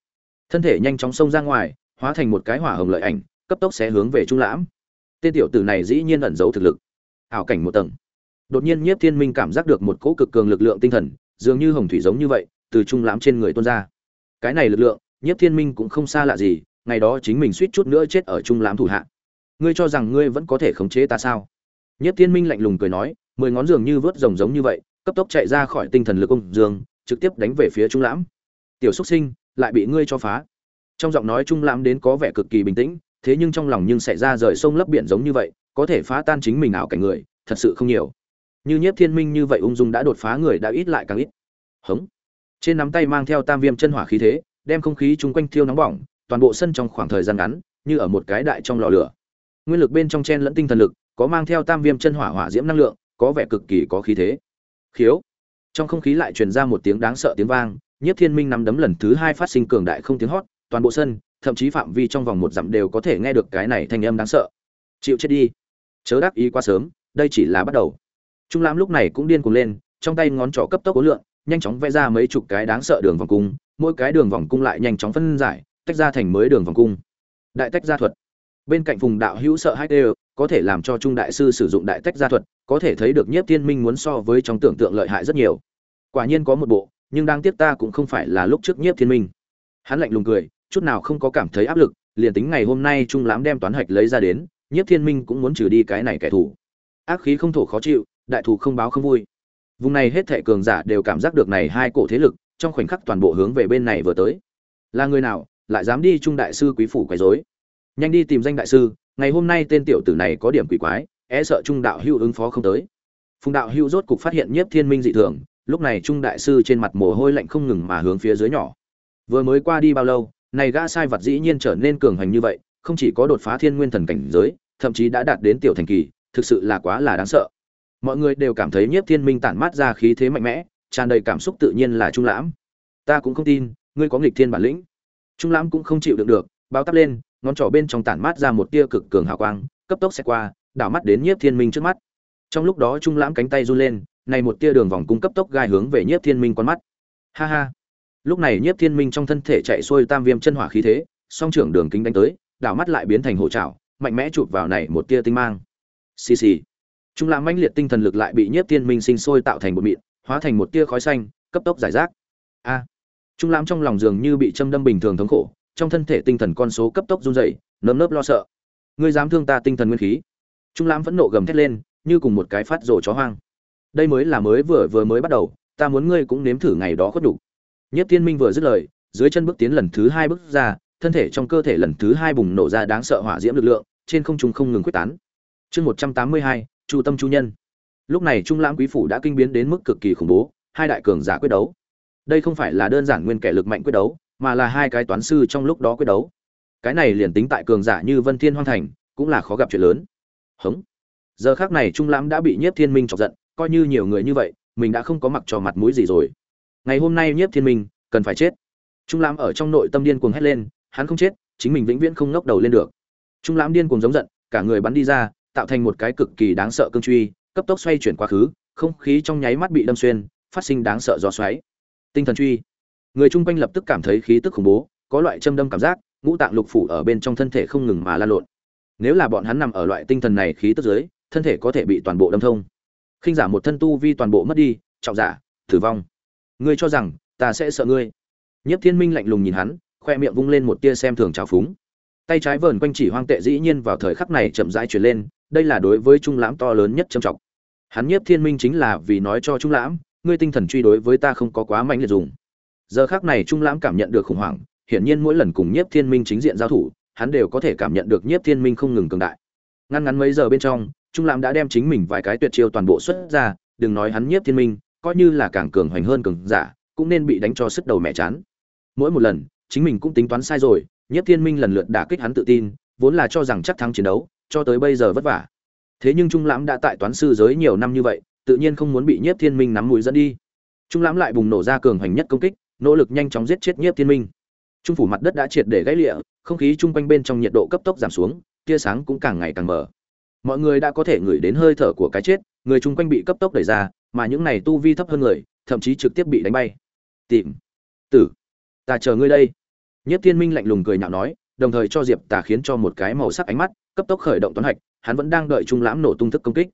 Thân thể nhanh chóng xông ra ngoài, hóa thành một cái hỏa hồng lợi ảnh, cấp tốc sẽ hướng về trung lãm. Tên tiểu tử này dĩ nhiên ẩn giấu thực lực. Ảo cảnh một tầng. Đột nhiên nhiếp thiên minh cảm giác được một cỗ cực cường lực lượng tinh thần, dường như hồng thủy giống như vậy, từ trung lãm trên người tuôn ra. Cái này lực lượng, nhiếp thiên minh cũng không xa lạ gì, ngày đó chính mình suýt chút nữa chết ở trung lãm thủ hạ. Ngươi cho rằng ngươi vẫn có thể khống chế ta sao? Nhiếp thiên minh lạnh lùng cười nói, mười ngón dường như vớt rồng giống như vậy, cấp tốc chạy ra khỏi tinh thần lực ông dương trực tiếp đánh về phía trung lãm. Tiểu xúc sinh, lại bị ngươi cho phá. Trong giọng nói trung lãm đến có vẻ cực kỳ bình tĩnh, thế nhưng trong lòng nhưng xảy ra rời sông lấp biển giống như vậy, có thể phá tan chính mình ảo cảnh người, thật sự không nhiều. Như nhiếp thiên minh như vậy ung dung đã đột phá người đã ít lại càng ít. Hống. Trên nắm tay mang theo tam viêm chân hỏa khí thế, đem không khí chung quanh thiêu nóng bỏng, toàn bộ sân trong khoảng thời gian ngắn, như ở một cái đại trong lò lửa. Nguyên lực bên trong chen lẫn tinh thần lực, có mang theo tam viêm chân hỏa hỏa diễm năng lượng, có vẻ cực kỳ có khí thế. Khiếu trong không khí lại truyền ra một tiếng đáng sợ tiếng vang, nhiếp thiên minh nắm đấm lần thứ hai phát sinh cường đại không tiếng hót, toàn bộ sân, thậm chí phạm vi trong vòng một dặm đều có thể nghe được cái này thanh âm đáng sợ. Chịu chết đi. Chớ đắc ý quá sớm, đây chỉ là bắt đầu. Trung lãm lúc này cũng điên cuồng lên, trong tay ngón trỏ cấp tốc ối lượng nhanh chóng vẽ ra mấy chục cái đáng sợ đường vòng cung, mỗi cái đường vòng cung lại nhanh chóng phân giải, tách ra thành mới đường vòng cung. Đại tách gia thuật. Bên cạnh vùng đạo hữu sợ hai đều có thể làm cho trung đại sư sử dụng đại tách gia thuật, có thể thấy được nhiếp thiên minh muốn so với trong tưởng tượng lợi hại rất nhiều. Quả nhiên có một bộ, nhưng đang tiếc ta cũng không phải là lúc trước nhiếp thiên minh. Hắn lạnh lùng cười, chút nào không có cảm thấy áp lực, liền tính ngày hôm nay trung lãm đem toán hạch lấy ra đến, nhiếp thiên minh cũng muốn trừ đi cái này kẻ thù. Ác khí không thổ khó chịu, đại thù không báo không vui. Vùng này hết thệ cường giả đều cảm giác được này hai cổ thế lực, trong khoảnh khắc toàn bộ hướng về bên này vừa tới. Là người nào, lại dám đi trung đại sư quý phủ quấy rối? Nhanh đi tìm danh đại sư ngày hôm nay tên tiểu tử này có điểm quỷ quái e sợ trung đạo hưu ứng phó không tới. Phùng đạo hưu rốt cục phát hiện nhiếp thiên minh dị thường, lúc này trung đại sư trên mặt mồ hôi lạnh không ngừng mà hướng phía dưới nhỏ. Vừa mới qua đi bao lâu, này gã sai vật dĩ nhiên trở nên cường hành như vậy, không chỉ có đột phá thiên nguyên thần cảnh giới, thậm chí đã đạt đến tiểu thành kỳ, thực sự là quá là đáng sợ. Mọi người đều cảm thấy nhiếp thiên minh tản mát ra khí thế mạnh mẽ, tràn đầy cảm xúc tự nhiên là trung lãm. Ta cũng không tin, ngươi có nghịch thiên bản lĩnh. Trung lãm cũng không chịu đựng được, bao tắp lên ngón trỏ bên trong tản mát ra một tia cực cường hào quang, cấp tốc sẽ qua, đảo mắt đến nhiếp thiên minh trước mắt. Trong lúc đó trung lãm cánh tay run lên, này một tia đường vòng cung cấp tốc gai hướng về nhiếp thiên minh con mắt. Ha ha. Lúc này nhiếp thiên minh trong thân thể chạy xuôi tam viêm chân hỏa khí thế, song trưởng đường kính đánh tới, đảo mắt lại biến thành hổ trảo, mạnh mẽ chụp vào này một tia tinh mang. Xì xì. Trung lãm mãnh liệt tinh thần lực lại bị nhiếp thiên minh sinh sôi tạo thành một mịn, hóa thành một tia khói xanh, cấp tốc giải rác. A. Trung lãm trong lòng dường như bị châm đâm bình thường thống khổ trong thân thể tinh thần con số cấp tốc run rẩy, nơm nớp lo sợ. Ngươi dám thương ta tinh thần nguyên khí. Trung lãm vẫn nộ gầm thét lên, như cùng một cái phát rồ chó hoang. Đây mới là mới vừa vừa mới bắt đầu, ta muốn ngươi cũng nếm thử ngày đó có đủ nhất thiên minh vừa dứt lời, dưới chân bước tiến lần thứ hai bước ra, thân thể trong cơ thể lần thứ hai bùng nổ ra đáng sợ hỏa diễm lực lượng, trên không trung không ngừng quyết tán. Chương một trăm tám mươi hai, chu tâm chu nhân. Lúc này trung lãm quý phủ đã kinh biến đến mức cực kỳ khủng bố, hai đại cường giả quyết đấu. Đây không phải là đơn giản nguyên kẻ lực mạnh quyết đấu mà là hai cái toán sư trong lúc đó quyết đấu. Cái này liền tính tại cường giả như vân thiên hoang thành, cũng là khó gặp chuyện lớn. Hống. Giờ khác này trung lãm đã bị nhiếp thiên minh chọc giận, coi như nhiều người như vậy, mình đã không có mặc cho mặt mũi gì rồi. Ngày hôm nay nhiếp thiên minh, cần phải chết. Trung lãm ở trong nội tâm điên cuồng hét lên, hắn không chết, chính mình vĩnh viễn không ngóc đầu lên được. Trung lãm điên cuồng giống giận, cả người bắn đi ra, tạo thành một cái cực kỳ đáng sợ cương truy, cấp tốc xoay chuyển quá khứ, không khí trong nháy mắt bị đâm xuyên, phát sinh đáng sợ gió xoáy. Tinh thần truy người chung quanh lập tức cảm thấy khí tức khủng bố, có loại châm đâm cảm giác, ngũ tạng lục phủ ở bên trong thân thể không ngừng mà lan lộn. Nếu là bọn hắn nằm ở loại tinh thần này khí tức dưới, thân thể có thể bị toàn bộ đâm thông. Khinh giả một thân tu vi toàn bộ mất đi, trọng giả, tử vong. Ngươi cho rằng, ta sẽ sợ ngươi? Nhiếp thiên minh lạnh lùng nhìn hắn, khoe miệng vung lên một tia xem thường trào phúng. Tay trái vờn quanh chỉ hoang tệ dĩ nhiên vào thời khắc này chậm rãi chuyển lên, đây là đối với trung lãm to lớn nhất trầm trọng. Hắn nhiếp thiên minh chính là vì nói cho trung lãm, ngươi tinh thần truy đối với ta không có quá mạnh liệt dùng giờ khắc này trung lãm cảm nhận được khủng hoảng, hiển nhiên mỗi lần cùng nhiếp thiên minh chính diện giao thủ, hắn đều có thể cảm nhận được nhiếp thiên minh không ngừng cường đại. Ngăn ngắn mấy giờ bên trong, trung lãm đã đem chính mình vài cái tuyệt chiêu toàn bộ xuất ra, đừng nói hắn nhiếp thiên minh, coi như là càng cường hoành hơn cường giả, cũng nên bị đánh cho sức đầu mẹ chán. Mỗi một lần, chính mình cũng tính toán sai rồi, nhiếp thiên minh lần lượt đả kích hắn tự tin, vốn là cho rằng chắc thắng chiến đấu, cho tới bây giờ vất vả. Thế nhưng trung lãm đã tại toán sư giới nhiều năm như vậy, tự nhiên không muốn bị nhiếp thiên minh nắm mũi dẫn đi. Trung lãm lại bùng nổ ra cường hoành nhất công kích nỗ lực nhanh chóng giết chết nhiếp thiên minh. Trung phủ mặt đất đã triệt để gãy lịa, không khí chung quanh bên trong nhiệt độ cấp tốc giảm xuống, tia sáng cũng càng ngày càng mở mọi người đã có thể ngửi đến hơi thở của cái chết, người chung quanh bị cấp tốc đẩy ra, mà những này tu vi thấp hơn người, thậm chí trực tiếp bị đánh bay. Tìm. Tử. Ta chờ ngươi đây. Nhất thiên minh lạnh lùng cười nhạo nói, đồng thời cho diệp tà khiến cho một cái màu sắc ánh mắt, cấp tốc khởi động toán hạch, hắn vẫn đang đợi trung lãm nổ tung thức công kích.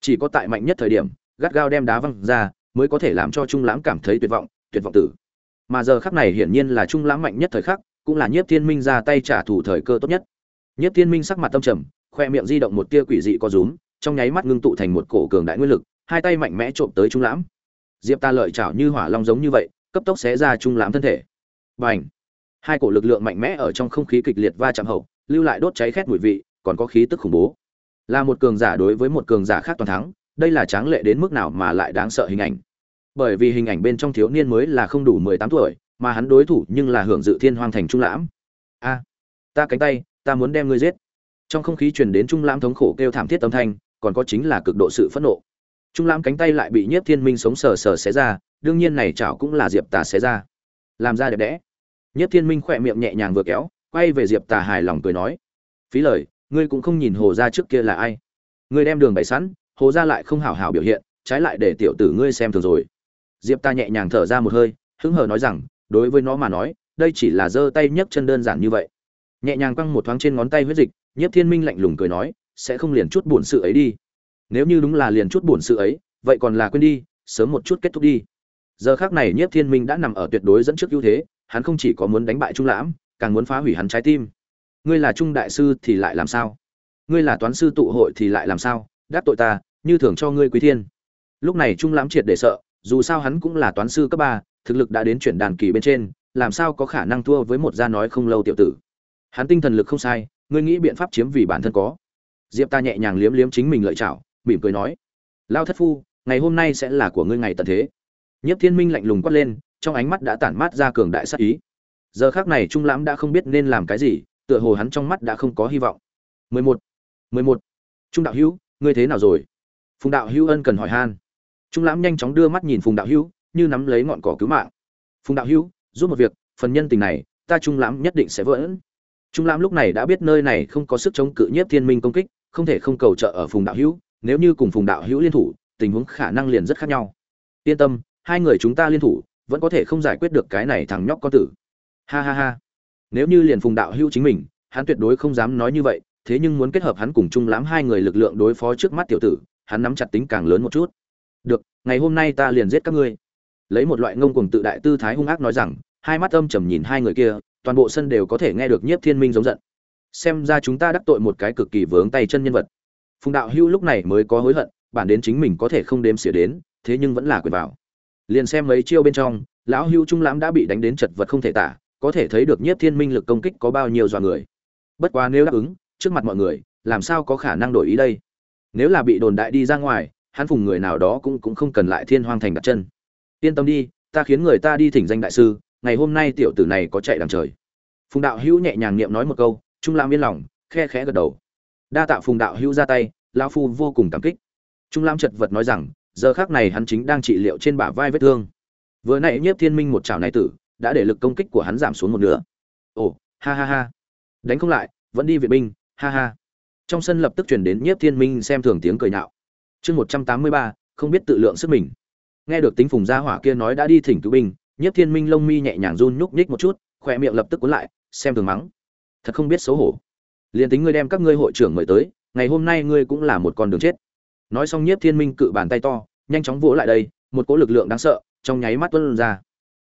Chỉ có tại mạnh nhất thời điểm, gắt gao đem đá văng ra, mới có thể làm cho trung lãm cảm thấy tuyệt vọng tuyệt vọng tử mà giờ khắc này hiển nhiên là trung lãm mạnh nhất thời khắc, cũng là nhiếp thiên minh ra tay trả thù thời cơ tốt nhất. Nhiếp thiên minh sắc mặt tâm trầm, khoe miệng di động một tia quỷ dị có rúm, trong nháy mắt ngưng tụ thành một cổ cường đại nguyên lực, hai tay mạnh mẽ trộm tới trung lãm. Diệp ta lợi chảo như hỏa long giống như vậy, cấp tốc xé ra trung lãm thân thể. B à n h hai cổ lực lượng mạnh mẽ ở trong không khí kịch liệt va chạm hậu, lưu lại đốt cháy khét mùi vị, còn có khí tức khủng bố. Là một cường giả đối với một cường giả khác toàn thắng, đây là tráng lệ đến mức nào mà lại đáng sợ hình ảnh bởi vì hình ảnh bên trong thiếu niên mới là không đủ mười tám tuổi, mà hắn đối thủ nhưng là hưởng dự thiên hoang thành trung lãm. A, ta cánh tay, ta muốn đem ngươi giết. Trong không khí truyền đến trung lãm thống khổ kêu thảm thiết âm thanh, còn có chính là cực độ sự phẫn nộ. Trung lãm cánh tay lại bị nhiếp thiên minh sống sờ sờ xé ra, đương nhiên này chảo cũng là diệp tà xé ra. Làm ra đẹp đẽ. Nhiếp thiên minh khỏe miệng nhẹ nhàng vừa kéo, quay về diệp tà hài lòng cười nói, phí lời, ngươi cũng không nhìn hồ gia trước kia là ai? Ngươi đem đường bày sẵn, hồ gia lại không hảo hảo biểu hiện, trái lại để tiểu tử ngươi xem thường rồi diệp ta nhẹ nhàng thở ra một hơi, hứng hờ nói rằng, đối với nó mà nói, đây chỉ là giơ tay nhấc chân đơn giản như vậy. Nhẹ nhàng quăng một thoáng trên ngón tay huyết dịch, nhiếp thiên minh lạnh lùng cười nói, sẽ không liền chút buồn sự ấy đi. Nếu như đúng là liền chút buồn sự ấy, vậy còn là quên đi, sớm một chút kết thúc đi. Giờ khác này nhiếp thiên minh đã nằm ở tuyệt đối dẫn trước ưu thế, hắn không chỉ có muốn đánh bại trung lãm, càng muốn phá hủy hắn trái tim. Ngươi là trung đại sư thì lại làm sao? Ngươi là toán sư tụ hội thì lại làm sao? Đáp tội ta, như thường cho ngươi quý thiên. Lúc này trung lãm triệt để sợ dù sao hắn cũng là toán sư cấp ba, thực lực đã đến chuyển đàn kỳ bên trên, làm sao có khả năng thua với một gia nói không lâu tiểu tử. Hắn tinh thần lực không sai, ngươi nghĩ biện pháp chiếm vì bản thân có. Diệp ta nhẹ nhàng liếm liếm chính mình lợi chảo, mỉm cười nói, lao thất phu, ngày hôm nay sẽ là của ngươi ngày tận thế. Nhất thiên minh lạnh lùng quát lên, trong ánh mắt đã tản mát ra cường đại sát ý. Giờ khác này trung lãm đã không biết nên làm cái gì, tựa hồ hắn trong mắt đã không có hy vọng. 11. 11. trung đạo hữu, ngươi thế nào rồi? Phùng đạo hữu ân cần hỏi han trung lãm nhanh chóng đưa mắt nhìn phùng đạo hữu, như nắm lấy ngọn cỏ cứu mạng. Phùng đạo hữu, giúp một việc, phần nhân tình này, ta trung lãm nhất định sẽ vỡ trung lãm lúc này đã biết nơi này không có sức chống cự nhiếp thiên minh công kích, không thể không cầu trợ ở phùng đạo hữu, nếu như cùng phùng đạo hữu liên thủ, tình huống khả năng liền rất khác nhau. Yên tâm, hai người chúng ta liên thủ, vẫn có thể không giải quyết được cái này thằng nhóc con tử. Ha ha ha. Nếu như liền phùng đạo hữu chính mình, hắn tuyệt đối không dám nói như vậy, thế nhưng muốn kết hợp hắn cùng trung lãm hai người lực lượng đối phó trước mắt tiểu tử, hắn nắm chặt tính càng lớn một chút được, ngày hôm nay ta liền giết các ngươi. Lấy một loại ngông cuồng tự đại tư thái hung ác nói rằng, hai mắt âm trầm nhìn hai người kia, toàn bộ sân đều có thể nghe được nhiếp thiên minh giống giận. Xem ra chúng ta đắc tội một cái cực kỳ vướng tay chân nhân vật. Phùng đạo hữu lúc này mới có hối hận, bản đến chính mình có thể không đếm xỉa đến, thế nhưng vẫn là quyền vào. Liền xem mấy chiêu bên trong, lão hữu trung lãm đã bị đánh đến chật vật không thể tả, có thể thấy được nhiếp thiên minh lực công kích có bao nhiêu dọa người. Bất quá nếu đáp ứng, trước mặt mọi người, làm sao có khả năng đổi ý đây? Nếu là bị đồn đại đi ra ngoài hắn phùng người nào đó cũng cũng không cần lại thiên hoang thành đặt chân. Yên tâm đi, ta khiến người ta đi thỉnh danh đại sư, ngày hôm nay tiểu tử này có chạy đằng trời. Phùng đạo hữu nhẹ nhàng niệm nói một câu, trung lam yên lòng, khe khẽ gật đầu. Đa tạ phùng đạo hữu ra tay, lão phu vô cùng cảm kích. Trung lam chật vật nói rằng, giờ khác này hắn chính đang trị liệu trên bả vai vết thương. Vừa nãy nhiếp thiên minh một chảo này tử, đã để lực công kích của hắn giảm xuống một nửa. Ồ, ha ha ha. Đánh không lại, vẫn đi viện binh, ha ha. Trong sân lập tức truyền đến nhiếp thiên minh xem thường tiếng cười nhạo chương một trăm tám mươi ba, không biết tự lượng sức mình. Nghe được tính phùng gia hỏa kia nói đã đi thỉnh cứu binh, nhiếp thiên minh lông mi nhẹ nhàng run nhúc nhích một chút, khỏe miệng lập tức cuốn lại, xem thường mắng. Thật không biết xấu hổ. Liền tính ngươi đem các ngươi hội trưởng mời tới, ngày hôm nay ngươi cũng là một con đường chết. Nói xong nhiếp thiên minh cự bàn tay to, nhanh chóng vỗ lại đây, một cỗ lực lượng đáng sợ, trong nháy mắt tuân ra.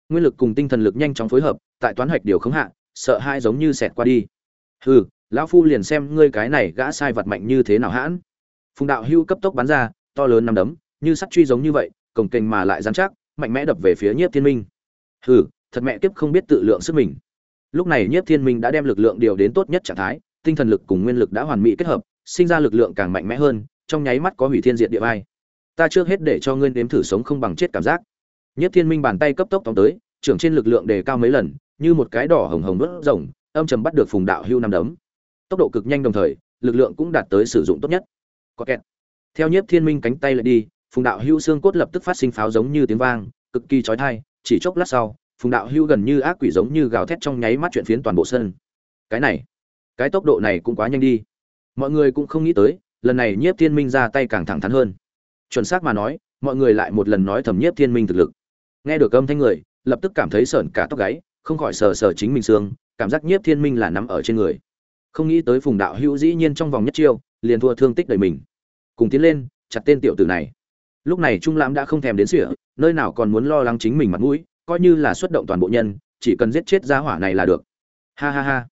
Nguyên lực cùng tinh thần lực nhanh chóng phối hợp, tại toán hạch điều khống hạ, sợ hai giống như xẹt qua đi. Hừ, lão phu liền xem ngươi cái này gã sai vật mạnh như thế nào hãn phùng đạo hưu cấp tốc bắn ra, to lớn nằm đấm, như sắt truy giống như vậy cổng kềnh mà lại dán chắc, mạnh mẽ đập về phía nhiếp thiên minh. Hừ, thật mẹ kiếp không biết tự lượng sức mình. Lúc này nhiếp thiên minh đã đem lực lượng điều đến tốt nhất trạng thái, tinh thần lực cùng nguyên lực đã hoàn mỹ kết hợp, sinh ra lực lượng càng mạnh mẽ hơn, trong nháy mắt có hủy thiên diệt địa vai. Ta trước hết để cho ngươi nếm thử sống không bằng chết cảm giác. Nhất thiên minh bàn tay cấp tốc tóm tới, trưởng trên lực lượng đề cao mấy lần, như một cái đỏ hồng hồng vớt rồng, âm trầm bắt được phùng đạo hưu năm đấm. Tốc độ cực nhanh đồng thời, lực lượng cũng đạt tới sử dụng tốt nhất có kẹt. Theo nhiếp thiên minh cánh tay lại đi, phùng đạo hưu xương cốt lập tức phát sinh pháo giống như tiếng vang, cực kỳ trói thai chỉ chốc lát sau, phùng đạo hưu gần như ác quỷ giống như gào thét trong nháy mắt chuyện phiến toàn bộ sân. Cái này, cái tốc độ này cũng quá nhanh đi. Mọi người cũng không nghĩ tới, lần này nhiếp thiên minh ra tay càng thẳng thắn hơn. Chuẩn xác mà nói, mọi người lại một lần nói thầm nhiếp thiên minh thực lực. Nghe được âm thanh người, lập tức cảm thấy sởn cả tóc gáy, không khỏi sờ sờ chính mình xương, cảm giác nhiếp thiên minh là nắm ở trên người. Không nghĩ tới phùng đạo hữu dĩ nhiên trong vòng nhất chiêu liền thua thương tích đầy mình. Cùng tiến lên, chặt tên tiểu tử này. Lúc này trung lãm đã không thèm đến sỉa, nơi nào còn muốn lo lắng chính mình mặt mũi, coi như là xuất động toàn bộ nhân, chỉ cần giết chết gia hỏa này là được. Ha ha ha.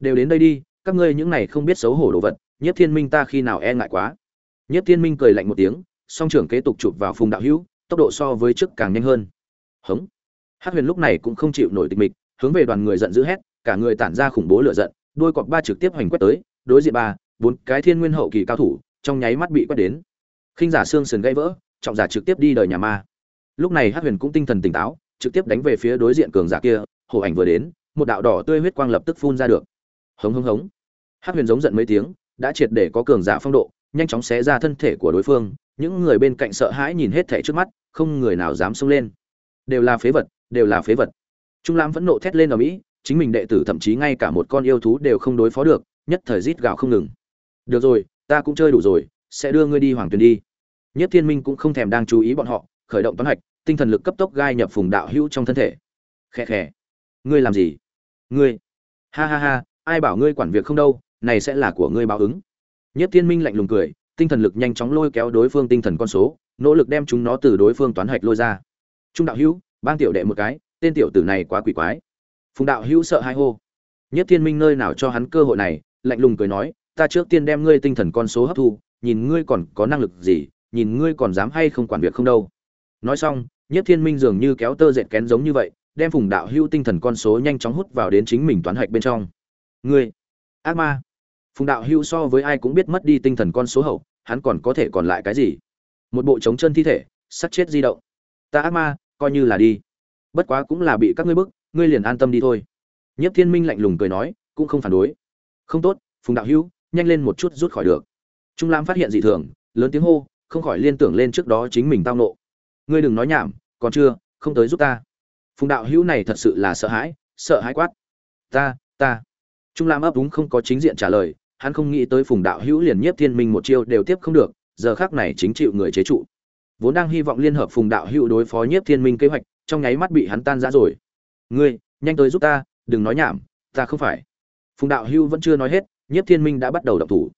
Đều đến đây đi, các ngươi những này không biết xấu hổ đồ vật, nhất thiên minh ta khi nào e ngại quá? Nhất thiên minh cười lạnh một tiếng, song trưởng kế tục chụp vào phùng đạo hữu, tốc độ so với trước càng nhanh hơn. Hống. Hát huyền lúc này cũng không chịu nổi tịch mịch, hướng về đoàn người giận dữ hét, cả người tản ra khủng bố lửa giận đôi cọp ba trực tiếp hoành quét tới, đối diện ba bốn cái thiên nguyên hậu kỳ cao thủ, trong nháy mắt bị quét đến. Khinh giả xương sườn gãy vỡ, trọng giả trực tiếp đi đời nhà ma. Lúc này hát huyền cũng tinh thần tỉnh táo, trực tiếp đánh về phía đối diện cường giả kia, hổ ảnh vừa đến, một đạo đỏ tươi huyết quang lập tức phun ra được. Hống hống hống. Hát huyền giống giận mấy tiếng, đã triệt để có cường giả phong độ, nhanh chóng xé ra thân thể của đối phương, những người bên cạnh sợ hãi nhìn hết thảy trước mắt, không người nào dám xông lên. Đều là phế vật, đều là phế vật. Trung lam vẫn nộ thét lên ở mỹ, chính mình đệ tử thậm chí ngay cả một con yêu thú đều không đối phó được, nhất thời rít gào không ngừng được rồi, ta cũng chơi đủ rồi, sẽ đưa ngươi đi hoàng tuyền đi. Nhất thiên minh cũng không thèm đang chú ý bọn họ, khởi động toán hạch, tinh thần lực cấp tốc gai nhập phùng đạo hữu trong thân thể. Khẽ khẽ ngươi làm gì? Ngươi. Ha ha ha, ai bảo ngươi quản việc không đâu, này sẽ là của ngươi báo ứng. Nhất thiên minh lạnh lùng cười, tinh thần lực nhanh chóng lôi kéo đối phương tinh thần con số, nỗ lực đem chúng nó từ đối phương toán hạch lôi ra. Trung đạo hữu, bang tiểu đệ một cái, tên tiểu tử này quá quỷ quái. Phùng đạo hữu sợ hai hô. Nhất thiên minh nơi nào cho hắn cơ hội này, lạnh lùng cười nói ta trước tiên đem ngươi tinh thần con số hấp thu, nhìn ngươi còn có năng lực gì, nhìn ngươi còn dám hay không quản việc không đâu. Nói xong nhất thiên minh dường như kéo tơ dệt kén giống như vậy, đem phùng đạo hữu tinh thần con số nhanh chóng hút vào đến chính mình toán hạch bên trong. Ngươi, ác ma. Phùng đạo hữu so với ai cũng biết mất đi tinh thần con số hậu, hắn còn có thể còn lại cái gì? Một bộ trống chân thi thể, sắt chết di động. Ta ác ma, coi như là đi. Bất quá cũng là bị các ngươi bức, ngươi liền an tâm đi thôi. Nhất thiên minh lạnh lùng cười nói, cũng không phản đối. Không tốt, phùng đạo hữu nhanh lên một chút rút khỏi được. Trung lam phát hiện dị thường, lớn tiếng hô, không khỏi liên tưởng lên trước đó chính mình tao nộ. Ngươi đừng nói nhảm, còn chưa, không tới giúp ta. Phùng đạo hữu này thật sự là sợ hãi sợ hãi quát. Ta ta. Trung lam ấp đúng không có chính diện trả lời, hắn không nghĩ tới phùng đạo hữu liền nhiếp thiên minh một chiêu đều tiếp không được, giờ khác này chính chịu người chế trụ. Vốn đang hy vọng liên hợp phùng đạo hữu đối phó nhiếp thiên minh kế hoạch, trong nháy mắt bị hắn tan ra rồi. Ngươi, nhanh tới giúp ta, đừng nói nhảm, ta không phải. Phùng đạo hữu vẫn chưa nói hết nhiếp thiên minh đã bắt đầu động thủ.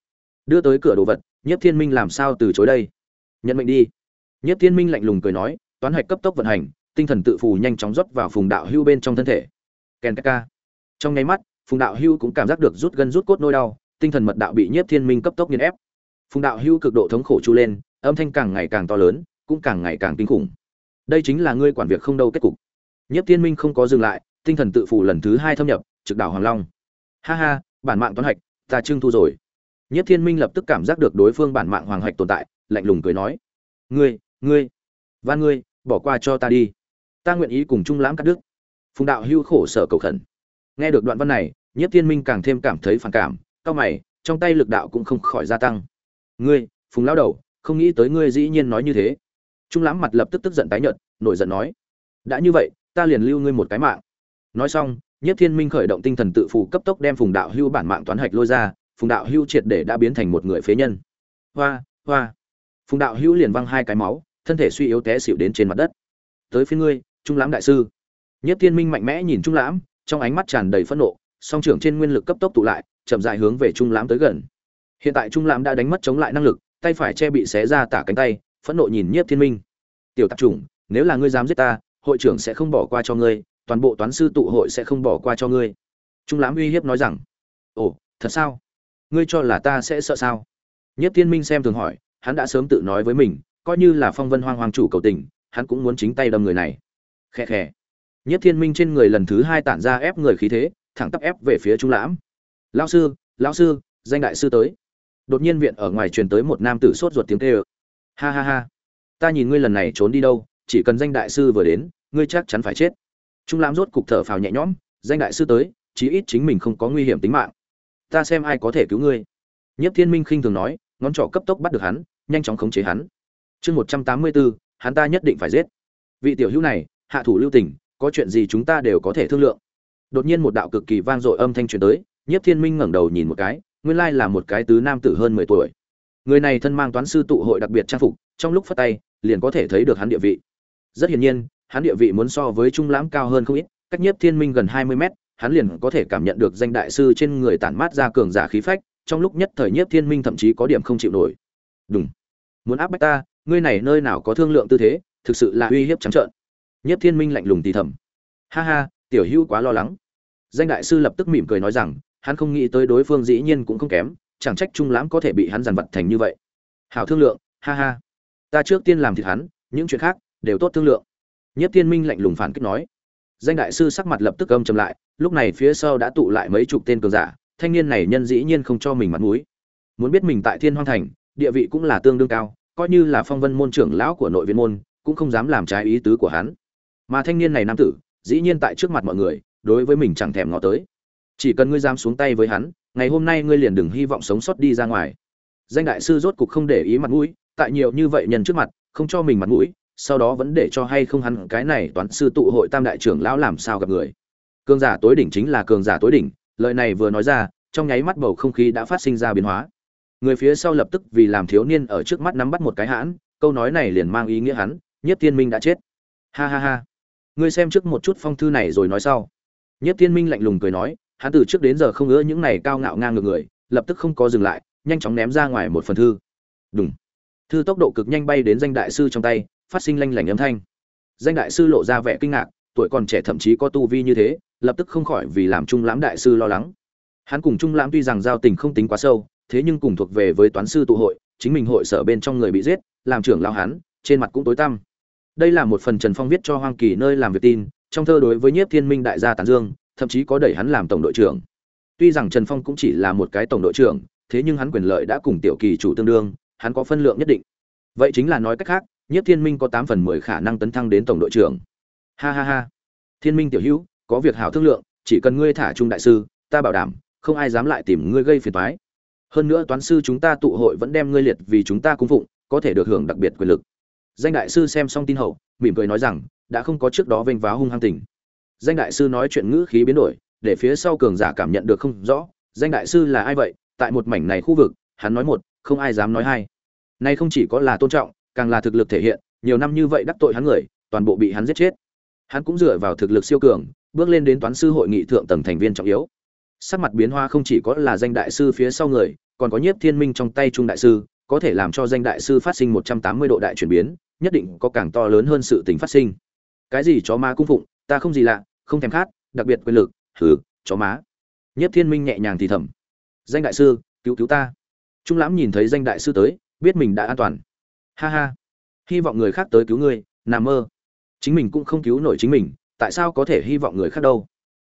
Đưa tới cửa đồ vật, nhiếp thiên minh làm sao từ chối đây? Nhận mệnh đi. Nhiếp thiên minh lạnh lùng cười nói, toán hạch cấp tốc vận hành, tinh thần tự phù nhanh chóng rót vào phùng đạo hưu bên trong thân thể. Ken ca. trong nháy mắt, phùng đạo hưu cũng cảm giác được rút gân rút cốt nỗi đau, tinh thần mật đạo bị nhiếp thiên minh cấp tốc nghiền ép. Phùng đạo hưu cực độ thống khổ chu lên, âm thanh càng ngày càng to lớn, cũng càng ngày càng kinh khủng. Đây chính là ngươi quản việc không đâu kết cục. Nhiếp thiên minh không có dừng lại, tinh thần tự phủ lần thứ hai thâm nhập, trực đảo hoàng long. Ha ha, bản mạng toán hạch ta trưng thu rồi. Nhất thiên minh lập tức cảm giác được đối phương bản mạng hoàng hạch tồn tại, lạnh lùng cười nói. Ngươi ngươi và ngươi, bỏ qua cho ta đi. Ta nguyện ý cùng trung lãm cắt đức phùng đạo hưu khổ sở cầu khẩn. Nghe được đoạn văn này nhất thiên minh càng thêm cảm thấy phản cảm, cao mày, trong tay lực đạo cũng không khỏi gia tăng. Ngươi, phùng lao đầu, không nghĩ tới ngươi dĩ nhiên nói như thế. Trung lãm mặt lập tức tức giận tái nhợt, nổi giận nói. Đã như vậy, ta liền lưu ngươi một cái mạng. Nói xong nhất thiên minh khởi động tinh thần tự phụ cấp tốc đem phùng đạo hưu bản mạng toán hạch lôi ra, phùng đạo hưu triệt để đã biến thành một người phế nhân. Hoa hoa. Phùng đạo hưu liền văng hai cái máu, thân thể suy yếu té xịu đến trên mặt đất. Tới phía ngươi, trung lãm đại sư. Nhất thiên minh mạnh mẽ nhìn trung lãm, trong ánh mắt tràn đầy phẫn nộ, song trưởng trên nguyên lực cấp tốc tụ lại, chậm rãi hướng về trung lãm tới gần. Hiện tại trung lãm đã đánh mất chống lại năng lực, tay phải che bị xé ra tả cánh tay, phẫn nộ nhìn nhiếp thiên minh. Tiểu tạp chủng, nếu là ngươi dám giết ta, hội trưởng sẽ không bỏ qua cho ngươi toàn bộ toán sư tụ hội sẽ không bỏ qua cho ngươi. Trung lãm uy hiếp nói rằng, ồ, thật sao? Ngươi cho là ta sẽ sợ sao? Nhất thiên minh xem thường hỏi, hắn đã sớm tự nói với mình, coi như là phong vân hoang hoàng chủ cầu tình, hắn cũng muốn chính tay đâm người này. Khe khe. nhất thiên minh trên người lần thứ hai tản ra ép người khí thế, thẳng tắp ép về phía trung lãm. Lão sư lão sư, danh đại sư tới. Đột nhiên viện ở ngoài truyền tới một nam tử sốt ruột tiếng kêu. Ha ha ha. Ta nhìn ngươi lần này trốn đi đâu, chỉ cần danh đại sư vừa đến, ngươi chắc chắn phải chết trung lãm rốt cục thở phào nhẹ nhõm, danh đại sư tới, chí ít chính mình không có nguy hiểm tính mạng. Ta xem ai có thể cứu ngươi. Nhiếp thiên minh khinh thường nói, ngón trỏ cấp tốc bắt được hắn, nhanh chóng khống chế hắn. Chương một trăm tám mươi bốn, hắn ta nhất định phải giết. Vị tiểu hữu này, hạ thủ lưu tình, có chuyện gì chúng ta đều có thể thương lượng. Đột nhiên một đạo cực kỳ vang dội âm thanh truyền tới, Nhiếp thiên minh ngẩng đầu nhìn một cái, nguyên lai là một cái tứ nam tử hơn mười tuổi. Người này thân mang toán sư tụ hội đặc biệt trang phục, trong lúc phát tay, liền có thể thấy được hắn địa vị. Rất hiển nhiên hắn địa vị muốn so với trung lãm cao hơn không ít, cách nhiếp thiên minh gần hai mươi mét, hắn liền có thể cảm nhận được danh đại sư trên người tản mát ra cường giả khí phách, trong lúc nhất thời nhiếp thiên minh thậm chí có điểm không chịu nổi. Đúng muốn áp bách ta, ngươi này nơi nào có thương lượng tư thế, thực sự là uy hiếp trắng trợn. Nhiếp thiên minh lạnh lùng thì thầm. Ha ha, tiểu hữu quá lo lắng. Danh đại sư lập tức mỉm cười nói rằng, hắn không nghĩ tới đối phương dĩ nhiên cũng không kém, chẳng trách trung lãm có thể bị hắn dằn vặt thành như vậy. Hảo thương lượng, ha ha. Ta trước tiên làm thịt hắn, những chuyện khác đều tốt thương lượng nhất thiên minh lạnh lùng phản kích nói. Danh đại sư sắc mặt lập tức âm trầm lại, lúc này phía sau đã tụ lại mấy chục tên cường giả, thanh niên này nhân dĩ nhiên không cho mình mặt mũi. Muốn biết mình tại thiên hoang thành, địa vị cũng là tương đương cao, coi như là phong vân môn trưởng lão của nội viện môn, cũng không dám làm trái ý tứ của hắn. Mà thanh niên này nam tử, dĩ nhiên tại trước mặt mọi người, đối với mình chẳng thèm ngó tới. Chỉ cần ngươi dám xuống tay với hắn, ngày hôm nay ngươi liền đừng hy vọng sống sót đi ra ngoài. Danh đại sư rốt cục không để ý mặt mũi, tại nhiều như vậy nhân trước mặt, không cho mình mặt mũi sau đó vẫn để cho hay không hắn cái này toán sư tụ hội tam đại trưởng lão làm sao gặp người. Cường giả tối đỉnh chính là cường giả tối đỉnh, lời này vừa nói ra, trong nháy mắt bầu không khí đã phát sinh ra biến hóa. Người phía sau lập tức vì làm thiếu niên ở trước mắt nắm bắt một cái hãn, câu nói này liền mang ý nghĩa hắn, nhất thiên minh đã chết. Ha ha ha. Ngươi xem trước một chút phong thư này rồi nói sau. Nhất thiên minh lạnh lùng cười nói, hắn từ trước đến giờ không ngỡ những này cao ngạo ngang ngược người, lập tức không có dừng lại, nhanh chóng ném ra ngoài một phần thư. Đúng thư tốc độ cực nhanh bay đến danh đại sư trong tay phát sinh lanh lảnh âm thanh. Danh đại sư lộ ra vẻ kinh ngạc, tuổi còn trẻ thậm chí có tu vi như thế, lập tức không khỏi vì làm trung lãm đại sư lo lắng. Hắn cùng trung lãm tuy rằng giao tình không tính quá sâu, thế nhưng cùng thuộc về với toán sư tụ hội, chính mình hội sở bên trong người bị giết, làm trưởng lao hắn, trên mặt cũng tối tăm. Đây là một phần trần phong viết cho hoang kỳ nơi làm việc tin, trong thơ đối với nhiếp thiên minh đại gia tản dương, thậm chí có đẩy hắn làm tổng đội trưởng. Tuy rằng trần phong cũng chỉ là một cái tổng đội trưởng, thế nhưng hắn quyền lợi đã cùng tiểu kỳ chủ tương đương, hắn có phân lượng nhất định. Vậy chính là nói cách khác nhiếp thiên minh có tám phần mười khả năng tấn thăng đến tổng đội trưởng. Ha ha ha. Thiên minh tiểu hữu, có việc hảo thương lượng, chỉ cần ngươi thả trung đại sư, ta bảo đảm, không ai dám lại tìm ngươi gây phiền toái. Hơn nữa toán sư chúng ta tụ hội vẫn đem ngươi liệt vì chúng ta cung phụng, có thể được hưởng đặc biệt quyền lực. Danh đại sư xem xong tin hậu, mỉm cười nói rằng, đã không có trước đó vênh váo hung hăng tình. Danh đại sư nói chuyện ngữ khí biến đổi, để phía sau cường giả cảm nhận được không rõ, danh đại sư là ai vậy? Tại một mảnh này khu vực, hắn nói một, không ai dám nói hai. Nay không chỉ có là tôn trọng càng là thực lực thể hiện, nhiều năm như vậy đắc tội hắn người, toàn bộ bị hắn giết chết. Hắn cũng dựa vào thực lực siêu cường, bước lên đến toán sư hội nghị thượng tầng thành viên trọng yếu. Sắc mặt biến hoa không chỉ có là danh đại sư phía sau người, còn có nhiếp thiên minh trong tay trung đại sư, có thể làm cho danh đại sư phát sinh một trăm tám mươi độ đại chuyển biến, nhất định có càng to lớn hơn sự tình phát sinh. Cái gì chó ma cung phụng, ta không gì lạ, không thèm khát, đặc biệt quyền lực thử chó má. Nhất thiên minh nhẹ nhàng thì thầm. Danh đại sư, cứu cứu ta. Trung lãm nhìn thấy danh đại sư tới, biết mình đã an toàn ha ha. Hy vọng người khác tới cứu ngươi nằm mơ. Chính mình cũng không cứu nổi chính mình, tại sao có thể hy vọng người khác đâu?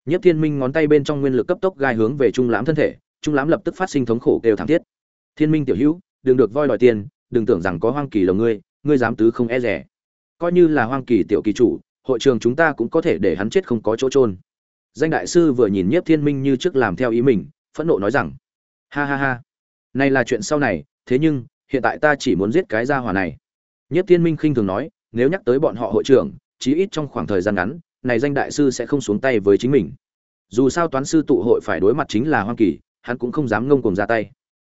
Nhất thiên minh ngón tay bên trong nguyên lực cấp tốc gai hướng về trung lãm thân thể, trung lãm lập tức phát sinh thống khổ kêu thảm thiết. Thiên minh tiểu hữu, đừng được voi đòi tiền, đừng tưởng rằng có hoang kỳ lồng ngươi ngươi dám tứ không e rẻ. Coi như là hoang kỳ tiểu kỳ chủ, hội trường chúng ta cũng có thể để hắn chết không có chỗ trôn danh đại sư vừa nhìn nhiếp thiên minh như trước làm theo ý mình, phẫn nộ nói rằng, ha ha ha. Này là chuyện sau này, thế nhưng hiện tại ta chỉ muốn giết cái gia hỏa này. Nhất thiên minh khinh thường nói, nếu nhắc tới bọn họ hội trưởng, chí ít trong khoảng thời gian ngắn, này danh đại sư sẽ không xuống tay với chính mình. Dù sao toán sư tụ hội phải đối mặt chính là hoang kỳ, hắn cũng không dám ngông cuồng ra tay.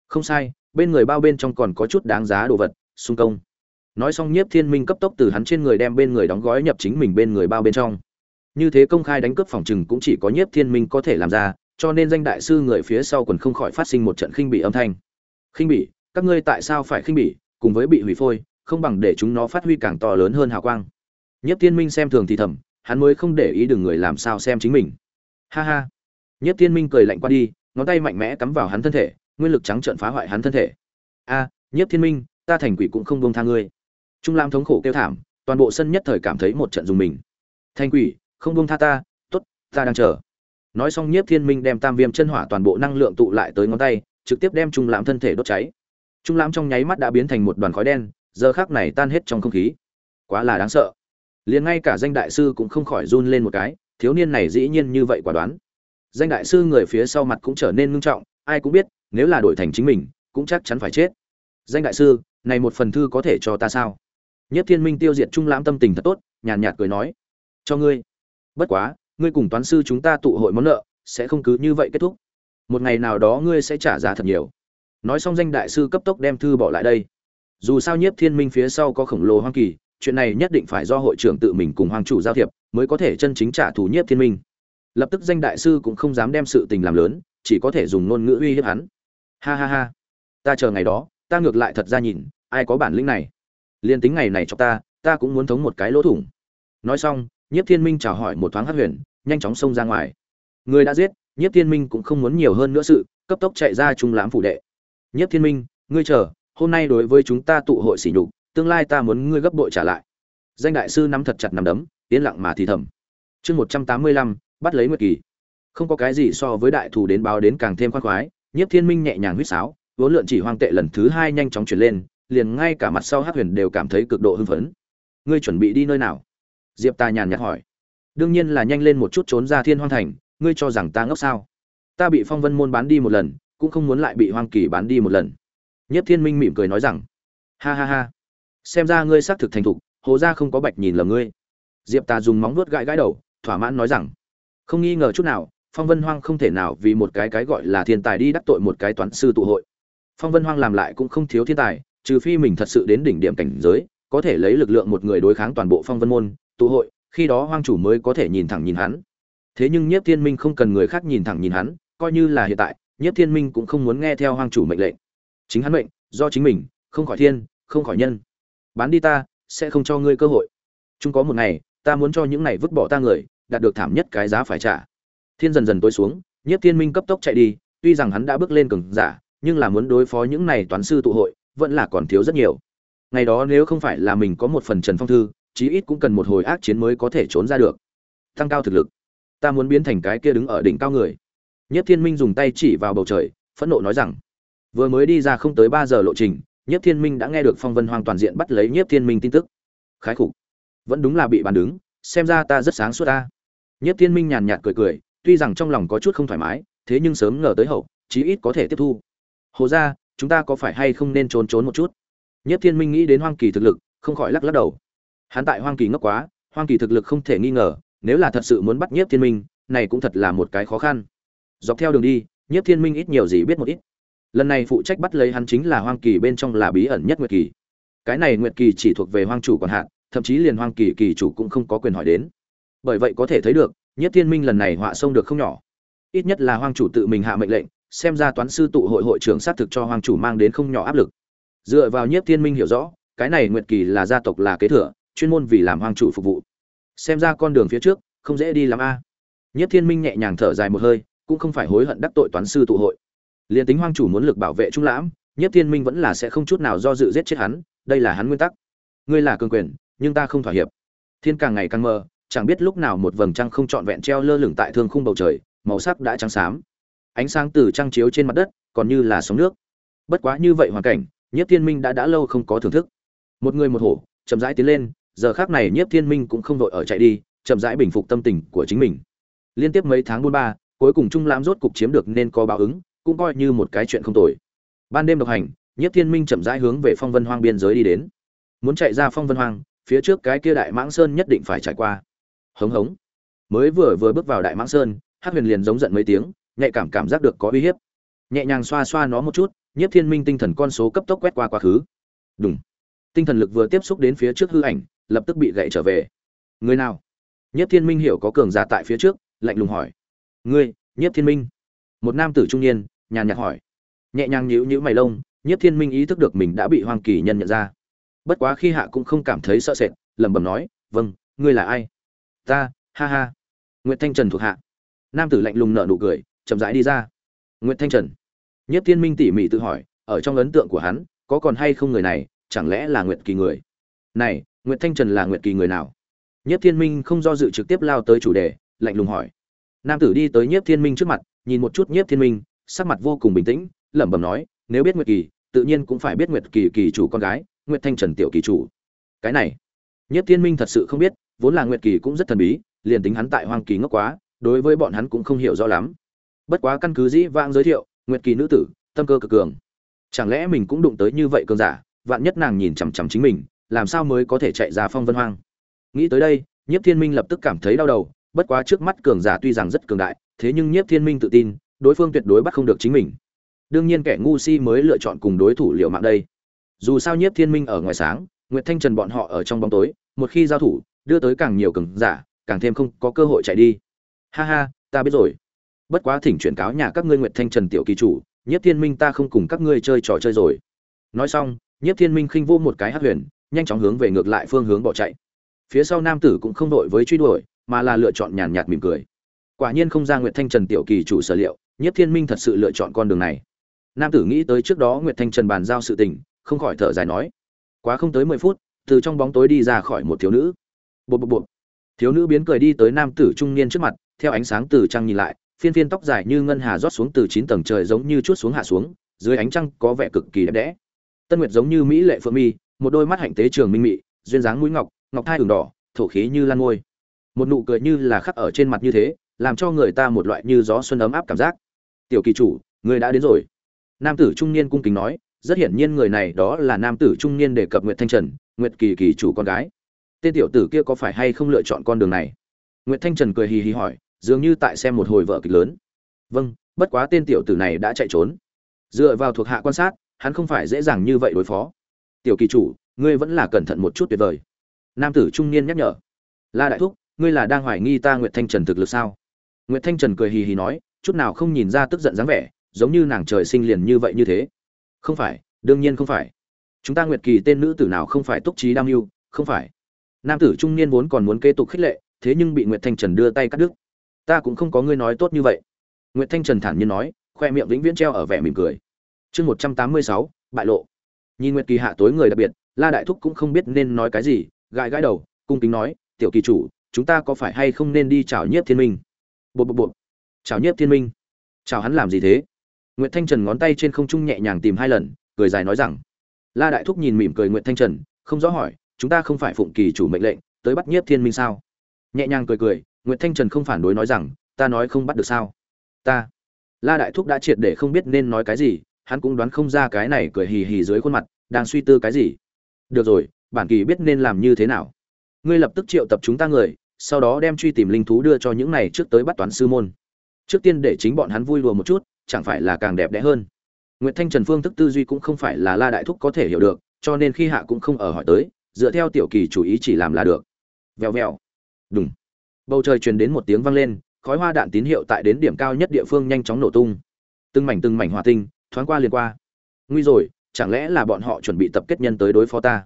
Không sai, bên người bao bên trong còn có chút đáng giá đồ vật, xung công. Nói xong nhiếp thiên minh cấp tốc từ hắn trên người đem bên người đóng gói nhập chính mình bên người bao bên trong. Như thế công khai đánh cướp phòng trừng cũng chỉ có nhiếp thiên minh có thể làm ra, cho nên danh đại sư người phía sau còn không khỏi phát sinh một trận khinh bị âm thanh. Khinh bỉ? Các ngươi tại sao phải khinh bỉ, cùng với bị hủy phôi, không bằng để chúng nó phát huy càng to lớn hơn hào quang. Nhất thiên minh xem thường thì thầm, hắn mới không để ý đừng người làm sao xem chính mình. Ha ha. Nhất thiên minh cười lạnh qua đi, ngón tay mạnh mẽ cắm vào hắn thân thể, nguyên lực trắng trợn phá hoại hắn thân thể. A, nhất thiên minh, ta thành quỷ cũng không buông tha ngươi. Trung lam thống khổ kêu thảm, toàn bộ sân nhất thời cảm thấy một trận dùng mình. Thành quỷ, không buông tha ta, tốt, ta đang chờ. Nói xong nhiếp thiên minh đem tam viêm chân hỏa toàn bộ năng lượng tụ lại tới ngón tay, trực tiếp đem trung lãm thân thể đốt cháy trung lãm trong nháy mắt đã biến thành một đoàn khói đen, giờ khắc này tan hết trong không khí. Quá là đáng sợ. Liền ngay cả danh đại sư cũng không khỏi run lên một cái, thiếu niên này dĩ nhiên như vậy quả đoán. Danh đại sư người phía sau mặt cũng trở nên nghiêm trọng, ai cũng biết, nếu là đổi thành chính mình, cũng chắc chắn phải chết. Danh đại sư, này một phần thư có thể cho ta sao? Nhất thiên minh tiêu diệt trung lãm tâm tình thật tốt, nhàn nhạt cười nói. Cho ngươi. Bất quá, ngươi cùng toán sư chúng ta tụ hội món nợ, sẽ không cứ như vậy kết thúc. Một ngày nào đó ngươi sẽ trả giá thật nhiều nói xong danh đại sư cấp tốc đem thư bỏ lại đây. Dù sao nhiếp thiên minh phía sau có khổng lồ hoang kỳ, chuyện này nhất định phải do hội trưởng tự mình cùng hoàng chủ giao thiệp mới có thể chân chính trả thù nhiếp thiên minh. Lập tức danh đại sư cũng không dám đem sự tình làm lớn, chỉ có thể dùng ngôn ngữ uy hiếp hắn. Ha ha ha. Ta chờ ngày đó, ta ngược lại thật ra nhìn, ai có bản lĩnh này. Liên tính ngày này cho ta ta cũng muốn thống một cái lỗ thủng. Nói xong, nhiếp thiên minh chào hỏi một thoáng hát huyền, nhanh chóng xông ra ngoài. Người đã giết, nhiếp thiên minh cũng không muốn nhiều hơn nữa sự, cấp tốc chạy ra trung lãm phủ đệ nhiếp thiên minh, ngươi chờ, hôm nay đối với chúng ta tụ hội sỉ nhục, tương lai ta muốn ngươi gấp bội trả lại. Danh đại sư nắm thật chặt nắm đấm, yên lặng mà thì thầm. Chương một trăm tám mươi lăm, bắt lấy nguyệt kỳ. Không có cái gì so với đại thủ đến báo đến càng thêm khoan khoái nhiếp thiên minh nhẹ nhàng huýt sáo, vốn lượn chỉ hoang tệ lần thứ hai nhanh chóng chuyển lên, liền ngay cả mặt sau hắc huyền đều cảm thấy cực độ hưng phấn. Ngươi chuẩn bị đi nơi nào? Diệp ta nhàn nhạt hỏi. Đương nhiên là nhanh lên một chút trốn ra thiên hoang thành, ngươi cho rằng ta ngốc sao? Ta bị phong vân môn bán đi một lần cũng không muốn lại bị hoang kỳ bán đi một lần. Nhất thiên minh mỉm cười nói rằng, ha ha ha, xem ra ngươi xác thực thành thục, hồ ra không có bạch nhìn lầm ngươi. Diệp ta dùng móng vuốt gãi gãi đầu, thỏa mãn nói rằng, không nghi ngờ chút nào, phong vân hoang không thể nào vì một cái cái gọi là thiên tài đi đắc tội một cái toán sư tụ hội. Phong vân hoang làm lại cũng không thiếu thiên tài, trừ phi mình thật sự đến đỉnh điểm cảnh giới, có thể lấy lực lượng một người đối kháng toàn bộ phong vân môn, tụ hội, khi đó hoang chủ mới có thể nhìn thẳng nhìn hắn. Thế nhưng nhiếp thiên minh không cần người khác nhìn thẳng nhìn hắn, coi như là hiện tại nhiếp thiên minh cũng không muốn nghe theo hoang chủ mệnh lệnh. Chính hắn mệnh, do chính mình, không khỏi thiên, không khỏi nhân. Bán đi ta, sẽ không cho ngươi cơ hội. Chúng có một ngày, ta muốn cho những này vứt bỏ ta người, đạt được thảm nhất cái giá phải trả. Thiên dần dần tối xuống, nhiếp thiên minh cấp tốc chạy đi, tuy rằng hắn đã bước lên cường giả, nhưng là muốn đối phó những này toán sư tụ hội, vẫn là còn thiếu rất nhiều. Ngày đó nếu không phải là mình có một phần trần phong thư, chí ít cũng cần một hồi ác chiến mới có thể trốn ra được. Tăng cao thực lực. Ta muốn biến thành cái kia đứng ở đỉnh cao người nhất thiên minh dùng tay chỉ vào bầu trời phẫn nộ nói rằng vừa mới đi ra không tới ba giờ lộ trình nhất thiên minh đã nghe được phong vân hoang toàn diện bắt lấy nhất thiên minh tin tức. Khái khủng, vẫn đúng là bị bàn đứng xem ra ta rất sáng suốt ta. Nhất thiên minh nhàn nhạt cười cười tuy rằng trong lòng có chút không thoải mái thế nhưng sớm ngờ tới hậu chí ít có thể tiếp thu. Hồ ra chúng ta có phải hay không nên trốn trốn một chút? Nhất thiên minh nghĩ đến hoang kỳ thực lực không khỏi lắc lắc đầu. Hắn tại hoang kỳ ngốc quá hoang kỳ thực lực không thể nghi ngờ nếu là thật sự muốn bắt nhiếp thiên minh này cũng thật là một cái khó khăn dọc theo đường đi, nhiếp thiên minh ít nhiều gì biết một ít. Lần này phụ trách bắt lấy hắn chính là hoang kỳ, bên trong là bí ẩn nhất nguyệt kỳ. Cái này nguyệt kỳ chỉ thuộc về hoang chủ còn hạn thậm chí liền hoang kỳ kỳ chủ cũng không có quyền hỏi đến. Bởi vậy có thể thấy được, nhiếp thiên minh lần này họa sông được không nhỏ. Ít nhất là hoang chủ tự mình hạ mệnh lệnh, xem ra toán sư tụ hội hội trưởng xác thực cho hoang chủ mang đến không nhỏ áp lực. Dựa vào nhiếp thiên minh hiểu rõ, cái này nguyệt kỳ là gia tộc là kế thừa, chuyên môn vì làm hoang chủ phục vụ. Xem ra con đường phía trước, không dễ đi lắm a. À. nhất thiên minh nhẹ nhàng thở dài một hơi cũng không phải hối hận đắc tội toán sư tụ hội. Liền tính hoang chủ muốn lực bảo vệ trung lãm nhất thiên minh vẫn là sẽ không chút nào do dự giết chết hắn, đây là hắn nguyên tắc. Ngươi là cường quyền, nhưng ta không thỏa hiệp. Thiên càng ngày càng mờ, chẳng biết lúc nào một vầng trăng không trọn vẹn treo lơ lửng tại thương khung bầu trời, màu sắc đã trắng xám. Ánh sáng từ trăng chiếu trên mặt đất, còn như là sóng nước. Bất quá như vậy hoàn cảnh, nhiếp thiên minh đã đã lâu không có thưởng thức. Một người một hổ, chậm rãi tiến lên, giờ khác này nhiếp thiên minh cũng không vội ở chạy đi, chậm rãi bình phục tâm tình của chính mình. Liên tiếp mấy tháng buôn ba cuối cùng trung lãm rốt cục chiếm được nên có báo ứng, cũng coi như một cái chuyện không tồi. Ban đêm độc hành, nhiếp thiên minh chậm rãi hướng về phong vân hoang biên giới đi đến. Muốn chạy ra phong vân hoang, phía trước cái kia đại mãng sơn nhất định phải trải qua. Hống hống. Mới vừa vừa bước vào đại mãng sơn, hắc huyền liền giống giận mấy tiếng, nhạy cảm cảm giác được có uy hiếp. Nhẹ nhàng xoa xoa nó một chút, nhiếp thiên minh tinh thần con số cấp tốc quét qua quá khứ. Đúng tinh thần lực vừa tiếp xúc đến phía trước hư ảnh, lập tức bị gậy trở về. Người nào? Nhiếp thiên minh hiểu có cường giả tại phía trước, lạnh lùng hỏi ngươi, nhiếp thiên minh. Một nam tử trung niên, nhàn nhạt hỏi. Nhẹ nhàng nhíu nhíu mày lông, nhiếp thiên minh ý thức được mình đã bị hoàng kỳ nhân nhận ra. Bất quá khi hạ cũng không cảm thấy sợ sệt, lẩm bẩm nói vâng ngươi là ai? Ta, ha ha. Nguyễn thanh trần thuộc hạ. Nam tử lạnh lùng nở nụ cười, chậm rãi đi ra. Nguyễn thanh trần. Nhất thiên minh tỉ mỉ tự hỏi, ở trong ấn tượng của hắn, có còn hay không người này, chẳng lẽ là nguyệt kỳ người? Này, Nguyệt thanh trần là nguyệt kỳ người nào? Nhất thiên minh không do dự trực tiếp lao tới chủ đề, lạnh lùng hỏi nam tử đi tới nhiếp thiên minh trước mặt, nhìn một chút nhiếp thiên minh, sắc mặt vô cùng bình tĩnh, lẩm bẩm nói, nếu biết nguyệt kỳ, tự nhiên cũng phải biết nguyệt kỳ kỳ chủ con gái, nguyệt thanh trần tiểu kỳ chủ. Cái này, nhiếp thiên minh thật sự không biết, vốn là nguyệt kỳ cũng rất thần bí, liền tính hắn tại hoang kỳ ngốc quá, đối với bọn hắn cũng không hiểu rõ lắm. Bất quá căn cứ dĩ vãng giới thiệu, nguyệt kỳ nữ tử, tâm cơ cực cường. Chẳng lẽ mình cũng đụng tới như vậy cường giả, vạn nhất nàng nhìn chằm chằm chính mình, làm sao mới có thể chạy ra phong vân hoang? Nghĩ tới đây, nhiếp thiên minh lập tức cảm thấy đau đầu bất quá trước mắt cường giả tuy rằng rất cường đại, thế nhưng nhiếp thiên minh tự tin, đối phương tuyệt đối bắt không được chính mình. Đương nhiên kẻ ngu si mới lựa chọn cùng đối thủ liều mạng đây. Dù sao nhiếp thiên minh ở ngoài sáng, nguyệt thanh trần bọn họ ở trong bóng tối, một khi giao thủ, đưa tới càng nhiều cường giả, càng thêm không có cơ hội chạy đi. Ha ha, ta biết rồi. Bất quá thỉnh chuyển cáo nhà các ngươi nguyệt thanh trần tiểu kỳ chủ, Nhiếp thiên minh ta không cùng các ngươi chơi trò chơi rồi. Nói xong, Nhiếp thiên minh khinh vô một cái hắc huyền, nhanh chóng hướng về ngược lại phương hướng bỏ chạy. Phía sau nam tử cũng không đội với truy đuổi mà là lựa chọn nhàn nhạt mỉm cười. Quả nhiên không ra nguyệt thanh trần tiểu kỳ chủ sở liệu nhất thiên minh thật sự lựa chọn con đường này. Nam tử nghĩ tới trước đó nguyệt thanh trần bàn giao sự tình, không khỏi thở dài nói, quá không tới mười phút, từ trong bóng tối đi ra khỏi một thiếu nữ. Bột bột bột thiếu nữ biến cười đi tới nam tử trung niên trước mặt, theo ánh sáng từ trăng nhìn lại, phiên phiên tóc dài như ngân hà rót xuống từ chín tầng trời giống như chút xuống hạ xuống, dưới ánh trăng có vẻ cực kỳ đẹp đẽ. Tân nguyệt giống như mỹ lệ phượng mi, một đôi mắt hạnh tế trường minh mị, duyên dáng mũi ngọc ngọc thai đường đỏ, thổ khí như lan ngôi một nụ cười như là khắc ở trên mặt như thế, làm cho người ta một loại như gió xuân ấm áp cảm giác. Tiểu kỳ chủ, người đã đến rồi. Nam tử trung niên cung kính nói, rất hiển nhiên người này đó là nam tử trung niên đề cập nguyệt thanh trần, nguyệt kỳ kỳ chủ con gái. Tên tiểu tử kia có phải hay không lựa chọn con đường này? Nguyệt thanh trần cười hì hì hỏi, dường như tại xem một hồi vợ kịch lớn. Vâng bất quá tên tiểu tử này đã chạy trốn. Dựa vào thuộc hạ quan sát, hắn không phải dễ dàng như vậy đối phó. Tiểu kỳ chủ, ngươi vẫn là cẩn thận một chút tuyệt vời. Nam tử trung niên nhắc nhở. La đại thúc ngươi là đang hoài nghi ta nguyệt thanh trần thực lực sao? Nguyệt thanh trần cười hì hì nói chút nào không nhìn ra tức giận dáng vẻ giống như nàng trời sinh liền như vậy như thế. Không phải đương nhiên không phải. Chúng ta nguyệt kỳ tên nữ tử nào không phải túc trí đam yêu, không phải. Nam tử trung niên vốn còn muốn kế tục khích lệ thế nhưng bị nguyệt thanh trần đưa tay cắt đứt. Ta cũng không có ngươi nói tốt như vậy. Nguyệt thanh trần thản nhiên nói khoe miệng vĩnh viễn treo ở vẻ mỉm cười. Chương một trăm tám mươi sáu bại lộ. Nhìn nguyệt kỳ hạ tối người đặc biệt la đại thúc cũng không biết nên nói cái gì gãi gãi đầu cung kính nói tiểu kỳ chủ chúng ta có phải hay không nên đi chào nhiếp thiên minh? Bộ bộ bộ chào nhiếp thiên minh. Chào hắn làm gì thế? Nguyễn thanh trần ngón tay trên không trung nhẹ nhàng tìm hai lần, cười dài nói rằng, la đại thúc nhìn mỉm cười nguyễn thanh trần, không rõ hỏi, chúng ta không phải phụng kỳ chủ mệnh lệnh, tới bắt nhiếp thiên minh sao? Nhẹ nhàng cười cười nguyễn thanh trần không phản đối nói rằng, ta nói không bắt được sao? Ta. La đại thúc đã triệt để không biết nên nói cái gì, hắn cũng đoán không ra cái này cười hì hì dưới khuôn mặt, đang suy tư cái gì. Được rồi, bản kỳ biết nên làm như thế nào. Ngươi lập tức triệu tập chúng ta người sau đó đem truy tìm linh thú đưa cho những này trước tới bắt toán sư môn trước tiên để chính bọn hắn vui lùa một chút chẳng phải là càng đẹp đẽ hơn Nguyệt Thanh Trần phương thức tư duy cũng không phải là La Đại Thúc có thể hiểu được, cho nên khi hạ cũng không ở hỏi tới, dựa theo tiểu kỳ chủ ý chỉ làm là được. Vèo vèo. Đùng. Bầu trời truyền đến một tiếng vang lên, khói hoa đạn tín hiệu tại đến điểm cao nhất địa phương nhanh chóng nổ tung. Từng mảnh từng mảnh hỏa tinh, thoáng qua liền qua. Nguy rồi, chẳng lẽ là bọn họ chuẩn bị tập kết nhân tới đối phó ta?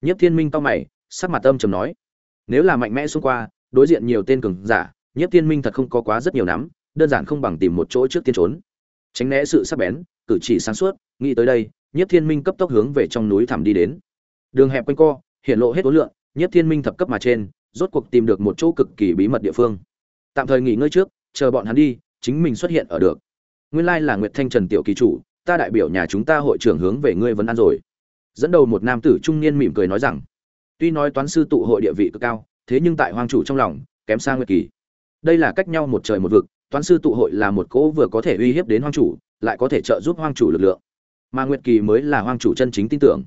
Nhiếp Thiên Minh cau mày, sắc mặt âm trầm nói: nếu là mạnh mẽ xung qua, đối diện nhiều tên cường giả, Nhiếp Thiên Minh thật không có quá rất nhiều nắm, đơn giản không bằng tìm một chỗ trước tiên trốn. Tránh né sự sắc bén, cử chỉ sáng suốt, nghĩ tới đây, Nhiếp Thiên Minh cấp tốc hướng về trong núi thẳm đi đến. Đường hẹp quanh co, hiện lộ hết ối lượng, Nhiếp Thiên Minh thập cấp mà trên, rốt cuộc tìm được một chỗ cực kỳ bí mật địa phương tạm thời nghỉ ngơi trước chờ bọn hắn đi chính mình xuất hiện ở được nguyên lai là nguyệt thanh trần tiểu kỳ chủ ta đại biểu nhà chúng ta hội trưởng hướng về ngươi vấn an rồi dẫn đầu một nam tử trung niên mỉm cười nói rằng tuy nói toán sư tụ hội địa vị cực cao, thế nhưng tại hoang chủ trong lòng, kém xa nguyệt kỳ. Đây là cách nhau một trời một vực, toán sư tụ hội là một cỗ vừa có thể uy hiếp đến hoang chủ, lại có thể trợ giúp hoang chủ lực lượng. Mà nguyệt kỳ mới là hoang chủ chân chính tin tưởng.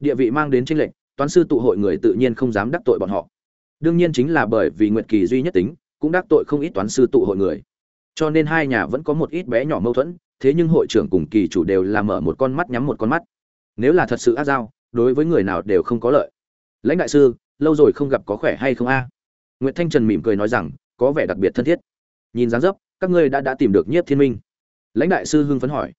Địa vị mang đến tranh lệch, toán sư tụ hội người tự nhiên không dám đắc tội bọn họ. Đương nhiên chính là bởi vì nguyệt kỳ duy nhất tính, cũng đắc tội không ít toán sư tụ hội người. Cho nên hai nhà vẫn có một ít bé nhỏ mâu thuẫn, thế nhưng hội trưởng cùng kỳ chủ đều là mở một con mắt nhắm một con mắt. Nếu là thật sự ác giao, đối với người nào đều không có lợi lãnh đại sư, lâu rồi không gặp có khỏe hay không a? À? nguyễn thanh trần mỉm cười nói rằng, có vẻ đặc biệt thân thiết. Nhìn dáng dấp, các ngươi đã đã tìm được nhiếp thiên minh. Lãnh đại sư hưng phấn hỏi.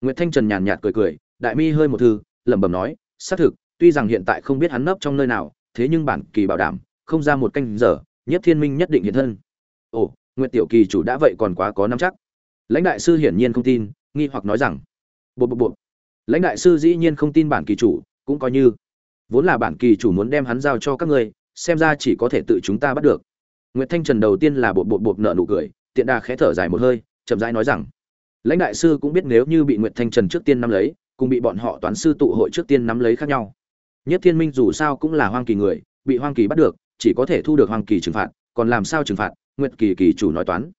Nguyễn thanh trần nhàn nhạt cười cười, đại mi hơi một thư, lẩm bẩm nói, xác thực, tuy rằng hiện tại không biết hắn nấp trong nơi nào, thế nhưng bản kỳ bảo đảm, không ra một canh giờ, nhiếp thiên minh nhất định hiện thân. Ồ, nguyệt tiểu kỳ chủ đã vậy còn quá có nắm chắc. Lãnh đại sư hiển nhiên không tin, nghi hoặc nói rằng bộ bộ bộ lãnh đại sư dĩ nhiên không tin bản kỳ chủ, cũng coi như vốn là bản kỳ chủ muốn đem hắn giao cho các ngươi, xem ra chỉ có thể tự chúng ta bắt được. Nguyệt thanh trần đầu tiên là bột bột bột nợ nụ cười, tiện đà khẽ thở dài một hơi, chậm rãi nói rằng, lãnh đại sư cũng biết nếu như bị nguyệt thanh trần trước tiên nắm lấy, cùng bị bọn họ toán sư tụ hội trước tiên nắm lấy khác nhau. Nhất thiên minh dù sao cũng là hoang kỳ người, bị hoang kỳ bắt được, chỉ có thể thu được hoang kỳ trừng phạt, còn làm sao trừng phạt? Nguyệt kỳ kỳ chủ nói toán.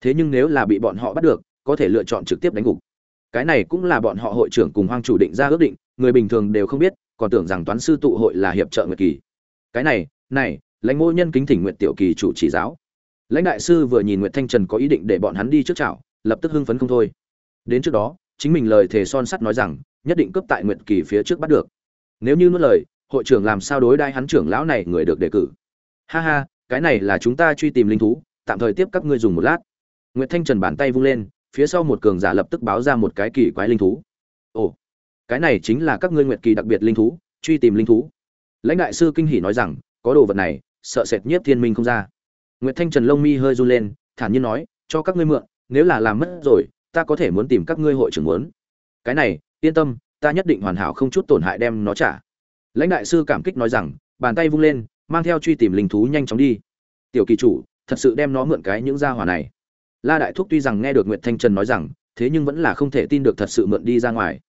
Thế nhưng nếu là bị bọn họ bắt được, có thể lựa chọn trực tiếp đánh gục. Cái này cũng là bọn họ hội trưởng cùng hoang chủ định ra ước định, người bình thường đều không biết còn tưởng rằng toán sư tụ hội là hiệp trợ nguyệt kỳ. Cái này này, lãnh ngô nhân kính thỉnh nguyện tiểu kỳ chủ chỉ giáo. Lãnh đại sư vừa nhìn nguyệt thanh trần có ý định để bọn hắn đi trước chảo, lập tức hưng phấn không thôi. Đến trước đó, chính mình lời thề son sắt nói rằng, nhất định cướp tại nguyệt kỳ phía trước bắt được. Nếu như nuốt lời, hội trưởng làm sao đối đai hắn trưởng lão này người được đề cử? Ha ha, cái này là chúng ta truy tìm linh thú, tạm thời tiếp các ngươi dùng một lát. Nguyệt thanh trần bàn tay vung lên, phía sau một cường giả lập tức báo ra một cái kỳ quái linh thú cái này chính là các ngươi nguyệt kỳ đặc biệt linh thú, truy tìm linh thú. Lãnh đại sư kinh hỉ nói rằng, có đồ vật này, sợ sệt nhiếp thiên minh không ra. Nguyệt thanh trần lông mi hơi run lên, thản nhiên nói, cho các ngươi mượn, nếu là làm mất rồi, ta có thể muốn tìm các ngươi hội trưởng muốn. Cái này, yên tâm, ta nhất định hoàn hảo không chút tổn hại đem nó trả. Lãnh đại sư cảm kích nói rằng, bàn tay vung lên, mang theo truy tìm linh thú nhanh chóng đi. Tiểu kỳ chủ, thật sự đem nó mượn cái những gia hỏa này. La đại thúc tuy rằng nghe được nguyệt thanh trần nói rằng, thế nhưng vẫn là không thể tin được thật sự mượn đi ra ngoài.